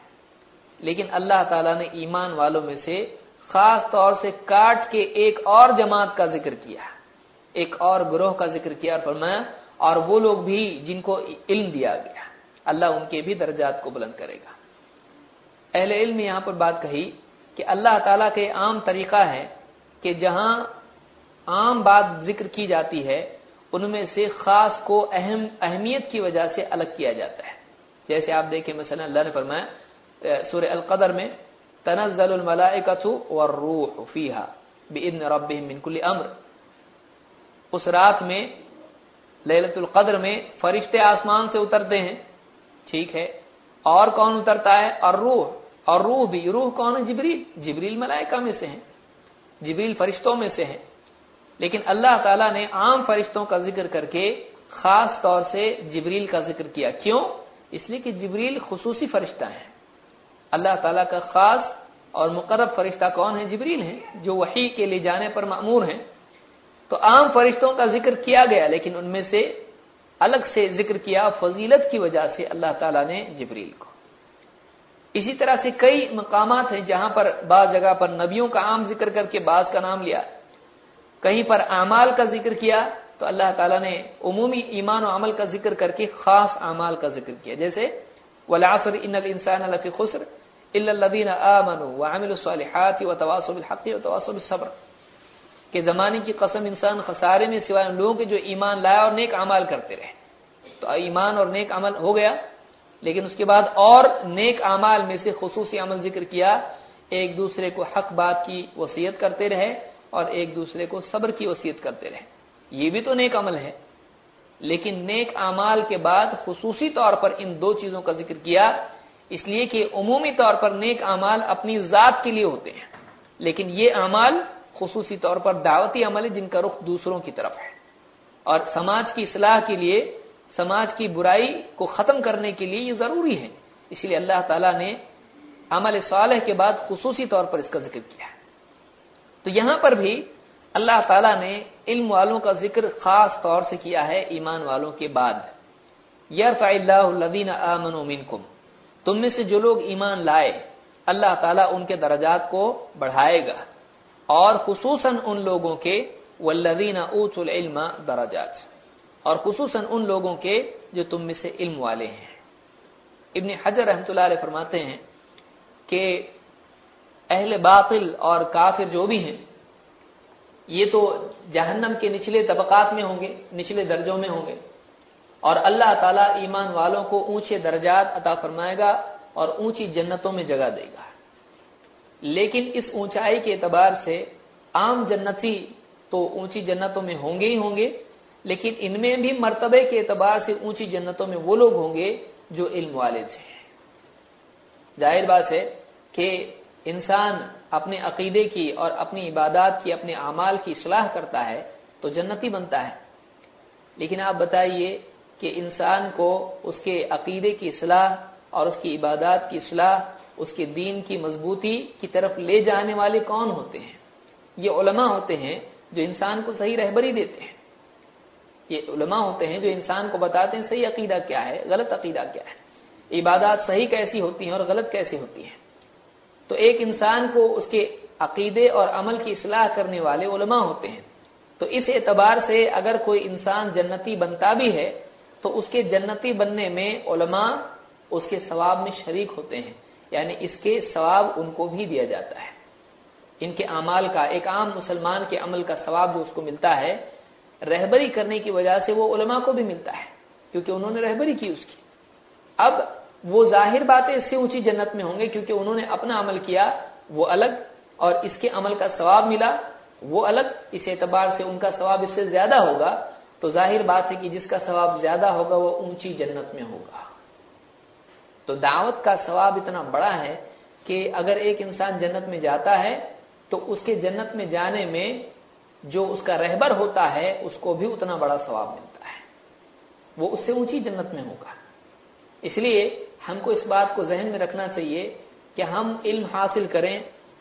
لیکن اللہ تعالیٰ نے ایمان والوں میں سے خاص طور سے کاٹ کے ایک اور جماعت کا ذکر کیا۔ ایک اور گروہ کا ذکر کیا اور فرمایا، اور وہ لوگ بھی جن کو علم دیا گیا، اللہ ان کے بھی درجات کو بلند کرے گا۔ اہل علم یہاں پر بات کہی کہ اللہ تعالیٰ کے عام طریقہ ہے کہ جہاں عام بات ذکر کی جاتی ہے، ان میں سے خاص کو اہم، اہمیت کی وجہ سے الگ کیا جاتا ہے۔ جیسے آپ دیکھیں، مثلا اللہ نے فرمایا سورہ القدر میں، تنزل الملائکۃ والروح فیہا باذن ربهم من كل امر۔ اس رات میں، لیلۃ القدر میں فرشتے آسمان سے اترتے ہیں۔ ٹھیک ہے۔ اور کون اترتا ہے؟ اور روح۔ اور روح بھی۔ روح کون ہے؟ جبریل۔ جبریل ملائکہ میں سے ہیں۔ جبریل فرشتوں میں سے ہیں۔ لیکن اللہ تعالیٰ نے عام فرشتوں کا ذکر کر کے خاص طور سے جبریل کا ذکر کیا۔ کیوں؟ اس لیے کہ جبریل خصوصی فرشتہ ہیں۔ اللہ تعالیٰ کا خاص اور مقرب فرشتہ کون ہے؟ جبریل ہیں، جو وحی کے لے جانے پر معمور ہیں۔ تو عام فرشتوں کا ذکر کیا گیا، لیکن ان میں سے الگ سے ذکر کیا فضیلت کی وجہ سے اللہ تعالیٰ نے جبریل کو۔ اسی طرح سے کئی مقامات ہیں جہاں پر بعض جگہ پر نبیوں کا عام ذکر کر کے بعض کا نام لیا، کہیں پر اعمال کا ذکر کیا تو اللہ تعالیٰ نے عمومی ایمان و عمل کا ذکر کر کے خاص اعمال کا ذکر کیا۔ جیسے ولاسر ان الانسان لفی خسر الا الذين امنوا وعملوا الصالحات وتواصوا بالحق وتواصوا بالصبر۔ کہ زمانے کی قسم انسان خسارے میں سوائے ان لوگوں کے جو ایمان لایا اور نیک اعمال کرتے رہے۔ تو ایمان اور نیک عمل ہو گیا، لیکن اس کے بعد اور نیک اعمال میں سے خصوصی عمل ذکر کیا، ایک دوسرے کو حق بات کی وصیت کرتے رہے اور ایک دوسرے کو صبر کی وصیت کرتے رہے۔ یہ بھی تو نیک عمل ہے۔ لیکن نیک اعمال کے بعد خصوصی طور پر ان دو چیزوں کا ذکر کیا، اس لیے کہ عمومی طور پر نیک اعمال اپنی ذات کے لیے ہوتے ہیں۔ لیکن یہ اعمال خصوصی طور پر دعوتی عمل ہے جن کا رخ دوسروں کی طرف ہے۔ اور سماج کی اصلاح کے لیے، سماج کی برائی کو ختم کرنے کے لیے یہ ضروری ہے۔ اس لیے اللہ تعالیٰ نے عمل صالح کے بعد خصوصی طور پر اس کا ذکر کیا تو یہاں پر بھی اللہ تعالیٰ نے علم والوں کا ذکر خاص طور سے کیا ہے، ایمان والوں کے بعد۔ یرفع اللہ الذین آمنوا منکم۔ تم میں سے جو لوگ ایمان لائے، اللہ تعالیٰ ان کے درجات کو بڑھائے گا۔ اور خصوصاً ان لوگوں کے والذین اوتوا العلم درجات، اور خصوصاً ان لوگوں کے جو تم میں سے علم والے ہیں۔ ابن حجر رحمۃ اللہ علیہ فرماتے ہیں کہ اہل باطل اور کافر جو بھی ہیں، یہ تو جہنم کے نچلے طبقات میں ہوں گے، نچلے درجوں میں ہوں گے۔ اور اللہ تعالیٰ ایمان والوں کو اونچے درجات عطا فرمائے گا اور اونچی جنتوں میں جگہ دے گا۔ لیکن اس اونچائی کے اعتبار سے عام جنتی تو اونچی جنتوں میں ہوں گے ہی ہوں گے، لیکن ان میں بھی مرتبے کے اعتبار سے اونچی جنتوں میں وہ لوگ ہوں گے جو علم والے تھے۔ ظاہر بات ہے کہ انسان اپنے عقیدے کی اور اپنی عبادات کی، اپنے اعمال کی اصلاح کرتا ہے تو جنتی بنتا ہے۔ لیکن آپ بتائیے کہ انسان کو اس کے عقیدے کی اصلاح اور اس کی عبادات کی اصلاح اس کے دین کی مضبوطی کی طرف لے جانے والے کون ہوتے ہیں؟ یہ علماء ہوتے ہیں جو انسان کو صحیح رہبری دیتے ہیں۔ یہ علماء ہوتے ہیں جو انسان کو بتاتے ہیں صحیح عقیدہ کیا ہے، غلط عقیدہ کیا ہے۔ عبادات صحیح کیسی ہوتی ہیں اور غلط کیسی ہوتی ہیں؟ تو ایک انسان کو اس کے عقیدے اور عمل کی اصلاح کرنے والے علماء ہوتے ہیں۔ تو اس اعتبار سے اگر کوئی انسان جنتی بنتا بھی ہے، تو اس کے جنتی بننے میں علماء اس کے ثواب میں شریک ہوتے ہیں۔ یعنی اس کے ثواب ان کو بھی دیا جاتا ہے۔ ان کے اعمال کا، ایک عام مسلمان کے عمل کا ثواب جو اس کو ملتا ہے، رہبری کرنے کی وجہ سے وہ علماء کو بھی ملتا ہے، کیونکہ انہوں نے رہبری کی اس کی۔ اب وہ ظاہر باتیں اس سے اونچی جنت میں ہوں گے، کیونکہ انہوں نے اپنا عمل کیا، وہ الگ، اور اس کے عمل کا ثواب ملا، وہ الگ۔ اس اعتبار سے ان کا ثواب اس سے زیادہ ہوگا، تو ظاہر بات ہے کہ جس کا ثواب زیادہ ہوگا، وہ اونچی جنت میں ہوگا۔ تو دعوت کا ثواب اتنا بڑا ہے کہ اگر ایک انسان جنت میں جاتا ہے، تو اس کے جنت میں جانے میں جو اس کا رہبر ہوتا ہے، اس کو بھی اتنا بڑا ثواب ملتا ہے۔ وہ اس سے اونچی جنت میں ہوگا۔ اس لیے ہم کو اس بات کو ذہن میں رکھنا چاہیے کہ ہم علم حاصل کریں،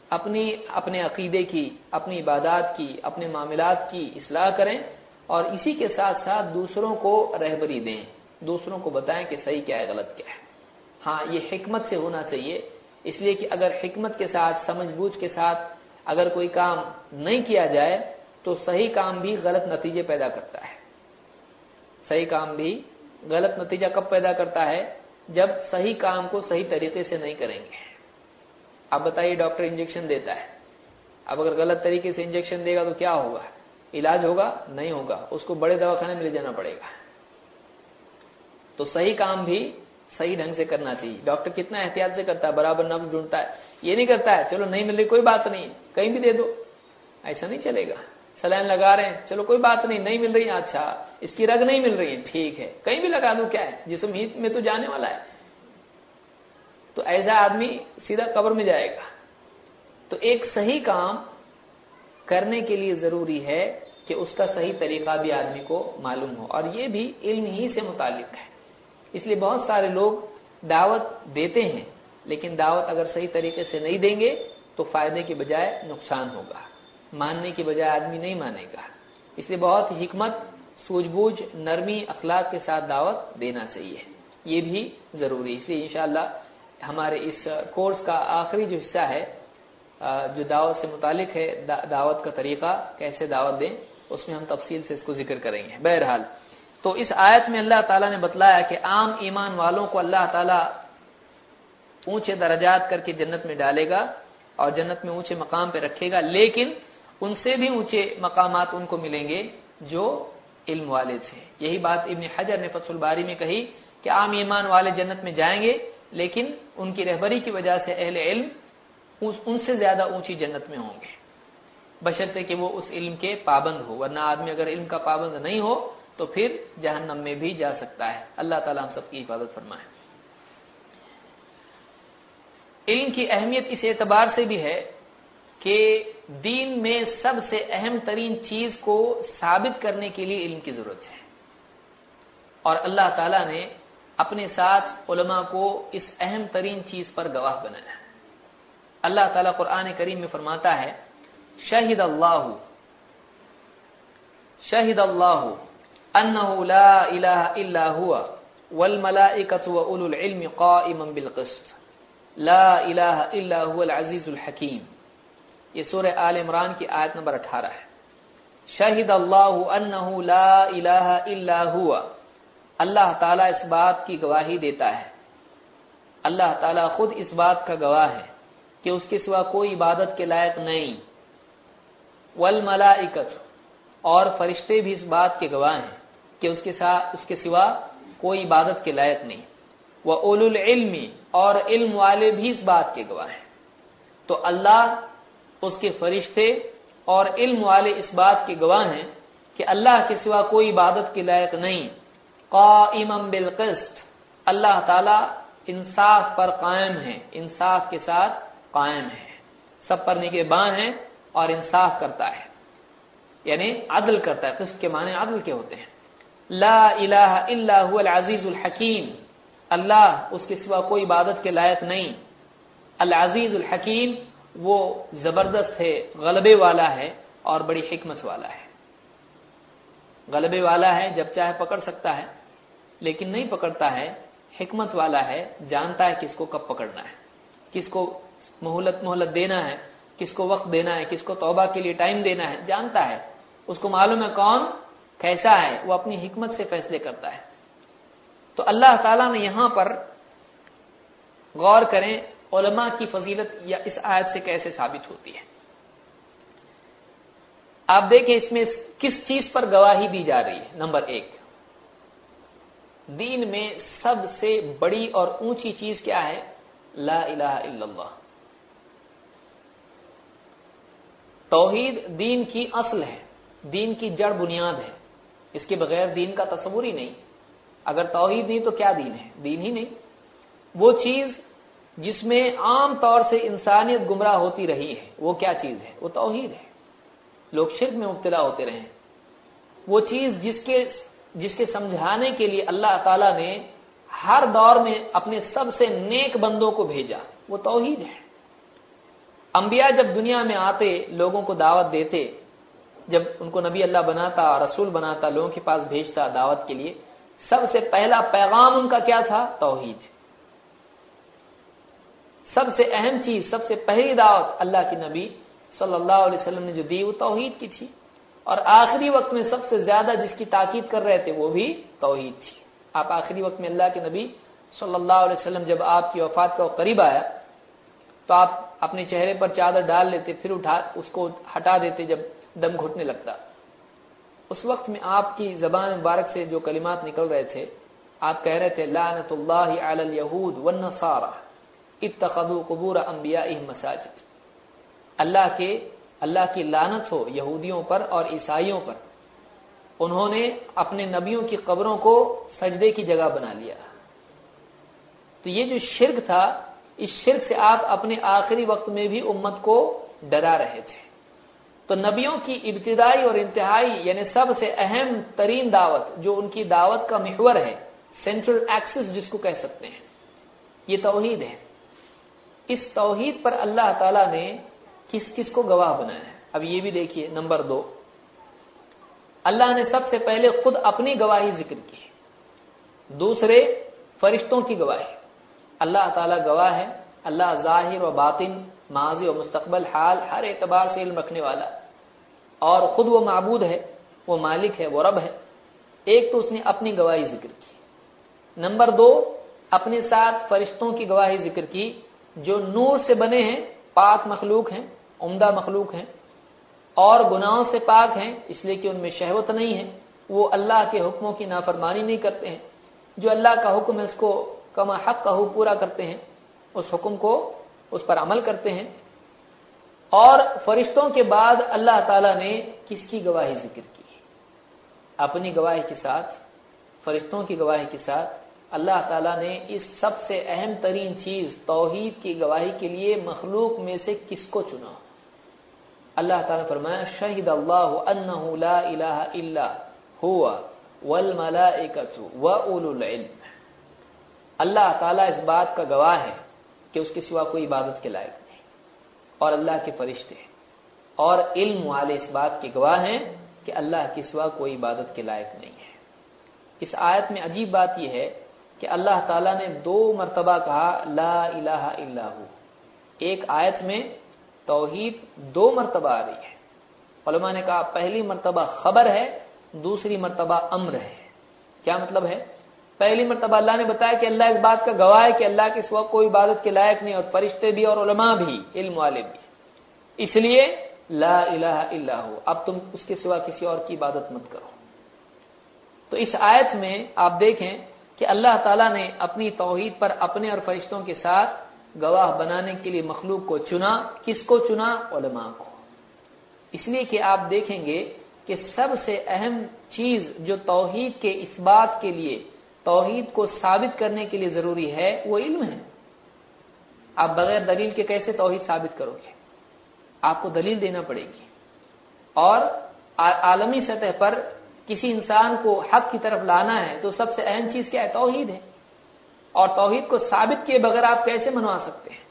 اپنی، اپنے عقیدے کی، اپنی عبادات کی، اپنے معاملات کی اصلاح کریں اور اسی کے ساتھ ساتھ دوسروں کو رہبری دیں۔ دوسروں کو بتائیں کہ صحیح کیا ہے، غلط کیا ہے۔ ہاں یہ حکمت سے ہونا چاہیے۔ اس لیے کہ اگر حکمت کے ساتھ، سمجھ بوجھ کے ساتھ اگر کوئی کام نہیں کیا جائے، تو صحیح کام بھی غلط نتیجے پیدا کرتا ہے۔ صحیح کام بھی غلط نتیجہ کب پیدا کرتا ہے؟ جب صحیح کام کو صحیح طریقے سے نہیں کریں گے۔ اب بتائیے، ڈاکٹر انجیکشن دیتا ہے۔ اب اگر غلط طریقے سے انجیکشن دے گا تو کیا ہوگا؟ علاج ہوگا؟ نہیں ہوگا۔ اس کو بڑے دواخانے میں لے جانا پڑے گا۔ تو صحیح کام بھی صحیح ڈھنگ سے کرنا چاہیے۔ ڈاکٹر کتنا احتیاط سے کرتا ہے، برابر نفس ڈھونڈتا ہے، یہ نہیں کرتا ہے، چلو نہیں مل رہی، کوئی بات نہیں، کہیں بھی دے دو۔ ایسا نہیں چلے گا۔ سلائن لگا رہے ہیں، چلو کوئی بات نہیں نہیں مل رہی اچھا اس کی رگ نہیں مل رہی ہے ٹھیک ہے۔ کہیں بھی لگا دوں کیا ہے؟ جسم ہی میں تو جانے والا ہے۔ تو ایسا آدمی سیدھا قبر میں جائے گا۔ تو ایک صحیح کام کرنے کے لیے ضروری ہے کہ اس کا صحیح طریقہ بھی آدمی کو معلوم ہو۔ اور یہ بھی علم ہی سے متعلق ہے۔ اس لیے بہت سارے لوگ دعوت دیتے ہیں، لیکن دعوت اگر صحیح طریقے سے نہیں دیں گے تو فائدے کے بجائے نقصان ہوگا۔ ماننے کی بجائے آدمی نہیں مانے گا۔ اس لیے بہت حکمت سوجھ بوجھ نرمی، اخلاق کے ساتھ دعوت دینا چاہیے۔ یہ بھی ضروری اس لیے انشاءاللہ ہمارے اس کورس کا آخری جو حصہ ہے جو دعوت سے متعلق ہے دعوت کا طریقہ، کیسے دعوت دیں، اس میں ہم تفصیل سے اس کو ذکر کریں گے۔ بہرحال تو اس آیت میں اللہ تعالیٰ نے بتلایا کہ عام ایمان والوں کو اللہ تعالیٰ اونچے درجات کر کے جنت میں ڈالے گا اور جنت میں اونچے مقام پہ رکھے گا، لیکن ان سے بھی اونچے مقامات ان کو ملیں گے جو علم والے تھے۔ یہی بات ابن حجر نے فصل الباری میں کہی کہ عام ایمان والے جنت میں جائیں گے، لیکن ان کی رہبری کی وجہ سے اہل علم ان سے زیادہ اونچی جنت میں ہوں گے۔ بشرطے کہ وہ اس علم کے پابند ہو ورنہ آدمی اگر علم کا پابند نہیں ہو تو پھر جہنم میں بھی جا سکتا ہے۔ اللہ تعالیٰ ہم سب کی حفاظت فرمائے۔ علم کی اہمیت اس اعتبار سے بھی ہے کہ دین میں سب سے اہم ترین چیز کو ثابت کرنے کے لیے علم کی ضرورت ہے۔ اور اللہ تعالیٰ نے اپنے ساتھ علماء کو اس اہم ترین چیز پر گواہ بنایا اللہ تعالیٰ قرآن کریم میں فرماتا ہے شہید اللہ شہید اللہ انہ لا الہ الا ہوا والملائکت و العلم قائما بالقسط. لا الہ الا هو العزیز الحکیم یہ سورہ آل عمران کی آیت نمبر اٹھارہ ہے. شہید اللہ انہ لا الہ الا ہوا اللہ تعالیٰ اس بات کی گواہی دیتا ہے. اللہ تعالیٰ خود اس بات کا گواہ ہے کہ اس کے سوا کوئی عبادت کے لائق نہیں. والملائکت اور فرشتے بھی اس بات کے گواہ ہیں. کہ اس کے ساتھ اس کے سوا کوئی عبادت کے لائق نہیں۔ وہ اول العلم اور علم والے بھی اس بات کے گواہ ہیں۔ تو اللہ اس کے فرشتے اور علم والے اس بات کے گواہ ہیں کہ اللہ کے سوا کوئی عبادت کے لائق نہیں۔ قائم بالقسط۔ اللہ تعالی انصاف پر قائم ہے انصاف کے ساتھ قائم ہے سب پر نگہ باں ہیں اور انصاف کرتا ہے۔ یعنی عدل کرتا ہے۔ قسط کے معنی عدل کے ہوتے ہیں۔ لا الہ الا هو العزیز الحکیم۔ اللہ اس کے سوا کوئی عبادت کے لائق نہیں۔ العزیز الحکیم وہ زبردست ہے، غلبے والا ہے اور بڑی حکمت والا ہے۔ غلبے والا ہے جب چاہے پکڑ سکتا ہے، لیکن نہیں پکڑتا ہے، حکمت والا ہے، جانتا ہے کس کو کب پکڑنا ہے، کس کو مہلت مہلت دینا ہے، کس کو وقت دینا ہے، کس کو توبہ کے لیے ٹائم دینا ہے، جانتا ہے۔ اس کو معلوم ہے کون؟ کیسا ہے، وہ اپنی حکمت سے فیصلے کرتا ہے۔ تو اللہ تعالیٰ نے یہاں پر غور کریں، علماء کی فضیلت یا اس آیت سے کیسے ثابت ہوتی ہے۔ آپ دیکھیں اس میں کس چیز پر گواہی دی جا رہی ہے۔ نمبر ایک، دین میں سب سے بڑی اور اونچی چیز کیا ہے؟ لا الہ الا اللہ۔ توحید دین کی اصل ہے، دین کی جڑ بنیاد ہے۔ اس کے بغیر دین کا تصور ہی نہیں۔ اگر توحید نہیں تو کیا دین ہے؟ دین ہی نہیں۔ وہ چیز جس میں عام طور سے انسانیت گمراہ ہوتی رہی ہے، وہ کیا چیز ہے؟ وہ توحید ہے۔ لوگ شرک میں مبتلا ہوتے رہے وہ چیز جس کے جس کے سمجھانے کے لیے اللہ تعالی نے ہر دور میں اپنے سب سے نیک بندوں کو بھیجا، وہ توحید ہے۔ انبیاء جب دنیا میں آتے، لوگوں کو دعوت دیتے جب ان کو نبی اللہ بناتا، رسول بناتا، لوگوں کے پاس بھیجتا دعوت کے لیے، سب سے پہلا پیغام ان کا کیا تھا؟ توحید. سب سے اہم چیز، سب سے پہلی دعوت اللہ کی نبی صلی اللہ علیہ وسلم نے جو دی، وہ توحید کی تھی. اور آخری وقت میں سب سے زیادہ جس کی تاکید کر رہے تھے، وہ بھی توحید تھی. آپ آخری وقت میں اللہ کے نبی صلی اللہ علیہ وسلم جب آپ کی وفات کا قریب آیا، تو آپ اپنے چہرے پر چادر ڈال لیتے، پھر اٹھا، اس کو ہٹا دیتے جب دم گھٹنے لگتا۔ اس وقت میں آپ کی زبان مبارک سے جو کلمات نکل رہے تھے، آپ کہہ رہے تھے، لعنت اللہ علی الیہود والنصارى اتخذوا قبور انبیائهم مساجد۔ اللہ کے، اللہ کی لعنت ہو یہودیوں پر اور عیسائیوں پر۔ انہوں نے اپنے نبیوں کی قبروں کو سجدے کی جگہ بنا لیا۔ تو یہ جو شرک تھا، اس شرک سے آپ اپنے آخری وقت میں بھی امت کو ڈرا رہے تھے۔ تو نبیوں کی ابتدائی اور انتہائی یعنی سب سے اہم ترین دعوت جو ان کی دعوت کا محور ہے سینٹرل ایکسس جس کو کہہ سکتے ہیں، یہ توحید ہے۔ اس توحید پر اللہ تعالی نے کس کس کو گواہ بنایا ہے؟ اب یہ بھی دیکھیے، نمبر دو۔ اللہ نے سب سے پہلے خود اپنی گواہی ذکر کی دوسرے، فرشتوں کی گواہی۔ اللہ تعالیٰ گواہ ہے، اللہ ظاہر و باطن، ماضی و مستقبل، حال، ہر اعتبار سے علم رکھنے والا۔ اور خود وہ معبود ہے، وہ مالک ہے، وہ رب ہے۔ ایک تو اس نے اپنی گواہی ذکر کی۔ نمبر دو، اپنے ساتھ فرشتوں کی گواہی ذکر کی، جو نور سے بنے ہیں، پاک مخلوق ہیں، عمدہ مخلوق ہیں، اور گناہوں سے پاک ہیں، اس لیے کہ ان میں شہوت نہیں ہے۔ وہ اللہ کے حکموں کی نافرمانی نہیں کرتے ہیں۔ جو اللہ کا حکم ہے، اس کو کما حق کا حکم پورا کرتے ہیں، اس حکم کو، اس پر عمل کرتے ہیں۔ اور فرشتوں کے بعد اللہ تعالی نے کس کی گواہی ذکر کی؟ اپنی گواہی کے ساتھ، فرشتوں کی گواہی کے ساتھ اللہ تعالیٰ نے اس سب سے اہم ترین چیز توحید کی گواہی کے لیے مخلوق میں سے کس کو چنا؟ اللہ تعالیٰ نے فرمایا شہید اللہ لا الہ الا ہوا العلم۔ اللہ تعالیٰ اس بات کا گواہ ہے کہ اس کے سوا کوئی عبادت کے لائق نہیں اور اللہ کے فرشتے اور علم والے اس بات کے گواہ ہیں کہ اللہ کے سوا کوئی عبادت کے لائق نہیں ہے۔ اس آیت میں عجیب بات یہ ہے کہ اللہ تعالیٰ نے دو مرتبہ کہا، لا الہ الا ہو۔ ایک آیت میں توحید دو مرتبہ آ رہی ہے۔ علماء نے کہا، پہلی مرتبہ خبر ہے، دوسری مرتبہ امر ہے۔ کیا مطلب ہے؟ پہلی مرتبہ اللہ نے بتایا کہ اللہ اس بات کا گواہ ہے کہ اللہ کے سوا کوئی عبادت کے لائق نہیں اور فرشتے بھی اور علماء بھی، علم والے بھی۔ اس لیے لا الہ الا ہو۔ اب تم اس کے سوا کسی اور کی عبادت مت کرو۔ تو اس آیت میں آپ دیکھیں کہ اللہ تعالیٰ نے اپنی توحید پر اپنے اور فرشتوں کے ساتھ گواہ بنانے کے لیے مخلوق کو چنا۔ کس کو چنا؟ علماء کو۔ اس لیے کہ آپ دیکھیں گے کہ سب سے اہم چیز جو توحید کے اس بات کے لیے توحید کو ثابت کرنے کے لیے ضروری ہے، وہ علم ہے۔ آپ بغیر دلیل کے کیسے توحید ثابت کرو گے؟ آپ کو دلیل دینا پڑے گی۔ اور عالمی سطح پر کسی انسان کو حق کی طرف لانا ہے تو سب سے اہم چیز کیا ہے؟ توحید ہے۔ اور توحید کو ثابت کیے بغیر آپ کیسے منوا سکتے ہیں؟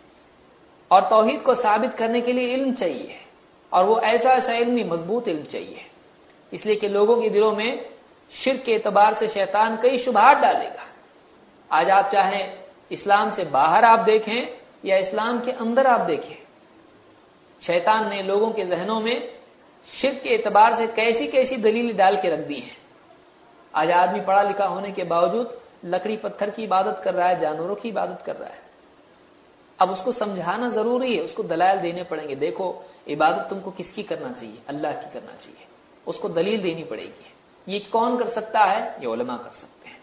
اور توحید کو ثابت کرنے کے لیے علم چاہیے۔ اور وہ ایسا ایسا علم نہیں، مضبوط علم چاہیے۔ اس لیے کہ لوگوں کے دلوں میں شرک کے اعتبار سے شیطان کئی شبہات ڈالے گا۔ آج آپ چاہیں اسلام سے باہر آپ دیکھیں یا اسلام کے اندر آپ دیکھیں۔ شیطان نے لوگوں کے ذہنوں میں شرک کے اعتبار سے کیسی کیسی دلیل ڈال کے رکھ دی ہے آج آدمی پڑھا لکھا ہونے کے باوجود لکڑی پتھر کی عبادت کر رہا ہے، جانوروں کی عبادت کر رہا ہے۔ اب اس کو سمجھانا ضروری ہے، اس کو دلائل دینے پڑیں گے۔ دیکھو، عبادت تم کو کس کی کرنا چاہیے؟ اللہ کی کرنا چاہیے۔ اس کو دلیل دینی پڑے گی۔ یہ کون کر سکتا ہے؟ یہ علماء کر سکتے ہیں۔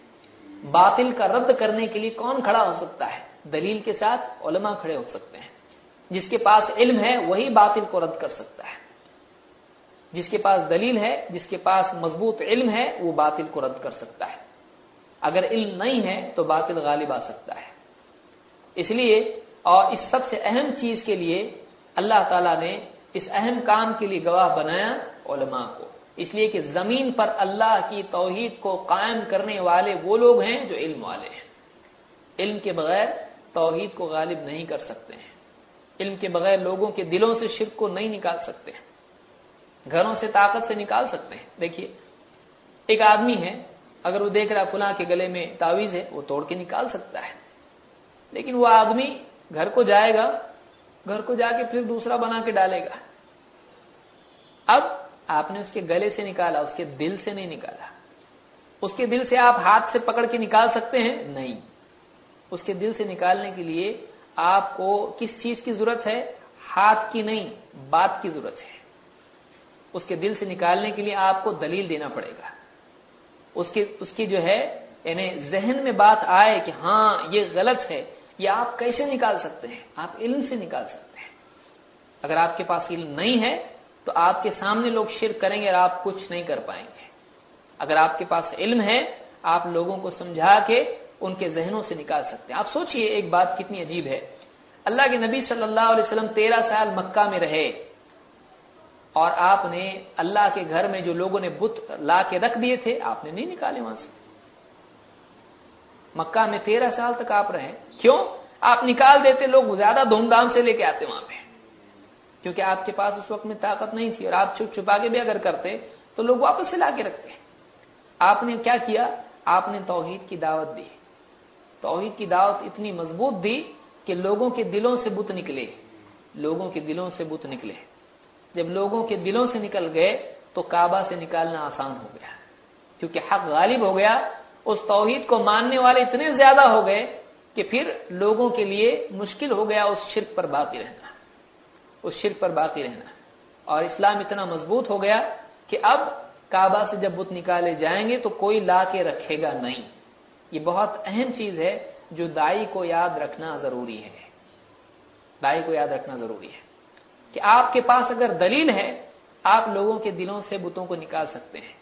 باطل کا رد کرنے کے لیے کون کھڑا ہو سکتا ہے؟ دلیل کے ساتھ علماء کھڑے ہو سکتے ہیں۔ جس کے پاس علم ہے، وہی باطل کو رد کر سکتا ہے۔ جس کے پاس دلیل ہے، جس کے پاس مضبوط علم ہے، وہ باطل کو رد کر سکتا ہے۔ اگر علم نہیں ہے، تو باطل غالب آ سکتا ہے۔ اس لیے، اور اس سب سے اہم چیز کے لیے اللہ تعالیٰ نے اس اہم کام کے لیے گواہ بنایا علماء کو۔ اس لیے کہ زمین پر اللہ کی توحید کو قائم کرنے والے وہ لوگ ہیں جو علم والے ہیں۔ علم کے بغیر توحید کو غالب نہیں کر سکتے ہیں۔ علم کے بغیر لوگوں کے دلوں سے شرک کو نہیں نکال سکتے ہیں۔ گھروں سے طاقت سے نکال سکتے ہیں۔ دیکھیے، ایک آدمی ہے، اگر وہ دیکھ رہا فلاں کے گلے میں تعویذ ہے، وہ توڑ کے نکال سکتا ہے۔ لیکن وہ آدمی گھر کو جائے گا، گھر کو جا کے پھر دوسرا بنا کے ڈالے گا۔ اب آپ نے اس کے گلے سے نکالا، اس کے دل سے نہیں نکالا۔ اس کے دل سے آپ ہاتھ سے پکڑ کے نکال سکتے ہیں؟ نہیں۔ اس کے دل سے نکالنے کے لیے آپ کو کس چیز کی ضرورت ہے؟ ہاتھ کی نہیں، بات کی ضرورت ہے۔ اس کے دل سے نکالنے کے لیے آپ کو دلیل دینا پڑے گا۔ اس کی اس کی جو ہے یعنی ذہن میں بات آئے کہ ہاں یہ غلط ہے، یہ آپ کیسے نکال سکتے ہیں؟ آپ علم سے نکال سکتے ہیں۔ اگر آپ کے پاس علم نہیں ہے تو آپ کے سامنے لوگ شرک کریں گے اور آپ کچھ نہیں کر پائیں گے۔ اگر آپ کے پاس علم ہے، آپ لوگوں کو سمجھا کے ان کے ذہنوں سے نکال سکتے ہیں۔ آپ سوچئے ایک بات کتنی عجیب ہے۔ اللہ کے نبی صلی اللہ علیہ وسلم تیرہ سال مکہ میں رہے اور آپ نے اللہ کے گھر میں جو لوگوں نے بت لا کے رکھ دیے تھے، آپ نے نہیں نکالے وہاں سے۔ مکہ میں تیرہ سال تک آپ رہے کیوں؟ آپ نکال دیتے، لوگ زیادہ دھوم دھام سے لے کے آتے وہاں پہ۔ کیونکہ آپ کے پاس اس وقت میں طاقت نہیں تھی اور آپ چھپ چھپا کے بھی اگر کرتے تو لوگ واپس سے لا کے رکھتے آپ نے کیا کیا؟ آپ نے توحید کی دعوت دی۔ توحید کی دعوت اتنی مضبوط دی کہ لوگوں کے دلوں سے بت نکلے۔ لوگوں کے دلوں سے بت نکلے۔ جب لوگوں کے دلوں سے نکل گئے تو کعبہ سے نکالنا آسان ہو گیا۔ کیونکہ حق غالب ہو گیا۔ اس توحید کو ماننے والے اتنے زیادہ ہو گئے کہ پھر لوگوں کے لیے مشکل ہو گیا اس شرک پر باقی رہنا۔ اس شرک پر باقی رہنا۔ اور اسلام اتنا مضبوط ہو گیا کہ اب کعبہ سے جب بت نکالے جائیں گے تو کوئی لا کے رکھے گا نہیں۔ یہ بہت اہم چیز ہے جو دائی کو یاد رکھنا ضروری ہے۔ دائی کو یاد رکھنا ضروری ہے۔ کہ آپ کے پاس اگر دلیل ہے، آپ لوگوں کے دلوں سے بتوں کو نکال سکتے ہیں۔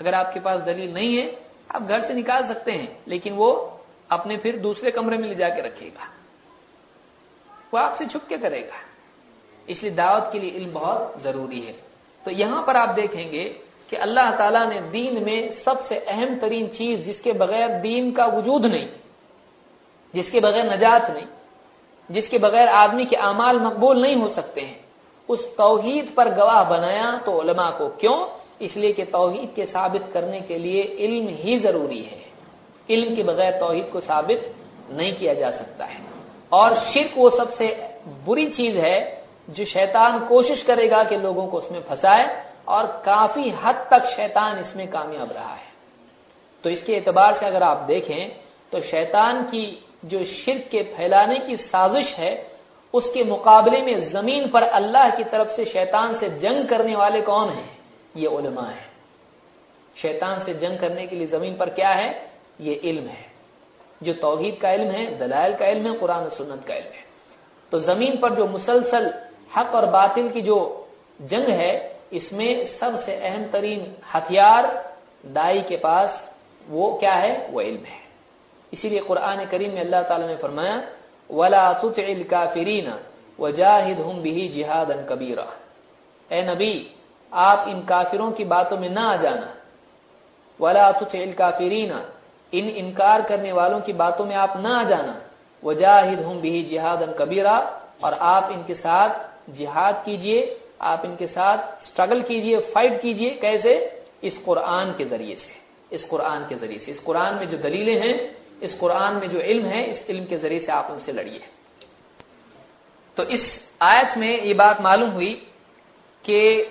اگر آپ کے پاس دلیل نہیں ہے، آپ گھر سے نکال سکتے ہیں، لیکن وہ اپنے پھر دوسرے کمرے میں لے جا کے رکھے گا۔ وہ آپ سے چھپ کے کرے گا۔ اس لیے دعوت کے لیے علم بہت ضروری ہے۔ تو یہاں پر آپ دیکھیں گے کہ اللہ تعالیٰ نے دین میں سب سے اہم ترین چیز جس کے بغیر دین کا وجود نہیں، جس کے بغیر نجات نہیں، جس کے بغیر آدمی کے اعمال مقبول نہیں ہو سکتے ہیں، اس توحید پر گواہ بنایا تو علماء کو کیوں؟ اس لیے کہ توحید کے ثابت کرنے کے لیے علم ہی ضروری ہے۔ علم کے بغیر توحید کو ثابت نہیں کیا جا سکتا ہے۔ اور شرک وہ سب سے بری چیز ہے جو شیطان کوشش کرے گا کہ لوگوں کو اس میں پھنسائے اور کافی حد تک شیطان اس میں کامیاب رہا ہے۔ تو اس کے اعتبار سے اگر آپ دیکھیں تو شیطان کی جو شرک کے پھیلانے کی سازش ہے، اس کے مقابلے میں زمین پر اللہ کی طرف سے شیطان سے جنگ کرنے والے کون ہیں؟ یہ علماء ہیں۔ شیطان سے جنگ کرنے کے لیے زمین پر کیا ہے؟ یہ علم ہے۔ جو توحید کا علم ہے، دلائل کا علم ہے، قرآن و سنت کا علم ہے۔ تو زمین پر جو مسلسل حق اور باطل کی جو جنگ ہے، اس میں سب سے اہم ترین ہتھیار دائی کے پاس وہ کیا ہے؟ وہ علم ہے۔ اسی لیے قرآن کریم میں اللہ تعالی نے فرمایا، ولا فرین وجاہد ہوں بھی جہاد ان کبیرہ اے نبی، آپ ان کافروں کی باتوں میں نہ آ جانا۔ ولا کافرین ان انکار کرنے والوں کی باتوں میں آپ نہ آ جانا۔ وجاہد ہوں بھی جہاد کبیرہ اور آپ ان کے ساتھ جہاد کیجیے، آپ ان کے ساتھ سٹرگل کیجیے فائٹ کیجیے، کیسے؟ اس قرآن کے ذریعے سے، اس قرآن کے ذریعے سے۔ اس قرآن میں جو دلیلیں ہیں، اس قرآن میں جو علم ہے، اس علم کے ذریعے سے آپ ان سے لڑیے۔ تو اس آیت میں یہ بات معلوم ہوئی کہ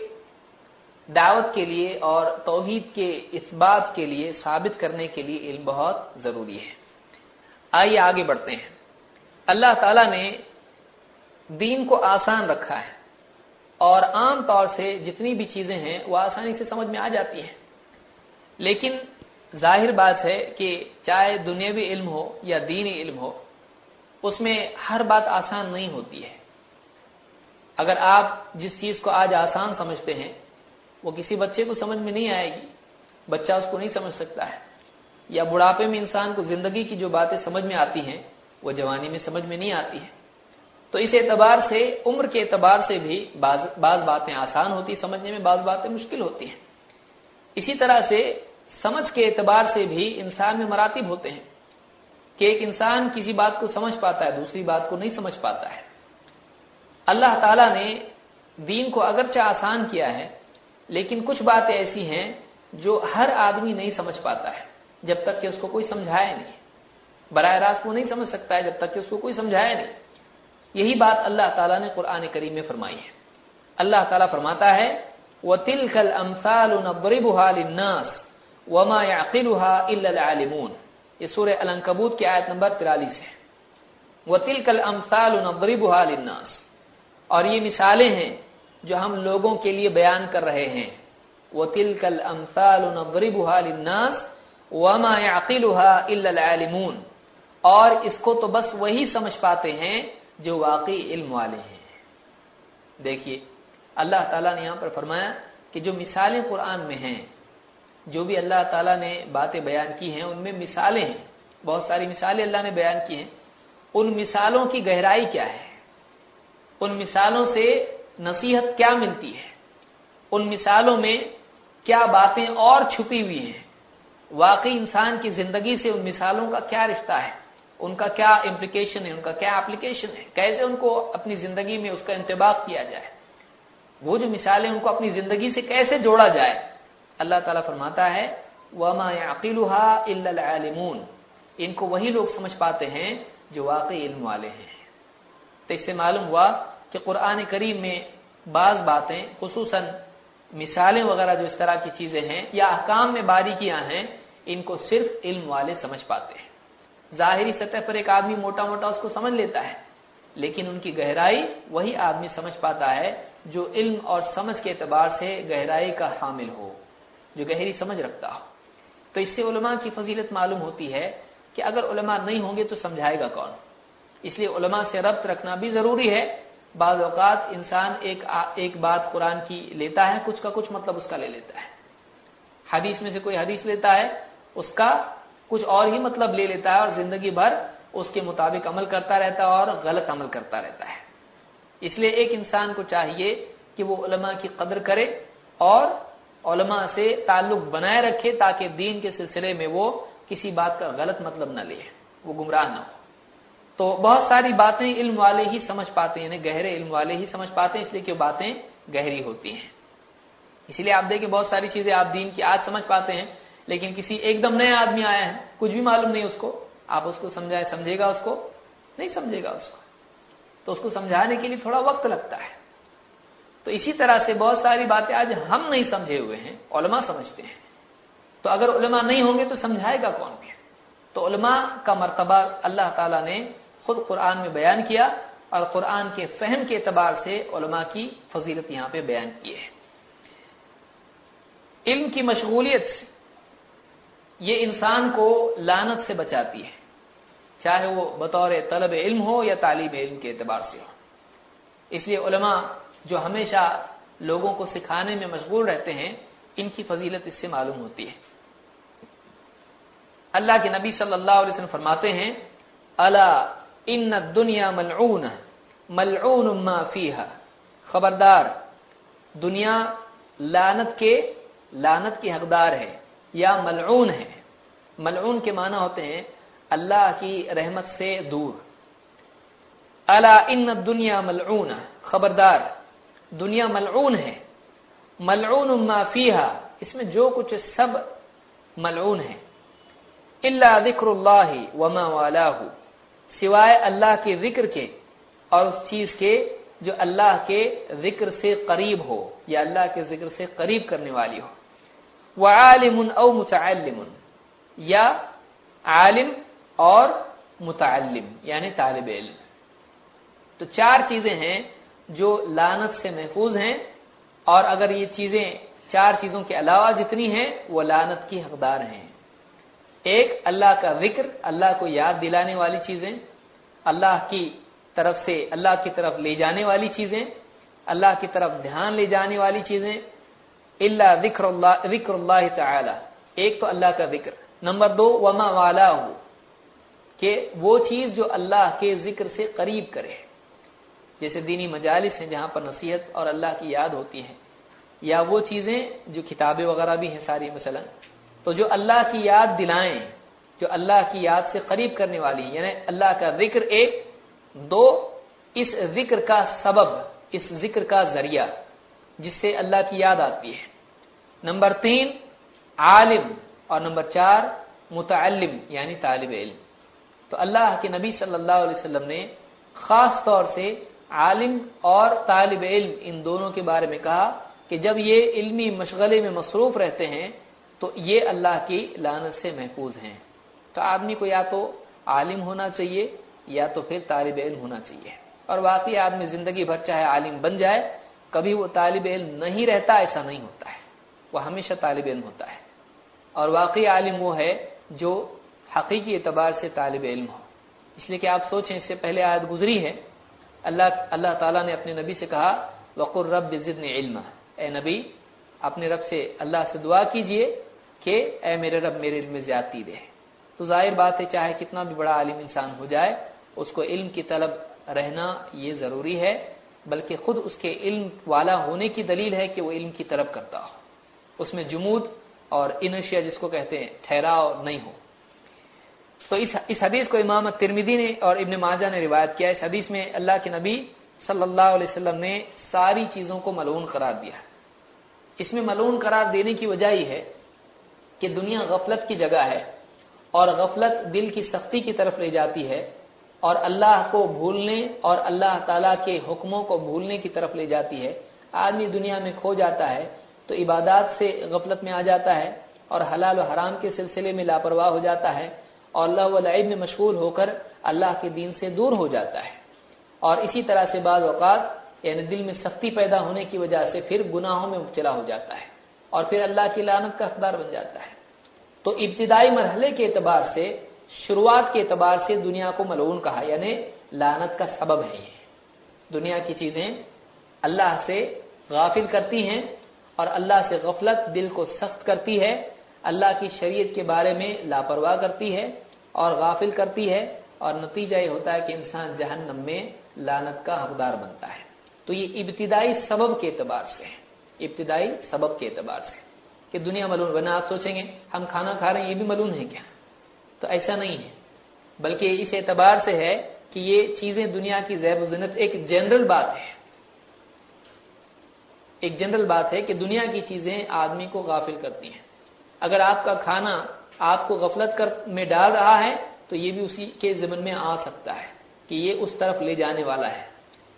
دعوت کے لیے اور توحید کے اس بات کے لیے، ثابت کرنے کے لیے علم بہت ضروری ہے۔ آئیے آگے بڑھتے ہیں۔ اللہ تعالی نے دین کو آسان رکھا ہے۔ اور عام طور سے جتنی بھی چیزیں ہیں، وہ آسانی سے سمجھ میں آ جاتی ہیں۔ لیکن ظاہر بات ہے کہ چاہے دنیاوی علم ہو یا دینی علم ہو، اس میں ہر بات آسان نہیں ہوتی ہے۔ اگر آپ جس چیز کو آج آسان سمجھتے ہیں، وہ کسی بچے کو سمجھ میں نہیں آئے گی، بچہ اس کو نہیں سمجھ سکتا ہے۔ یا بڑھاپے میں انسان کو زندگی کی جو باتیں سمجھ میں آتی ہیں، وہ جوانی میں سمجھ میں نہیں آتی ہیں۔ تو اس اعتبار سے عمر کے اعتبار سے بھی بعض بعض باتیں آسان ہوتی سمجھنے میں، بعض باتیں مشکل ہوتی ہیں۔ اسی طرح سے سمجھ کے اعتبار سے بھی انسان میں مراتب ہوتے ہیں کہ ایک انسان کسی بات کو سمجھ پاتا ہے، دوسری بات کو نہیں سمجھ پاتا ہے۔ اللہ تعالیٰ نے دین کو اگرچہ آسان کیا ہے، لیکن کچھ باتیں ایسی ہیں جو ہر آدمی نہیں سمجھ پاتا ہے، جب تک کہ اس کو کوئی سمجھائے نہیں۔ براہ راست وہ نہیں سمجھ سکتا ہے، جب تک کہ اس کو کوئی سمجھائے نہیں۔ یہی بات اللہ تعالیٰ نے قرآن کریم میں فرمائی ہے۔ اللہ تعالیٰ فرماتا ہے وہ تل کل امسال الناس وما يعقلها الا یہ سورہ العنکبوت کی آیت نمبر 43 ہے۔ وہ تل کل امسال للناس۔ اور یہ مثالیں ہیں جو ہم لوگوں کے لیے بیان کر رہے ہیں۔ وہ تل کل امسال للناس وما يعقلها الا العالمون۔ اور اس کو تو بس وہی سمجھ پاتے ہیں جو واقعی علم والے ہیں۔ دیکھیے، اللہ تعالیٰ نے یہاں پر فرمایا کہ جو مثالیں قرآن میں ہیں، جو بھی اللہ تعالیٰ نے باتیں بیان کی ہیں، ان میں مثالیں ہیں۔ بہت ساری مثالیں اللہ نے بیان کی ہیں۔ ان مثالوں کی گہرائی کیا ہے؟ ان مثالوں سے نصیحت کیا ملتی ہے؟ ان مثالوں میں کیا باتیں اور چھپی ہوئی ہیں؟ واقعی انسان کی زندگی سے ان مثالوں کا کیا رشتہ ہے؟ ان کا کیا امپلیکیشن ہے، ان کا کیا اپلیکیشن ہے؟ کیسے ان کو اپنی زندگی میں اس کا انتباہ کیا جائے؟ وہ جو مثالیں ان کو اپنی زندگی سے کیسے جوڑا جائے؟ اللہ تعالیٰ فرماتا ہے، وما الا العالمون۔ ان کو وہی لوگ سمجھ پاتے ہیں جو واقعی علم والے ہیں۔ تو اس سے معلوم ہوا کہ قرآن کریم میں بعض باتیں، خصوصاً مثالیں وغیرہ جو اس طرح کی چیزیں ہیں یا احکام میں باریکیاں ہیں، ان کو صرف علم والے سمجھ پاتے ہیں۔ ظاہری سطح پر ایک آدمی موٹا موٹا اس کو سمجھ لیتا ہے، لیکن ان کی گہرائی وہی آدمی سمجھ پاتا ہے جو علم اور سمجھ کے اعتبار سے گہرائی کا حامل ہو، جو گہری سمجھ رکھتا ہو۔ تو اس سے علماء کی فضیلت معلوم ہوتی ہے کہ اگر علماء نہیں ہوں گے تو سمجھائے گا کون؟ اس لیے علماء سے ربط رکھنا بھی ضروری ہے۔ بعض اوقات انسان ایک ایک بات قرآن کی لیتا ہے، کچھ کا کچھ مطلب اس کا لے لیتا ہے۔ حدیث میں سے کوئی حدیث لیتا ہے، اس کا کچھ اور ہی مطلب لے لیتا ہے اور زندگی بھر اس کے مطابق عمل کرتا رہتا ہے اور غلط عمل کرتا رہتا ہے۔ اس لیے ایک انسان کو چاہیے کہ وہ علماء کی قدر کرے اور علماء سے تعلق بنائے رکھے تاکہ دین کے سلسلے میں وہ کسی بات کا غلط مطلب نہ لے، وہ گمراہ نہ ہو۔ تو بہت ساری باتیں علم والے ہی سمجھ پاتے ہیں یعنی گہرے علم والے ہی سمجھ پاتے ہیں، اس لیے کہ باتیں گہری ہوتی ہیں۔ اسی لیے آپ دیکھیں بہت ساری چیزیں آپ دین کی آج سمجھ پاتے ہیں لیکن کسی ایک دم نیا آدمی آیا ہے کچھ بھی معلوم نہیں اس کو، آپ اس کو سمجھائے، سمجھے گا اس کو؟ نہیں سمجھے گا اس کو۔ تو اس کو سمجھانے کے لیے تھوڑا وقت لگتا ہے۔ تو اسی طرح سے بہت ساری باتیں آج ہم نہیں سمجھے ہوئے ہیں، علماء سمجھتے ہیں۔ تو اگر علماء نہیں ہوں گے تو سمجھائے گا کون بھی؟ تو علماء کا مرتبہ اللہ تعالیٰ نے خود قرآن میں بیان کیا اور قرآن کے فہم کے اعتبار سے علماء کی فضیلت یہاں پہ بیان کی ہے۔ علم کی مشغولیت یہ انسان کو لانت سے بچاتی ہے، چاہے وہ بطور طلب علم ہو یا تعلیم علم کے اعتبار سے ہو۔ اس لیے علماء جو ہمیشہ لوگوں کو سکھانے میں مشغول رہتے ہیں، ان کی فضیلت اس سے معلوم ہوتی ہے۔ اللہ کے نبی صلی اللہ علیہ وسلم فرماتے ہیں اللہ ان دنیا ملعون ملعون ما فیہا۔ خبردار، دنیا لانت کے لانت کی حقدار ہے۔ یا ملعون ہے ملعون کے معنی ہوتے ہیں اللہ کی رحمت سے دور۔ اللہ ان دنیا ملعون خبردار، دنیا ملعون ہے۔ ملعون ما فیہا۔ اس میں جو کچھ سب ملعون ہے اللہ ذکر اللہ وما والہ سوائے اللہ کے ذکر کے اور اس چیز کے جو اللہ کے ذکر سے قریب ہو یا اللہ کے ذکر سے قریب کرنے والی ہو۔ وہ عالم او متعلم یا عالم اور متعلم یعنی طالب علم تو چار چیزیں ہیں جو لانت سے محفوظ ہیں اور اگر یہ چیزیں چار چیزوں کے علاوہ جتنی ہیں، وہ لانت کی حقدار ہیں۔ ایک، اللہ کا ذکر، اللہ کو یاد دلانے والی چیزیں، اللہ کی طرف سے، اللہ کی طرف لے جانے والی چیزیں، اللہ کی طرف دھیان لے جانے والی چیزیں اللہ ذکر اللہ ذکر اللہ تعالی ایک تو اللہ کا ذکر. نمبر دو، وما والا ہو کہ وہ چیز جو اللہ کے ذکر سے قریب کرے. جیسے دینی مجالس ہیں جہاں پر نصیحت اور اللہ کی یاد ہوتی ہے یا وہ چیزیں جو کتابیں وغیرہ بھی ہیں ساری، مثلا. تو جو اللہ کی یاد دلائیں، جو اللہ کی یاد سے قریب کرنے والی ہیں. یعنی اللہ کا ذکر ایک، دو، اس ذکر کا سبب، اس ذکر کا ذریعہ. جس سے اللہ کی یاد آتی ہے۔ نمبر تین، عالم، اور نمبر چار، متعلم یعنی طالب علم۔ تو اللہ کے نبی صلی اللہ علیہ وسلم نے خاص طور سے عالم اور طالب علم ان دونوں کے بارے میں کہا کہ جب یہ علمی مشغلے میں مصروف رہتے ہیں تو یہ اللہ کی لانت سے محفوظ ہیں۔ تو آدمی کو یا تو عالم ہونا چاہیے یا تو پھر طالب علم ہونا چاہیے۔ اور واقعی آدمی زندگی بھر چاہے عالم بن جائے کبھی وہ طالب علم نہیں رہتا، ایسا نہیں ہوتا ہے۔ وہ ہمیشہ طالب علم ہوتا ہے۔ اور واقعی عالم وہ ہے جو حقیقی اعتبار سے طالب علم ہو۔ اس لیے کہ آپ سوچیں، اس سے پہلے آیت گزری ہے۔ اللہ اللہ تعالیٰ نے اپنے نبی سے کہا وقر رب زدنی علم اے نبی، اپنے رب سے اللہ سے دعا کیجیے کہ اے میرے رب، میرے علم میں زیادتی دے۔ تو ظاہر بات ہے، چاہے کتنا بھی بڑا عالم انسان ہو جائے، اس کو علم کی طلب رہنا یہ ضروری ہے۔ بلکہ خود اس کے علم والا ہونے کی دلیل ہے کہ وہ علم کی طرف کرتا ہو۔ اس میں جمود اور انشیا جس کو کہتے ہیں، ٹھہراؤ نہیں ہو۔ تو اس اس حدیث کو امام ترمیدی نے اور ابن ماجہ نے روایت کیا اس حدیث میں اللہ کے نبی صلی اللہ علیہ وسلم نے ساری چیزوں کو ملعون قرار دیا اس میں ملعون قرار دینے کی وجہ یہ ہے کہ دنیا غفلت کی جگہ ہے اور غفلت دل کی سختی کی طرف لے جاتی ہے۔ اور اللہ کو بھولنے اور اللہ تعالیٰ کے حکموں کو بھولنے کی طرف لے جاتی ہے۔ آدمی دنیا میں کھو جاتا ہے تو عبادات سے غفلت میں آ جاتا ہے اور حلال و حرام کے سلسلے میں لاپرواہ ہو جاتا ہے اور اللہ والعب میں مشغول ہو کر اللہ کے دین سے دور ہو جاتا ہے۔ اور اسی طرح سے بعض اوقات یعنی دل میں سختی پیدا ہونے کی وجہ سے پھر گناہوں میں مبتلا ہو جاتا ہے اور پھر اللہ کی لانت کا حقدار بن جاتا ہے۔ تو ابتدائی مرحلے کے اعتبار سے شروعات کے اعتبار سے دنیا کو ملعون کہا یعنی لانت کا سبب ہے یہ۔ دنیا کی چیزیں اللہ سے غافل کرتی ہیں اور اللہ سے غفلت دل کو سخت کرتی ہے۔ اللہ کی شریعت کے بارے میں لاپرواہ کرتی ہے اور غافل کرتی ہے اور نتیجہ یہ ہوتا ہے کہ انسان جہنم میں لانت کا حقدار بنتا ہے۔ تو یہ ابتدائی سبب کے اعتبار سے ہے۔ ابتدائی سبب کے اعتبار سے کہ دنیا ملون بنا آپ سوچیں گے ہم کھانا کھا رہے ہیں، یہ بھی ملون ہے کیا؟ تو ایسا نہیں ہے۔ بلکہ اس اعتبار سے ہے کہ یہ چیزیں دنیا کی زیب و زینت ایک جنرل بات ہے۔ ایک جنرل بات ہے کہ دنیا کی چیزیں آدمی کو غافل کرتی ہیں۔ اگر آپ کا کھانا آپ کو غفلت کر میں ڈال رہا ہے تو یہ بھی اسی کے ضمن میں آ سکتا ہے کہ یہ اس طرف لے جانے والا ہے۔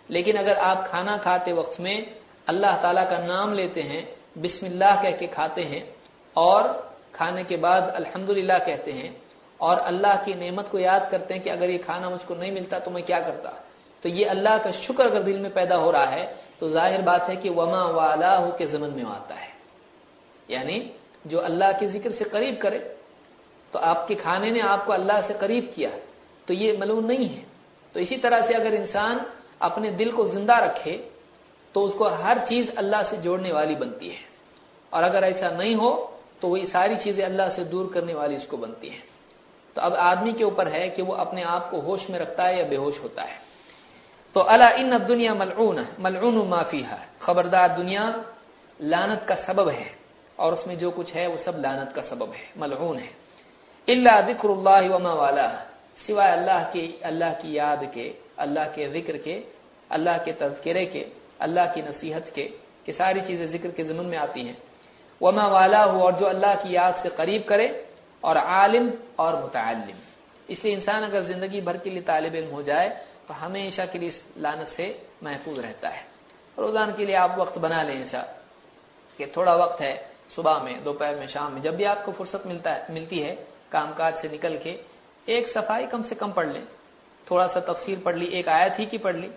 لیکن اگر آپ کھانا کھاتے وقت میں اللہ تعالیٰ کا نام لیتے ہیں، بسم اللہ کہہ کے کھاتے ہیں اور کھانے کے بعد الحمد کہتے ہیں اور اللہ کی نعمت کو یاد کرتے ہیں کہ اگر یہ کھانا مجھ کو نہیں ملتا تو میں کیا کرتا؟ تو یہ اللہ کا شکر اگر دل میں پیدا ہو رہا ہے تو ظاہر بات ہے کہ وما والا ہو کے زمن میں آتا ہے۔ یعنی جو اللہ کے ذکر سے قریب کرے، تو آپ کے کھانے نے آپ کو اللہ سے قریب کیا، تو یہ ملون نہیں ہے۔ تو اسی طرح سے اگر انسان اپنے دل کو زندہ رکھے، تو اس کو ہر چیز اللہ سے جوڑنے والی بنتی ہے۔ اور اگر ایسا نہیں ہو، تو وہی ساری چیزیں اللہ سے دور کرنے والی اس کو بنتی ہیں۔ تو اب آدمی کے اوپر ہے کہ وہ اپنے آپ کو ہوش میں رکھتا ہے یا بے ہوش ہوتا ہے۔ تو اللہ ان دنیا ملعون ملعون معافی ہے خبردار دنیا لانت کا سبب ہے اور اس میں جو کچھ ہے وہ سب لانت کا سبب ہے، ملعون ہے۔ اللہ ذکر اللہ وما والا سوائے اللہ کی اللہ کی یاد کے، اللہ کے ذکر کے، اللہ کے تذکرے کے، اللہ کی نصیحت کے، کہ ساری چیزیں ذکر کے ضمن میں آتی ہیں۔ وما والا ہو اور جو اللہ کی یاد سے قریب کرے اور عالم اور متعلم۔ اس لیے انسان اگر زندگی بھر کے لیے طالب علم ہو جائے، تو ہمیشہ کے لیے اس لانت سے محفوظ رہتا ہے۔ روزانہ کے لیے آپ وقت بنا لیں ایسا کہ تھوڑا وقت ہے صبح میں، دوپہر میں، شام میں، جب بھی آپ کو فرصت ملتا ہے، ملتی ہے کام کاج سے نکل کے ایک صفائی کم سے کم پڑھ لیں۔ تھوڑا سا تفصیل پڑھ لی، ایک آیت ہی کی پڑھ لی،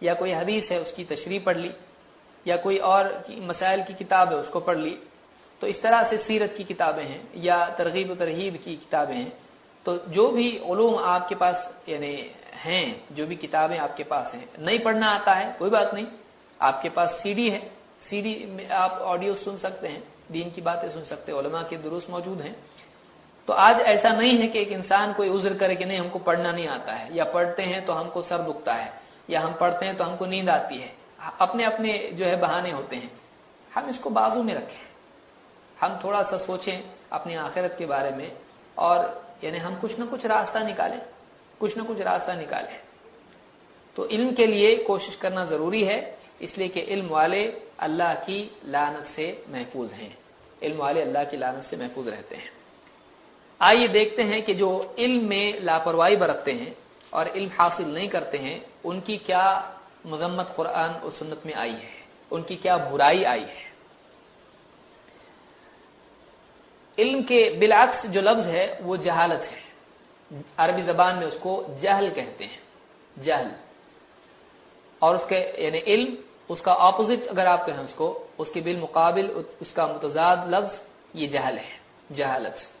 یا کوئی حدیث ہے اس کی تشریح پڑھ لی، یا کوئی اور مسائل کی کتاب ہے اس کو پڑھ لی۔ تو اس طرح سے سیرت کی کتابیں ہیں یا ترغیب و ترغیب کی کتابیں ہیں۔ تو جو بھی علوم آپ کے پاس یعنی ہیں، جو بھی کتابیں آپ کے پاس ہیں، نہیں پڑھنا آتا ہے، کوئی بات نہیں۔ آپ کے پاس سی ڈی ہے۔ سی ڈی میں آپ آڈیو سن سکتے ہیں، دین کی باتیں سن سکتے ہیں، علماء کے دروس موجود ہیں۔ تو آج ایسا نہیں ہے کہ ایک انسان کوئی عذر کرے کہ نہیں، ہم کو پڑھنا نہیں آتا ہے۔ یا پڑھتے ہیں تو ہم کو سر دکھتا ہے، یا ہم پڑھتے ہیں تو ہم کو نیند آتی ہے۔ اپنے اپنے جو ہے بہانے ہوتے ہیں۔ ہم اس کو بازو میں رکھیں۔ ہم تھوڑا سا سوچیں اپنی آخرت کے بارے میں اور یعنی ہم کچھ نہ کچھ راستہ نکالیں، کچھ نہ کچھ راستہ نکالیں۔ تو علم کے لیے کوشش کرنا ضروری ہے، اس لیے کہ علم والے اللہ کی لانت سے محفوظ ہیں۔ علم والے اللہ کی لانت سے محفوظ رہتے ہیں۔ آئیے دیکھتے ہیں کہ جو علم میں لاپرواہی برتتے ہیں اور علم حاصل نہیں کرتے ہیں، ان کی کیا مذمت قرآن اور سنت میں آئی ہے؟ ان کی کیا برائی آئی ہے؟ علم کے بالعکس جو لفظ ہے، وہ جہالت ہے۔ عربی زبان میں اس کو جہل کہتے ہیں۔ جہل۔ اور اس کے یعنی علم، اس کا اپوزٹ اگر آپ کہیں اس کو، اس کے بالمقابل، اس کا متضاد لفظ، یہ جہل ہے۔ جہالت۔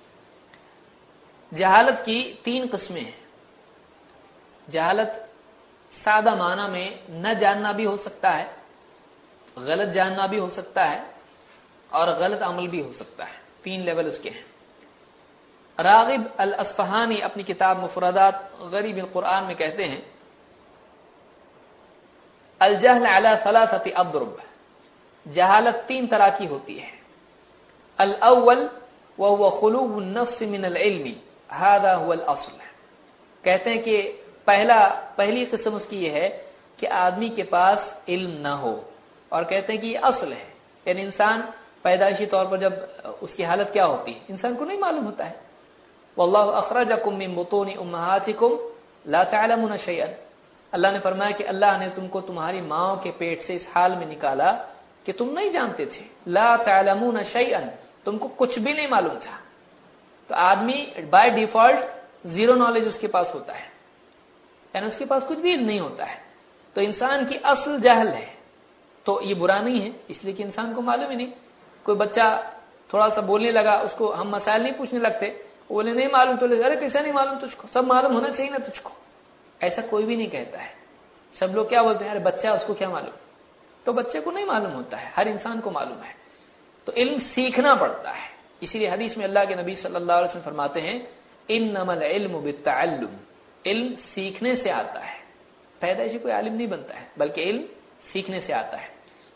جہالت کی تین قسمیں ہیں۔ جہالت سادہ معنی میں نہ جاننا بھی ہو سکتا ہے، غلط جاننا بھی ہو سکتا ہے، اور غلط عمل بھی ہو سکتا ہے۔ تین لیول اس کے ہیں۔ راغب الاسفہانی اپنی کتاب مفردات غریب القرآن میں کہتے ہیں، الجہل علی ثلاثت اضرب، جہالت تین طرح کی ہوتی ہے۔ الاول وهو خلو النفس من العلم هذا هو الاصل۔ کہتے ہیں کہ پہلا، پہلی قسم اس کی یہ ہے کہ آدمی کے پاس علم نہ ہو، اور کہتے ہیں کہ یہ اصل ہے۔ یعنی انسان پیدائشی طور پر جب اس کی حالت کیا ہوتی ہے؟ انسان کو نہیں معلوم ہوتا ہے۔ واللہ اخرجکم من بطون امہاتکم لا تعلمون شیئا۔ اللہ نے فرمایا کہ اللہ نے تم کو تمہاری ماں کے پیٹ سے اس حال میں نکالا کہ تم نہیں جانتے تھے۔ لا تعلمون شیئا۔ تم کو کچھ بھی نہیں معلوم تھا۔ تو آدمی بائی ڈیفالٹ زیرو نالج اس کے پاس ہوتا ہے۔ یعنی اس کے پاس کچھ بھی نہیں ہوتا ہے۔ تو انسان کی اصل جہل ہے۔ تو یہ برا نہیں ہے، اس لیے کہ انسان کو معلوم ہی نہیں۔ کوئی بچہ تھوڑا سا بولنے لگا، اس کو ہم مسائل نہیں پوچھنے لگتے بولے، نہیں معلوم تو ارے کیسا نہیں معلوم تجھ کو؟ سب معلوم ہونا چاہیے نا تجھ کو۔ ایسا کوئی بھی نہیں کہتا ہے۔ سب لوگ کیا بولتے ہیں؟ ارے بچہ، اس کو کیا معلوم؟ تو بچے کو نہیں معلوم ہوتا ہے، ہر انسان کو معلوم ہے۔ تو علم سیکھنا پڑتا ہے۔ اسی لیے حدیث میں اللہ کے نبی صلی اللہ علیہ وسلم فرماتے ہیں ان نمل علم علم سیکھنے سے آتا ہے۔ پیدائشی کوئی عالم نہیں بنتا ہے، بلکہ علم سیکھنے سے آتا ہے۔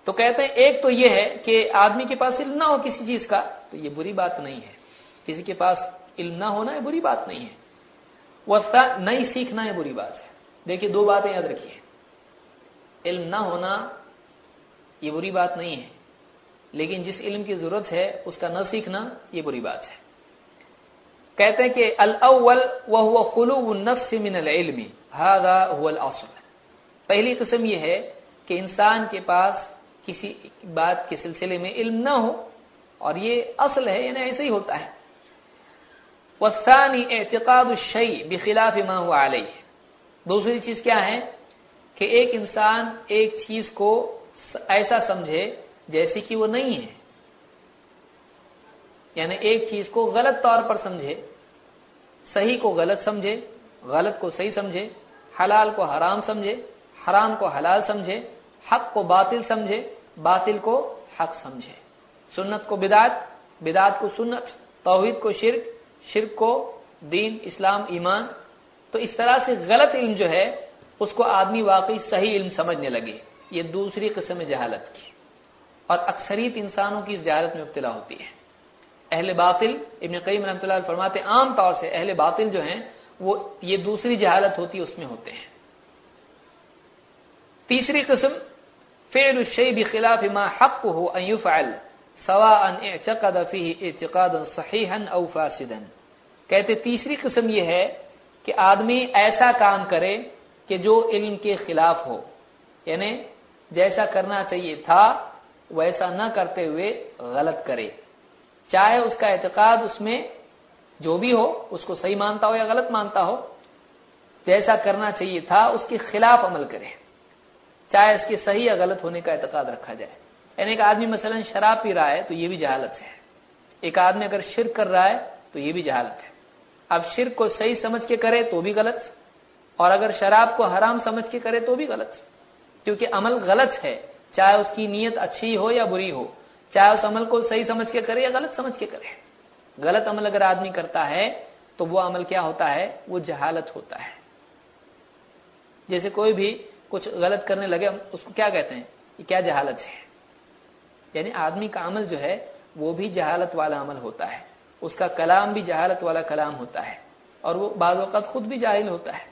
تو کہتے ہیں ایک تو یہ ہے کہ آدمی کے پاس علم نہ ہو کسی چیز کا، تو یہ بری بات نہیں ہے۔ کسی کے پاس علم نہ ہونا ہے بری بات نہیں ہے۔ وہ نہیں سیکھنا ہے بری بات ہے۔ دیکھیے دو باتیں یاد رکھیے۔ علم نہ ہونا یہ بری بات نہیں ہے، لیکن جس علم کی ضرورت ہے، اس کا نہ سیکھنا یہ بری بات ہے۔ کہتے ہیں کہ الاول وهو خلو النفس من العلم، هذا هو الاصل پہلی قسم یہ ہے کہ انسان کے پاس کسی بات کے سلسلے میں علم نہ ہو، اور یہ اصل ہے یعنی ایسے ہی ہوتا ہے۔ والثاني اعتقاد الشيء بخلاف ما هو عليه دوسری چیز کیا ہے؟ کہ ایک انسان ایک چیز کو ایسا سمجھے جیسے کہ وہ نہیں ہے۔ یعنی ایک چیز کو غلط طور پر سمجھے، صحیح کو غلط سمجھے، غلط کو صحیح سمجھے، حلال کو حرام سمجھے، حرام کو حلال سمجھے، حق کو باطل سمجھے باطل کو حق سمجھے۔ سنت کو بدعت بدعت کو سنت، توحید کو شرک شرک کو دین، اسلام، ایمان۔ تو اس طرح سے غلط علم جو ہے، اس کو آدمی واقعی صحیح علم سمجھنے لگے۔ یہ دوسری قسم جہالت کی۔ اور اکثریت انسانوں کی جہالت میں مبتلا ہوتی ہے۔ اہل باطل، ابن قیم رحمۃ اللہ فرماتے عام طور سے اہل باطل جو ہیں، وہ یہ دوسری جہالت ہوتی ہے، اس میں ہوتے ہیں۔ تیسری قسم فعل الشيء بخلاف ما حقه ان يفعل، سواء اعتقد فيه اعتقادا صحيحا او فاسدا. کہتے تیسری قسم یہ ہے کہ آدمی ایسا کام کرے کہ جو علم کے خلاف ہو یعنی جیسا کرنا چاہیے تھا، ویسا نہ کرتے ہوئے غلط کرے۔ چاہے اس کا اعتقاد اس میں جو بھی ہو، اس کو صحیح مانتا ہو یا غلط مانتا ہو، جیسا کرنا چاہیے تھا، اس کے خلاف عمل کرے۔ چاہے اس کے صحیح یا غلط ہونے کا اعتقاد رکھا جائے۔ یعنی ایک آدمی مثلا شراب پی رہا ہے تو یہ بھی جہالت ہے۔ ایک آدمی اگر شرک کر رہا ہے تو یہ بھی جہالت ہے۔ اب شرک کو صحیح سمجھ کے کرے تو بھی غلط، اور اگر شراب کو حرام سمجھ کے کرے تو بھی غلط۔ کیونکہ عمل غلط ہے، چاہے اس کی نیت اچھی ہو یا بری ہو، چاہے اس عمل کو صحیح سمجھ کے کرے یا غلط سمجھ کے کرے۔ غلط عمل اگر آدمی کرتا ہے تو وہ عمل کیا ہوتا ہے؟ وہ جہالت ہوتا ہے۔ جیسے کوئی بھی کچھ غلط کرنے لگے اس کو کیا کہتے ہیں؟ یہ کیا جہالت ہے؟ یعنی آدمی کا عمل جو ہے، وہ بھی جہالت والا عمل ہوتا ہے۔ اس کا کلام بھی جہالت والا کلام ہوتا ہے۔ اور وہ بعض اوقات خود بھی جاہل ہوتا ہے۔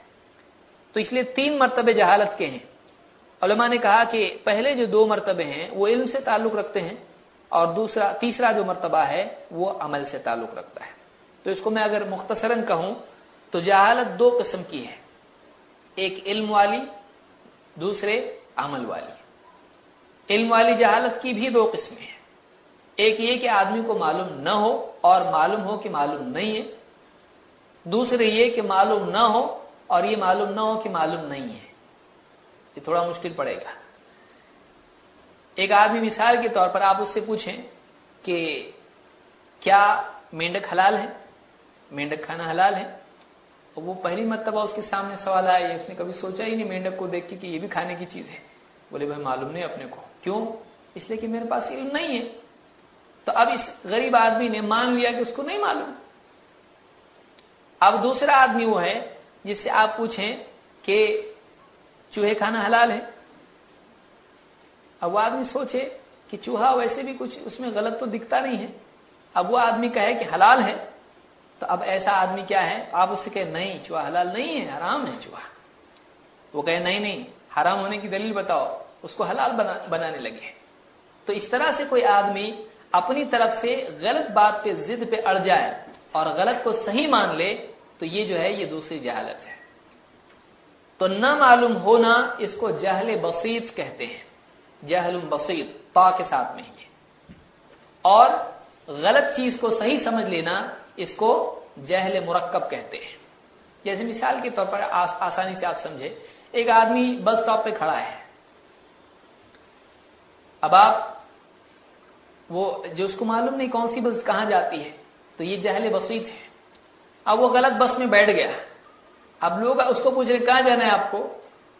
تو اس لیے تین مرتبے جہالت کے ہیں۔ علماء نے کہا کہ پہلے جو دو مرتبے ہیں، وہ علم سے تعلق رکھتے ہیں اور دوسرا، تیسرا جو مرتبہ ہے، وہ عمل سے تعلق رکھتا ہے۔ تو اس کو میں اگر مختصراً کہوں، تو جہالت دو قسم کی ہے۔ ایک علم والی دوسرے عمل والی۔ علم والی جہالت کی بھی دو قسمیں ہیں۔ ایک یہ کہ آدمی کو معلوم نہ ہو اور معلوم ہو کہ معلوم نہیں ہے۔ دوسرے یہ کہ معلوم نہ ہو اور یہ معلوم نہ ہو کہ معلوم نہیں ہے۔ یہ تھوڑا مشکل پڑے گا۔ ایک آدمی مثال کے طور پر آپ اس سے پوچھیں کہ کیا مینڈک حلال ہے؟ مینڈک کھانا حلال ہے؟ اور وہ پہلی مرتبہ اس کے سامنے سوال آیا اس نے کبھی سوچا ہی نہیں مینڈک کو دیکھ کے کہ یہ بھی کھانے کی چیز ہے؟ بولے، بھائی معلوم نہیں اپنے کو۔ کیوں؟ اس لیے کہ میرے پاس علم نہیں ہے۔ تو اب اس غریب آدمی نے مان لیا کہ اس کو نہیں معلوم۔ اب دوسرا آدمی وہ ہے جس سے آپ پوچھیں کہ چوہے کھانا حلال ہے؟ اب وہ آدمی سوچے کہ چوہا ویسے بھی کچھ اس میں غلط تو دکھتا نہیں ہے۔ اب وہ آدمی کہے کہ حلال ہے۔ تو اب ایسا آدمی کیا ہے؟ آپ اس سے کہ نہیں، چوہا حلال نہیں ہے، حرام ہے چوہا۔ وہ کہے نہیں نہیں، حرام ہونے کی دلیل بتاؤ، اس کو حلال بنا، بنانے لگے۔ تو اس طرح سے کوئی آدمی اپنی طرف سے غلط بات پہ ضد پہ اڑ جائے اور غلط کو صحیح مان لے، تو یہ جو ہے، یہ دوسری جہالت ہے۔ تو نہ معلوم ہونا اس کو جہل بسیط کہتے ہیں۔ جہل بسیط، پا کے ساتھ میں ہی اور غلط چیز کو صحیح سمجھ لینا اس کو جہل مرکب کہتے ہیں۔ جیسے مثال کے طور پر آسانی سے آپ سمجھے ایک آدمی بس اسٹاپ پہ کھڑا ہے۔ اب آپ وہ جو اس کو معلوم نہیں کون سی بس کہاں جاتی ہے، تو یہ جہل بسیط ہے۔ اب وہ غلط بس میں بیٹھ گیا۔ اب لوگ اس کو پوچھ رہے کہاں جانا ہے آپ کو؟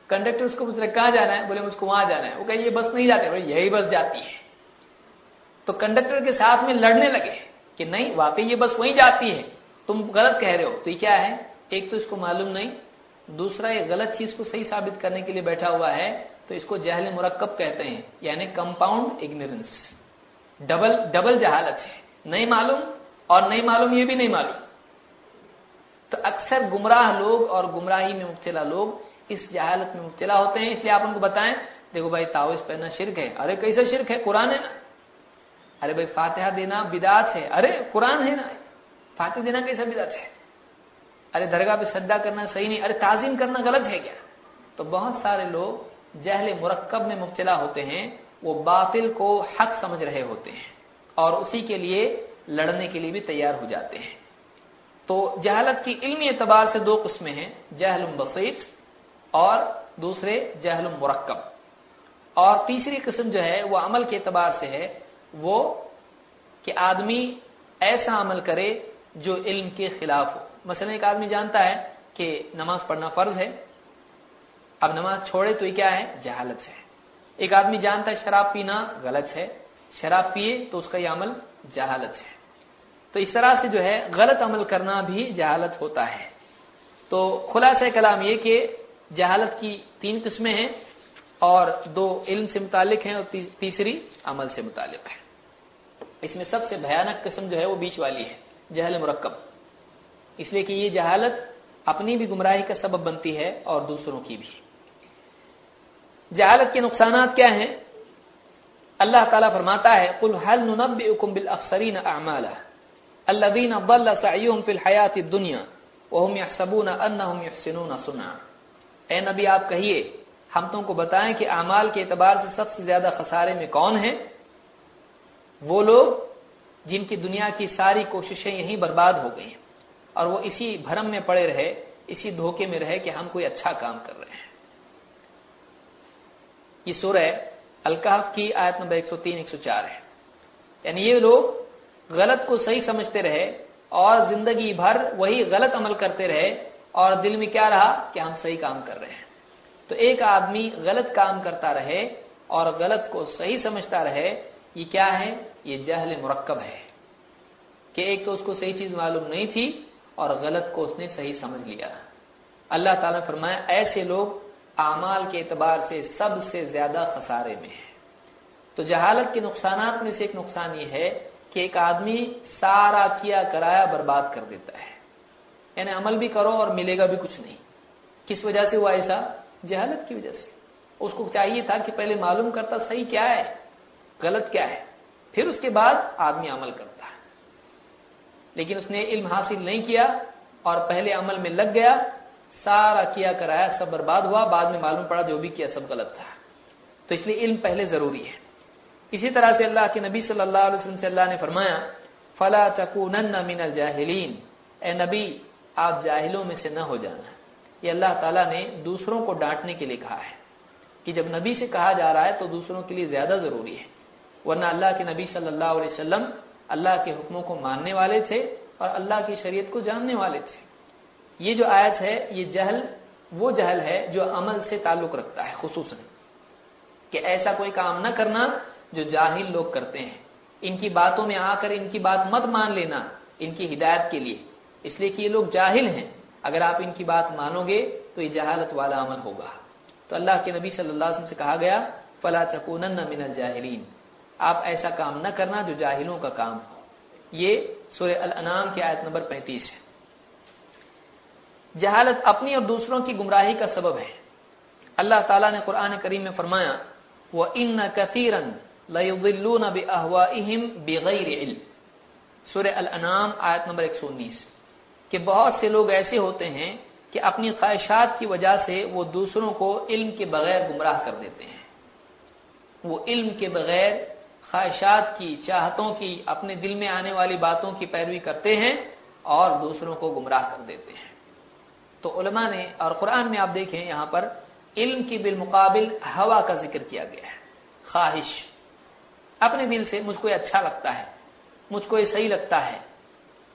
کنڈکٹر اس کو پوچھ رہے کہاں جانا ہے؟ بولے، مجھ کو وہاں جانا ہے۔ وہ کہ یہ بس نہیں جاتے بولے یہی بس جاتی ہے۔ تو کنڈکٹر کے ساتھ میں لڑنے لگے۔ کہ نہیں، واقعی یہ بس وہیں جاتی ہے۔ تم غلط کہہ رہے ہو۔ تو یہ کیا ہے؟ ایک تو اس کو معلوم نہیں، دوسرا یہ غلط چیز کو صحیح ثابت کرنے کے لیے بیٹھا ہوا ہے، تو اس کو جہل مرکب کہتے ہیں یعنی کمپاؤنڈ اگنورینس ڈبل ڈبل جہالت ہے۔ نہیں معلوم اور نہیں معلوم، یہ بھی نہیں معلوم۔ تو اکثر گمراہ لوگ اور گمراہی میں مبتلا لوگ اس جہالت میں مبتلا ہوتے ہیں۔ اس لیے آپ ان کو بتائیں، دیکھو بھائی تاؤز پہننا شرک ہے۔ ارے کیسا شرک ہے؟ قرآن ہے نا۔ ارے بھائی، فاتحہ دینا بدات ہے۔ ارے، قرآن ہے نا۔ فاتح دینا کیسا بدات ہے؟ ارے، درگاہ پہ سدا کرنا صحیح نہیں۔ ارے، تعظیم کرنا غلط ہے کیا؟ تو بہت سارے لوگ جہل مرکب میں مبتلا ہوتے ہیں، وہ باطل کو حق سمجھ رہے ہوتے ہیں اور اسی کے لیے لڑنے کے لیے بھی تیار ہو جاتے ہیں۔ تو جہالت کی علمی اعتبار سے دو قسمیں ہیں، جہل بسیط اور دوسرے جہل مرکب۔ اور تیسری قسم جو ہے، وہ عمل کے اعتبار سے ہے وہ کہ آدمی ایسا عمل کرے جو علم کے خلاف ہو۔ مثلا ایک آدمی جانتا ہے کہ نماز پڑھنا فرض ہے، اب نماز چھوڑے تو یہ کیا ہے؟ جہالت ہے۔ ایک آدمی جانتا ہے شراب پینا غلط ہے، شراب پیے تو اس کا یہ عمل جہالت ہے۔ تو اس طرح سے جو ہے غلط عمل کرنا بھی جہالت ہوتا ہے۔ تو خلاصہ کلام یہ کہ جہالت کی تین قسمیں ہیں۔ اور دو علم سے متعلق ہیں اور تیسری عمل سے متعلق ہے اس میں سب سے بھیانک قسم جو ہے وہ بیچ والی ہے، جہل مرکب۔ اس لیے کہ یہ جہالت اپنی بھی گمراہی کا سبب بنتی ہے اور دوسروں کی بھی۔ جہالت کے نقصانات کیا ہیں؟ اللہ تعالیٰ فرماتا ہے، قل هل ننبئكم بالاخسرين اعمالا الذين ضل سعيهم في الحياه الدنيا وهم يحسبون انهم يحسنون صنعا۔ اے نبی، آپ کہیے ہم تم کو بتائیں کہ اعمال کے اعتبار سے سب سے زیادہ خسارے میں کون ہیں؟ وہ لوگ جن کی دنیا کی ساری کوششیں یہیں برباد ہو گئی ہیں اور وہ اسی بھرم میں پڑے رہے، اسی دھوکے میں رہے کہ ہم کوئی اچھا کام کر رہے ہیں۔ یہ سورہ الکاف کی آیت نمبر 103 104 ہے۔ یعنی یہ لوگ غلط کو صحیح سمجھتے رہے اور زندگی بھر وہی غلط عمل کرتے رہے اور دل میں کیا رہا کہ ہم صحیح کام کر رہے ہیں۔ تو ایک آدمی غلط کام کرتا رہے اور غلط کو صحیح سمجھتا رہے، یہ کیا ہے؟ یہ جہل مرکب ہے کہ ایک تو اس کو صحیح چیز معلوم نہیں تھی اور غلط کو اس نے صحیح سمجھ لیا۔ اللہ تعالیٰ نے فرمایا، ایسے لوگ اعمال کے اعتبار سے سب سے زیادہ خسارے میں ہیں۔ تو جہالت کے نقصانات میں سے ایک نقصان یہ ہے کہ ایک آدمی سارا کیا کرایا برباد کر دیتا ہے۔ یعنی عمل بھی کرو اور ملے گا بھی کچھ نہیں۔ کس وجہ سے ہوا ایسا؟ جہالت کی وجہ سے۔ اس کو چاہیے تھا کہ پہلے معلوم کرتا صحیح کیا ہے، غلط کیا ہے، پھر اس کے بعد آدمی عمل کرتا ہے۔ لیکن اس نے علم حاصل نہیں کیا اور پہلے عمل میں لگ گیا، سارا کیا کرایا، سب برباد ہوا، بعد میں معلوم پڑا جو بھی کیا سب غلط تھا۔ تو اس لیے علم پہلے ضروری ہے۔ اسی طرح سے اللہ کے نبی صلی اللہ علیہ وسلم سے اللہ نے فرمایا، فلا تکونن من الجاہلین اے نبی، آپ جاہلوں میں سے نہ ہو جانا۔ یہ اللہ تعالیٰ نے دوسروں کو ڈانٹنے کے لیے کہا ہے کہ جب نبی سے کہا جا رہا ہے تو دوسروں کے لیے زیادہ ضروری ہے، ورنہ اللہ کے نبی صلی اللہ علیہ وسلم اللہ کے حکموں کو ماننے والے تھے اور اللہ کی شریعت کو جاننے والے تھے۔ یہ جو آیت ہے، یہ جہل، وہ جہل ہے جو عمل سے تعلق رکھتا ہے، خصوصاً کہ ایسا کوئی کام نہ کرنا جو جاہل لوگ کرتے ہیں۔ ان کی باتوں میں آ کر ان کی بات مت مان لینا ان کی ہدایت کے لیے۔ اس لیے کہ یہ لوگ جاہل ہیں۔ اگر آپ ان کی بات مانو گے تو یہ جہالت والا عمل ہوگا۔ تو اللہ کے نبی صلی اللہ علیہ وسلم سے کہا گیا، فلا تکونن من الجاہلین آپ ایسا کام نہ کرنا جو جاہلوں کا کام ہو۔ یہ سورہ الانام کی آیت نمبر پینتیس ہے۔ جہالت اپنی اور دوسروں کی گمراہی کا سبب ہے۔ اللہ تعالیٰ نے قرآن کریم میں فرمایا وہ ان کثیرن لَيُضِلُّونَ بِأَهْوَائِهِمْ بِغَيْرِ علم۔ سورہ الانام آیت نمبر 119 کہ بہت سے لوگ ایسے ہوتے ہیں کہ اپنی خواہشات کی وجہ سے وہ دوسروں کو علم کے بغیر گمراہ کر دیتے ہیں۔ وہ علم کے بغیر خواہشات کی، چاہتوں کی، اپنے دل میں آنے والی باتوں کی پیروی کرتے ہیں اور دوسروں کو گمراہ کر دیتے ہیں۔ تو علماء نے، اور قرآن میں آپ دیکھیں یہاں پر، علم کی بالمقابل ہوا کا ذکر کیا گیا ہے۔ خواہش، اپنے دل سے مجھ کو یہ اچھا لگتا ہے، مجھ کو یہ صحیح لگتا ہے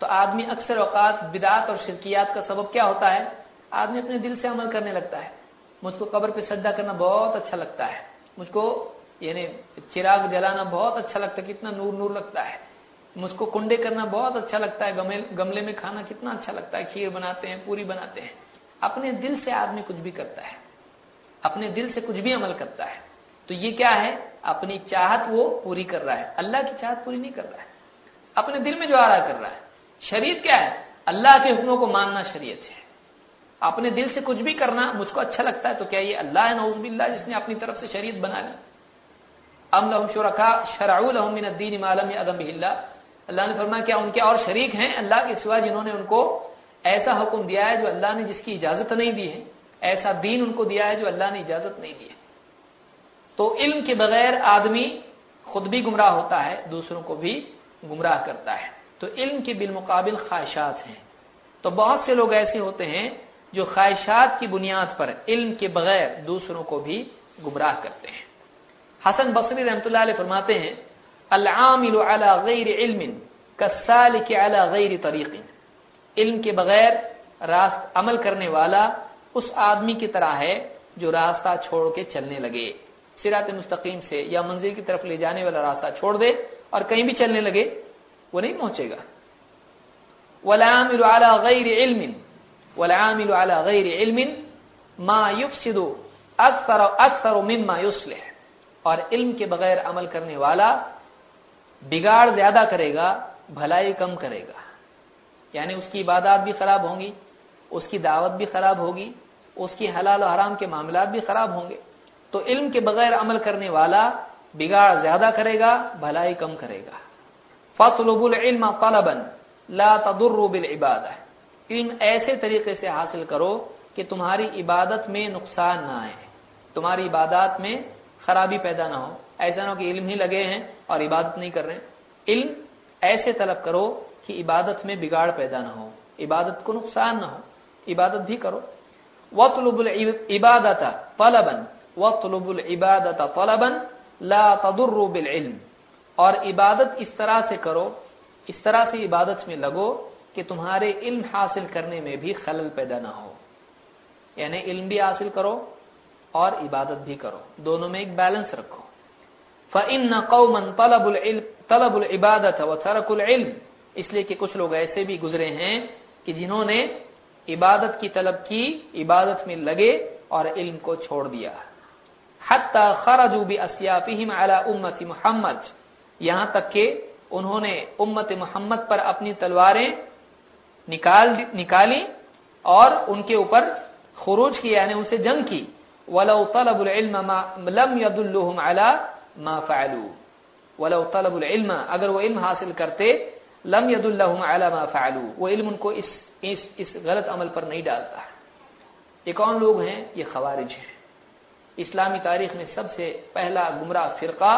تو آدمی اکثر اوقات بدعت اور شرکیات کا سبب کیا ہوتا ہے؟ آدمی اپنے دل سے عمل کرنے لگتا ہے۔ مجھ کو قبر پہ سجدہ کرنا بہت اچھا لگتا ہے۔ مجھ کو یعنی چراغ جلانا بہت اچھا لگتا ہے، کتنا نور نور لگتا ہے۔ مجھ کو کنڈے کرنا بہت اچھا لگتا ہے۔ گملے میں کھانا کتنا اچھا لگتا ہے۔ کھیر بناتے ہیں، پوری بناتے ہیں۔ اپنے دل سے آدمی کچھ بھی کرتا ہے۔ اپنے دل سے کچھ بھی عمل کرتا ہے۔ تو یہ کیا ہے؟ اپنی چاہت وہ پوری کر رہا ہے۔ اللہ کی چاہت پوری نہیں کر رہا ہے۔ اپنے دل میں جو آ رہا کر رہا ہے۔ شریعت کیا ہے؟ اللہ کے حکموں کو ماننا شریعت ہے۔ اپنے دل سے کچھ بھی کرنا مجھ کو اچھا لگتا ہے تو کیا یہ اللہ ہے؟ نعوذ باللہ، جس نے اپنی طرف سے شریعت بنا لی۔ ام لہم شرکا شرعو لہم من الدین ما لم به اللہ۔ اللہ نے فرمایا کیا ان کے اور شریک ہیں؟ اللہ کے سوا جنہوں نے ان کو ایسا حکم دیا ہے جو اللہ نے جس کی اجازت نہیں دی ہے۔ ایسا دین ان کو دیا ہے جو اللہ نے اجازت نہیں دی ہے۔ تو علم کے بغیر آدمی خود بھی گمراہ ہوتا ہے، دوسروں کو بھی گمراہ کرتا ہے۔ تو علم کے بالمقابل خواہشات ہیں۔ تو بہت سے لوگ ایسے ہوتے ہیں جو خواہشات کی بنیاد پر علم کے بغیر دوسروں کو بھی گمراہ کرتے ہیں۔ حسن بصری رحمۃ اللہ علیہ فرماتے ہیں، العامل على غیر علم كالسالك على غیر طریق۔ علم کے بغیر راست عمل کرنے والا اس آدمی کی طرح ہے جو راستہ چھوڑ کے چلنے لگے۔ سرات مستقیم سے یا منزل کی طرف لے جانے والا راستہ چھوڑ دے اور کہیں بھی چلنے لگے۔ وہ نہیں پہنچے گا۔ والعامل على غیر علم، والعامل على غیر علم ما يفسد اکثر اکثر مما يصلح۔ اور علم کے بغیر عمل کرنے والا بگاڑ زیادہ کرے گا، بھلائی کم کرے گا۔ یعنی اس کی عبادات بھی خراب ہوں گی، اس کی دعوت بھی خراب ہوگی، اس کی حلال و حرام کے معاملات بھی خراب ہوں گے۔ تو علم کے بغیر عمل کرنے والا بگاڑ زیادہ کرے گا، بھلائی کم کرے گا۔ فطلب العلم طلبا لا تضر بالعبادہ علم ایسے طریقے سے حاصل کرو کہ تمہاری عبادت میں نقصان نہ آئے۔ تمہاری عبادات میں خرابی پیدا نہ ہو۔ ایسا نہ ہو کہ علم ہی لگے ہیں اور عبادت نہیں کر رہے ہیں۔ علم ایسے طلب کرو کہ عبادت میں بگاڑ پیدا نہ ہو۔ عبادت کو نقصان نہ ہو۔ عبادت بھی کرو۔ وطلب العبادت طلبا وطلب العبادت طلبا لا تضر بالعلم اور عبادت اس طرح سے کرو، اس طرح سے عبادت میں لگو کہ تمہارے علم حاصل کرنے میں بھی خلل پیدا نہ ہو۔ یعنی علم بھی حاصل کرو اور عبادت بھی کرو۔ دونوں میں ایک بیلنس رکھو۔ فَإِنَّ قَوْمًا طَلَبُ الْعِلْمِ طَلَبُ الْعِبَادَةَ وَتَرَكُ الْعِلْمِ اس لیے کہ کچھ لوگ ایسے بھی گزرے ہیں کہ جنہوں نے عبادت کی طلب کی، عبادت میں لگے اور علم کو چھوڑ دیا۔ حتی خرجوا بأسیافهم على امت محمد۔ یہاں تک کہ انہوں نے امت محمد پر اپنی تلواریں نکال نکالی اور ان کے اوپر خروج کی یعنی ان سے جنگ کی۔ ولو طلب العلم ما لم يدلهم على ما فعلوا ولو طلب العلم اگر وہ علم حاصل کرتے لم يدلهم على ما فعلوا وہ علم ان کو اس اس, اس غلط عمل پر نہیں ڈالتا۔ یہ کون لوگ ہیں؟ یہ خوارج ہیں۔ اسلامی تاریخ میں سب سے پہلا گمراہ فرقہ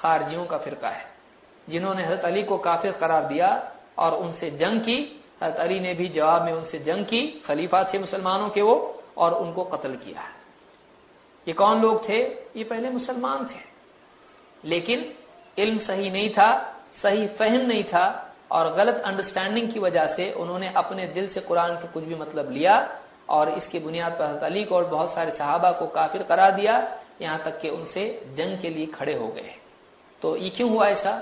خارجیوں کا فرقہ ہے۔ جنہوں نے حضرت علی کو کافر قرار دیا اور ان سے جنگ کی۔ حضرت علی نے بھی جواب میں ان سے جنگ کی۔ خلیفہ تھے مسلمانوں کے وہ اور ان کو قتل کیا۔ یہ کون لوگ تھے؟ یہ پہلے مسلمان تھے۔ لیکن علم صحیح نہیں تھا، صحیح فہم نہیں تھا اور غلط انڈرسٹینڈنگ کی وجہ سے انہوں نے اپنے دل سے قرآن کا کچھ بھی مطلب لیا اور اس کی بنیاد پر حضرت علی کو اور بہت سارے صحابہ کو کافر قرار دیا۔ یہاں تک کہ ان سے جنگ کے لیے کھڑے ہو گئے۔ تو یہ کیوں ہوا ایسا؟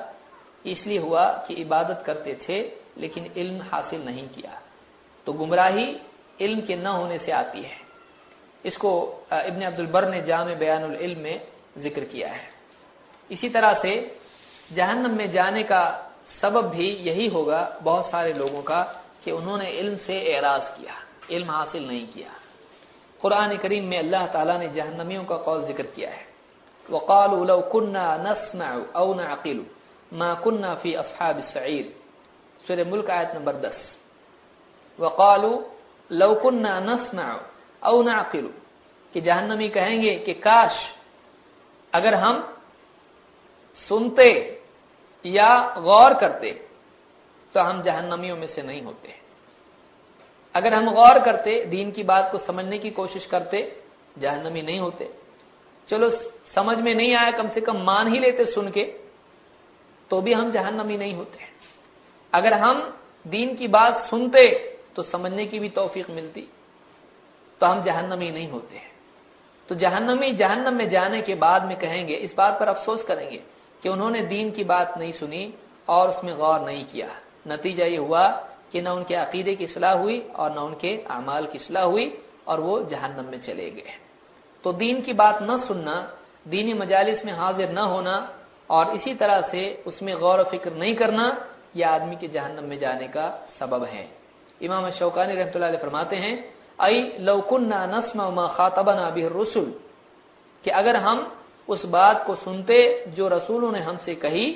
اس لیے ہوا کہ عبادت کرتے تھے لیکن علم حاصل نہیں کیا۔ تو گمراہی علم کے نہ ہونے سے آتی ہے۔ اس کو ابن عبد البر نے جامع بیان العلم میں ذکر کیا ہے۔ اسی طرح سے جہنم میں جانے کا سبب بھی یہی ہوگا بہت سارے لوگوں کا کہ انہوں نے علم سے اعراض کیا، علم حاصل نہیں کیا۔ قرآن کریم میں اللہ تعالیٰ نے جہنمیوں کا قول ذکر کیا ہے۔ وقالوا لو كنا نسمع او نعقل ما كنا في اصحاب السعير. سورہ ملک آیت نمبر 10 وقالوا لو كنا نسمع او نعقل. کہ جہنمی کہیں گے کہ کاش اگر ہم سنتے یا غور کرتے تو ہم جہنمیوں میں سے نہیں ہوتے. اگر ہم غور کرتے، دین کی بات کو سمجھنے کی کوشش کرتے، جہنمی نہیں ہوتے. چلو سمجھ میں نہیں آیا، کم سے کم مان ہی لیتے سن کے، تو بھی ہم جہنمی نہیں ہوتے اگر ہم دین کی بات سنتے تو سمجھنے کی بھی توفیق ملتی، تو ہم جہنمی نہیں ہوتے تو جہنمی جہنم میں جانے کے بعد میں کہیں گے، اس بات پر افسوس کریں گے کہ انہوں نے دین کی بات نہیں سنی اور اس میں غور نہیں کیا۔ نتیجہ یہ ہوا کہ نہ ان کے عقیدے کی اصلاح ہوئی اور نہ ان کے اعمال کی اصلاح ہوئی اور وہ جہنم میں چلے گئے۔ تو دین کی بات نہ سننا دینی مجالس میں حاضر نہ ہونا اور اسی طرح سے اس میں غور و فکر نہیں کرنا یہ آدمی کے جہنم میں جانے کا سبب ہے۔ امام شوکانی رحمۃ اللہ علیہ فرماتے ہیں ائی لوکنا نسم ما خاطبنا به الرسل کہ اگر ہم اس بات کو سنتے جو رسولوں نے ہم سے کہی،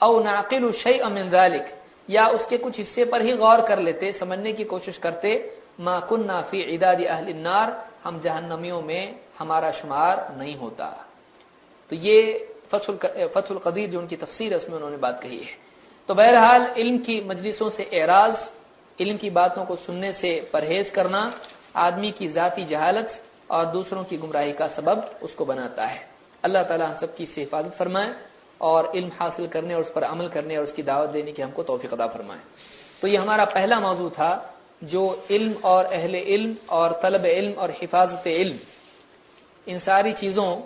او ناقل شیئا من ذلك یا اس کے کچھ حصے پر ہی غور کر لیتے، سمجھنے کی کوشش کرتے، ما کننا فی عداد اہل النار ہم جہنمیوں میں ہمارا شمار نہیں ہوتا۔ تو یہ فتح القدیر جو ان کی تفسیر ہے، اس میں انہوں نے بات کہی ہے۔ تو بہرحال علم کی مجلسوں سے اعراض، علم کی باتوں کو سننے سے پرہیز کرنا آدمی کی ذاتی جہالت اور دوسروں کی گمراہی کا سبب اس کو بناتا ہے۔ اللہ تعالیٰ ہم سب کی سے حفاظت فرمائے اور علم حاصل کرنے اور اس پر عمل کرنے اور اس کی دعوت دینے کی ہم کو توفیق عطا فرمائے۔ تو یہ ہمارا پہلا موضوع تھا جو علم اور اہل علم اور طلب علم اور حفاظت علم ان ساری چیزوں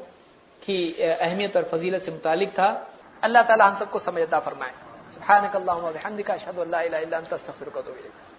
کی اہمیت اور فضیلت سے متعلق تھا۔ اللہ تعالیٰ ہم سب کو سمجھتا فرمائے۔ سبحانك و بحمدک، اشہد ان لا الہ الا انت، استغفرک و اتوب الیک۔